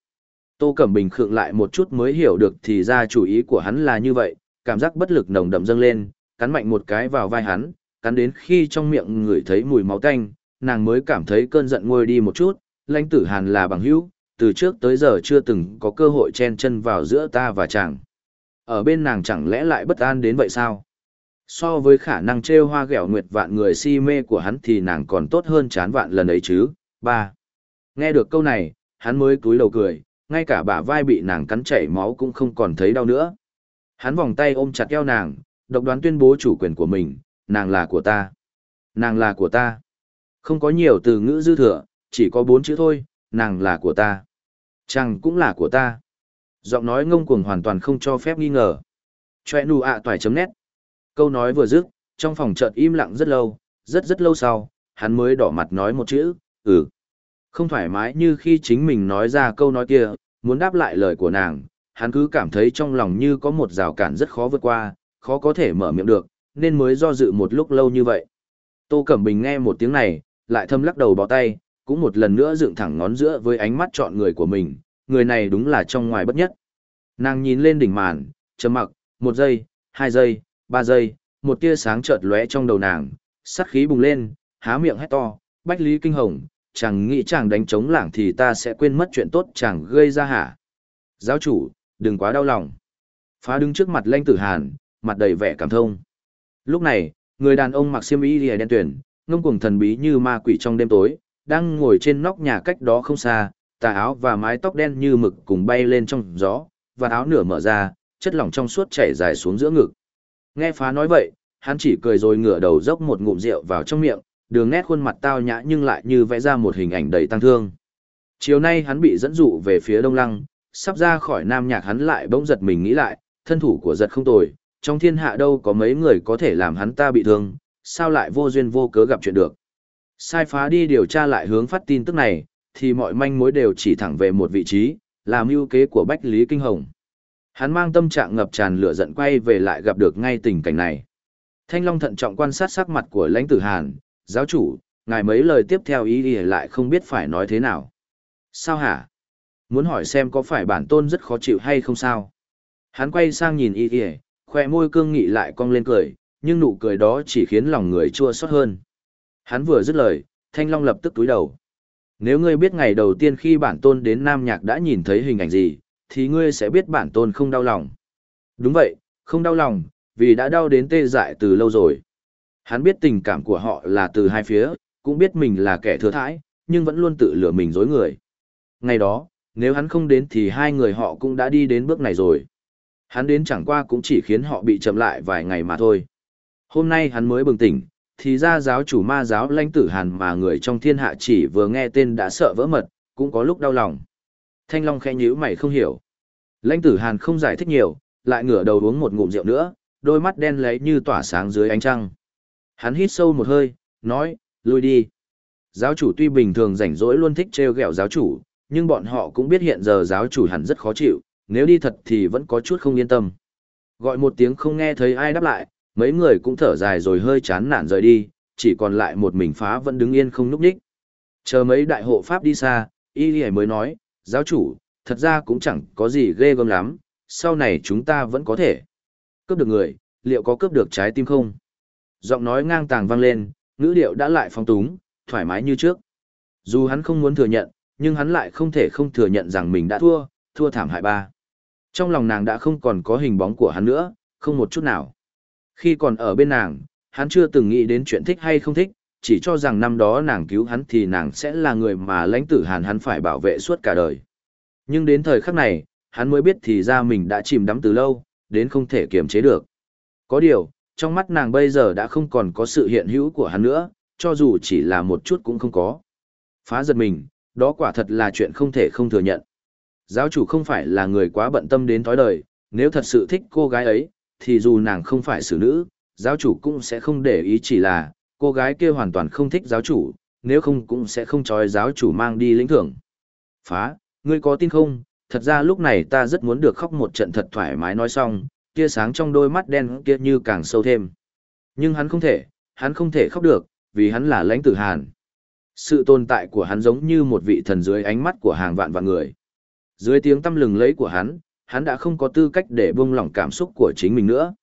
Speaker 1: Tô Cẩm Bình khựng lại một chút mới hiểu được thì ra chủ ý của hắn là như vậy, cảm giác bất lực nồng đậm dâng lên, cắn mạnh một cái vào vai hắn, cắn đến khi trong miệng người thấy mùi máu tanh, nàng mới cảm thấy cơn giận nguôi đi một chút, lãnh tử hàn là bằng hữu, từ trước tới giờ chưa từng có cơ hội chen chân vào giữa ta và chàng. Ở bên nàng chẳng lẽ lại bất an đến vậy sao? So với khả năng trêu hoa ghẹo nguyệt vạn người si mê của hắn thì nàng còn tốt hơn chán vạn lần ấy chứ. Ba. Nghe được câu này, hắn mới cúi đầu cười, ngay cả bả vai bị nàng cắn chảy máu cũng không còn thấy đau nữa. Hắn vòng tay ôm chặt eo nàng, độc đoán tuyên bố chủ quyền của mình, nàng là của ta. Nàng là của ta. Không có nhiều từ ngữ dư thừa, chỉ có bốn chữ thôi, nàng là của ta. Chàng cũng là của ta. Giọng nói ngông cuồng hoàn toàn không cho phép nghi ngờ. Choe nụ ạ toài chấm nét. Câu nói vừa dứt, trong phòng chợt im lặng rất lâu, rất rất lâu sau, hắn mới đỏ mặt nói một chữ, ừ. Không thoải mái như khi chính mình nói ra câu nói kia, muốn đáp lại lời của nàng, hắn cứ cảm thấy trong lòng như có một rào cản rất khó vượt qua, khó có thể mở miệng được, nên mới do dự một lúc lâu như vậy. Tô Cẩm Bình nghe một tiếng này, lại thâm lắc đầu bỏ tay, cũng một lần nữa dựng thẳng ngón giữa với ánh mắt chọn người của mình, người này đúng là trong ngoài bất nhất. Nàng nhìn lên đỉnh màn, chấm mặc, một giây, hai giây, ba giây, một tia sáng chợt lóe trong đầu nàng, sát khí bùng lên, há miệng hét to, bách lý kinh hồng, chàng nghĩ chàng đánh chống lảng thì ta sẽ quên mất chuyện tốt chàng gây ra hả. Giáo chủ, đừng quá đau lòng. Phá đứng trước mặt lanh tử hàn, mặt đầy vẻ cảm thông. Lúc này, người đàn ông mặc xiêm y lìa đen tuyển, ngông cuồng thần bí như ma quỷ trong đêm tối, đang ngồi trên nóc nhà cách đó không xa, tà áo và mái tóc đen như mực cùng bay lên trong gió, và áo nửa mở ra, chất lỏng trong suốt chảy dài xuống giữa ngực. Nghe phá nói vậy, hắn chỉ cười rồi ngửa đầu dốc một ngụm rượu vào trong miệng, đường nét khuôn mặt tao nhã nhưng lại như vẽ ra một hình ảnh đầy tăng thương. Chiều nay hắn bị dẫn dụ về phía Đông Lăng, sắp ra khỏi Nam Nhạc hắn lại bỗng giật mình nghĩ lại, thân thủ của giật không tồi, trong thiên hạ đâu có mấy người có thể làm hắn ta bị thương, sao lại vô duyên vô cớ gặp chuyện được. Sai phá đi điều tra lại hướng phát tin tức này, thì mọi manh mối đều chỉ thẳng về một vị trí, là ưu kế của Bách Lý Kinh Hồng. Hắn mang tâm trạng ngập tràn lửa giận quay về lại gặp được ngay tình cảnh này. Thanh Long thận trọng quan sát sắc mặt của lãnh tử Hàn, giáo chủ, ngài mấy lời tiếp theo ý ý lại không biết phải nói thế nào. Sao hả? Muốn hỏi xem có phải bản tôn rất khó chịu hay không sao? Hắn quay sang nhìn ý ý, khoe môi cương nghị lại cong lên cười, nhưng nụ cười đó chỉ khiến lòng người chua xót hơn. Hắn vừa dứt lời, Thanh Long lập tức túi đầu. Nếu ngươi biết ngày đầu tiên khi bản tôn đến Nam Nhạc đã nhìn thấy hình ảnh gì, thì ngươi sẽ biết bản tôn không đau lòng. Đúng vậy, không đau lòng, vì đã đau đến tê dại từ lâu rồi. Hắn biết tình cảm của họ là từ hai phía, cũng biết mình là kẻ thừa thãi, nhưng vẫn luôn tự lừa mình dối người. Ngày đó, nếu hắn không đến thì hai người họ cũng đã đi đến bước này rồi. Hắn đến chẳng qua cũng chỉ khiến họ bị chậm lại vài ngày mà thôi. Hôm nay hắn mới bừng tỉnh, thì ra giáo chủ ma giáo lãnh tử hàn mà người trong thiên hạ chỉ vừa nghe tên đã sợ vỡ mật, cũng có lúc đau lòng. Thanh Long khẽ nhíu mày không hiểu. Lãnh tử hàn không giải thích nhiều, lại ngửa đầu uống một ngụm rượu nữa, đôi mắt đen lấy như tỏa sáng dưới ánh trăng. Hắn hít sâu một hơi, nói, lui đi. Giáo chủ tuy bình thường rảnh rỗi luôn thích trêu ghẹo giáo chủ, nhưng bọn họ cũng biết hiện giờ giáo chủ hẳn rất khó chịu, nếu đi thật thì vẫn có chút không yên tâm. Gọi một tiếng không nghe thấy ai đáp lại, mấy người cũng thở dài rồi hơi chán nản rời đi, chỉ còn lại một mình phá vẫn đứng yên không núp đích. Chờ mấy đại hộ pháp đi xa, y lì mới nói, giáo chủ, thật ra cũng chẳng có gì ghê gớm lắm, sau này chúng ta vẫn có thể. Cướp được người, liệu có cướp được trái tim không? Giọng nói ngang tàng vang lên, ngữ điệu đã lại phong túng, thoải mái như trước. Dù hắn không muốn thừa nhận, nhưng hắn lại không thể không thừa nhận rằng mình đã thua, thua thảm hại ba. Trong lòng nàng đã không còn có hình bóng của hắn nữa, không một chút nào. Khi còn ở bên nàng, hắn chưa từng nghĩ đến chuyện thích hay không thích, chỉ cho rằng năm đó nàng cứu hắn thì nàng sẽ là người mà lãnh tử hàn hắn phải bảo vệ suốt cả đời. Nhưng đến thời khắc này, hắn mới biết thì ra mình đã chìm đắm từ lâu, đến không thể kiềm chế được. Có điều, trong mắt nàng bây giờ đã không còn có sự hiện hữu của hắn nữa, cho dù chỉ là một chút cũng không có. Phá giật mình, đó quả thật là chuyện không thể không thừa nhận. Giáo chủ không phải là người quá bận tâm đến thói đời, nếu thật sự thích cô gái ấy, thì dù nàng không phải xử nữ, giáo chủ cũng sẽ không để ý chỉ là, cô gái kia hoàn toàn không thích giáo chủ, nếu không cũng sẽ không trói giáo chủ mang đi lĩnh thưởng. Phá, ngươi có tin không, thật ra lúc này ta rất muốn được khóc một trận thật thoải mái nói xong, tia sáng trong đôi mắt đen kia như càng sâu thêm. Nhưng hắn không thể, hắn không thể khóc được, vì hắn là lãnh tử hàn. Sự tồn tại của hắn giống như một vị thần dưới ánh mắt của hàng vạn vạn người. Dưới tiếng tâm lừng lấy của hắn, hắn đã không có tư cách để buông lỏng cảm xúc của chính mình nữa.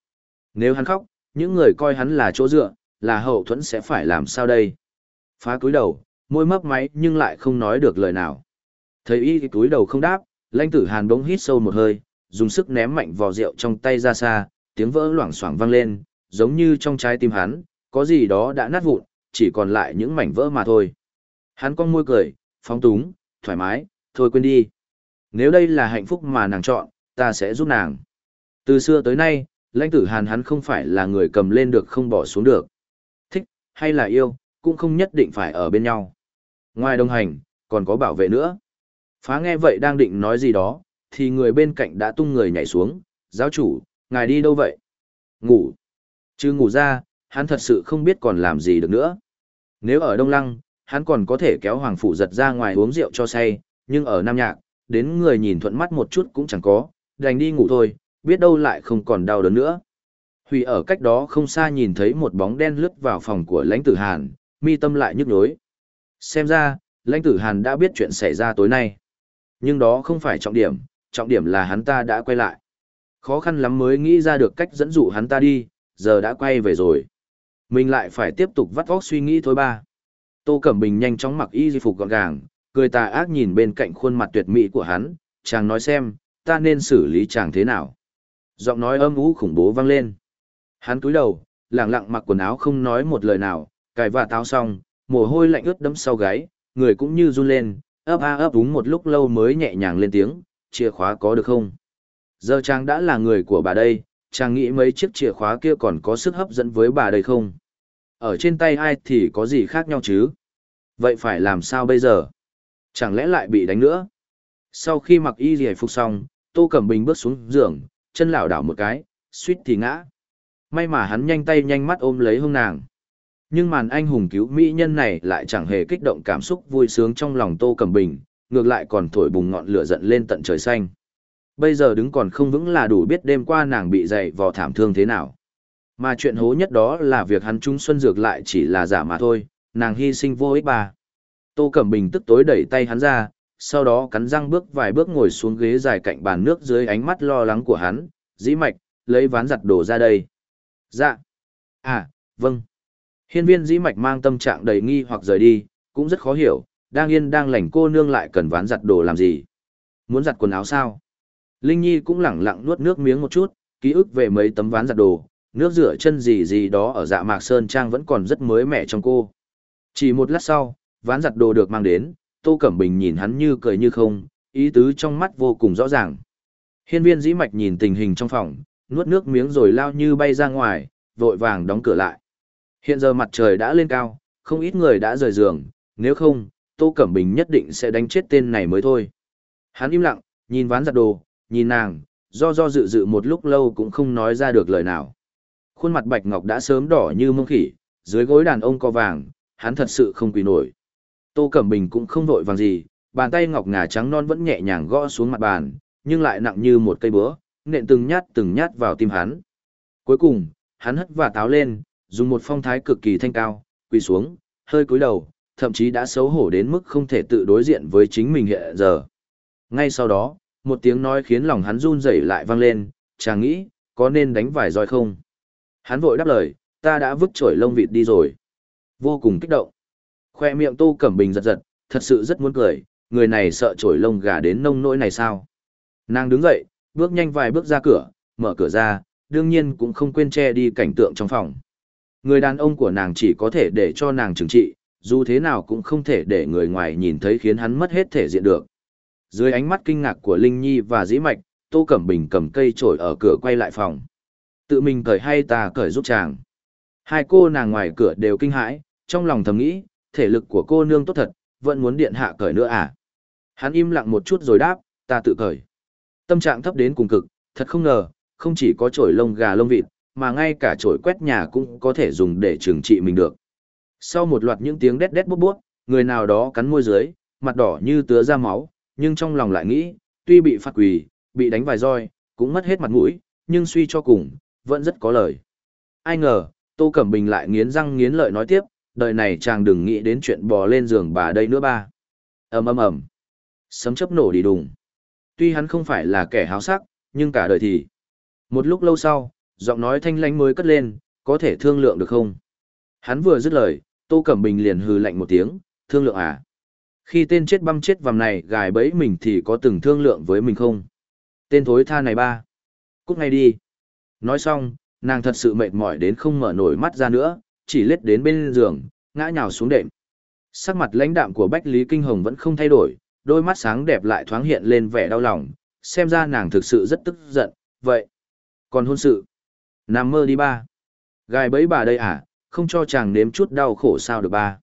Speaker 1: Nếu hắn khóc, những người coi hắn là chỗ dựa, là hậu thuẫn sẽ phải làm sao đây? Phá cúi đầu, môi mấp máy nhưng lại không nói được lời nào. Thấy y cúi đầu không đáp, lãnh tử hàn bỗng hít sâu một hơi, dùng sức ném mạnh vò rượu trong tay ra xa, tiếng vỡ loảng xoảng vang lên, giống như trong trái tim hắn, có gì đó đã nát vụn, chỉ còn lại những mảnh vỡ mà thôi. Hắn cong môi cười, phóng túng, thoải mái, thôi quên đi. Nếu đây là hạnh phúc mà nàng chọn, ta sẽ giúp nàng. Từ xưa tới nay, lãnh tử hàn hắn không phải là người cầm lên được không bỏ xuống được. Hay là yêu, cũng không nhất định phải ở bên nhau. Ngoài đồng hành, còn có bảo vệ nữa. Phá nghe vậy đang định nói gì đó, thì người bên cạnh đã tung người nhảy xuống, giáo chủ, ngài đi đâu vậy? Ngủ. Chứ ngủ ra, hắn thật sự không biết còn làm gì được nữa. Nếu ở Đông Lăng, hắn còn có thể kéo Hoàng Phủ giật ra ngoài uống rượu cho say, nhưng ở Nam Nhạc, đến người nhìn thuận mắt một chút cũng chẳng có, đành đi ngủ thôi, biết đâu lại không còn đau đớn nữa. Hủy ở cách đó không xa nhìn thấy một bóng đen lướt vào phòng của lãnh tử Hàn, mi tâm lại nhức nhối. Xem ra, lãnh tử Hàn đã biết chuyện xảy ra tối nay. Nhưng đó không phải trọng điểm, trọng điểm là hắn ta đã quay lại. Khó khăn lắm mới nghĩ ra được cách dẫn dụ hắn ta đi, giờ đã quay về rồi. Mình lại phải tiếp tục vắt óc suy nghĩ thôi ba. Tô Cẩm Bình nhanh chóng mặc y di phục gọn gàng, cười tà ác nhìn bên cạnh khuôn mặt tuyệt mỹ của hắn, chàng nói xem, ta nên xử lý chàng thế nào. Giọng nói âm ú khủng bố vang lên. Hắn cúi đầu, lẳng lặng mặc quần áo không nói một lời nào, cài và táo xong, mồ hôi lạnh ướt đẫm sau gáy, người cũng như run lên, ấp a ấp đúng một lúc lâu mới nhẹ nhàng lên tiếng, chìa khóa có được không? Giờ chàng đã là người của bà đây, chàng nghĩ mấy chiếc chìa khóa kia còn có sức hấp dẫn với bà đây không? Ở trên tay ai thì có gì khác nhau chứ? Vậy phải làm sao bây giờ? Chẳng lẽ lại bị đánh nữa? Sau khi mặc y rìa phục xong, Tô Cẩm Bình bước xuống giường, chân lảo đảo một cái, suýt thì ngã. May mà hắn nhanh tay nhanh mắt ôm lấy hông nàng. Nhưng màn anh hùng cứu mỹ nhân này lại chẳng hề kích động cảm xúc vui sướng trong lòng Tô Cẩm Bình, ngược lại còn thổi bùng ngọn lửa giận lên tận trời xanh. Bây giờ đứng còn không vững là đủ biết đêm qua nàng bị dày vò thảm thương thế nào. Mà chuyện hố nhất đó là việc hắn trung xuân dược lại chỉ là giả mà thôi, nàng hy sinh vô ích bà. Tô Cẩm Bình tức tối đẩy tay hắn ra, sau đó cắn răng bước vài bước ngồi xuống ghế dài cạnh bàn nước dưới ánh mắt lo lắng của hắn, dĩ mạch, lấy ván giặt đồ ra đây. Dạ. À, vâng. Hiên viên dĩ mạch mang tâm trạng đầy nghi hoặc rời đi, cũng rất khó hiểu, đang yên đang lành cô nương lại cần ván giặt đồ làm gì. Muốn giặt quần áo sao? Linh Nhi cũng lẳng lặng nuốt nước miếng một chút, ký ức về mấy tấm ván giặt đồ, nước rửa chân gì gì đó ở dạ mạc sơn trang vẫn còn rất mới mẻ trong cô. Chỉ một lát sau, ván giặt đồ được mang đến, Tô Cẩm Bình nhìn hắn như cười như không, ý tứ trong mắt vô cùng rõ ràng. Hiên viên dĩ mạch nhìn tình hình trong phòng, nuốt nước miếng rồi lao như bay ra ngoài, vội vàng đóng cửa lại. Hiện giờ mặt trời đã lên cao, không ít người đã rời giường, nếu không, Tô Cẩm Bình nhất định sẽ đánh chết tên này mới thôi. Hắn im lặng, nhìn ván giặt đồ, nhìn nàng, do do dự dự một lúc lâu cũng không nói ra được lời nào. Khuôn mặt Bạch Ngọc đã sớm đỏ như mông khỉ, dưới gối đàn ông co vàng, hắn thật sự không quỳ nổi. Tô Cẩm Bình cũng không vội vàng gì, bàn tay ngọc ngà trắng non vẫn nhẹ nhàng gõ xuống mặt bàn, nhưng lại nặng như một cây búa, nện từng nhát từng nhát vào tim hắn. Cuối cùng, hắn hất và táo lên, dùng một phong thái cực kỳ thanh cao, quỳ xuống, hơi cúi đầu, thậm chí đã xấu hổ đến mức không thể tự đối diện với chính mình hiện giờ. Ngay sau đó, một tiếng nói khiến lòng hắn run rẩy lại vang lên, chàng nghĩ, có nên đánh vài roi không? Hắn vội đáp lời, ta đã vứt chổi lông vịt đi rồi. Vô cùng kích động. Khoe miệng Tô Cẩm Bình giật giật, thật sự rất muốn cười, người này sợ chổi lông gà đến nông nỗi này sao? Nàng đứng dậy, bước nhanh vài bước ra cửa, mở cửa ra, đương nhiên cũng không quên che đi cảnh tượng trong phòng. Người đàn ông của nàng chỉ có thể để cho nàng trừng trị, dù thế nào cũng không thể để người ngoài nhìn thấy khiến hắn mất hết thể diện được. Dưới ánh mắt kinh ngạc của Linh Nhi và Dĩ Mạch, Tô Cẩm Bình cầm cây trổi ở cửa quay lại phòng. Tự mình cởi hay ta cởi giúp chàng. Hai cô nàng ngoài cửa đều kinh hãi, trong lòng thầm nghĩ, thể lực của cô nương tốt thật, vẫn muốn điện hạ cởi nữa à? Hắn im lặng một chút rồi đáp, ta tự cởi. Tâm trạng thấp đến cùng cực, thật không ngờ, không chỉ có chổi lông gà lông vịt, mà ngay cả chổi quét nhà cũng có thể dùng để trừng trị mình được. Sau một loạt những tiếng đét đét bút bút, người nào đó cắn môi dưới, mặt đỏ như tứa ra máu, nhưng trong lòng lại nghĩ, tuy bị phạt quỳ, bị đánh vài roi, cũng mất hết mặt mũi, nhưng suy cho cùng, vẫn rất có lời. Ai ngờ, Tô Cẩm Bình lại nghiến răng nghiến lợi nói tiếp, đời này chàng đừng nghĩ đến chuyện bò lên giường bà đây nữa ba. ầm ầm ầm, sấm chớp nổ đi đùng. Tuy hắn không phải là kẻ háo sắc, nhưng cả đời thì. Một lúc lâu sau, giọng nói thanh lãnh mới cất lên, có thể thương lượng được không? Hắn vừa dứt lời, Tô Cẩm Bình liền hừ lạnh một tiếng, thương lượng à? Khi tên chết băm chết vằm này gài bẫy mình thì có từng thương lượng với mình không? Tên thối tha này ba. Cút ngay đi. Nói xong, nàng thật sự mệt mỏi đến không mở nổi mắt ra nữa, chỉ lết đến bên giường, ngã nhào xuống đệm. Sắc mặt lãnh đạm của Bách Lý Kinh Hồng vẫn không thay đổi, đôi mắt sáng đẹp lại thoáng hiện lên vẻ đau lòng, xem ra nàng thực sự rất tức giận, vậy. Còn hôn sự? Nằm mơ đi ba. Gài bẫy bà đây à, không cho chàng nếm chút đau khổ sao được ba.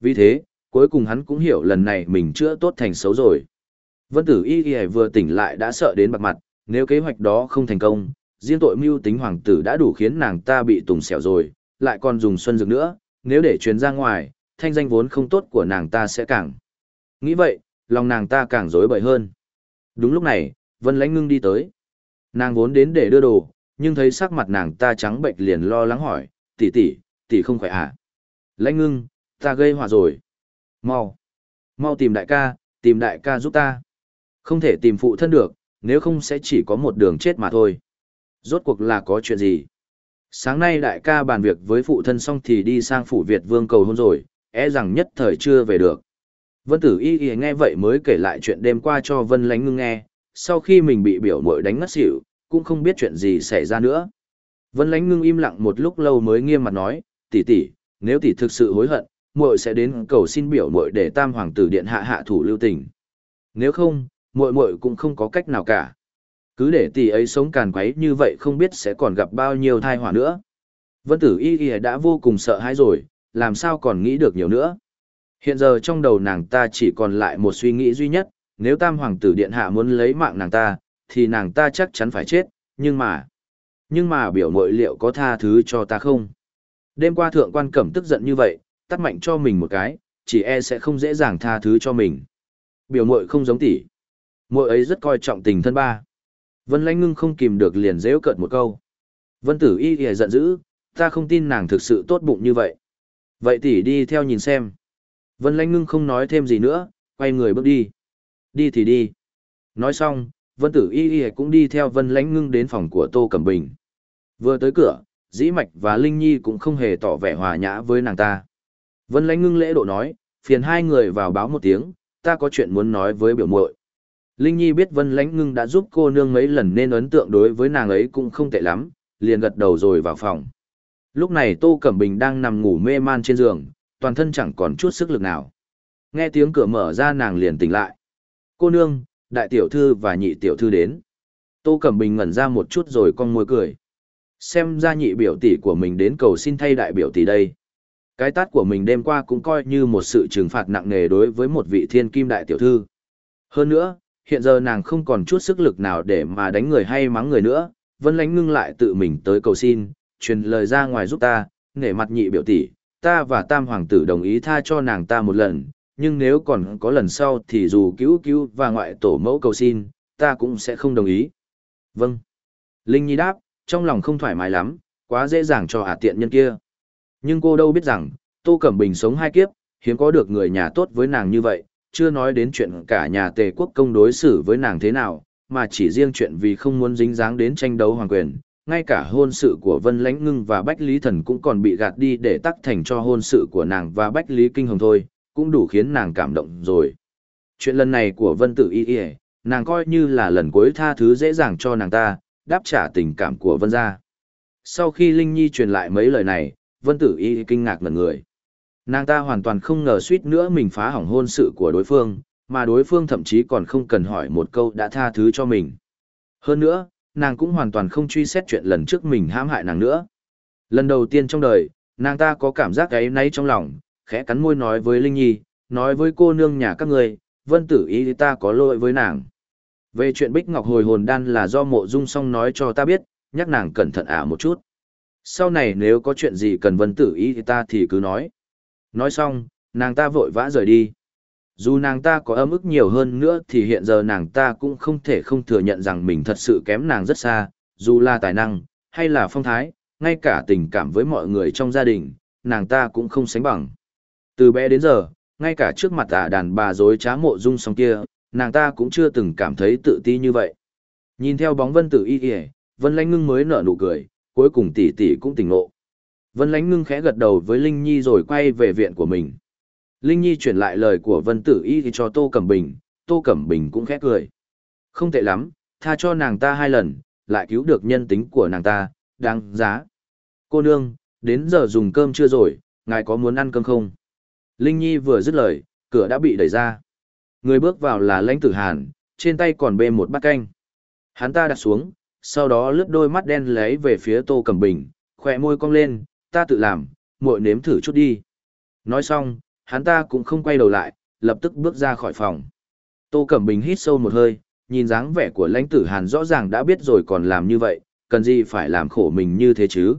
Speaker 1: Vì thế, cuối cùng hắn cũng hiểu lần này mình chữa tốt thành xấu rồi. Vân tử y y vừa tỉnh lại đã sợ đến bạc mặt, nếu kế hoạch đó không thành công, riêng tội mưu tính hoàng tử đã đủ khiến nàng ta bị tùng xẻo rồi, lại còn dùng xuân dược nữa, nếu để truyền ra ngoài, thanh danh vốn không tốt của nàng ta sẽ càng. Nghĩ vậy, lòng nàng ta càng rối bời hơn. Đúng lúc này, Vân Lãnh Ngưng đi tới. Nàng vốn đến để đưa đồ, nhưng thấy sắc mặt nàng ta trắng bệnh liền lo lắng hỏi, tỷ tỷ, tỷ không khỏe à? Lãnh Ngưng, ta gây họa rồi. Mau, mau tìm đại ca, tìm đại ca giúp ta. Không thể tìm phụ thân được, nếu không sẽ chỉ có một đường chết mà thôi. Rốt cuộc là có chuyện gì? Sáng nay đại ca bàn việc với phụ thân xong thì đi sang phủ Việt vương cầu hôn rồi, e rằng nhất thời chưa về được. Vân tử y y nghe vậy mới kể lại chuyện đêm qua cho Vân lánh ngưng nghe, sau khi mình bị biểu mội đánh ngất xỉu, cũng không biết chuyện gì xảy ra nữa. Vân lánh ngưng im lặng một lúc lâu mới nghiêm mặt nói, tỷ tỷ, nếu tỷ thực sự hối hận, muội sẽ đến cầu xin biểu muội để tam hoàng tử điện hạ hạ thủ lưu tình. Nếu không, muội muội cũng không có cách nào cả. Cứ để tỷ ấy sống càn quấy như vậy không biết sẽ còn gặp bao nhiêu thai họa nữa. Vân tử y y đã vô cùng sợ hãi rồi, làm sao còn nghĩ được nhiều nữa. Hiện giờ trong đầu nàng ta chỉ còn lại một suy nghĩ duy nhất, nếu tam hoàng tử điện hạ muốn lấy mạng nàng ta, thì nàng ta chắc chắn phải chết, nhưng mà... Nhưng mà biểu mội liệu có tha thứ cho ta không? Đêm qua thượng quan cẩm tức giận như vậy, tắt mạnh cho mình một cái, chỉ e sẽ không dễ dàng tha thứ cho mình. Biểu mội không giống tỷ. Mội ấy rất coi trọng tình thân ba. Vân lãnh ngưng không kìm được liền dễu cợt một câu. Vân tử y thì giận dữ, ta không tin nàng thực sự tốt bụng như vậy. Vậy tỷ đi theo nhìn xem. Vân Lanh ngưng không nói thêm gì nữa, quay người bước đi. Đi thì đi. Nói xong, Vân Tử Y Y cũng đi theo Vân Lanh Ngưng đến phòng của Tô Cẩm Bình. Vừa tới cửa, Dĩ Mạch và Linh Nhi cũng không hề tỏ vẻ hòa nhã với nàng ta. Vân Lanh Ngưng lễ độ nói, phiền hai người vào báo một tiếng, ta có chuyện muốn nói với biểu muội. Linh Nhi biết Vân Lánh Ngưng đã giúp cô nương mấy lần nên ấn tượng đối với nàng ấy cũng không tệ lắm, liền gật đầu rồi vào phòng. Lúc này Tô Cẩm Bình đang nằm ngủ mê man trên giường, toàn thân chẳng còn chút sức lực nào. Nghe tiếng cửa mở ra nàng liền tỉnh lại. Cô nương, đại tiểu thư và nhị tiểu thư đến. Tô Cẩm Bình ngẩn ra một chút rồi cong môi cười. Xem ra nhị biểu tỷ của mình đến cầu xin thay đại biểu tỷ đây. Cái tát của mình đêm qua cũng coi như một sự trừng phạt nặng nề đối với một vị thiên kim đại tiểu thư. Hơn nữa, hiện giờ nàng không còn chút sức lực nào để mà đánh người hay mắng người nữa, Vân Lánh ngưng lại tự mình tới cầu xin, truyền lời ra ngoài giúp ta, nể mặt nhị biểu tỷ, ta và tam hoàng tử đồng ý tha cho nàng ta một lần, nhưng nếu còn có lần sau thì dù cứu cứu và ngoại tổ mẫu cầu xin, ta cũng sẽ không đồng ý. Vâng. Linh Nhi đáp, trong lòng không thoải mái lắm, quá dễ dàng cho hạ tiện nhân kia. Nhưng cô đâu biết rằng, Tô Cẩm Bình sống hai kiếp, hiếm có được người nhà tốt với nàng như vậy, chưa nói đến chuyện cả nhà tề quốc công đối xử với nàng thế nào, mà chỉ riêng chuyện vì không muốn dính dáng đến tranh đấu hoàng quyền. Ngay cả hôn sự của Vân Lãnh Ngưng và Bách Lý Thần cũng còn bị gạt đi để tắc thành cho hôn sự của nàng và Bách Lý Kinh Hồng thôi, cũng đủ khiến nàng cảm động rồi. Chuyện lần này của Vân Tử Y Y, nàng coi như là lần cuối tha thứ dễ dàng cho nàng ta, đáp trả tình cảm của Vân gia. Sau khi Linh Nhi truyền lại mấy lời này, Vân Tử Y kinh ngạc ngẩn người. Nàng ta hoàn toàn không ngờ suýt nữa mình phá hỏng hôn sự của đối phương, mà đối phương thậm chí còn không cần hỏi một câu đã tha thứ cho mình. Hơn nữa, nàng cũng hoàn toàn không truy xét chuyện lần trước mình hãm hại nàng nữa. Lần đầu tiên trong đời, nàng ta có cảm giác ấy náy trong lòng, khẽ cắn môi nói với Linh Nhi, nói với cô nương nhà các người, vân tử ý ta có lỗi với nàng. Về chuyện Bích Ngọc hồi hồn đan là do mộ dung song nói cho ta biết, nhắc nàng cẩn thận ả một chút. Sau này nếu có chuyện gì cần vân tử ý ta thì cứ nói. Nói xong, nàng ta vội vã rời đi. Dù nàng ta có ấm ức nhiều hơn nữa thì hiện giờ nàng ta cũng không thể không thừa nhận rằng mình thật sự kém nàng rất xa, dù là tài năng, hay là phong thái, ngay cả tình cảm với mọi người trong gia đình, nàng ta cũng không sánh bằng. Từ bé đến giờ, ngay cả trước mặt ả đàn bà dối trá mộ dung song kia, nàng ta cũng chưa từng cảm thấy tự ti như vậy. Nhìn theo bóng vân tử y y, vân lánh ngưng mới nở nụ cười, cuối cùng tỷ tỷ cũng tỉnh ngộ. Vân lánh ngưng khẽ gật đầu với Linh Nhi rồi quay về viện của mình. Linh Nhi chuyển lại lời của vân tử y cho Tô Cẩm Bình, Tô Cẩm Bình cũng khẽ cười. Không tệ lắm, tha cho nàng ta hai lần, lại cứu được nhân tính của nàng ta, đáng giá. Cô nương, đến giờ dùng cơm chưa rồi, ngài có muốn ăn cơm không? Linh Nhi vừa dứt lời, cửa đã bị đẩy ra. Người bước vào là lãnh tử hàn, trên tay còn bê một bát canh. Hắn ta đặt xuống, sau đó lướt đôi mắt đen lấy về phía Tô Cẩm Bình, khỏe môi cong lên, ta tự làm, muội nếm thử chút đi. Nói xong, hắn ta cũng không quay đầu lại, lập tức bước ra khỏi phòng. Tô Cẩm Bình hít sâu một hơi, nhìn dáng vẻ của lãnh tử hàn rõ ràng đã biết rồi còn làm như vậy, cần gì phải làm khổ mình như thế chứ.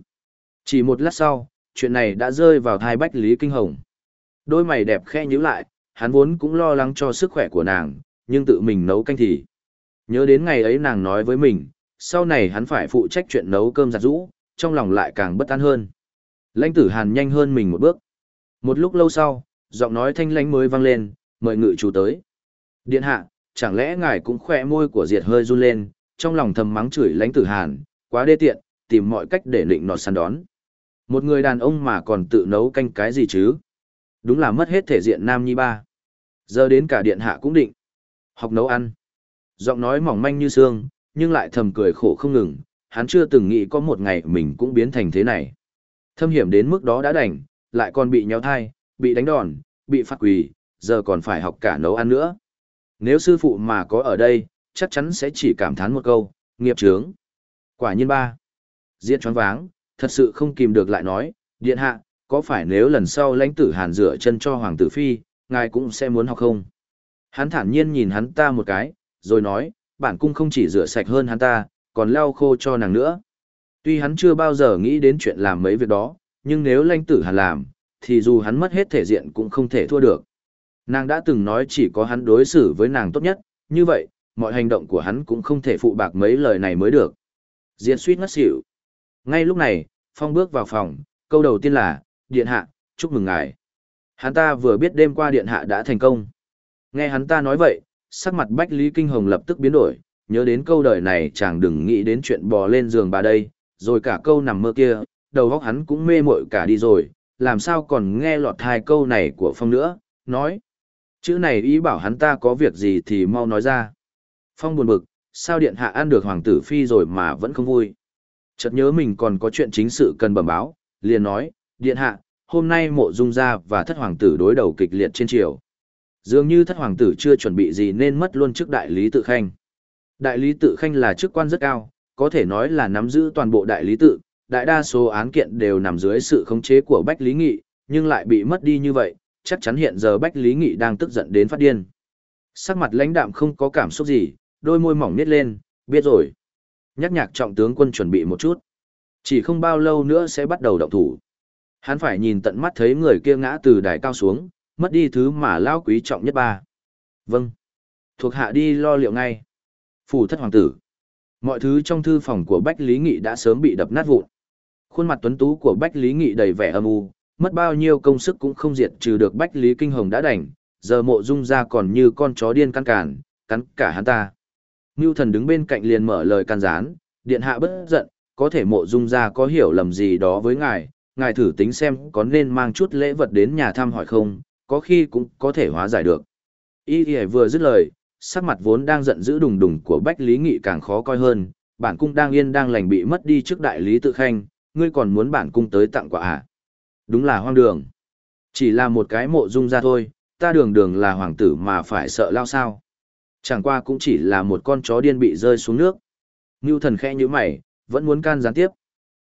Speaker 1: Chỉ một lát sau, chuyện này đã rơi vào thai Bách Lý Kinh Hồng. Đôi mày đẹp khe nhíu lại, hắn vốn cũng lo lắng cho sức khỏe của nàng, nhưng tự mình nấu canh thì. Nhớ đến ngày ấy nàng nói với mình, sau này hắn phải phụ trách chuyện nấu cơm giặt rũ, trong lòng lại càng bất an hơn. Lãnh tử hàn nhanh hơn mình một bước. Một lúc lâu sau, giọng nói thanh lãnh mới vang lên, mời ngự chủ tới. Điện hạ, chẳng lẽ ngài cũng khỏe môi của diệt hơi run lên, trong lòng thầm mắng chửi lãnh tử hàn, quá đê tiện, tìm mọi cách để lịnh nọt săn đón. Một người đàn ông mà còn tự nấu canh cái gì chứ? Đúng là mất hết thể diện nam nhi ba. Giờ đến cả điện hạ cũng định. Học nấu ăn. Giọng nói mỏng manh như xương, nhưng lại thầm cười khổ không ngừng, hắn chưa từng nghĩ có một ngày mình cũng biến thành thế này. Thâm hiểm đến mức đó đã đành, lại còn bị nhéo thai, bị đánh đòn, bị phạt quỳ, giờ còn phải học cả nấu ăn nữa. Nếu sư phụ mà có ở đây, chắc chắn sẽ chỉ cảm thán một câu, nghiệp trướng. Quả nhiên ba. Diệt choáng váng, thật sự không kìm được lại nói, điện hạ, có phải nếu lần sau lãnh tử hàn rửa chân cho hoàng tử phi, ngài cũng sẽ muốn học không? Hắn thản nhiên nhìn hắn ta một cái, rồi nói, bản cung không chỉ rửa sạch hơn hắn ta, còn lau khô cho nàng nữa. Tuy hắn chưa bao giờ nghĩ đến chuyện làm mấy việc đó, nhưng nếu lãnh tử hàn làm, thì dù hắn mất hết thể diện cũng không thể thua được. Nàng đã từng nói chỉ có hắn đối xử với nàng tốt nhất, như vậy, mọi hành động của hắn cũng không thể phụ bạc mấy lời này mới được. Diện suýt ngất xỉu. Ngay lúc này, Phong bước vào phòng, câu đầu tiên là, Điện Hạ, chúc mừng ngài. Hắn ta vừa biết đêm qua Điện Hạ đã thành công. Nghe hắn ta nói vậy, sắc mặt Bách Lý Kinh Hồng lập tức biến đổi, nhớ đến câu đời này chàng đừng nghĩ đến chuyện bò lên giường bà đây, rồi cả câu nằm mơ kia, đầu óc hắn cũng mê mội cả đi rồi, làm sao còn nghe lọt hai câu này của Phong nữa, nói. Chữ này ý bảo hắn ta có việc gì thì mau nói ra. Phong buồn bực, sao điện hạ ăn được hoàng tử phi rồi mà vẫn không vui. Chợt nhớ mình còn có chuyện chính sự cần bẩm báo, liền nói, điện hạ, hôm nay mộ dung gia và thất hoàng tử đối đầu kịch liệt trên triều. Dường như thất hoàng tử chưa chuẩn bị gì nên mất luôn chức đại lý tự khanh. Đại lý tự khanh là chức quan rất cao, có thể nói là nắm giữ toàn bộ đại lý tự, đại đa số án kiện đều nằm dưới sự khống chế của Bách Lý Nghị, nhưng lại bị mất đi như vậy, chắc chắn hiện giờ Bách Lý Nghị đang tức giận đến phát điên. Sắc mặt lãnh đạm không có cảm xúc gì, đôi môi mỏng nít lên, biết rồi. Nhắc nhạc trọng tướng quân chuẩn bị một chút. Chỉ không bao lâu nữa sẽ bắt đầu động thủ. Hắn phải nhìn tận mắt thấy người kia ngã từ đài cao xuống, mất đi thứ mà lao quý trọng nhất ba. Vâng. Thuộc hạ đi lo liệu ngay. Phủ thất hoàng tử. Mọi thứ trong thư phòng của Bách Lý Nghị đã sớm bị đập nát vụn. Khuôn mặt tuấn tú của Bách Lý Nghị đầy vẻ âm u, mất bao nhiêu công sức cũng không diệt trừ được Bách Lý Kinh Hồng đã đành, giờ mộ dung ra còn như con chó điên căn cản, cắn cả hắn ta. Ngưu thần đứng bên cạnh liền mở lời can gián, điện hạ bất giận, có thể mộ dung ra có hiểu lầm gì đó với ngài, ngài thử tính xem có nên mang chút lễ vật đến nhà thăm hỏi không, có khi cũng có thể hóa giải được. Y Y vừa dứt lời, sắc mặt vốn đang giận dữ đùng đùng của Bách Lý Nghị càng khó coi hơn, bản cung đang yên đang lành bị mất đi trước đại lý tự khanh, ngươi còn muốn bản cung tới tặng quà à? Đúng là hoang đường. Chỉ là một cái mộ dung ra thôi, ta đường đường là hoàng tử mà phải sợ lao sao. Chẳng qua cũng chỉ là một con chó điên bị rơi xuống nước. Ngưu thần khẽ như mày, vẫn muốn can gián tiếp.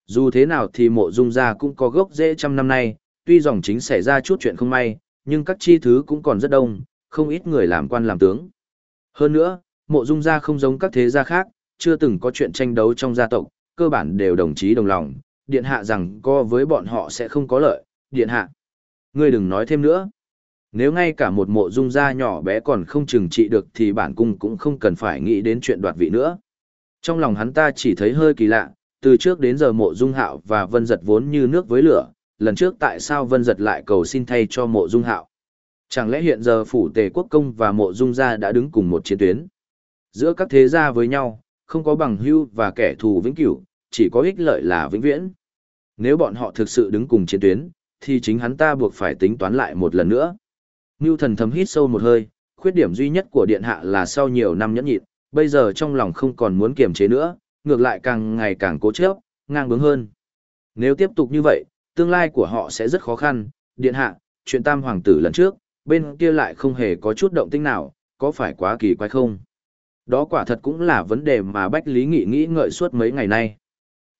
Speaker 1: Dù thế nào thì mộ dung ra cũng có gốc dễ trăm năm nay, tuy dòng chính xảy ra chút chuyện không may, nhưng các chi thứ cũng còn rất đông, không ít người làm quan làm tướng. Hơn nữa, mộ dung gia không giống các thế gia khác, chưa từng có chuyện tranh đấu trong gia tộc, cơ bản đều đồng chí đồng lòng, điện hạ rằng co với bọn họ sẽ không có lợi, điện hạ. Ngươi đừng nói thêm nữa. Nếu ngay cả một mộ dung gia nhỏ bé còn không chừng trị được thì bản cung cũng không cần phải nghĩ đến chuyện đoạt vị nữa. Trong lòng hắn ta chỉ thấy hơi kỳ lạ, từ trước đến giờ mộ dung hạo và vân giật vốn như nước với lửa, lần trước tại sao vân giật lại cầu xin thay cho mộ dung hạo. Chẳng lẽ hiện giờ phủ tề quốc công và mộ dung gia đã đứng cùng một chiến tuyến? Giữa các thế gia với nhau, không có bằng hưu và kẻ thù vĩnh cửu, chỉ có ích lợi là vĩnh viễn. Nếu bọn họ thực sự đứng cùng chiến tuyến, thì chính hắn ta buộc phải tính toán lại một lần nữa. Ngưu thần thầm hít sâu một hơi, khuyết điểm duy nhất của điện hạ là sau nhiều năm nhẫn nhịn, bây giờ trong lòng không còn muốn kiềm chế nữa, ngược lại càng ngày càng cố chấp, ngang bướng hơn. Nếu tiếp tục như vậy, tương lai của họ sẽ rất khó khăn, điện hạ, chuyện tam hoàng tử lần trước, bên kia lại không hề có chút động tĩnh nào, có phải quá kỳ quái không? Đó quả thật cũng là vấn đề mà Bách Lý Nghị nghĩ ngợi suốt mấy ngày nay.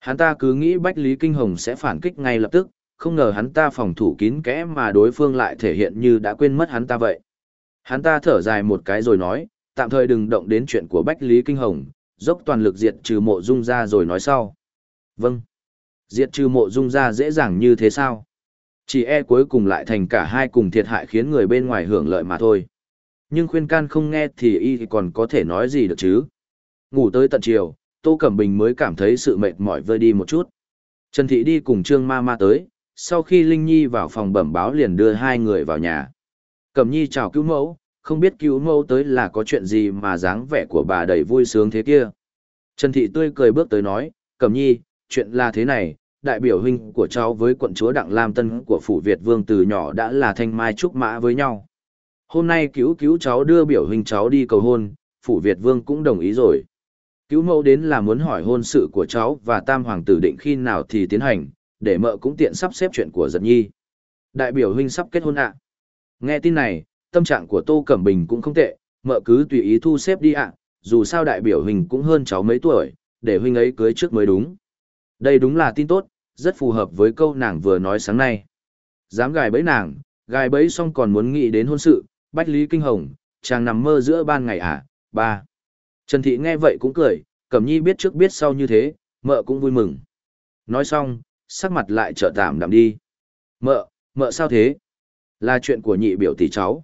Speaker 1: Hắn ta cứ nghĩ Bách Lý Kinh Hồng sẽ phản kích ngay lập tức, không ngờ hắn ta phòng thủ kín kẽ mà đối phương lại thể hiện như đã quên mất hắn ta vậy. Hắn ta thở dài một cái rồi nói, tạm thời đừng động đến chuyện của Bách Lý Kinh Hồng, dốc toàn lực diệt trừ mộ dung ra rồi nói sau. Vâng. Diệt trừ mộ dung ra dễ dàng như thế sao? Chỉ e cuối cùng lại thành cả hai cùng thiệt hại khiến người bên ngoài hưởng lợi mà thôi. Nhưng khuyên can không nghe thì y còn có thể nói gì được chứ. Ngủ tới tận chiều, Tô Cẩm Bình mới cảm thấy sự mệt mỏi vơi đi một chút. Trần Thị đi cùng Trương Ma Ma tới, sau khi Linh Nhi vào phòng bẩm báo liền đưa hai người vào nhà. Cẩm Nhi chào cứu mẫu, không biết cứu mẫu tới là có chuyện gì mà dáng vẻ của bà đầy vui sướng thế kia. Trần Thị tươi cười bước tới nói, Cẩm Nhi, chuyện là thế này, đại biểu huynh của cháu với quận chúa Đặng Lam Tân của Phủ Việt Vương từ nhỏ đã là thanh mai trúc mã với nhau. Hôm nay cứu cứu cháu đưa biểu huynh cháu đi cầu hôn, Phủ Việt Vương cũng đồng ý rồi. Cứu mẫu đến là muốn hỏi hôn sự của cháu và tam hoàng tử định khi nào thì tiến hành, để mợ cũng tiện sắp xếp chuyện của giật nhi. Đại biểu huynh sắp kết hôn ạ. Nghe tin này, tâm trạng của Tô Cẩm Bình cũng không tệ, mợ cứ tùy ý thu xếp đi ạ, dù sao đại biểu huynh cũng hơn cháu mấy tuổi, để huynh ấy cưới trước mới đúng. Đây đúng là tin tốt, rất phù hợp với câu nàng vừa nói sáng nay. Dám gài bẫy nàng, gài bẫy xong còn muốn nghĩ đến hôn sự, bách lý kinh hồng, chàng nằm mơ giữa ban ngày à, ba. Trần Thị nghe vậy cũng cười, Cẩm Nhi biết trước biết sau như thế, mợ cũng vui mừng. Nói xong, sắc mặt lại trở tạm đạm đi. Mợ, mợ sao thế? Là chuyện của nhị biểu tỷ cháu.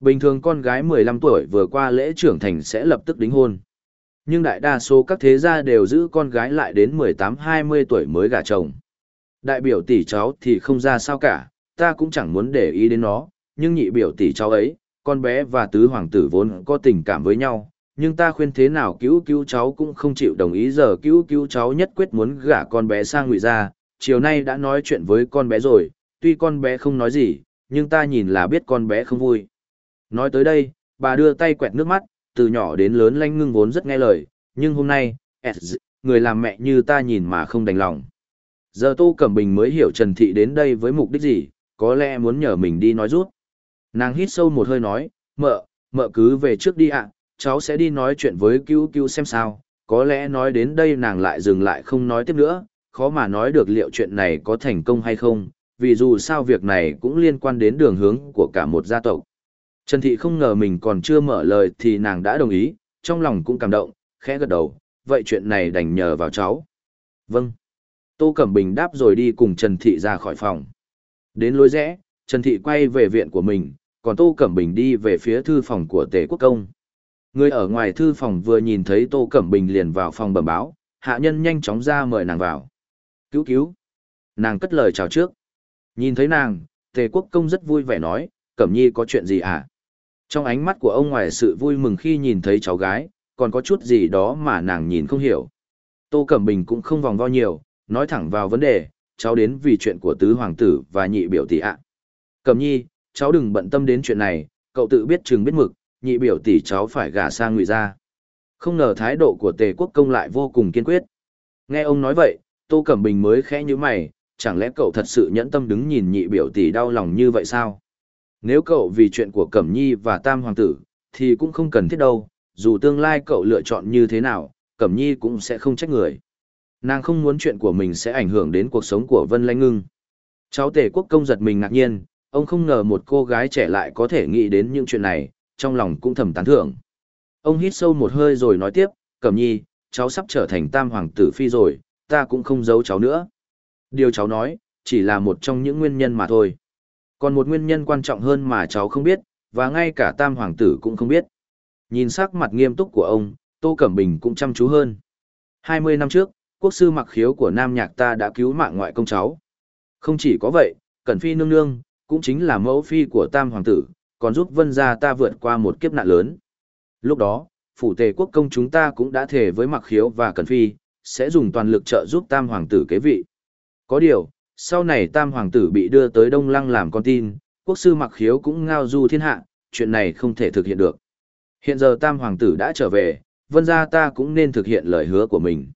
Speaker 1: Bình thường con gái 15 tuổi vừa qua lễ trưởng thành sẽ lập tức đính hôn. Nhưng đại đa số các thế gia đều giữ con gái lại đến 18-20 tuổi mới gả chồng. Đại biểu tỷ cháu thì không ra sao cả, ta cũng chẳng muốn để ý đến nó, nhưng nhị biểu tỷ cháu ấy, con bé và tứ hoàng tử vốn có tình cảm với nhau, nhưng ta khuyên thế nào cứu cứu cháu cũng không chịu đồng ý giờ cứu cứu cháu nhất quyết muốn gả con bé sang ngụy gia, chiều nay đã nói chuyện với con bé rồi, tuy con bé không nói gì, nhưng ta nhìn là biết con bé không vui. Nói tới đây, bà đưa tay quẹt nước mắt, từ nhỏ đến lớn lanh ngưng vốn rất nghe lời, nhưng hôm nay, người làm mẹ như ta nhìn mà không đành lòng. Giờ Tô Cẩm Bình mới hiểu Trần Thị đến đây với mục đích gì, có lẽ muốn nhờ mình đi nói rút. Nàng hít sâu một hơi nói, mợ, mợ cứ về trước đi ạ, cháu sẽ đi nói chuyện với cứu cứu xem sao, có lẽ nói đến đây nàng lại dừng lại không nói tiếp nữa, khó mà nói được liệu chuyện này có thành công hay không, vì dù sao việc này cũng liên quan đến đường hướng của cả một gia tộc. Trần Thị không ngờ mình còn chưa mở lời thì nàng đã đồng ý, trong lòng cũng cảm động, khẽ gật đầu, vậy chuyện này đành nhờ vào cháu. Vâng. Tô Cẩm Bình đáp rồi đi cùng Trần Thị ra khỏi phòng. Đến lối rẽ, Trần Thị quay về viện của mình, còn Tô Cẩm Bình đi về phía thư phòng của Tề Quốc Công. Người ở ngoài thư phòng vừa nhìn thấy Tô Cẩm Bình liền vào phòng bẩm báo, hạ nhân nhanh chóng ra mời nàng vào. Cứu cứu. Nàng cất lời chào trước. Nhìn thấy nàng, Tề Quốc Công rất vui vẻ nói, Cẩm Nhi có chuyện gì à? Trong ánh mắt của ông ngoài sự vui mừng khi nhìn thấy cháu gái, còn có chút gì đó mà nàng nhìn không hiểu. Tô Cẩm Bình cũng không vòng vo nhiều, nói thẳng vào vấn đề, cháu đến vì chuyện của tứ hoàng tử và nhị biểu tỷ ạ. Cẩm Nhi, cháu đừng bận tâm đến chuyện này, cậu tự biết chừng biết mực, nhị biểu tỷ cháu phải gả sang ngụy gia. Không ngờ thái độ của Tề Quốc công lại vô cùng kiên quyết. Nghe ông nói vậy, Tô Cẩm Bình mới khẽ nhíu mày, chẳng lẽ cậu thật sự nhẫn tâm đứng nhìn nhị biểu tỷ đau lòng như vậy sao? Nếu cậu vì chuyện của Cẩm Nhi và Tam Hoàng tử, thì cũng không cần thiết đâu, dù tương lai cậu lựa chọn như thế nào, Cẩm Nhi cũng sẽ không trách người. Nàng không muốn chuyện của mình sẽ ảnh hưởng đến cuộc sống của Vân Lanh Ngưng. Cháu tề quốc công giật mình ngạc nhiên, ông không ngờ một cô gái trẻ lại có thể nghĩ đến những chuyện này, trong lòng cũng thầm tán thưởng. Ông hít sâu một hơi rồi nói tiếp, Cẩm Nhi, cháu sắp trở thành Tam Hoàng tử Phi rồi, ta cũng không giấu cháu nữa. Điều cháu nói, chỉ là một trong những nguyên nhân mà thôi. Còn một nguyên nhân quan trọng hơn mà cháu không biết, và ngay cả tam hoàng tử cũng không biết. Nhìn sắc mặt nghiêm túc của ông, Tô Cẩm Bình cũng chăm chú hơn. 20 năm trước, quốc sư mặc khiếu của Nam Nhạc ta đã cứu mạng ngoại công cháu. Không chỉ có vậy, Cẩn Phi nương nương, cũng chính là mẫu phi của tam hoàng tử, còn giúp vân gia ta vượt qua một kiếp nạn lớn. Lúc đó, phủ tề quốc công chúng ta cũng đã thề với mặc khiếu và cần Phi, sẽ dùng toàn lực trợ giúp tam hoàng tử kế vị. Có điều, sau này tam hoàng tử bị đưa tới Đông Lăng làm con tin, quốc sư mặc khiếu cũng ngao du thiên hạ, chuyện này không thể thực hiện được. Hiện giờ tam hoàng tử đã trở về, vân gia ta cũng nên thực hiện lời hứa của mình.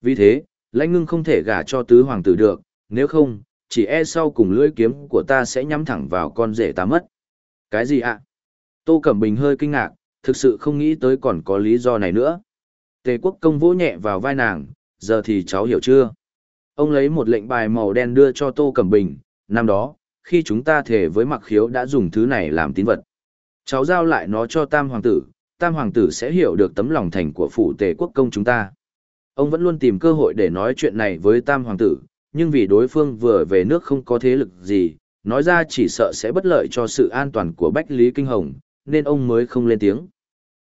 Speaker 1: Vì thế, lãnh ngưng không thể gả cho tứ hoàng tử được, nếu không, chỉ e sau cùng lưỡi kiếm của ta sẽ nhắm thẳng vào con rể ta mất. Cái gì ạ? Tô Cẩm Bình hơi kinh ngạc, thực sự không nghĩ tới còn có lý do này nữa. Tề quốc công vỗ nhẹ vào vai nàng, giờ thì cháu hiểu chưa? Ông lấy một lệnh bài màu đen đưa cho Tô Cẩm Bình, năm đó, khi chúng ta thể với mặc khiếu đã dùng thứ này làm tín vật. Cháu giao lại nó cho Tam Hoàng tử, Tam Hoàng tử sẽ hiểu được tấm lòng thành của phủ tề quốc công chúng ta. Ông vẫn luôn tìm cơ hội để nói chuyện này với Tam Hoàng tử, nhưng vì đối phương vừa về nước không có thế lực gì, nói ra chỉ sợ sẽ bất lợi cho sự an toàn của Bách Lý Kinh Hồng, nên ông mới không lên tiếng.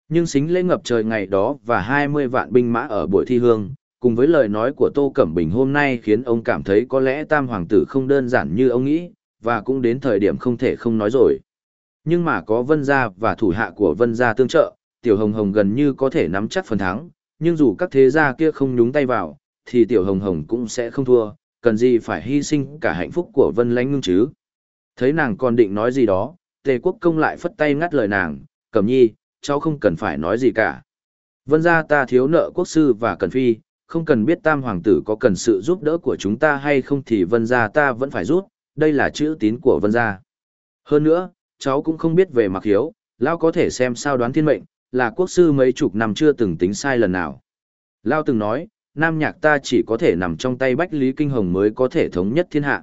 Speaker 1: Nhưng xính lễ ngập trời ngày đó và 20 vạn binh mã ở buổi thi hương, cùng với lời nói của Tô Cẩm Bình hôm nay khiến ông cảm thấy có lẽ tam hoàng tử không đơn giản như ông nghĩ, và cũng đến thời điểm không thể không nói rồi. Nhưng mà có vân gia và thủ hạ của vân gia tương trợ, tiểu hồng hồng gần như có thể nắm chắc phần thắng, nhưng dù các thế gia kia không nhúng tay vào, thì tiểu hồng hồng cũng sẽ không thua, cần gì phải hy sinh cả hạnh phúc của vân lãnh ngưng chứ. Thấy nàng còn định nói gì đó, tề quốc công lại phất tay ngắt lời nàng, cẩm nhi, cháu không cần phải nói gì cả. Vân gia ta thiếu nợ quốc sư và cần phi, không cần biết tam hoàng tử có cần sự giúp đỡ của chúng ta hay không thì vân gia ta vẫn phải giúp. đây là chữ tín của vân gia. Hơn nữa, cháu cũng không biết về mặc hiếu, Lao có thể xem sao đoán thiên mệnh, là quốc sư mấy chục năm chưa từng tính sai lần nào. Lao từng nói, nam nhạc ta chỉ có thể nằm trong tay Bách Lý Kinh Hồng mới có thể thống nhất thiên hạ.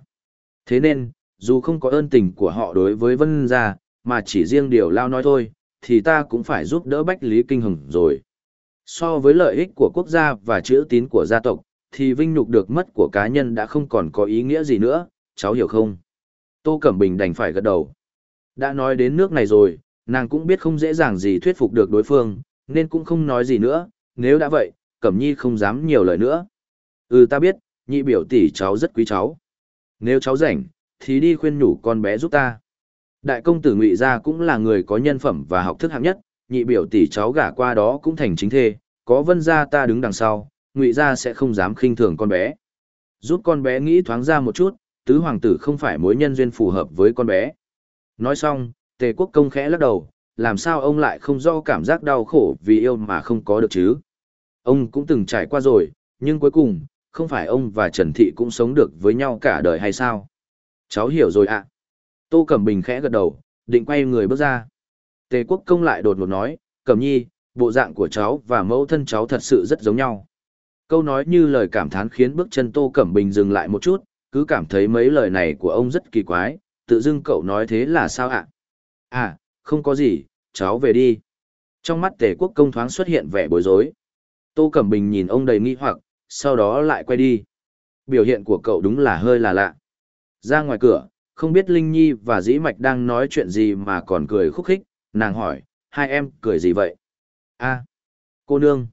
Speaker 1: Thế nên, dù không có ơn tình của họ đối với vân gia, mà chỉ riêng điều Lao nói thôi, thì ta cũng phải giúp đỡ Bách Lý Kinh Hồng rồi. So với lợi ích của quốc gia và chữ tín của gia tộc, thì vinh nhục được mất của cá nhân đã không còn có ý nghĩa gì nữa, cháu hiểu không? Tô Cẩm Bình đành phải gật đầu. Đã nói đến nước này rồi, nàng cũng biết không dễ dàng gì thuyết phục được đối phương, nên cũng không nói gì nữa, nếu đã vậy, Cẩm Nhi không dám nhiều lời nữa. Ừ ta biết, nhị biểu tỷ cháu rất quý cháu. Nếu cháu rảnh, thì đi khuyên nhủ con bé giúp ta. Đại công tử Ngụy gia cũng là người có nhân phẩm và học thức hạng nhất, nhị biểu tỷ cháu gả qua đó cũng thành chính thê, có vân gia ta đứng đằng sau, Ngụy gia sẽ không dám khinh thường con bé. Giúp con bé nghĩ thoáng ra một chút, tứ hoàng tử không phải mối nhân duyên phù hợp với con bé. Nói xong, Tề Quốc công khẽ lắc đầu, làm sao ông lại không do cảm giác đau khổ vì yêu mà không có được chứ? Ông cũng từng trải qua rồi, nhưng cuối cùng, không phải ông và Trần Thị cũng sống được với nhau cả đời hay sao? Cháu hiểu rồi ạ. Tô Cẩm Bình khẽ gật đầu, định quay người bước ra. Tề Quốc công lại đột ngột nói, Cẩm Nhi, bộ dạng của cháu và mẫu thân cháu thật sự rất giống nhau. Câu nói như lời cảm thán khiến bước chân Tô Cẩm Bình dừng lại một chút, cứ cảm thấy mấy lời này của ông rất kỳ quái, tự dưng cậu nói thế là sao ạ? À? không có gì, cháu về đi. Trong mắt tề quốc công thoáng xuất hiện vẻ bối rối. Tô Cẩm Bình nhìn ông đầy nghi hoặc, sau đó lại quay đi. Biểu hiện của cậu đúng là hơi là lạ. Ra ngoài cửa, không biết Linh Nhi và Dĩ Mạch đang nói chuyện gì mà còn cười khúc khích, nàng hỏi, hai em cười gì vậy? a cô nương.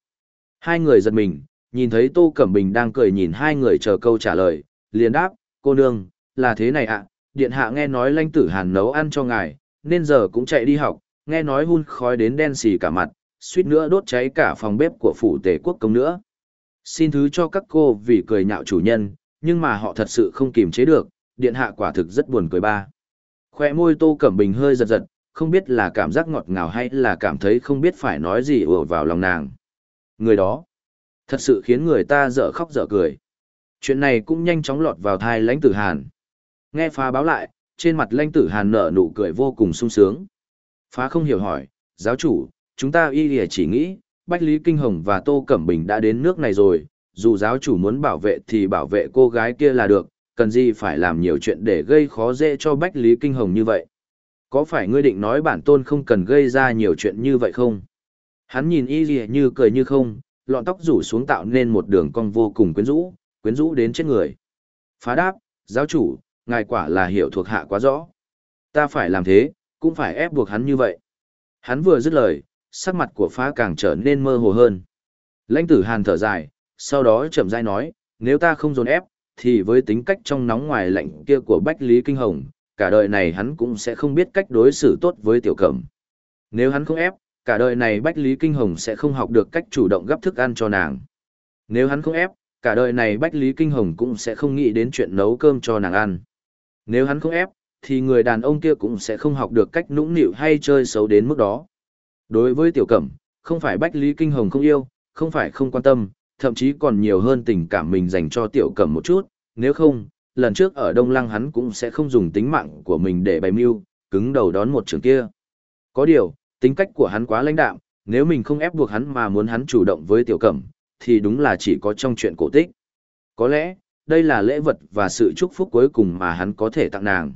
Speaker 1: Hai người giật mình, nhìn thấy Tô Cẩm Bình đang cười nhìn hai người chờ câu trả lời, liền đáp, cô nương, là thế này ạ, điện hạ nghe nói lanh tử hàn nấu ăn cho ngài, nên giờ cũng chạy đi học, nghe nói hun khói đến đen xì cả mặt, suýt nữa đốt cháy cả phòng bếp của phủ Tề quốc công nữa. Xin thứ cho các cô vì cười nhạo chủ nhân, nhưng mà họ thật sự không kìm chế được, điện hạ quả thực rất buồn cười ba. Khoe môi tô cẩm bình hơi giật giật, không biết là cảm giác ngọt ngào hay là cảm thấy không biết phải nói gì ùa vào lòng nàng. Người đó, thật sự khiến người ta dở khóc dở cười. Chuyện này cũng nhanh chóng lọt vào thai lãnh tử hàn. Nghe phá báo lại, trên mặt lãnh tử hàn nở nụ cười vô cùng sung sướng. Phá không hiểu hỏi, giáo chủ, chúng ta y lìa chỉ nghĩ, Bách Lý Kinh Hồng và Tô Cẩm Bình đã đến nước này rồi, dù giáo chủ muốn bảo vệ thì bảo vệ cô gái kia là được, cần gì phải làm nhiều chuyện để gây khó dễ cho Bách Lý Kinh Hồng như vậy. Có phải ngươi định nói bản tôn không cần gây ra nhiều chuyện như vậy không? Hắn nhìn y lìa như cười như không, lọn tóc rủ xuống tạo nên một đường cong vô cùng quyến rũ, quyến rũ đến chết người. Phá đáp, giáo chủ, ngài quả là hiểu thuộc hạ quá rõ. Ta phải làm thế, cũng phải ép buộc hắn như vậy. Hắn vừa dứt lời, sắc mặt của phá càng trở nên mơ hồ hơn. Lãnh tử hàn thở dài, sau đó chậm rãi nói, nếu ta không dồn ép, thì với tính cách trong nóng ngoài lạnh kia của Bách Lý Kinh Hồng, cả đời này hắn cũng sẽ không biết cách đối xử tốt với tiểu cẩm. Nếu hắn không ép, cả đời này Bách Lý Kinh Hồng sẽ không học được cách chủ động gấp thức ăn cho nàng. Nếu hắn không ép, cả đời này Bách Lý Kinh Hồng cũng sẽ không nghĩ đến chuyện nấu cơm cho nàng ăn. Nếu hắn không ép, thì người đàn ông kia cũng sẽ không học được cách nũng nịu hay chơi xấu đến mức đó. Đối với tiểu cẩm, không phải Bách Lý Kinh Hồng không yêu, không phải không quan tâm, thậm chí còn nhiều hơn tình cảm mình dành cho tiểu cẩm một chút, nếu không, lần trước ở Đông Lăng hắn cũng sẽ không dùng tính mạng của mình để bày mưu, cứng đầu đón một trường kia. Có điều, tính cách của hắn quá lãnh đạm, nếu mình không ép buộc hắn mà muốn hắn chủ động với tiểu cẩm, thì đúng là chỉ có trong chuyện cổ tích. Có lẽ, đây là lễ vật và sự chúc phúc cuối cùng mà hắn có thể tặng nàng.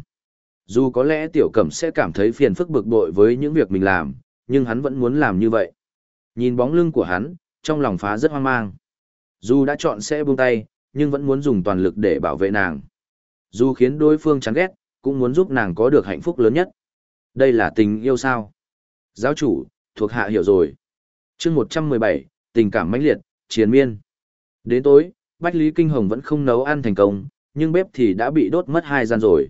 Speaker 1: Dù có lẽ tiểu cẩm sẽ cảm thấy phiền phức bực bội với những việc mình làm, nhưng hắn vẫn muốn làm như vậy. Nhìn bóng lưng của hắn, trong lòng phá rất hoang mang. Dù đã chọn sẽ buông tay, nhưng vẫn muốn dùng toàn lực để bảo vệ nàng. Dù khiến đối phương chán ghét, cũng muốn giúp nàng có được hạnh phúc lớn nhất. Đây là tình yêu sao? Giáo chủ, thuộc hạ hiểu rồi. chương 117, tình cảm mãnh liệt, chiến miên. Đến tối, Bách Lý Kinh Hồng vẫn không nấu ăn thành công, nhưng bếp thì đã bị đốt mất hai gian rồi.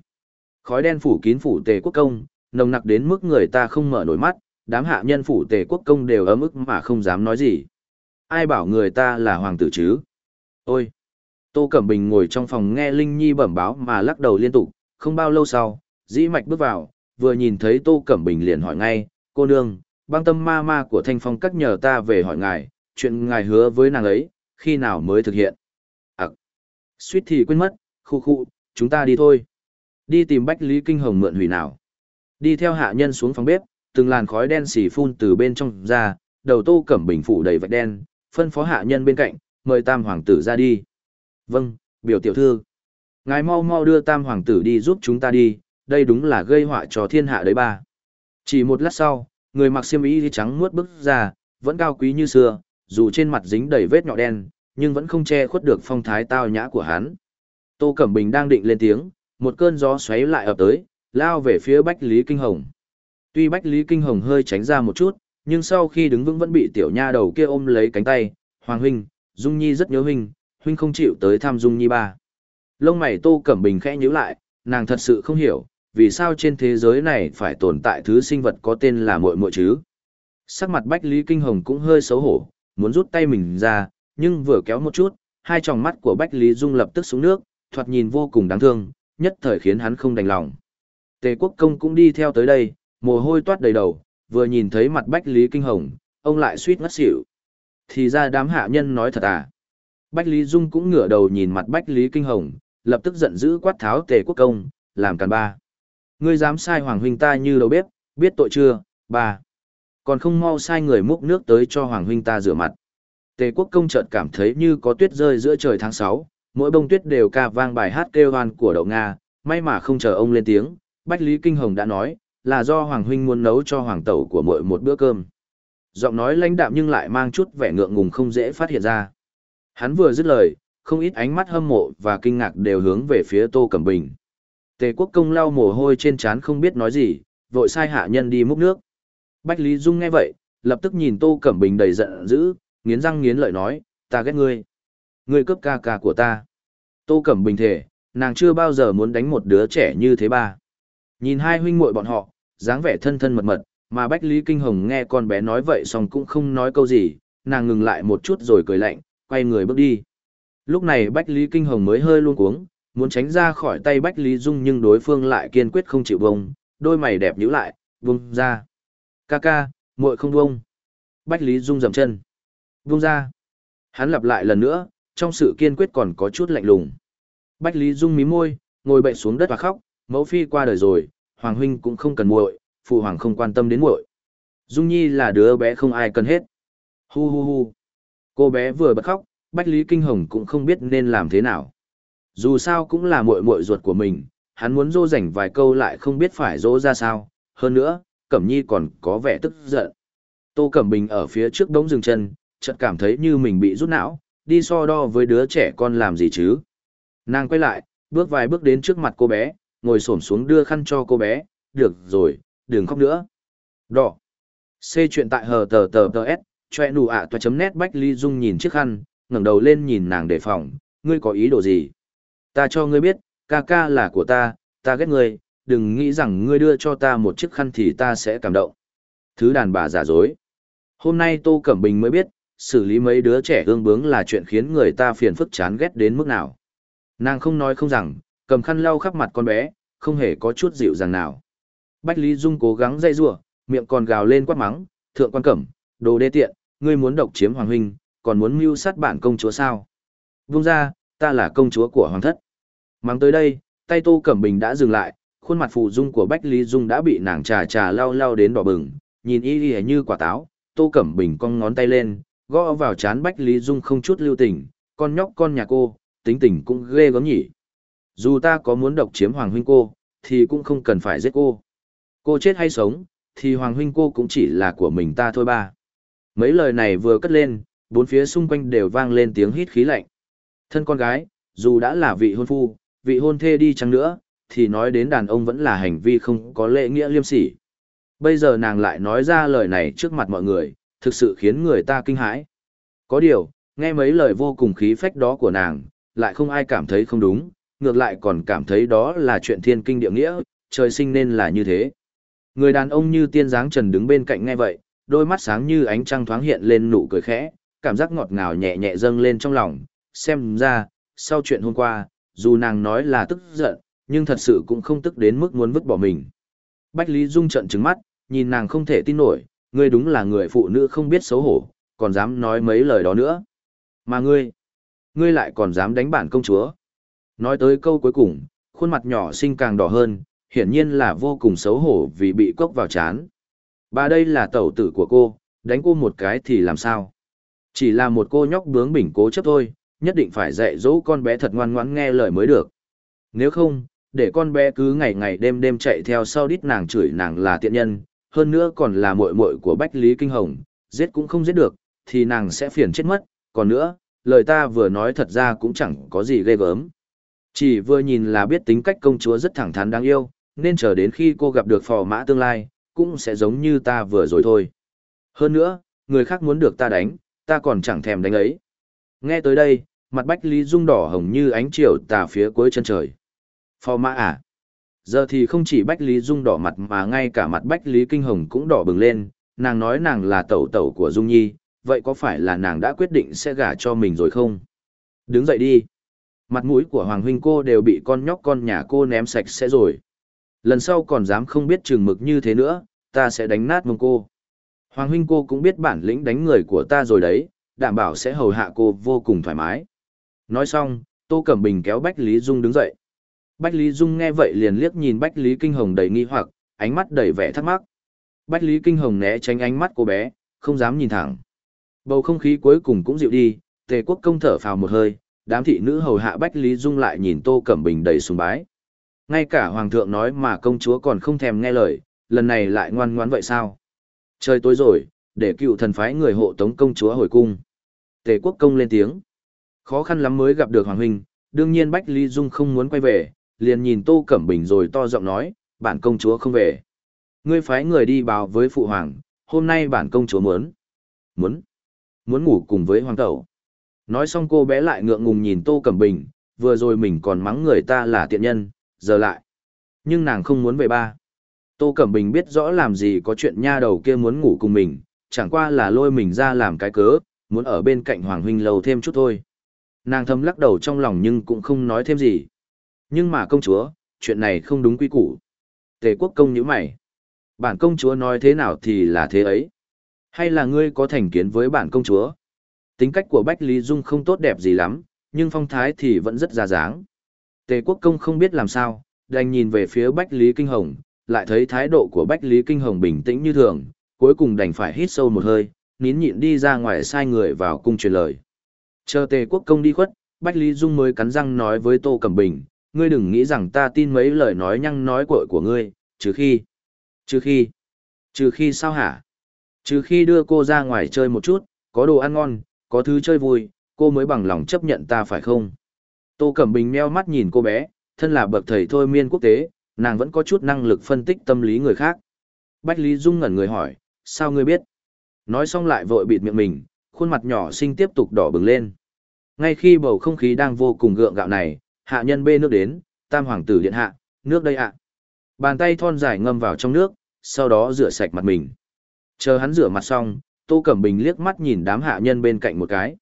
Speaker 1: Khói đen phủ kín phủ tề quốc công, nồng nặc đến mức người ta không mở nổi mắt, đám hạ nhân phủ tề quốc công đều ấm ức mà không dám nói gì. Ai bảo người ta là hoàng tử chứ? Ôi! Tô Cẩm Bình ngồi trong phòng nghe Linh Nhi bẩm báo mà lắc đầu liên tục, không bao lâu sau, dĩ mạch bước vào, vừa nhìn thấy Tô Cẩm Bình liền hỏi ngay, cô nương, băng tâm ma ma của thanh phong cắt nhờ ta về hỏi ngài, chuyện ngài hứa với nàng ấy, khi nào mới thực hiện? À, suýt thì quên mất, khu khu, chúng ta đi thôi. Đi tìm Bách Lý Kinh Hồng mượn hủy nào. Đi theo hạ nhân xuống phòng bếp, từng làn khói đen xì phun từ bên trong ra, đầu tô cẩm bình phủ đầy vạch đen, phân phó hạ nhân bên cạnh, mời tam hoàng tử ra đi. Vâng, biểu tiểu thư. Ngài mau mau đưa tam hoàng tử đi giúp chúng ta đi, đây đúng là gây họa cho thiên hạ đấy ba. Chỉ một lát sau, người mặc xiêm y trắng muốt bước ra, vẫn cao quý như xưa, dù trên mặt dính đầy vết nhọ đen, nhưng vẫn không che khuất được phong thái tao nhã của hắn. Tô Cẩm Bình đang định lên tiếng, một cơn gió xoáy lại ập tới, lao về phía Bách Lý Kinh Hồng. Tuy Bách Lý Kinh Hồng hơi tránh ra một chút, nhưng sau khi đứng vững vẫn bị tiểu nha đầu kia ôm lấy cánh tay, Hoàng huynh, Dung Nhi rất nhớ huynh, huynh không chịu tới thăm Dung Nhi ba. Lông mày Tô Cẩm Bình khẽ nhíu lại, nàng thật sự không hiểu, vì sao trên thế giới này phải tồn tại thứ sinh vật có tên là muội muội chứ. Sắc mặt Bách Lý Kinh Hồng cũng hơi xấu hổ, muốn rút tay mình ra, nhưng vừa kéo một chút, hai tròng mắt của Bách Lý Dung lập tức xuống nước, thoạt nhìn vô cùng đáng thương, nhất thời khiến hắn không đành lòng. Tề Quốc Công cũng đi theo tới đây, mồ hôi toát đầy đầu, vừa nhìn thấy mặt Bách Lý Kinh Hồng, ông lại suýt ngất xỉu. Thì ra đám hạ nhân nói thật à. Bách Lý Dung cũng ngửa đầu nhìn mặt Bách Lý Kinh Hồng, lập tức giận dữ quát tháo Tề Quốc Công, làm càn ba. Ngươi dám sai Hoàng Huynh ta như đầu bếp, biết tội chưa, ba. Còn không mau sai người múc nước tới cho Hoàng Huynh ta rửa mặt. Tề Quốc Công chợt cảm thấy như có tuyết rơi giữa trời tháng 6, mỗi bông tuyết đều ca vang bài hát kêu hoan của đậu Nga, may mà không chờ ông lên tiếng, Bách Lý Kinh Hồng đã nói, là do Hoàng Huynh muốn nấu cho Hoàng Tẩu của muội một bữa cơm. Giọng nói lãnh đạm nhưng lại mang chút vẻ ngượng ngùng không dễ phát hiện ra. Hắn vừa dứt lời, không ít ánh mắt hâm mộ và kinh ngạc đều hướng về phía Tô Cẩm Bình. Tề Quốc Công lau mồ hôi trên trán không biết nói gì, vội sai hạ nhân đi múc nước. Bách Lý Dung nghe vậy, lập tức nhìn Tô Cẩm Bình đầy giận dữ, nghiến răng nghiến lợi nói, ta ghét ngươi. Ngươi cướp ca ca của ta. Tô Cẩm Bình thể, nàng chưa bao giờ muốn đánh một đứa trẻ như thế ba. Nhìn hai huynh muội bọn họ, dáng vẻ thân thân mật mật, mà Bách Lý Kinh Hồng nghe con bé nói vậy xong cũng không nói câu gì, nàng ngừng lại một chút rồi cười lạnh, quay người bước đi. Lúc này Bách Lý Kinh Hồng mới hơi luống cuống, muốn tránh ra khỏi tay Bách Lý Dung nhưng đối phương lại kiên quyết không chịu bông, đôi mày đẹp nhíu lại, vung ra. Ca ca, muội không buông. Bách Lý Dung dầm chân. Vung ra. Hắn lặp lại lần nữa, trong sự kiên quyết còn có chút lạnh lùng. Bách Lý Dung mí môi, ngồi bậy xuống đất và khóc, mẫu phi qua đời rồi, hoàng huynh cũng không cần muội, phụ hoàng không quan tâm đến muội. Dung Nhi là đứa bé không ai cần hết. Hu hu hu. Cô bé vừa bật khóc, Bách Lý Kinh Hồng cũng không biết nên làm thế nào. Dù sao cũng là muội muội ruột của mình, hắn muốn dỗ dành vài câu lại không biết phải dỗ ra sao. Hơn nữa, Cẩm Nhi còn có vẻ tức giận. Tô Cẩm Bình ở phía trước đống dừng chân, chợt cảm thấy như mình bị rút não, đi so đo với đứa trẻ con làm gì chứ. Nàng quay lại, bước vài bước đến trước mặt cô bé, ngồi xổm xuống đưa khăn cho cô bé, được rồi, đừng khóc nữa. Đỏ. C chuyện tại hờ tờ tờ tờ S, choe nụ ạ toa chấm nét Bách Ly Dung nhìn chiếc khăn, ngẩng đầu lên nhìn nàng đề phòng, ngươi có ý đồ gì? Ta cho ngươi biết, ca ca là của ta, ta ghét ngươi, đừng nghĩ rằng ngươi đưa cho ta một chiếc khăn thì ta sẽ cảm động. Thứ đàn bà giả dối. Hôm nay Tô Cẩm Bình mới biết, xử lý mấy đứa trẻ ương bướng là chuyện khiến người ta phiền phức chán ghét đến mức nào. Nàng không nói không rằng, cầm khăn lau khắp mặt con bé, không hề có chút dịu dàng nào. Bách Lý Dung cố gắng dây rủa, miệng còn gào lên quát mắng, "Thượng quan Cẩm, đồ đê tiện, ngươi muốn độc chiếm hoàng huynh, còn muốn mưu sát bản công chúa sao?" Vung ra, ta là công chúa của hoàng thất. Mắng tới đây, tay Tô Cẩm Bình đã dừng lại, khuôn mặt phù dung của Bách Lý Dung đã bị nàng trà trà lau lau đến đỏ bừng, nhìn y y như quả táo, Tô Cẩm Bình cong ngón tay lên, gõ vào trán Bách Lý Dung không chút lưu tình, con nhóc con nhà cô, tính tình cũng ghê gớm nhỉ. Dù ta có muốn độc chiếm Hoàng huynh cô, thì cũng không cần phải giết cô. Cô chết hay sống, thì Hoàng huynh cô cũng chỉ là của mình ta thôi ba. Mấy lời này vừa cất lên, bốn phía xung quanh đều vang lên tiếng hít khí lạnh. Thân con gái, dù đã là vị hôn phu, vị hôn thê đi chăng nữa, thì nói đến đàn ông vẫn là hành vi không có lễ nghĩa liêm sỉ. Bây giờ nàng lại nói ra lời này trước mặt mọi người, thực sự khiến người ta kinh hãi. Có điều, nghe mấy lời vô cùng khí phách đó của nàng, lại không ai cảm thấy không đúng, ngược lại còn cảm thấy đó là chuyện thiên kinh địa nghĩa, trời sinh nên là như thế. Người đàn ông như tiên dáng trần đứng bên cạnh nghe vậy, đôi mắt sáng như ánh trăng thoáng hiện lên nụ cười khẽ, cảm giác ngọt ngào nhẹ nhẹ dâng lên trong lòng, xem ra, sau chuyện hôm qua, dù nàng nói là tức giận, nhưng thật sự cũng không tức đến mức muốn vứt bỏ mình. Bách Lý Dung trận trứng mắt, nhìn nàng không thể tin nổi, ngươi đúng là người phụ nữ không biết xấu hổ, còn dám nói mấy lời đó nữa. Mà ngươi, ngươi lại còn dám đánh bản công chúa. Nói tới câu cuối cùng, khuôn mặt nhỏ xinh càng đỏ hơn, hiển nhiên là vô cùng xấu hổ vì bị cốc vào chán. Bà đây là tẩu tử của cô, đánh cô một cái thì làm sao? Chỉ là một cô nhóc bướng bỉnh cố chấp thôi, nhất định phải dạy dỗ con bé thật ngoan ngoãn nghe lời mới được. Nếu không, để con bé cứ ngày ngày đêm đêm chạy theo sau đít nàng chửi nàng là tiện nhân, hơn nữa còn là muội muội của Bách Lý Kinh Hồng, giết cũng không giết được, thì nàng sẽ phiền chết mất, còn nữa, lời ta vừa nói thật ra cũng chẳng có gì ghê gớm. Chỉ vừa nhìn là biết tính cách công chúa rất thẳng thắn đáng yêu, nên chờ đến khi cô gặp được phò mã tương lai, cũng sẽ giống như ta vừa rồi thôi. Hơn nữa, người khác muốn được ta đánh, ta còn chẳng thèm đánh ấy. Nghe tới đây, mặt Bách Lý Dung đỏ hồng như ánh chiều tà phía cuối chân trời. Phò mã à? Giờ thì không chỉ Bách Lý Dung đỏ mặt mà ngay cả mặt Bách Lý Kinh Hồng cũng đỏ bừng lên, nàng nói nàng là tẩu tẩu của Dung Nhi, vậy có phải là nàng đã quyết định sẽ gả cho mình rồi không? Đứng dậy đi. Mặt mũi của Hoàng Huynh cô đều bị con nhóc con nhà cô ném sạch sẽ rồi. Lần sau còn dám không biết chừng mực như thế nữa, ta sẽ đánh nát mông cô. Hoàng Huynh cô cũng biết bản lĩnh đánh người của ta rồi đấy, đảm bảo sẽ hầu hạ cô vô cùng thoải mái. Nói xong, Tô Cẩm Bình kéo Bách Lý Dung đứng dậy. Bách Lý Dung nghe vậy liền liếc nhìn Bách Lý Kinh Hồng đầy nghi hoặc, ánh mắt đầy vẻ thắc mắc. Bách Lý Kinh Hồng né tránh ánh mắt cô bé, không dám nhìn thẳng. Bầu không khí cuối cùng cũng dịu đi, Tề Quốc công thở phào một hơi, đám thị nữ hầu hạ Bách Lý Dung lại nhìn Tô Cẩm Bình đầy sùng bái. Ngay cả hoàng thượng nói mà công chúa còn không thèm nghe lời, lần này lại ngoan ngoãn vậy sao? Trời tối rồi, để cựu thần phái người hộ tống công chúa hồi cung. Tề Quốc công lên tiếng. Khó khăn lắm mới gặp được hoàng huynh, đương nhiên Bách Lý Dung không muốn quay về, liền nhìn Tô Cẩm Bình rồi to giọng nói, bản công chúa không về. Ngươi phái người đi báo với phụ hoàng, hôm nay bản công chúa muốn. Muốn. Muốn ngủ cùng với hoàng tẩu. Nói xong cô bé lại ngượng ngùng nhìn Tô Cẩm Bình, vừa rồi mình còn mắng người ta là tiện nhân, giờ lại. Nhưng nàng không muốn về ba. Tô Cẩm Bình biết rõ làm gì có chuyện nha đầu kia muốn ngủ cùng mình, chẳng qua là lôi mình ra làm cái cớ, muốn ở bên cạnh Hoàng Huynh lâu thêm chút thôi. Nàng thầm lắc đầu trong lòng nhưng cũng không nói thêm gì. Nhưng mà công chúa, chuyện này không đúng quy củ. Tề quốc công như mày. Bản công chúa nói thế nào thì là thế ấy. Hay là ngươi có thành kiến với bản công chúa? Tính cách của Bách Lý Dung không tốt đẹp gì lắm, nhưng phong thái thì vẫn rất ra dáng. Tề quốc công không biết làm sao, đành nhìn về phía Bách Lý Kinh Hồng, lại thấy thái độ của Bách Lý Kinh Hồng bình tĩnh như thường, cuối cùng đành phải hít sâu một hơi, nín nhịn đi ra ngoài sai người vào cung truyền lời. Chờ Tề quốc công đi khuất, Bách Lý Dung mới cắn răng nói với Tô Cẩm Bình, ngươi đừng nghĩ rằng ta tin mấy lời nói nhăng nói cội của ngươi, trừ khi... Trừ khi... Trừ khi sao hả? Trừ khi đưa cô ra ngoài chơi một chút, có đồ ăn ngon, có thứ chơi vui, cô mới bằng lòng chấp nhận ta phải không? Tô Cẩm Bình meo mắt nhìn cô bé, thân là bậc thầy thôi miên quốc tế, nàng vẫn có chút năng lực phân tích tâm lý người khác. Bách Lý Dung ngẩn người hỏi, sao ngươi biết? Nói xong lại vội bịt miệng mình, khuôn mặt nhỏ xinh tiếp tục đỏ bừng lên. Ngay khi bầu không khí đang vô cùng gượng gạo này, hạ nhân bê nước đến, tam hoàng tử điện hạ, nước đây ạ. Bàn tay thon dài ngâm vào trong nước, sau đó rửa sạch mặt mình. Chờ hắn rửa mặt xong, Tô Cẩm Bình liếc mắt nhìn đám hạ nhân bên cạnh một cái.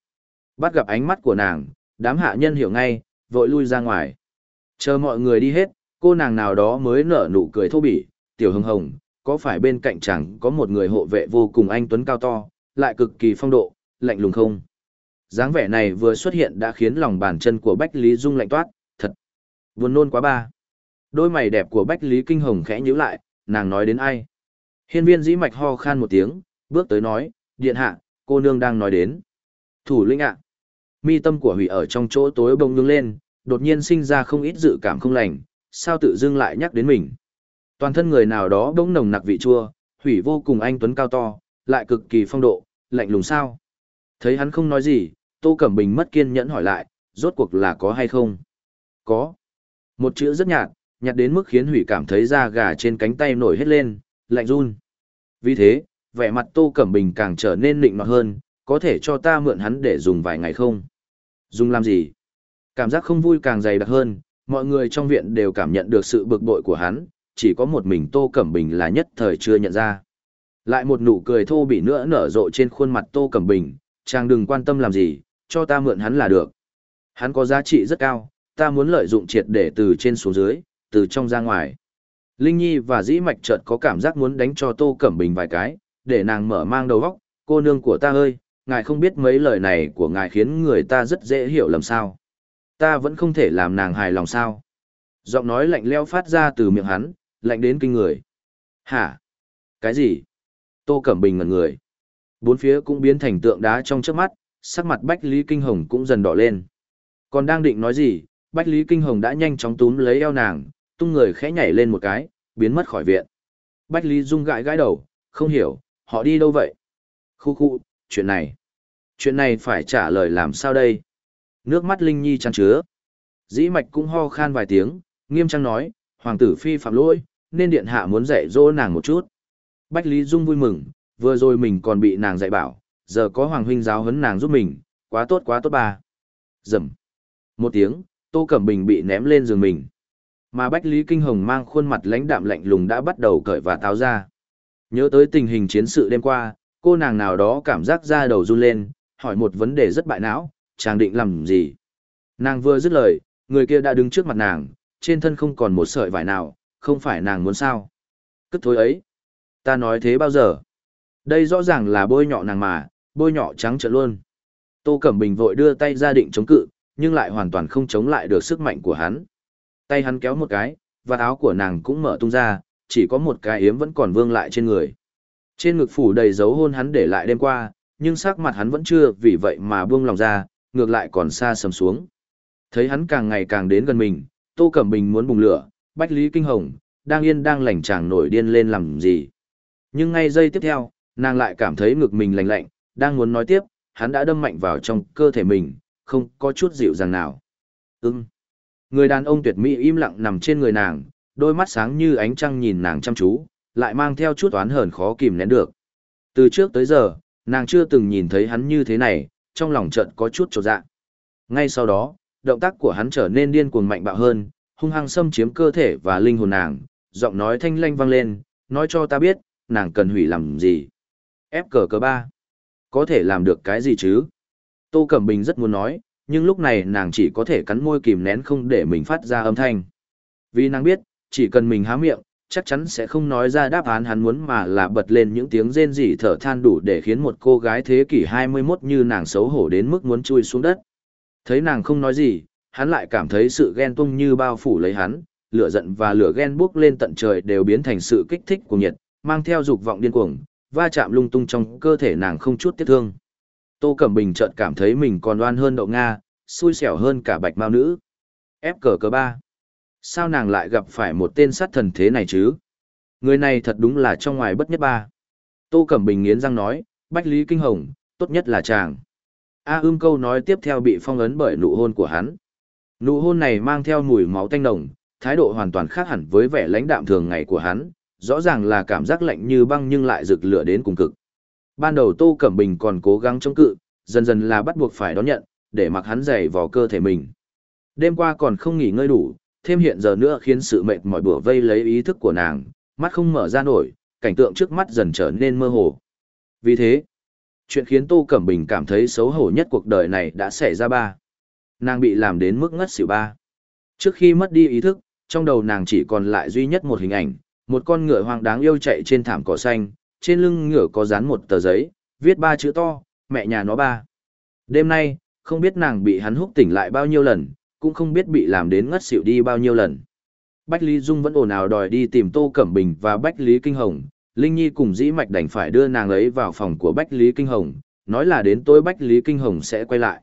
Speaker 1: Bắt gặp ánh mắt của nàng, đám hạ nhân hiểu ngay, vội lui ra ngoài. Chờ mọi người đi hết, cô nàng nào đó mới nở nụ cười thô bỉ, tiểu hưng hồng, có phải bên cạnh chẳng có một người hộ vệ vô cùng anh tuấn cao to, lại cực kỳ phong độ, lạnh lùng không? dáng vẻ này vừa xuất hiện đã khiến lòng bàn chân của Bách Lý Dung lạnh toát, thật buồn nôn quá ba. Đôi mày đẹp của Bách Lý Kinh Hồng khẽ nhíu lại, nàng nói đến ai? Hiên viên dĩ mạch ho khan một tiếng, bước tới nói, điện hạ, cô nương đang nói đến. Thủ lĩnh ạ. Mi tâm của hủy ở trong chỗ tối bông nhướng lên, đột nhiên sinh ra không ít dự cảm không lành, sao tự dưng lại nhắc đến mình. Toàn thân người nào đó bỗng nồng nặc vị chua, hủy vô cùng anh tuấn cao to, lại cực kỳ phong độ, lạnh lùng sao. Thấy hắn không nói gì, Tô Cẩm Bình mất kiên nhẫn hỏi lại, rốt cuộc là có hay không? Có. Một chữ rất nhạt, nhạt đến mức khiến Hủy cảm thấy da gà trên cánh tay nổi hết lên, lạnh run. Vì thế, vẻ mặt Tô Cẩm Bình càng trở nên nịnh nọt hơn, có thể cho ta mượn hắn để dùng vài ngày không? Dùng làm gì? Cảm giác không vui càng dày đặc hơn, mọi người trong viện đều cảm nhận được sự bực bội của hắn, chỉ có một mình Tô Cẩm Bình là nhất thời chưa nhận ra. Lại một nụ cười thô bỉ nữa nở rộ trên khuôn mặt Tô Cẩm Bình, chàng đừng quan tâm làm gì, cho ta mượn hắn là được. Hắn có giá trị rất cao, ta muốn lợi dụng triệt để từ trên xuống dưới, từ trong ra ngoài. Linh Nhi và Dĩ Mạch chợt có cảm giác muốn đánh cho Tô Cẩm Bình vài cái, để nàng mở mang đầu óc, cô nương của ta ơi, ngài không biết mấy lời này của ngài khiến người ta rất dễ hiểu lầm sao. Ta vẫn không thể làm nàng hài lòng sao. Giọng nói lạnh leo phát ra từ miệng hắn, lạnh đến kinh người. Hả? Cái gì? Tô Cẩm Bình ngẩn người. Bốn phía cũng biến thành tượng đá trong trước mắt, sắc mặt Bách Lý Kinh Hồng cũng dần đỏ lên. Còn đang định nói gì, Bách Lý Kinh Hồng đã nhanh chóng túm lấy eo nàng, tung người khẽ nhảy lên một cái, biến mất khỏi viện. Bách Lý Dung gãi gãi đầu, không hiểu, họ đi đâu vậy? Khu khu, chuyện này. Chuyện này phải trả lời làm sao đây? Nước mắt Linh Nhi chăn chứa. Dĩ mạch cũng ho khan vài tiếng, nghiêm trang nói, hoàng tử phi phạm lỗi, nên điện hạ muốn dạy dỗ nàng một chút. Bách Lý Dung vui mừng, vừa rồi mình còn bị nàng dạy bảo, giờ có hoàng huynh giáo huấn nàng giúp mình, quá tốt quá tốt ba. Dầm. Một tiếng, Tô Cẩm Bình bị ném lên giường mình. Mà Bách Lý Kinh Hồng mang khuôn mặt lãnh đạm lạnh lùng đã bắt đầu cởi và táo ra. Nhớ tới tình hình chiến sự đêm qua, cô nàng nào đó cảm giác da đầu run lên, hỏi một vấn đề rất bại não, chàng định làm gì? Nàng vừa dứt lời, người kia đã đứng trước mặt nàng, trên thân không còn một sợi vải nào, không phải nàng muốn sao. Cất thối ấy. Ta nói thế bao giờ? Đây rõ ràng là bôi nhọ nàng mà, bôi nhọ trắng trợn luôn. Tô Cẩm Bình vội đưa tay ra định chống cự, nhưng lại hoàn toàn không chống lại được sức mạnh của hắn. Tay hắn kéo một cái, và áo của nàng cũng mở tung ra, chỉ có một cái yếm vẫn còn vương lại trên người. Trên ngực phủ đầy dấu hôn hắn để lại đêm qua, nhưng sắc mặt hắn vẫn chưa vì vậy mà buông lòng ra, ngược lại còn xa sầm xuống. Thấy hắn càng ngày càng đến gần mình, Tô Cẩm Bình muốn bùng lửa, Bách Lý Kinh Hồng, đang yên đang lành chàng nổi điên lên làm gì. Nhưng ngay giây tiếp theo, nàng lại cảm thấy ngực mình lạnh lạnh, đang muốn nói tiếp, hắn đã đâm mạnh vào trong cơ thể mình, không có chút dịu dàng nào. Ừm. Người đàn ông tuyệt mỹ im lặng nằm trên người nàng, đôi mắt sáng như ánh trăng nhìn nàng chăm chú, lại mang theo chút oán hờn khó kìm nén được. Từ trước tới giờ, nàng chưa từng nhìn thấy hắn như thế này, trong lòng chợt có chút chột dạ. Ngay sau đó, động tác của hắn trở nên điên cuồng mạnh bạo hơn, hung hăng xâm chiếm cơ thể và linh hồn nàng, giọng nói thanh lanh vang lên, nói cho ta biết, nàng cần hủy làm gì. Ép cờ cờ ba. Có thể làm được cái gì chứ? Tô Cẩm Bình rất muốn nói, nhưng lúc này nàng chỉ có thể cắn môi kìm nén không để mình phát ra âm thanh. Vì nàng biết, chỉ cần mình há miệng, chắc chắn sẽ không nói ra đáp án hắn muốn mà là bật lên những tiếng rên rỉ thở than đủ để khiến một cô gái thế kỷ 21 như nàng xấu hổ đến mức muốn chui xuống đất. Thấy nàng không nói gì, hắn lại cảm thấy sự ghen tung như bao phủ lấy hắn, lửa giận và lửa ghen bốc lên tận trời đều biến thành sự kích thích của nhiệt, mang theo dục vọng điên cuồng, va chạm lung tung trong cơ thể nàng không chút tiếc thương. Tô Cẩm Bình chợt cảm thấy mình còn oan hơn đậu Nga, xui xẻo hơn cả bạch mao nữ. Ép cờ cờ ba. Sao nàng lại gặp phải một tên sát thần thế này chứ? Người này thật đúng là trong ngoài bất nhất ba. Tô Cẩm Bình nghiến răng nói, Bách Lý Kinh Hồng, tốt nhất là chàng. A ưm câu nói tiếp theo bị phong ấn bởi nụ hôn của hắn. Nụ hôn này mang theo mùi máu tanh nồng, thái độ hoàn toàn khác hẳn với vẻ lãnh đạm thường ngày của hắn, rõ ràng là cảm giác lạnh như băng nhưng lại rực lửa đến cùng cực. Ban đầu Tô Cẩm Bình còn cố gắng chống cự, dần dần là bắt buộc phải đón nhận, để mặc hắn dày vào cơ thể mình. Đêm qua còn không nghỉ ngơi đủ, thêm hiện giờ nữa khiến sự mệt mỏi bủa vây lấy ý thức của nàng, mắt không mở ra nổi, cảnh tượng trước mắt dần trở nên mơ hồ. Vì thế, chuyện khiến Tô Cẩm Bình cảm thấy xấu hổ nhất cuộc đời này đã xảy ra ba. Nàng bị làm đến mức ngất xỉu ba. Trước khi mất đi ý thức, trong đầu nàng chỉ còn lại duy nhất một hình ảnh, một con ngựa hoang đáng yêu chạy trên thảm cỏ xanh, trên lưng ngựa có dán một tờ giấy, viết ba chữ to, mẹ nhà nó ba. Đêm nay, không biết nàng bị hắn húc tỉnh lại bao nhiêu lần, cũng không biết bị làm đến ngất xỉu đi bao nhiêu lần. Bách Lý Dung vẫn ồn ào đòi đi tìm Tô Cẩm Bình và Bách Lý Kinh Hồng, Linh Nhi cùng dĩ mạch đành phải đưa nàng ấy vào phòng của Bách Lý Kinh Hồng, nói là đến tối Bách Lý Kinh Hồng sẽ quay lại.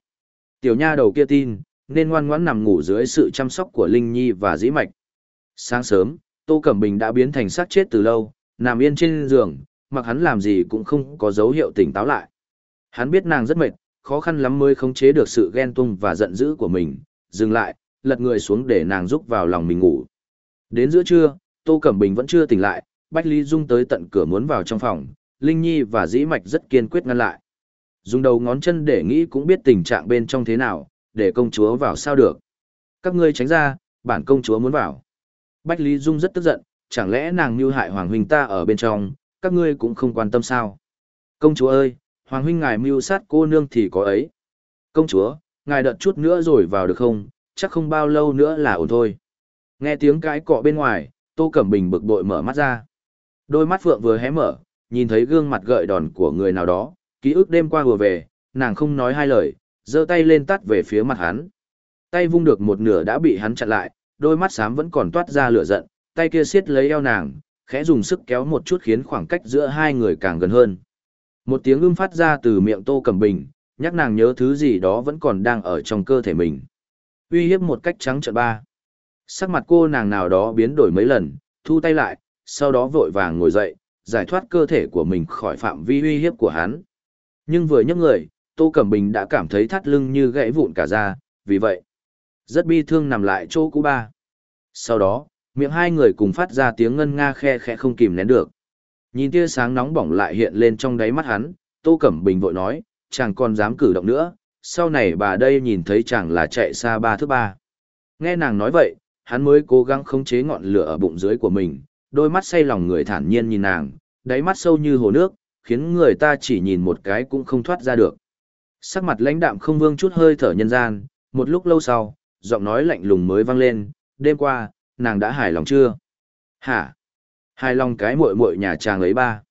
Speaker 1: Tiểu nha đầu kia tin, nên ngoan ngoãn nằm ngủ dưới sự chăm sóc của Linh Nhi và dĩ mạch. Sáng sớm, Tô Cẩm Bình đã biến thành xác chết từ lâu, nằm yên trên giường, mặc hắn làm gì cũng không có dấu hiệu tỉnh táo lại. Hắn biết nàng rất mệt, khó khăn lắm mới khống chế được sự ghen tung và giận dữ của mình, dừng lại, lật người xuống để nàng rúc vào lòng mình ngủ. Đến giữa trưa, Tô Cẩm Bình vẫn chưa tỉnh lại, Bách Lý Dung tới tận cửa muốn vào trong phòng, Linh Nhi và Dĩ Mạch rất kiên quyết ngăn lại. Dùng đầu ngón chân để nghĩ cũng biết tình trạng bên trong thế nào, để công chúa vào sao được. Các ngươi tránh ra, bản công chúa muốn vào. Bách Lý Dung rất tức giận, chẳng lẽ nàng như hại Hoàng Huynh ta ở bên trong, các ngươi cũng không quan tâm sao. Công chúa ơi, Hoàng Huynh ngài mưu sát cô nương thì có ấy. Công chúa, ngài đợi chút nữa rồi vào được không, chắc không bao lâu nữa là ổn thôi. Nghe tiếng cái cọ bên ngoài, Tô Cẩm Bình bực bội mở mắt ra. Đôi mắt Phượng vừa hé mở, nhìn thấy gương mặt gợi đòn của người nào đó, ký ức đêm qua vừa về, nàng không nói hai lời, giơ tay lên tắt về phía mặt hắn. Tay vung được một nửa đã bị hắn chặn lại, đôi mắt xám vẫn còn toát ra lửa giận, tay kia siết lấy eo nàng, khẽ dùng sức kéo một chút khiến khoảng cách giữa hai người càng gần hơn. Một tiếng ưm phát ra từ miệng Tô Cẩm Bình, nhắc nàng nhớ thứ gì đó vẫn còn đang ở trong cơ thể mình. Uy hiếp một cách trắng trợn ba. Sắc mặt cô nàng nào đó biến đổi mấy lần, thu tay lại, sau đó vội vàng ngồi dậy, giải thoát cơ thể của mình khỏi phạm vi uy hiếp của hắn. Nhưng vừa nhấc người, Tô Cẩm Bình đã cảm thấy thắt lưng như gãy vụn cả ra, vì vậy, rất bi thương nằm lại chỗ cũ ba. Sau đó, miệng hai người cùng phát ra tiếng ngân nga khe khẽ không kìm nén được. Nhìn tia sáng nóng bỏng lại hiện lên trong đáy mắt hắn, Tô Cẩm Bình vội nói, chàng còn dám cử động nữa, sau này bà đây nhìn thấy chàng là chạy xa ba thứ ba. Nghe nàng nói vậy, hắn mới cố gắng khống chế ngọn lửa ở bụng dưới của mình, đôi mắt say lòng người thản nhiên nhìn nàng, đáy mắt sâu như hồ nước, khiến người ta chỉ nhìn một cái cũng không thoát ra được. Sắc mặt lãnh đạm không vương chút hơi thở nhân gian, một lúc lâu sau, giọng nói lạnh lùng mới vang lên, đêm qua, nàng đã hài lòng chưa? Hả? Hài lòng cái muội muội nhà chàng ấy ba.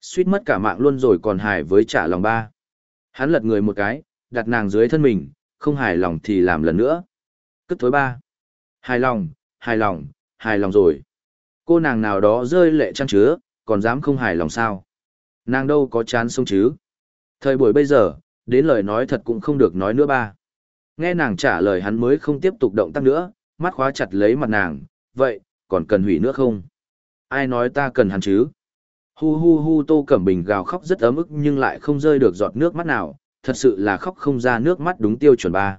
Speaker 1: Suýt mất cả mạng luôn rồi còn hài với trả lòng ba. Hắn lật người một cái, đặt nàng dưới thân mình, không hài lòng thì làm lần nữa. Cất thối ba. Hài lòng, hài lòng, hài lòng rồi. Cô nàng nào đó rơi lệ trăng chứa, còn dám không hài lòng sao? Nàng đâu có chán sống chứ? Thời buổi bây giờ, đến lời nói thật cũng không được nói nữa ba. Nghe nàng trả lời hắn mới không tiếp tục động tác nữa, mắt khóa chặt lấy mặt nàng, vậy, còn cần hủy nữa không? Ai nói ta cần hắn chứ? Hu hu hu Tô Cẩm Bình gào khóc rất ấm ức nhưng lại không rơi được giọt nước mắt nào, thật sự là khóc không ra nước mắt đúng tiêu chuẩn ba.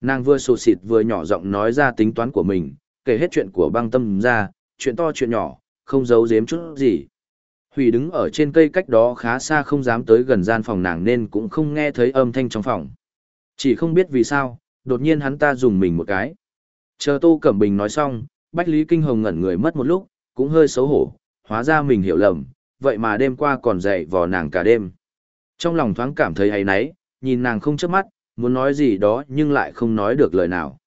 Speaker 1: Nàng vừa sổ xịt vừa nhỏ giọng nói ra tính toán của mình, kể hết chuyện của băng tâm ra, chuyện to chuyện nhỏ, không giấu giếm chút gì. Hủy đứng ở trên cây cách đó khá xa không dám tới gần gian phòng nàng nên cũng không nghe thấy âm thanh trong phòng. Chỉ không biết vì sao, đột nhiên hắn ta dùng mình một cái. Chờ Tô Cẩm Bình nói xong, Bách Lý Kinh Hồng ngẩn người mất một lúc, cũng hơi xấu hổ, hóa ra mình hiểu lầm, vậy mà đêm qua còn dậy vò nàng cả đêm. Trong lòng thoáng cảm thấy hay náy, nhìn nàng không chớp mắt, muốn nói gì đó nhưng lại không nói được lời nào.